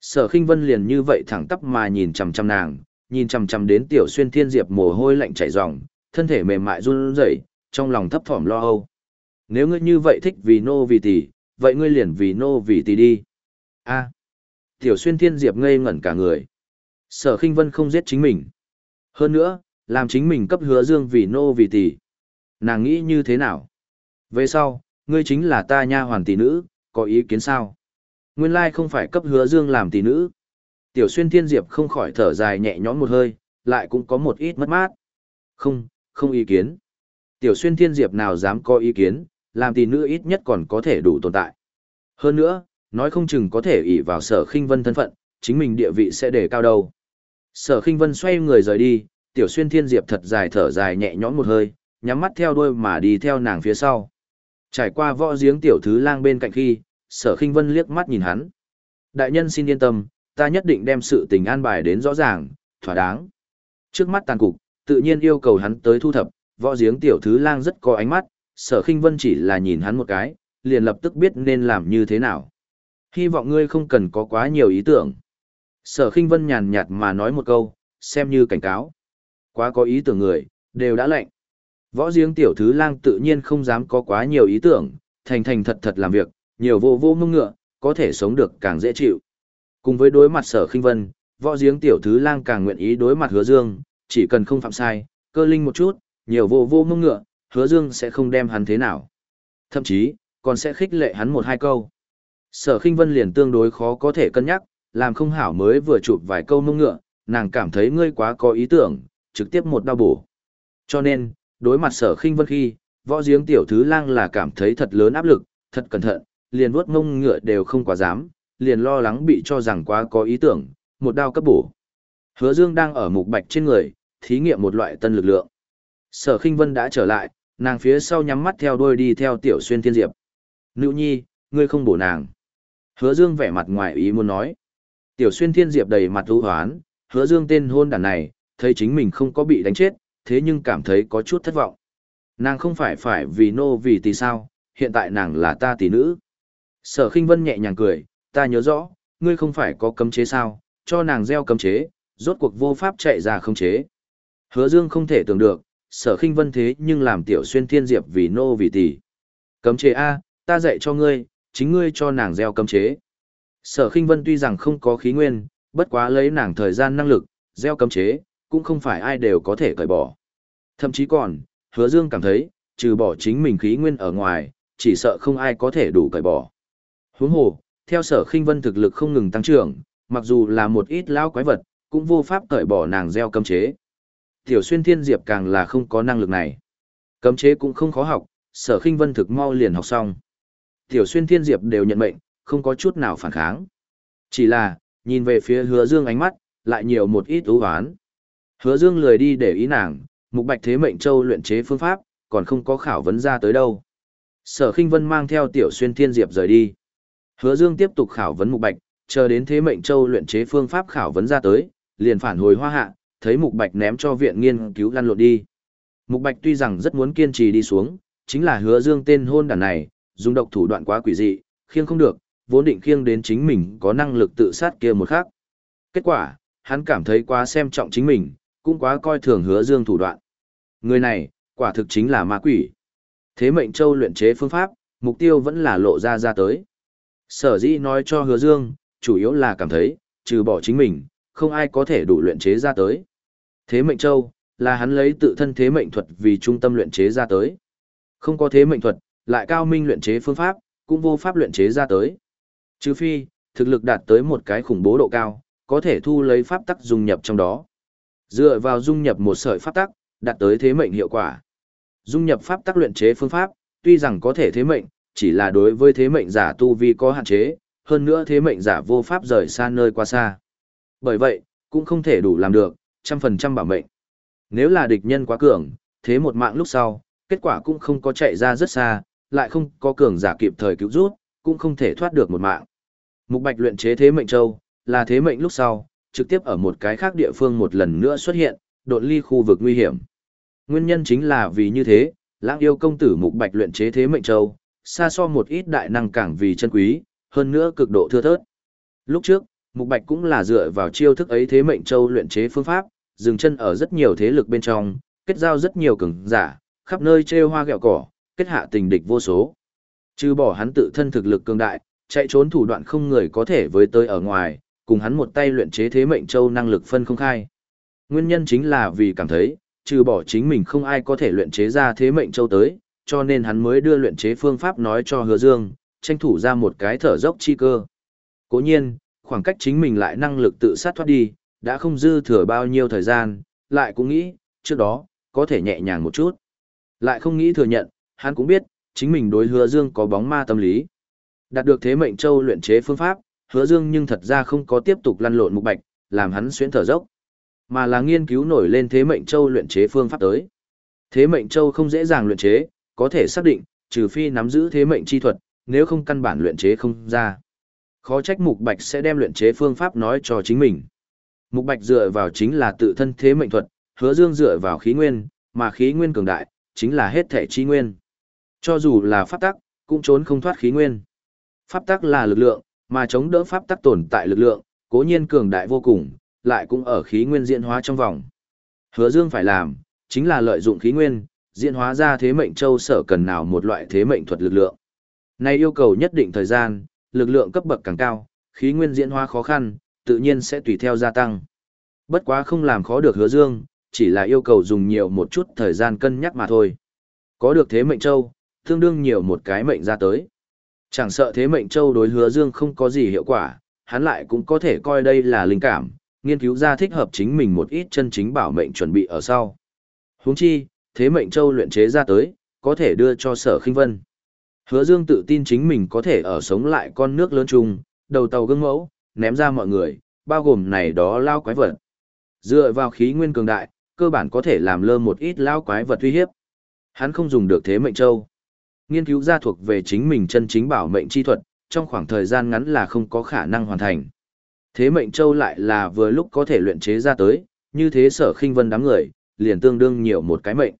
S1: Sở khinh vân liền như vậy thẳng tắp mà nhìn chằm chằm nàng, nhìn chằm chằm đến tiểu xuyên thiên diệp mồ hôi lạnh chảy ròng, thân thể mềm mại run rẩy, trong lòng thấp thỏm lo âu. Nếu ngươi như vậy thích vì nô vì tỷ, vậy ngươi liền vì nô vì tỷ đi. A. Tiểu xuyên thiên diệp ngây ngẩn cả người. Sở khinh vân không giết chính mình. Hơn nữa, làm chính mình cấp hứa dương vì nô vì tỷ. Nàng nghĩ như thế nào? Về sau, ngươi chính là ta nha hoàn tỷ nữ, có ý kiến sao? Nguyên lai không phải cấp hứa dương làm tỷ nữ. Tiểu xuyên thiên diệp không khỏi thở dài nhẹ nhõm một hơi, lại cũng có một ít mất mát. Không, không ý kiến. Tiểu xuyên thiên diệp nào dám có ý kiến, làm tỷ nữ ít nhất còn có thể đủ tồn tại. Hơn nữa, nói không chừng có thể ỷ vào sở khinh vân thân phận, chính mình địa vị sẽ đề cao đâu. Sở khinh vân xoay người rời đi, Tiểu Xuyên Thiên Diệp thật dài thở dài nhẹ nhõm một hơi, nhắm mắt theo đuôi mà đi theo nàng phía sau. Trải qua võ giếng tiểu thứ lang bên cạnh khi, Sở Khinh Vân liếc mắt nhìn hắn. Đại nhân xin yên tâm, ta nhất định đem sự tình an bài đến rõ ràng, thỏa đáng. Trước mắt tàn cục, tự nhiên yêu cầu hắn tới thu thập, võ giếng tiểu thứ lang rất có ánh mắt, sở khinh vân chỉ là nhìn hắn một cái, liền lập tức biết nên làm như thế nào. Hy vọng ngươi không cần có quá nhiều ý tưởng. Sở khinh vân nhàn nhạt mà nói một câu, xem như cảnh cáo. Quá có ý tưởng người, đều đã lệnh. Võ giếng tiểu thứ lang tự nhiên không dám có quá nhiều ý tưởng, thành thành thật thật làm việc, nhiều vô vô mông ngựa, có thể sống được càng dễ chịu. Cùng với đối mặt sở khinh vân, võ giếng tiểu thứ lang càng nguyện ý đối mặt hứa dương, chỉ cần không phạm sai, cơ linh một chút, nhiều vô vô mông ngựa, hứa dương sẽ không đem hắn thế nào. Thậm chí, còn sẽ khích lệ hắn một hai câu. Sở khinh vân liền tương đối khó có thể cân nhắc, làm không hảo mới vừa chụp vài câu mông ngựa, nàng cảm thấy ngươi quá có ý tưởng, trực tiếp một đau bổ. Cho nên, đối mặt sở khinh vân khi, võ giếng tiểu thứ lang là cảm thấy thật lớn áp lực, thật cẩn thận, liền vuốt mông ngựa đều không quá dám, liền lo lắng bị cho rằng quá có ý tưởng, một đao cấp bổ. Hứa Dương đang ở mục bạch trên người, thí nghiệm một loại tân lực lượng. Sở Khinh Vân đã trở lại, nàng phía sau nhắm mắt theo đuôi đi theo Tiểu Xuyên Thiên Diệp. Nữ nhi, ngươi không bổ nàng. Hứa Dương vẻ mặt ngoài ý muốn nói. Tiểu Xuyên Thiên Diệp đầy mặt u hoán, Hứa Dương tên hôn đàn này, thấy chính mình không có bị đánh chết, thế nhưng cảm thấy có chút thất vọng. Nàng không phải phải vì nô vì tỷ sao, hiện tại nàng là ta tỷ nữ. Sở Khinh Vân nhẹ nhàng cười, ta nhớ rõ, ngươi không phải có cấm chế sao, cho nàng gieo cấm chế, rốt cuộc vô pháp chạy ra không chế. Hứa Dương không thể tưởng được, sở khinh vân thế nhưng làm tiểu xuyên thiên diệp vì nô vì tỷ. Cấm chế A, ta dạy cho ngươi, chính ngươi cho nàng gieo cấm chế. Sở khinh vân tuy rằng không có khí nguyên, bất quá lấy nàng thời gian năng lực, gieo cấm chế, cũng không phải ai đều có thể cởi bỏ. Thậm chí còn, hứa dương cảm thấy, trừ bỏ chính mình khí nguyên ở ngoài, chỉ sợ không ai có thể đủ cởi bỏ. Huống hồ, theo sở khinh vân thực lực không ngừng tăng trưởng, mặc dù là một ít lão quái vật, cũng vô pháp cởi bỏ nàng gieo cấm chế. Tiểu xuyên thiên diệp càng là không có năng lực này. Cấm chế cũng không khó học, sở khinh vân thực mau liền học xong. Tiểu xuyên thiên diệp đều nhận mệnh, không có chút nào phản kháng. Chỉ là, nhìn về phía hứa dương ánh mắt, lại nhiều một ít ưu hoán. Hứa dương lười đi để ý nàng, mục bạch thế mệnh châu luyện chế phương pháp, còn không có khảo vấn ra tới đâu. Sở khinh vân mang theo tiểu xuyên thiên diệp rời đi. Hứa dương tiếp tục khảo vấn mục bạch, chờ đến thế mệnh châu luyện chế phương pháp khảo vấn ra tới, liền phản hồi hoa hạ, thấy Mục Bạch ném cho viện nghiên cứu lăn lộn đi. Mục Bạch tuy rằng rất muốn kiên trì đi xuống, chính là hứa dương tên hôn đàn này, dùng độc thủ đoạn quá quỷ dị, khiêng không được, vốn định khiêng đến chính mình có năng lực tự sát kia một khắc. Kết quả, hắn cảm thấy quá xem trọng chính mình, cũng quá coi thường hứa dương thủ đoạn. Người này, quả thực chính là ma quỷ. Thế mệnh châu luyện chế phương pháp, mục tiêu vẫn là lộ ra ra tới. Sở dĩ nói cho hứa dương, chủ yếu là cảm thấy, trừ bỏ chính mình, không ai có thể đủ luyện chế ra tới. Thế mệnh châu, là hắn lấy tự thân thế mệnh thuật vì trung tâm luyện chế ra tới. Không có thế mệnh thuật, lại cao minh luyện chế phương pháp, cũng vô pháp luyện chế ra tới. Trừ phi, thực lực đạt tới một cái khủng bố độ cao, có thể thu lấy pháp tắc dung nhập trong đó. Dựa vào dung nhập một sợi pháp tắc, đạt tới thế mệnh hiệu quả. Dung nhập pháp tắc luyện chế phương pháp, tuy rằng có thể thế mệnh, chỉ là đối với thế mệnh giả tu vi có hạn chế, hơn nữa thế mệnh giả vô pháp rời xa nơi quá xa. Bởi vậy, cũng không thể đủ làm được, trăm phần trăm bảo mệnh. Nếu là địch nhân quá cường, thế một mạng lúc sau, kết quả cũng không có chạy ra rất xa, lại không có cường giả kịp thời cứu rút, cũng không thể thoát được một mạng. Mục Bạch luyện chế thế mệnh châu, là thế mệnh lúc sau, trực tiếp ở một cái khác địa phương một lần nữa xuất hiện, đột ly khu vực nguy hiểm. Nguyên nhân chính là vì như thế, lãng yêu công tử Mục Bạch luyện chế thế mệnh châu, xa so một ít đại năng càng vì chân quý, hơn nữa cực độ thưa thớt. Lúc trước, Mục Bạch cũng là dựa vào chiêu thức ấy thế mệnh châu luyện chế phương pháp, dừng chân ở rất nhiều thế lực bên trong, kết giao rất nhiều cường giả, khắp nơi trêu hoa gẹo cỏ, kết hạ tình địch vô số. Trừ bỏ hắn tự thân thực lực cường đại, chạy trốn thủ đoạn không người có thể với tới ở ngoài, cùng hắn một tay luyện chế thế mệnh châu năng lực phân không khai. Nguyên nhân chính là vì cảm thấy, trừ bỏ chính mình không ai có thể luyện chế ra thế mệnh châu tới, cho nên hắn mới đưa luyện chế phương pháp nói cho Hứa Dương, tranh thủ ra một cái thở dốc chi cơ. Cố nhiên, khoảng cách chính mình lại năng lực tự sát thoát đi, đã không dư thừa bao nhiêu thời gian, lại cũng nghĩ, trước đó, có thể nhẹ nhàng một chút. Lại không nghĩ thừa nhận, hắn cũng biết, chính mình đối hứa dương có bóng ma tâm lý. Đạt được thế mệnh châu luyện chế phương pháp, hứa dương nhưng thật ra không có tiếp tục lăn lộn mục bạch, làm hắn xuyến thở dốc. mà là nghiên cứu nổi lên thế mệnh châu luyện chế phương pháp tới. Thế mệnh châu không dễ dàng luyện chế, có thể xác định, trừ phi nắm giữ thế mệnh chi thuật, nếu không căn bản luyện chế không ra. Khó trách Mục Bạch sẽ đem luyện chế phương pháp nói cho chính mình. Mục Bạch dựa vào chính là tự thân thế mệnh thuật, Hứa Dương dựa vào khí nguyên, mà khí nguyên cường đại, chính là hết thể chi nguyên. Cho dù là pháp tắc, cũng trốn không thoát khí nguyên. Pháp tắc là lực lượng, mà chống đỡ pháp tắc tồn tại lực lượng, cố nhiên cường đại vô cùng, lại cũng ở khí nguyên diễn hóa trong vòng. Hứa Dương phải làm, chính là lợi dụng khí nguyên, diễn hóa ra thế mệnh châu sở cần nào một loại thế mệnh thuật lực lượng. Này yêu cầu nhất định thời gian, lực lượng cấp bậc càng cao, khí nguyên diễn hóa khó khăn, tự nhiên sẽ tùy theo gia tăng. Bất quá không làm khó được hứa dương, chỉ là yêu cầu dùng nhiều một chút thời gian cân nhắc mà thôi. Có được thế mệnh châu, tương đương nhiều một cái mệnh ra tới. Chẳng sợ thế mệnh châu đối hứa dương không có gì hiệu quả, hắn lại cũng có thể coi đây là linh cảm, nghiên cứu ra thích hợp chính mình một ít chân chính bảo mệnh chuẩn bị ở sau. Huống chi, thế mệnh châu luyện chế ra tới, có thể đưa cho sở khinh vân. Hứa Dương tự tin chính mình có thể ở sống lại con nước lớn chung, đầu tàu gương mẫu, ném ra mọi người, bao gồm này đó lao quái vật. Dựa vào khí nguyên cường đại, cơ bản có thể làm lơ một ít lao quái vật uy hiếp. Hắn không dùng được thế mệnh châu. Nghiên cứu ra thuộc về chính mình chân chính bảo mệnh chi thuật, trong khoảng thời gian ngắn là không có khả năng hoàn thành. Thế mệnh châu lại là vừa lúc có thể luyện chế ra tới, như thế sở khinh vân đám người, liền tương đương nhiều một cái mệnh.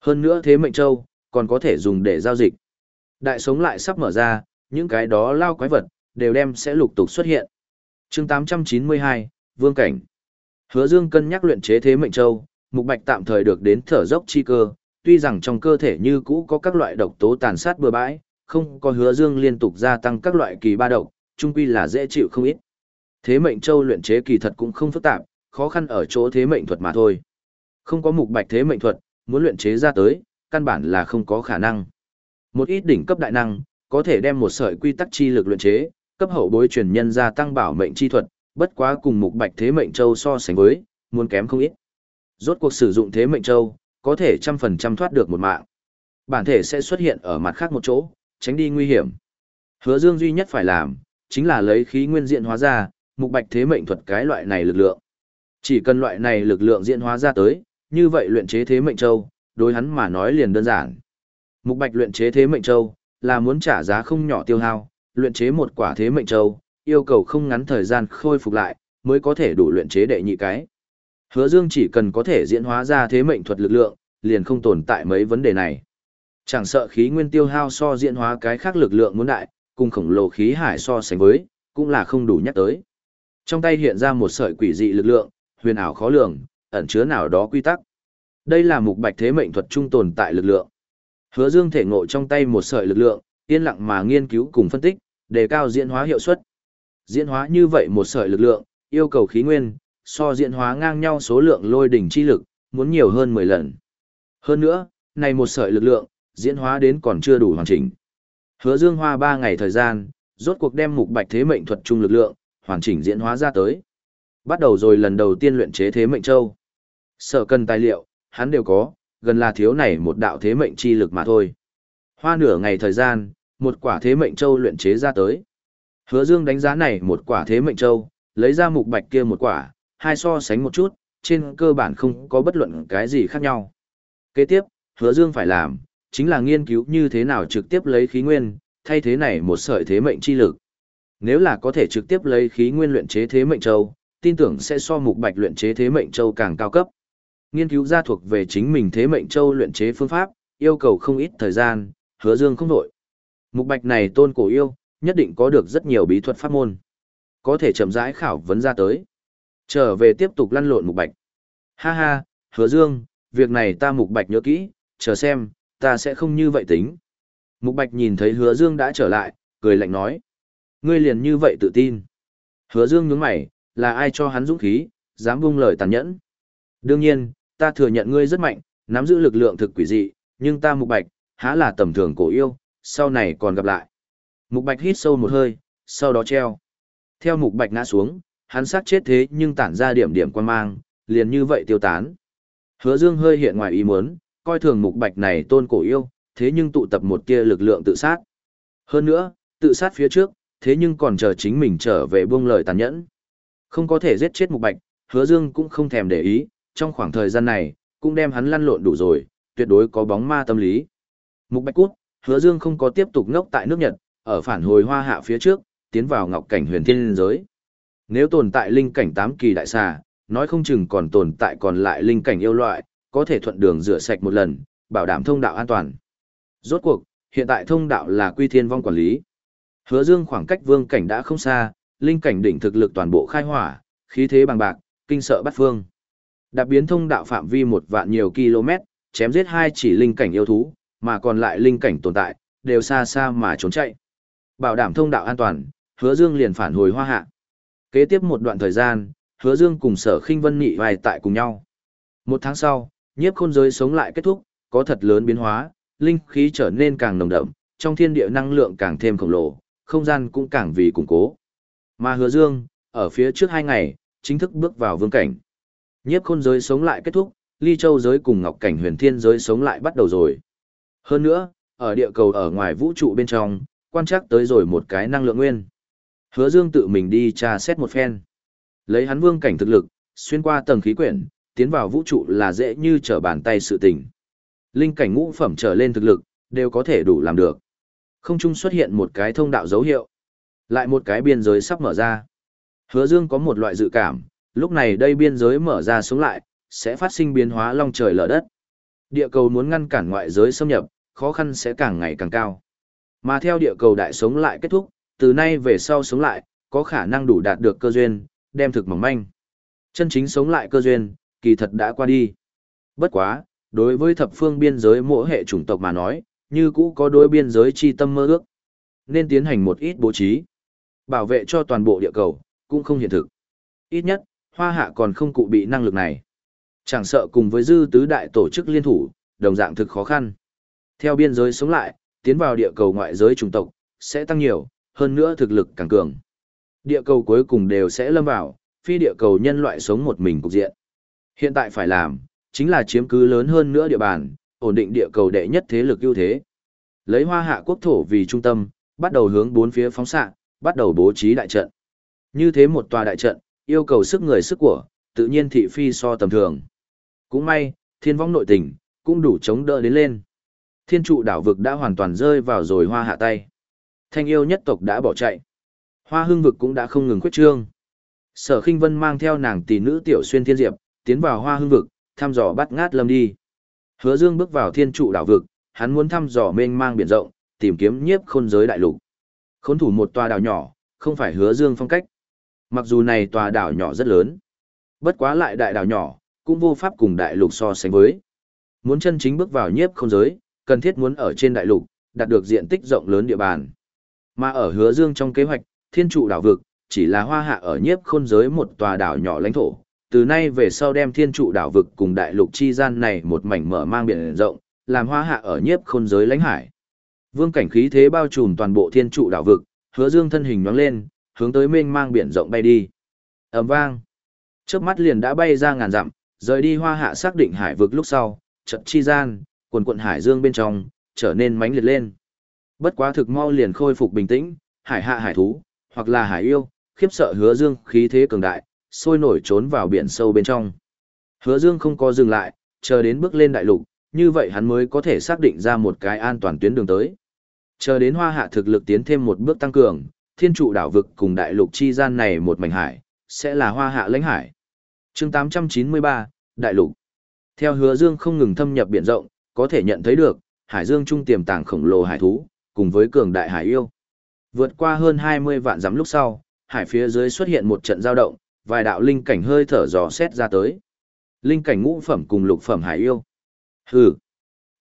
S1: Hơn nữa thế mệnh châu, còn có thể dùng để giao dịch. Đại sống lại sắp mở ra, những cái đó lao quái vật, đều đem sẽ lục tục xuất hiện. chương 892, Vương Cảnh. Hứa Dương cân nhắc luyện chế thế mệnh châu, mục bạch tạm thời được đến thở dốc chi cơ, tuy rằng trong cơ thể như cũ có các loại độc tố tàn sát bừa bãi, không có hứa Dương liên tục gia tăng các loại kỳ ba độc, chung quy là dễ chịu không ít. Thế mệnh châu luyện chế kỳ thật cũng không phức tạp, khó khăn ở chỗ thế mệnh thuật mà thôi. Không có mục bạch thế mệnh thuật, muốn luyện chế ra tới, căn bản là không có khả năng. Một ít đỉnh cấp đại năng, có thể đem một sợi quy tắc chi lực luyện chế, cấp hậu bối truyền nhân gia tăng bảo mệnh chi thuật, bất quá cùng mục bạch thế mệnh châu so sánh với, muốn kém không ít. Rốt cuộc sử dụng thế mệnh châu, có thể trăm phần trăm thoát được một mạng. Bản thể sẽ xuất hiện ở mặt khác một chỗ, tránh đi nguy hiểm. Hứa Dương duy nhất phải làm, chính là lấy khí nguyên diện hóa ra, mục bạch thế mệnh thuật cái loại này lực lượng. Chỉ cần loại này lực lượng diện hóa ra tới, như vậy luyện chế thế mệnh châu, đối hắn mà nói liền đơn giản. Mục Bạch luyện chế thế mệnh châu, là muốn trả giá không nhỏ tiêu hao, luyện chế một quả thế mệnh châu, yêu cầu không ngắn thời gian khôi phục lại, mới có thể đủ luyện chế đệ nhị cái. Hứa Dương chỉ cần có thể diễn hóa ra thế mệnh thuật lực lượng, liền không tồn tại mấy vấn đề này. Chẳng sợ khí nguyên tiêu hao so diễn hóa cái khác lực lượng muốn đại, cùng khổng lồ khí hải so sánh với, cũng là không đủ nhắc tới. Trong tay hiện ra một sợi quỷ dị lực lượng, huyền ảo khó lường, ẩn chứa nào đó quy tắc. Đây là mục bạch thế mệnh thuật trung tồn tại lực lượng. Hứa Dương thể ngộ trong tay một sợi lực lượng, yên lặng mà nghiên cứu cùng phân tích, đề cao diễn hóa hiệu suất. Diễn hóa như vậy một sợi lực lượng, yêu cầu khí nguyên, so diễn hóa ngang nhau số lượng lôi đỉnh chi lực, muốn nhiều hơn 10 lần. Hơn nữa, này một sợi lực lượng, diễn hóa đến còn chưa đủ hoàn chỉnh. Hứa Dương hoa 3 ngày thời gian, rốt cuộc đem mục bạch thế mệnh thuật trung lực lượng, hoàn chỉnh diễn hóa ra tới. Bắt đầu rồi lần đầu tiên luyện chế thế mệnh châu. Sở cần tài liệu, hắn đều có, gần là thiếu này một đạo thế mệnh chi lực mà thôi. Hoa nửa ngày thời gian, một quả thế mệnh châu luyện chế ra tới. Hứa Dương đánh giá này một quả thế mệnh châu, lấy ra mục bạch kia một quả, hai so sánh một chút, trên cơ bản không có bất luận cái gì khác nhau. Kế tiếp, Hứa Dương phải làm, chính là nghiên cứu như thế nào trực tiếp lấy khí nguyên, thay thế này một sợi thế mệnh chi lực. Nếu là có thể trực tiếp lấy khí nguyên luyện chế thế mệnh châu, tin tưởng sẽ so mục bạch luyện chế thế mệnh châu càng cao cấp. Nghiên cứu ra thuộc về chính mình thế mệnh châu luyện chế phương pháp, yêu cầu không ít thời gian, hứa dương không đổi. Mục bạch này tôn cổ yêu, nhất định có được rất nhiều bí thuật pháp môn. Có thể chậm rãi khảo vấn ra tới. Trở về tiếp tục lăn lộn mục bạch. Ha ha, hứa dương, việc này ta mục bạch nhớ kỹ, chờ xem, ta sẽ không như vậy tính. Mục bạch nhìn thấy hứa dương đã trở lại, cười lạnh nói. Ngươi liền như vậy tự tin. Hứa dương nhướng mày, là ai cho hắn dũng khí, dám buông lời tàn nhẫn. Đương nhiên, ta thừa nhận ngươi rất mạnh, nắm giữ lực lượng thực quỷ dị, nhưng ta mục bạch, há là tầm thường cổ yêu, sau này còn gặp lại. Mục bạch hít sâu một hơi, sau đó treo. Theo mục bạch ngã xuống, hắn sát chết thế nhưng tản ra điểm điểm quan mang, liền như vậy tiêu tán. Hứa dương hơi hiện ngoài ý muốn, coi thường mục bạch này tôn cổ yêu, thế nhưng tụ tập một kia lực lượng tự sát. Hơn nữa, tự sát phía trước, thế nhưng còn chờ chính mình trở về buông lời tàn nhẫn. Không có thể giết chết mục bạch, hứa dương cũng không thèm để ý, trong khoảng thời gian này, cũng đem hắn lăn lộn đủ rồi, tuyệt đối có bóng ma tâm lý. Mục Bạch Cút, hứa dương không có tiếp tục ngốc tại nước Nhật, ở phản hồi hoa hạ phía trước, tiến vào ngọc cảnh huyền thiên giới. Nếu tồn tại linh cảnh tám kỳ đại xà, nói không chừng còn tồn tại còn lại linh cảnh yêu loại, có thể thuận đường rửa sạch một lần, bảo đảm thông đạo an toàn. Rốt cuộc, hiện tại thông đạo là quy thiên vong quản lý. Hứa Dương khoảng cách vương cảnh đã không xa, linh cảnh đỉnh thực lực toàn bộ khai hỏa, khí thế bằng bạc, kinh sợ bắt phương. Đạp biến thông đạo phạm vi một vạn nhiều km, chém giết hai chỉ linh cảnh yêu thú, mà còn lại linh cảnh tồn tại, đều xa xa mà trốn chạy. Bảo đảm thông đạo an toàn, Hứa Dương liền phản hồi hoa hạ. Kế tiếp một đoạn thời gian, Hứa Dương cùng Sở Khinh Vân nhị vài tại cùng nhau. Một tháng sau, nhiếp khôn giới sống lại kết thúc, có thật lớn biến hóa, linh khí trở nên càng nồng đậm, trong thiên địa năng lượng càng thêm khổng lồ, không gian cũng càng vì củng cố. Mà Hứa Dương, ở phía trước hai ngày, chính thức bước vào vương cảnh. Nhiếp khôn giới sống lại kết thúc, ly châu giới cùng ngọc cảnh huyền thiên giới sống lại bắt đầu rồi. Hơn nữa, ở địa cầu ở ngoài vũ trụ bên trong, quan trắc tới rồi một cái năng lượng nguyên. Hứa Dương tự mình đi tra xét một phen. Lấy hắn vương cảnh thực lực, xuyên qua tầng khí quyển, tiến vào vũ trụ là dễ như trở bàn tay sự tình. Linh cảnh ngũ phẩm trở lên thực lực, đều có thể đủ làm được. Không trung xuất hiện một cái thông đạo dấu hiệu. Lại một cái biên giới sắp mở ra. Hứa Dương có một loại dự cảm, lúc này đây biên giới mở ra xuống lại, sẽ phát sinh biến hóa long trời lở đất. Địa cầu muốn ngăn cản ngoại giới xâm nhập, khó khăn sẽ càng ngày càng cao. Mà theo địa cầu đại sống lại kết thúc, từ nay về sau sống lại, có khả năng đủ đạt được cơ duyên, đem thực mỏng manh. Chân chính sống lại cơ duyên, kỳ thật đã qua đi. Bất quá, đối với thập phương biên giới mỗi hệ chủng tộc mà nói, như cũ có đối biên giới chi tâm mơ ước. Nên tiến hành một ít bố trí. Bảo vệ cho toàn bộ địa cầu, cũng không hiện thực. Ít nhất, hoa hạ còn không cụ bị năng lực này. Chẳng sợ cùng với dư tứ đại tổ chức liên thủ, đồng dạng thực khó khăn. Theo biên giới sống lại, tiến vào địa cầu ngoại giới chủng tộc, sẽ tăng nhiều, hơn nữa thực lực càng cường. Địa cầu cuối cùng đều sẽ lâm vào, phi địa cầu nhân loại sống một mình cục diện. Hiện tại phải làm, chính là chiếm cứ lớn hơn nữa địa bàn, ổn định địa cầu đệ nhất thế lực ưu thế. Lấy hoa hạ quốc thổ vì trung tâm, bắt đầu hướng bốn phía phóng xạ, bắt đầu bố trí đại trận. Như thế một tòa đại trận, yêu cầu sức người sức của, tự nhiên thị phi so tầm thường. Cũng may, thiên vong nội tình, cũng đủ chống đỡ đến lên. Thiên trụ đảo vực đã hoàn toàn rơi vào rồi hoa hạ tay. Thanh yêu nhất tộc đã bỏ chạy. Hoa hương vực cũng đã không ngừng khuyết trương. Sở khinh vân mang theo nàng tỷ nữ tiểu xuyên thiên diệp, tiến vào hoa hương vực, thăm dò bắt ngát lâm đi. Hứa dương bước vào thiên trụ đảo vực, hắn muốn thăm dò mênh mang biển rộng, tìm kiếm nhiếp khôn giới đại lục. Khốn thủ một tòa đảo nhỏ, không phải hứa dương phong cách. Mặc dù này tòa đảo nhỏ rất lớn, bất quá lại đại đảo nhỏ, cũng vô pháp cùng đại lục so sánh với. Muốn chân chính bước vào nhiếp khôn giới, cần thiết muốn ở trên đại lục, đạt được diện tích rộng lớn địa bàn. Mà ở hứa dương trong kế hoạch, thiên trụ đảo vực, chỉ là hoa hạ ở nhiếp khôn giới một tòa đảo nhỏ lãnh thổ. Từ nay về sau đem thiên trụ đảo vực cùng đại lục chi gian này một mảnh mở mang biển rộng, làm hoa hạ ở nhiếp khôn giới lãnh hải. Vương cảnh khí thế bao trùm toàn bộ thiên trụ đảo vực, hứa dương thân hình nhoáng lên, hướng tới mênh mang biển rộng bay đi. ầm vang. Chớp mắt liền đã bay ra ngàn dặm, rời đi hoa hạ xác định hải vực lúc sau, trận chi gian, quần quận hải dương bên trong, trở nên mãnh liệt lên. Bất quá thực mau liền khôi phục bình tĩnh, hải hạ hải thú, hoặc là hải yêu, khiếp sợ hứa dương khí thế cường đại, sôi nổi trốn vào biển sâu bên trong. Hứa dương không có dừng lại, chờ đến bước lên đại lục, như vậy hắn mới có thể xác định ra một cái an toàn tuyến đường tới. Chờ đến hoa hạ thực lực tiến thêm một bước tăng cường, thiên trụ đảo vực cùng đại lục chi gian này một mảnh hải, sẽ là hoa hạ lãnh hải. chương 893, Đại lục. Theo hứa dương không ngừng thâm nhập biển rộng, có thể nhận thấy được, hải dương trung tiềm tàng khổng lồ hải thú, cùng với cường đại hải yêu. Vượt qua hơn 20 vạn dặm lúc sau, hải phía dưới xuất hiện một trận giao động, vài đạo linh cảnh hơi thở dò xét ra tới. Linh cảnh ngũ phẩm cùng lục phẩm hải yêu. Hừ.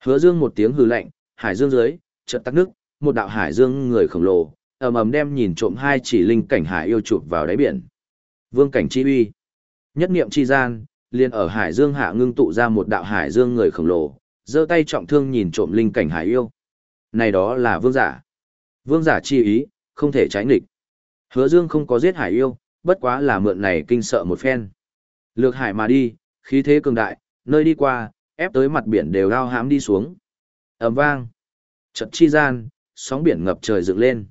S1: Hứa Dương một tiếng hừ lạnh, hải dương dưới, trận tắc nước, một đạo hải dương người khổng lồ, ầm ầm đem nhìn trộm hai chỉ linh cảnh hải yêu chụp vào đáy biển. Vương cảnh chi uy. Nhất niệm chi gian, liền ở hải dương hạ ngưng tụ ra một đạo hải dương người khổng lồ, giơ tay trọng thương nhìn trộm linh cảnh hải yêu. Này đó là vương giả. Vương giả chi ý, không thể trái nghịch. Hứa Dương không có giết hải yêu, bất quá là mượn này kinh sợ một phen. Lược hải mà đi, khí thế cường đại, nơi đi qua, ép tới mặt biển đều lao hãm đi xuống. ầm vang. Chật chi gian, sóng biển ngập trời dựng lên.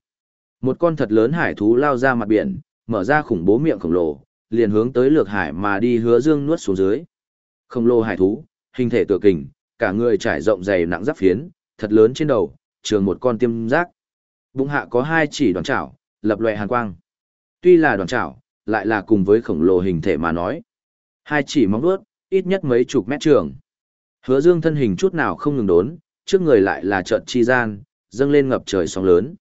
S1: Một con thật lớn hải thú lao ra mặt biển, mở ra khủng bố miệng khổng lồ, liền hướng tới lược hải mà đi hứa dương nuốt xuống dưới. Không lồ hải thú, hình thể tựa kình, cả người trải rộng dày nặng giáp phiến, thật lớn trên đầu, trường một con tiêm giác. Bụng hạ có hai chỉ đoàn chảo, lập loè hàn quang. Tuy là đoàn chảo, lại là cùng với khổng lồ hình thể mà nói. Hai chỉ móng vuốt, ít nhất mấy chục mét trường. Hứa Dương thân hình chút nào không ngừng đốn, trước người lại là trận chi gian, dâng lên ngập trời sóng lớn.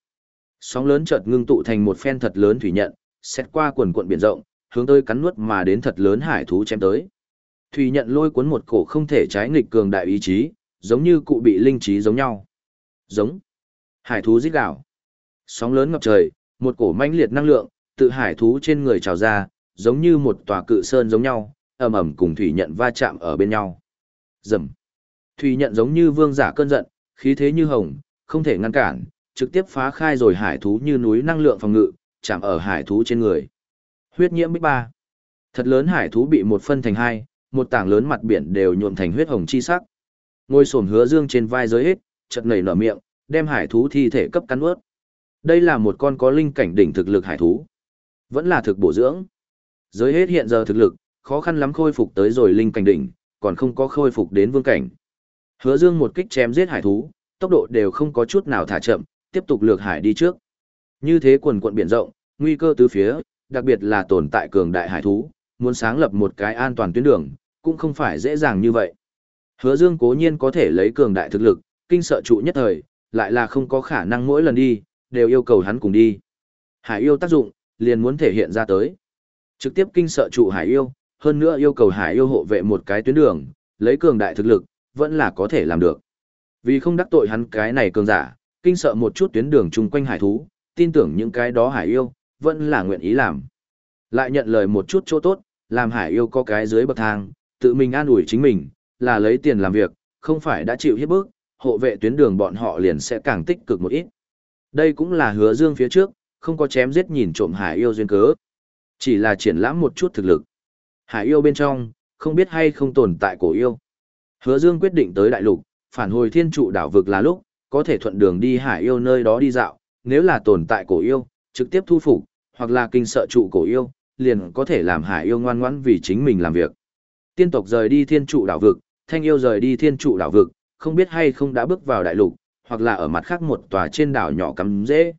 S1: Sóng lớn chợt ngưng tụ thành một phen thật lớn thủy nhận, xét qua quần cuộn biển rộng, hướng tới cắn nuốt mà đến thật lớn hải thú chém tới. Thủy nhận lôi cuốn một cổ không thể trái nghịch cường đại ý chí, giống như cụ bị linh trí giống nhau. Giống. Hải thú rít gào. Sóng lớn ngập trời, một cổ mãnh liệt năng lượng tự hải thú trên người trào ra, giống như một tòa cự sơn giống nhau, ầm ầm cùng thủy nhận va chạm ở bên nhau. Rầm. Thủy nhận giống như vương giả cơn giận, khí thế như hồng, không thể ngăn cản, trực tiếp phá khai rồi hải thú như núi năng lượng phòng ngự, chạm ở hải thú trên người. Huyết nhiễm bích ba. Thật lớn hải thú bị một phân thành hai, một tảng lớn mặt biển đều nhuộm thành huyết hồng chi sắc. Ngôi sổm hứa dương trên vai giới hết, chật nảy nở miệng, đem hải thú thi thể cấp cắn ướt. Đây là một con có linh cảnh đỉnh thực lực hải thú. Vẫn là thực bổ dưỡng. Giới hết hiện giờ thực lực, khó khăn lắm khôi phục tới rồi linh cảnh đỉnh, còn không có khôi phục đến vương cảnh. Hứa Dương một kích chém giết hải thú, tốc độ đều không có chút nào thả chậm, tiếp tục lược hải đi trước. Như thế quần quận biển rộng, nguy cơ tứ phía, đặc biệt là tồn tại cường đại hải thú, muốn sáng lập một cái an toàn tuyến đường, cũng không phải dễ dàng như vậy. Hứa Dương cố nhiên có thể lấy cường đại thực lực, kinh sợ trụ nhất thời, lại là không có khả năng mỗi lần đi, đều yêu cầu hắn cùng đi. Hải yêu tác dụng, liền muốn thể hiện ra tới. Trực tiếp kinh sợ trụ hải yêu, hơn nữa yêu cầu hải yêu hộ vệ một cái tuyến đường, lấy cường đại thực lực, vẫn là có thể làm được. Vì không đắc tội hắn cái này cường giả, kinh sợ một chút tuyến đường chung quanh hải thú, tin tưởng những cái đó hải yêu, vẫn là nguyện ý làm. Lại nhận lời một chút chỗ tốt, làm hải yêu có cái dưới bậc thang, tự mình an ủi chính mình, là lấy tiền làm việc, không phải đã chịu hiếp bức, hộ vệ tuyến đường bọn họ liền sẽ càng tích cực một ít. Đây cũng là hứa dương phía trước, không có chém giết nhìn trộm hải yêu duyên cớ. Chỉ là triển lãm một chút thực lực. Hải yêu bên trong, không biết hay không tồn tại cổ yêu. Hứa dương quyết định tới đại lục, phản hồi thiên trụ đảo vực là lúc, có thể thuận đường đi hải yêu nơi đó đi dạo, nếu là tồn tại cổ yêu, trực tiếp thu phục, hoặc là kinh sợ trụ cổ yêu, liền có thể làm hải yêu ngoan ngoãn vì chính mình làm việc. Tiên tộc rời đi thiên trụ đảo vực, thanh yêu rời đi thiên trụ đảo vực, không biết hay không đã bước vào đại lục, hoặc là ở mặt khác một tòa trên đảo nhỏ cắm dễ.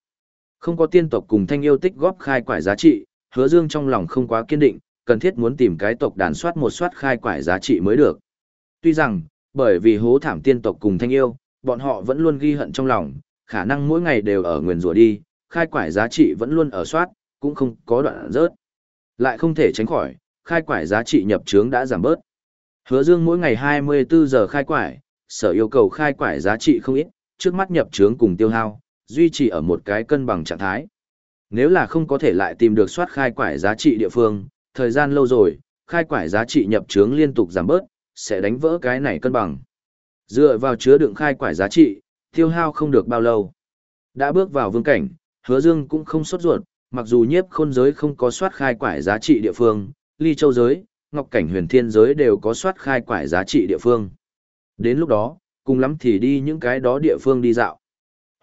S1: Không có tiên tộc cùng thanh yêu tích góp khai quải giá trị, hứa dương trong lòng không quá kiên định, cần thiết muốn tìm cái tộc đàn soát một soát khai quải giá trị mới được. Tuy rằng, bởi vì hố thảm tiên tộc cùng thanh yêu, bọn họ vẫn luôn ghi hận trong lòng, khả năng mỗi ngày đều ở nguyền rủa đi, khai quải giá trị vẫn luôn ở soát, cũng không có đoạn rớt. Lại không thể tránh khỏi, khai quải giá trị nhập trướng đã giảm bớt. Hứa Dương mỗi ngày 24 giờ khai quải, sở yêu cầu khai quải giá trị không ít, trước mắt nhập trướng cùng tiêu hao, duy trì ở một cái cân bằng trạng thái. Nếu là không có thể lại tìm được soát khai quải giá trị địa phương, thời gian lâu rồi, khai quải giá trị nhập trướng liên tục giảm bớt, sẽ đánh vỡ cái này cân bằng. Dựa vào chứa đựng khai quải giá trị, tiêu hao không được bao lâu. Đã bước vào vương cảnh, hứa dương cũng không sốt ruột, mặc dù nhiếp khôn giới không có soát khai quải giá trị địa phương, ly châu giới, ngọc cảnh huyền thiên giới đều có soát khai quải giá trị địa phương. Đến lúc đó, cùng lắm thì đi những cái đó địa phương đi dạo.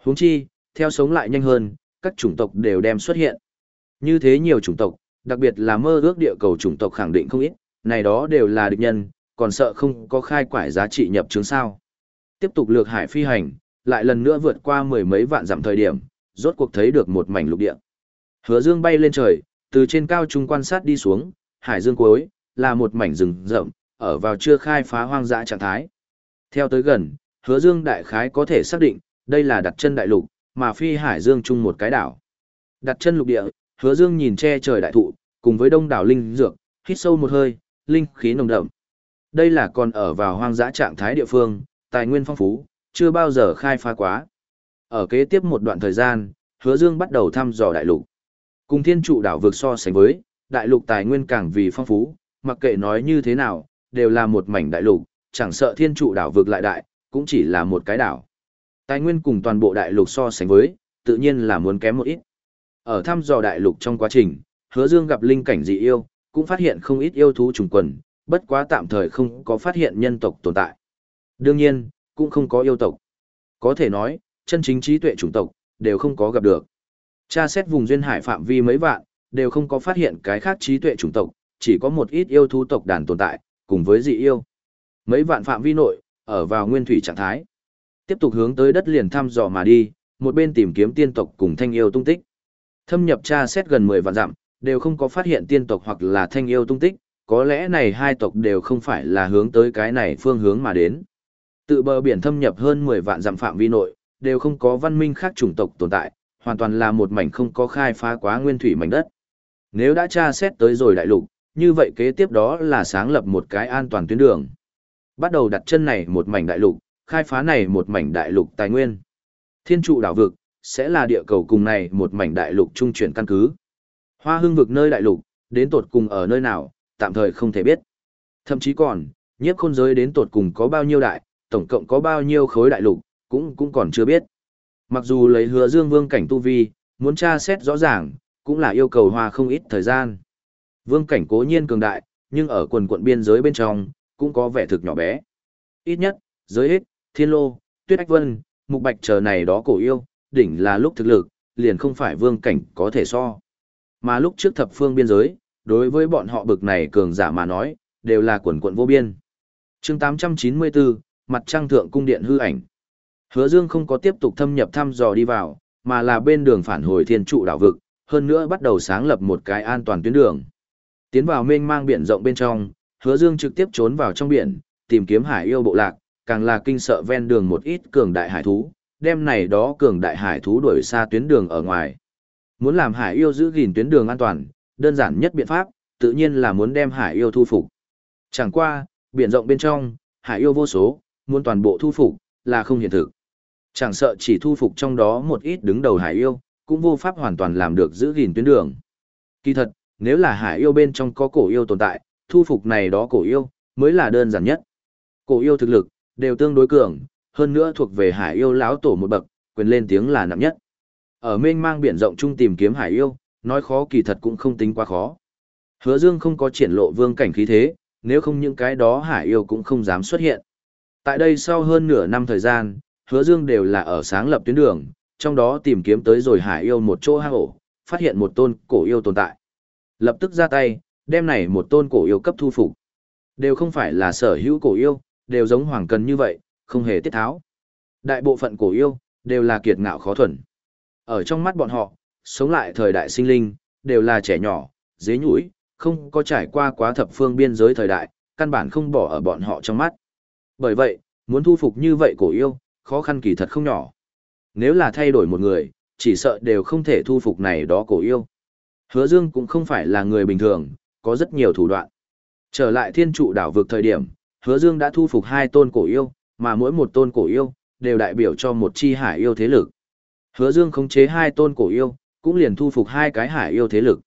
S1: Huống chi, theo sống lại nhanh hơn, các chủng tộc đều đem xuất hiện. Như thế nhiều chủng tộc, đặc biệt là mơ ước địa cầu chủng tộc khẳng định không ít, này đó đều là địch nhân, còn sợ không có khai quải giá trị nhập chứng sao. Tiếp tục lược hải phi hành, lại lần nữa vượt qua mười mấy vạn dặm thời điểm, rốt cuộc thấy được một mảnh lục địa. Hứa Dương bay lên trời, từ trên cao trung quan sát đi xuống, hải dương cuối là một mảnh rừng rậm, ở vào chưa khai phá hoang dã trạng thái. Theo tới gần, Hứa Dương đại khái có thể xác định, đây là đặt chân đại lục, mà phi hải dương chung một cái đảo. Đặt chân lục địa, Hứa Dương nhìn che trời đại thụ, cùng với đông đảo linh dược, hít sâu một hơi, linh khí nồng đậm. Đây là còn ở vào hoang dã trạng thái địa phương, tài nguyên phong phú, chưa bao giờ khai phá quá. Ở kế tiếp một đoạn thời gian, Hứa Dương bắt đầu thăm dò đại lục. Cùng thiên trụ đảo vượt so sánh với, đại lục tài nguyên càng vì phong phú, mặc kệ nói như thế nào, đều là một mảnh đại lục, chẳng sợ thiên trụ đảo vực lại đại, cũng chỉ là một cái đảo. Tài nguyên cùng toàn bộ đại lục so sánh với, tự nhiên là muốn kém một ít. Ở thăm dò đại lục trong quá trình, hứa dương gặp linh cảnh dị yêu, cũng phát hiện không ít yêu thú trùng quần, bất quá tạm thời không có phát hiện nhân tộc tồn tại. Đương nhiên, cũng không có yêu tộc. Có thể nói, chân chính trí tuệ chủng tộc, đều không có gặp được. Tra xét vùng duyên hải phạm vi mấy vạn, đều không có phát hiện cái khác trí tuệ chủng tộc, chỉ có một ít yêu thú tộc đàn tồn tại, cùng với dị yêu. Mấy vạn phạm vi nội, ở vào nguyên thủy trạng thái. Tiếp tục hướng tới đất liền thăm dò mà đi, một bên tìm kiếm tiên tộc cùng thanh yêu tung tích. Thâm nhập tra xét gần 10 vạn dặm, đều không có phát hiện tiên tộc hoặc là thanh yêu tung tích, có lẽ này hai tộc đều không phải là hướng tới cái này phương hướng mà đến. Tự bờ biển thâm nhập hơn 10 vạn dặm phạm vi nội, đều không có văn minh khác chủng tộc tồn tại, hoàn toàn là một mảnh không có khai phá quá nguyên thủy mảnh đất. Nếu đã tra xét tới rồi đại lục, như vậy kế tiếp đó là sáng lập một cái an toàn tuyến đường. Bắt đầu đặt chân này một mảnh đại lục, khai phá này một mảnh đại lục tài nguyên. Thiên trụ đảo vực, sẽ là địa cầu cùng này một mảnh đại lục trung chuyển căn cứ. Hoa hương vực nơi đại lục, đến tột cùng ở nơi nào, tạm thời không thể biết. Thậm chí còn, nhiếp khôn giới đến tột cùng có bao nhiêu đại, tổng cộng có bao nhiêu khối đại lục, cũng cũng còn chưa biết. Mặc dù lấy hứa dương vương cảnh tu vi, muốn tra xét rõ ràng, cũng là yêu cầu hoa không ít thời gian. Vương cảnh cố nhiên cường đại, nhưng ở quần quận biên giới bên trong, cũng có vẻ thực nhỏ bé. Ít nhất, giới hết, thiên lô, tuyết ách vân, mục bạch chờ này đó cổ yêu, đỉnh là lúc thực lực, liền không phải vương cảnh có thể so. Mà lúc trước thập phương biên giới, đối với bọn họ bực này cường giả mà nói, đều là quần quận vô biên. chương 894, mặt trăng thượng cung điện hư ảnh. Hứa Dương không có tiếp tục thâm nhập thăm dò đi vào, mà là bên đường phản hồi thiên trụ đảo vực, hơn nữa bắt đầu sáng lập một cái an toàn tuyến đường. Tiến vào mênh mang biển rộng bên trong, Hứa Dương trực tiếp trốn vào trong biển, tìm kiếm hải yêu bộ lạc, càng là kinh sợ ven đường một ít cường đại hải thú, đem này đó cường đại hải thú đuổi xa tuyến đường ở ngoài. Muốn làm hải yêu giữ gìn tuyến đường an toàn, đơn giản nhất biện pháp, tự nhiên là muốn đem hải yêu thu phục. Chẳng qua, biển rộng bên trong, hải yêu vô số, muốn toàn bộ thu phục, là không hiện thực. Chẳng sợ chỉ thu phục trong đó một ít đứng đầu hải yêu, cũng vô pháp hoàn toàn làm được giữ gìn tuyến đường. Kỳ thật, nếu là hải yêu bên trong có cổ yêu tồn tại, thu phục này đó cổ yêu, mới là đơn giản nhất. Cổ yêu thực lực, đều tương đối cường, hơn nữa thuộc về hải yêu lão tổ một bậc, quyền lên tiếng là nặng nhất. Ở mênh mang biển rộng chung tìm kiếm hải yêu, nói khó kỳ thật cũng không tính quá khó. Hứa Dương không có triển lộ vương cảnh khí thế, nếu không những cái đó hải yêu cũng không dám xuất hiện. Tại đây sau hơn nửa năm thời gian, Hứa Dương đều là ở sáng lập tuyến đường, trong đó tìm kiếm tới rồi hải yêu một chỗ hang ổ, phát hiện một tôn cổ yêu tồn tại. Lập tức ra tay, đem này một tôn cổ yêu cấp thu phục. Đều không phải là sở hữu cổ yêu, đều giống hoàng cần như vậy, không hề tiết tháo. Đại bộ phận cổ yêu, đều là kiệt ngạo khó thuần. Ở trong mắt bọn họ, sống lại thời đại sinh linh, đều là trẻ nhỏ, dế nhũi, không có trải qua quá thập phương biên giới thời đại, căn bản không bỏ ở bọn họ trong mắt. Bởi vậy, muốn thu phục như vậy cổ yêu, khó khăn kỳ thật không nhỏ. Nếu là thay đổi một người, chỉ sợ đều không thể thu phục này đó cổ yêu. Hứa Dương cũng không phải là người bình thường, có rất nhiều thủ đoạn. Trở lại thiên trụ đảo vực thời điểm, Hứa Dương đã thu phục hai tôn cổ yêu, mà mỗi một tôn cổ yêu, đều đại biểu cho một chi hải yêu thế lực. Hứa Dương khống chế hai tôn cổ yêu, cũng liền thu phục hai cái hải yêu thế lực.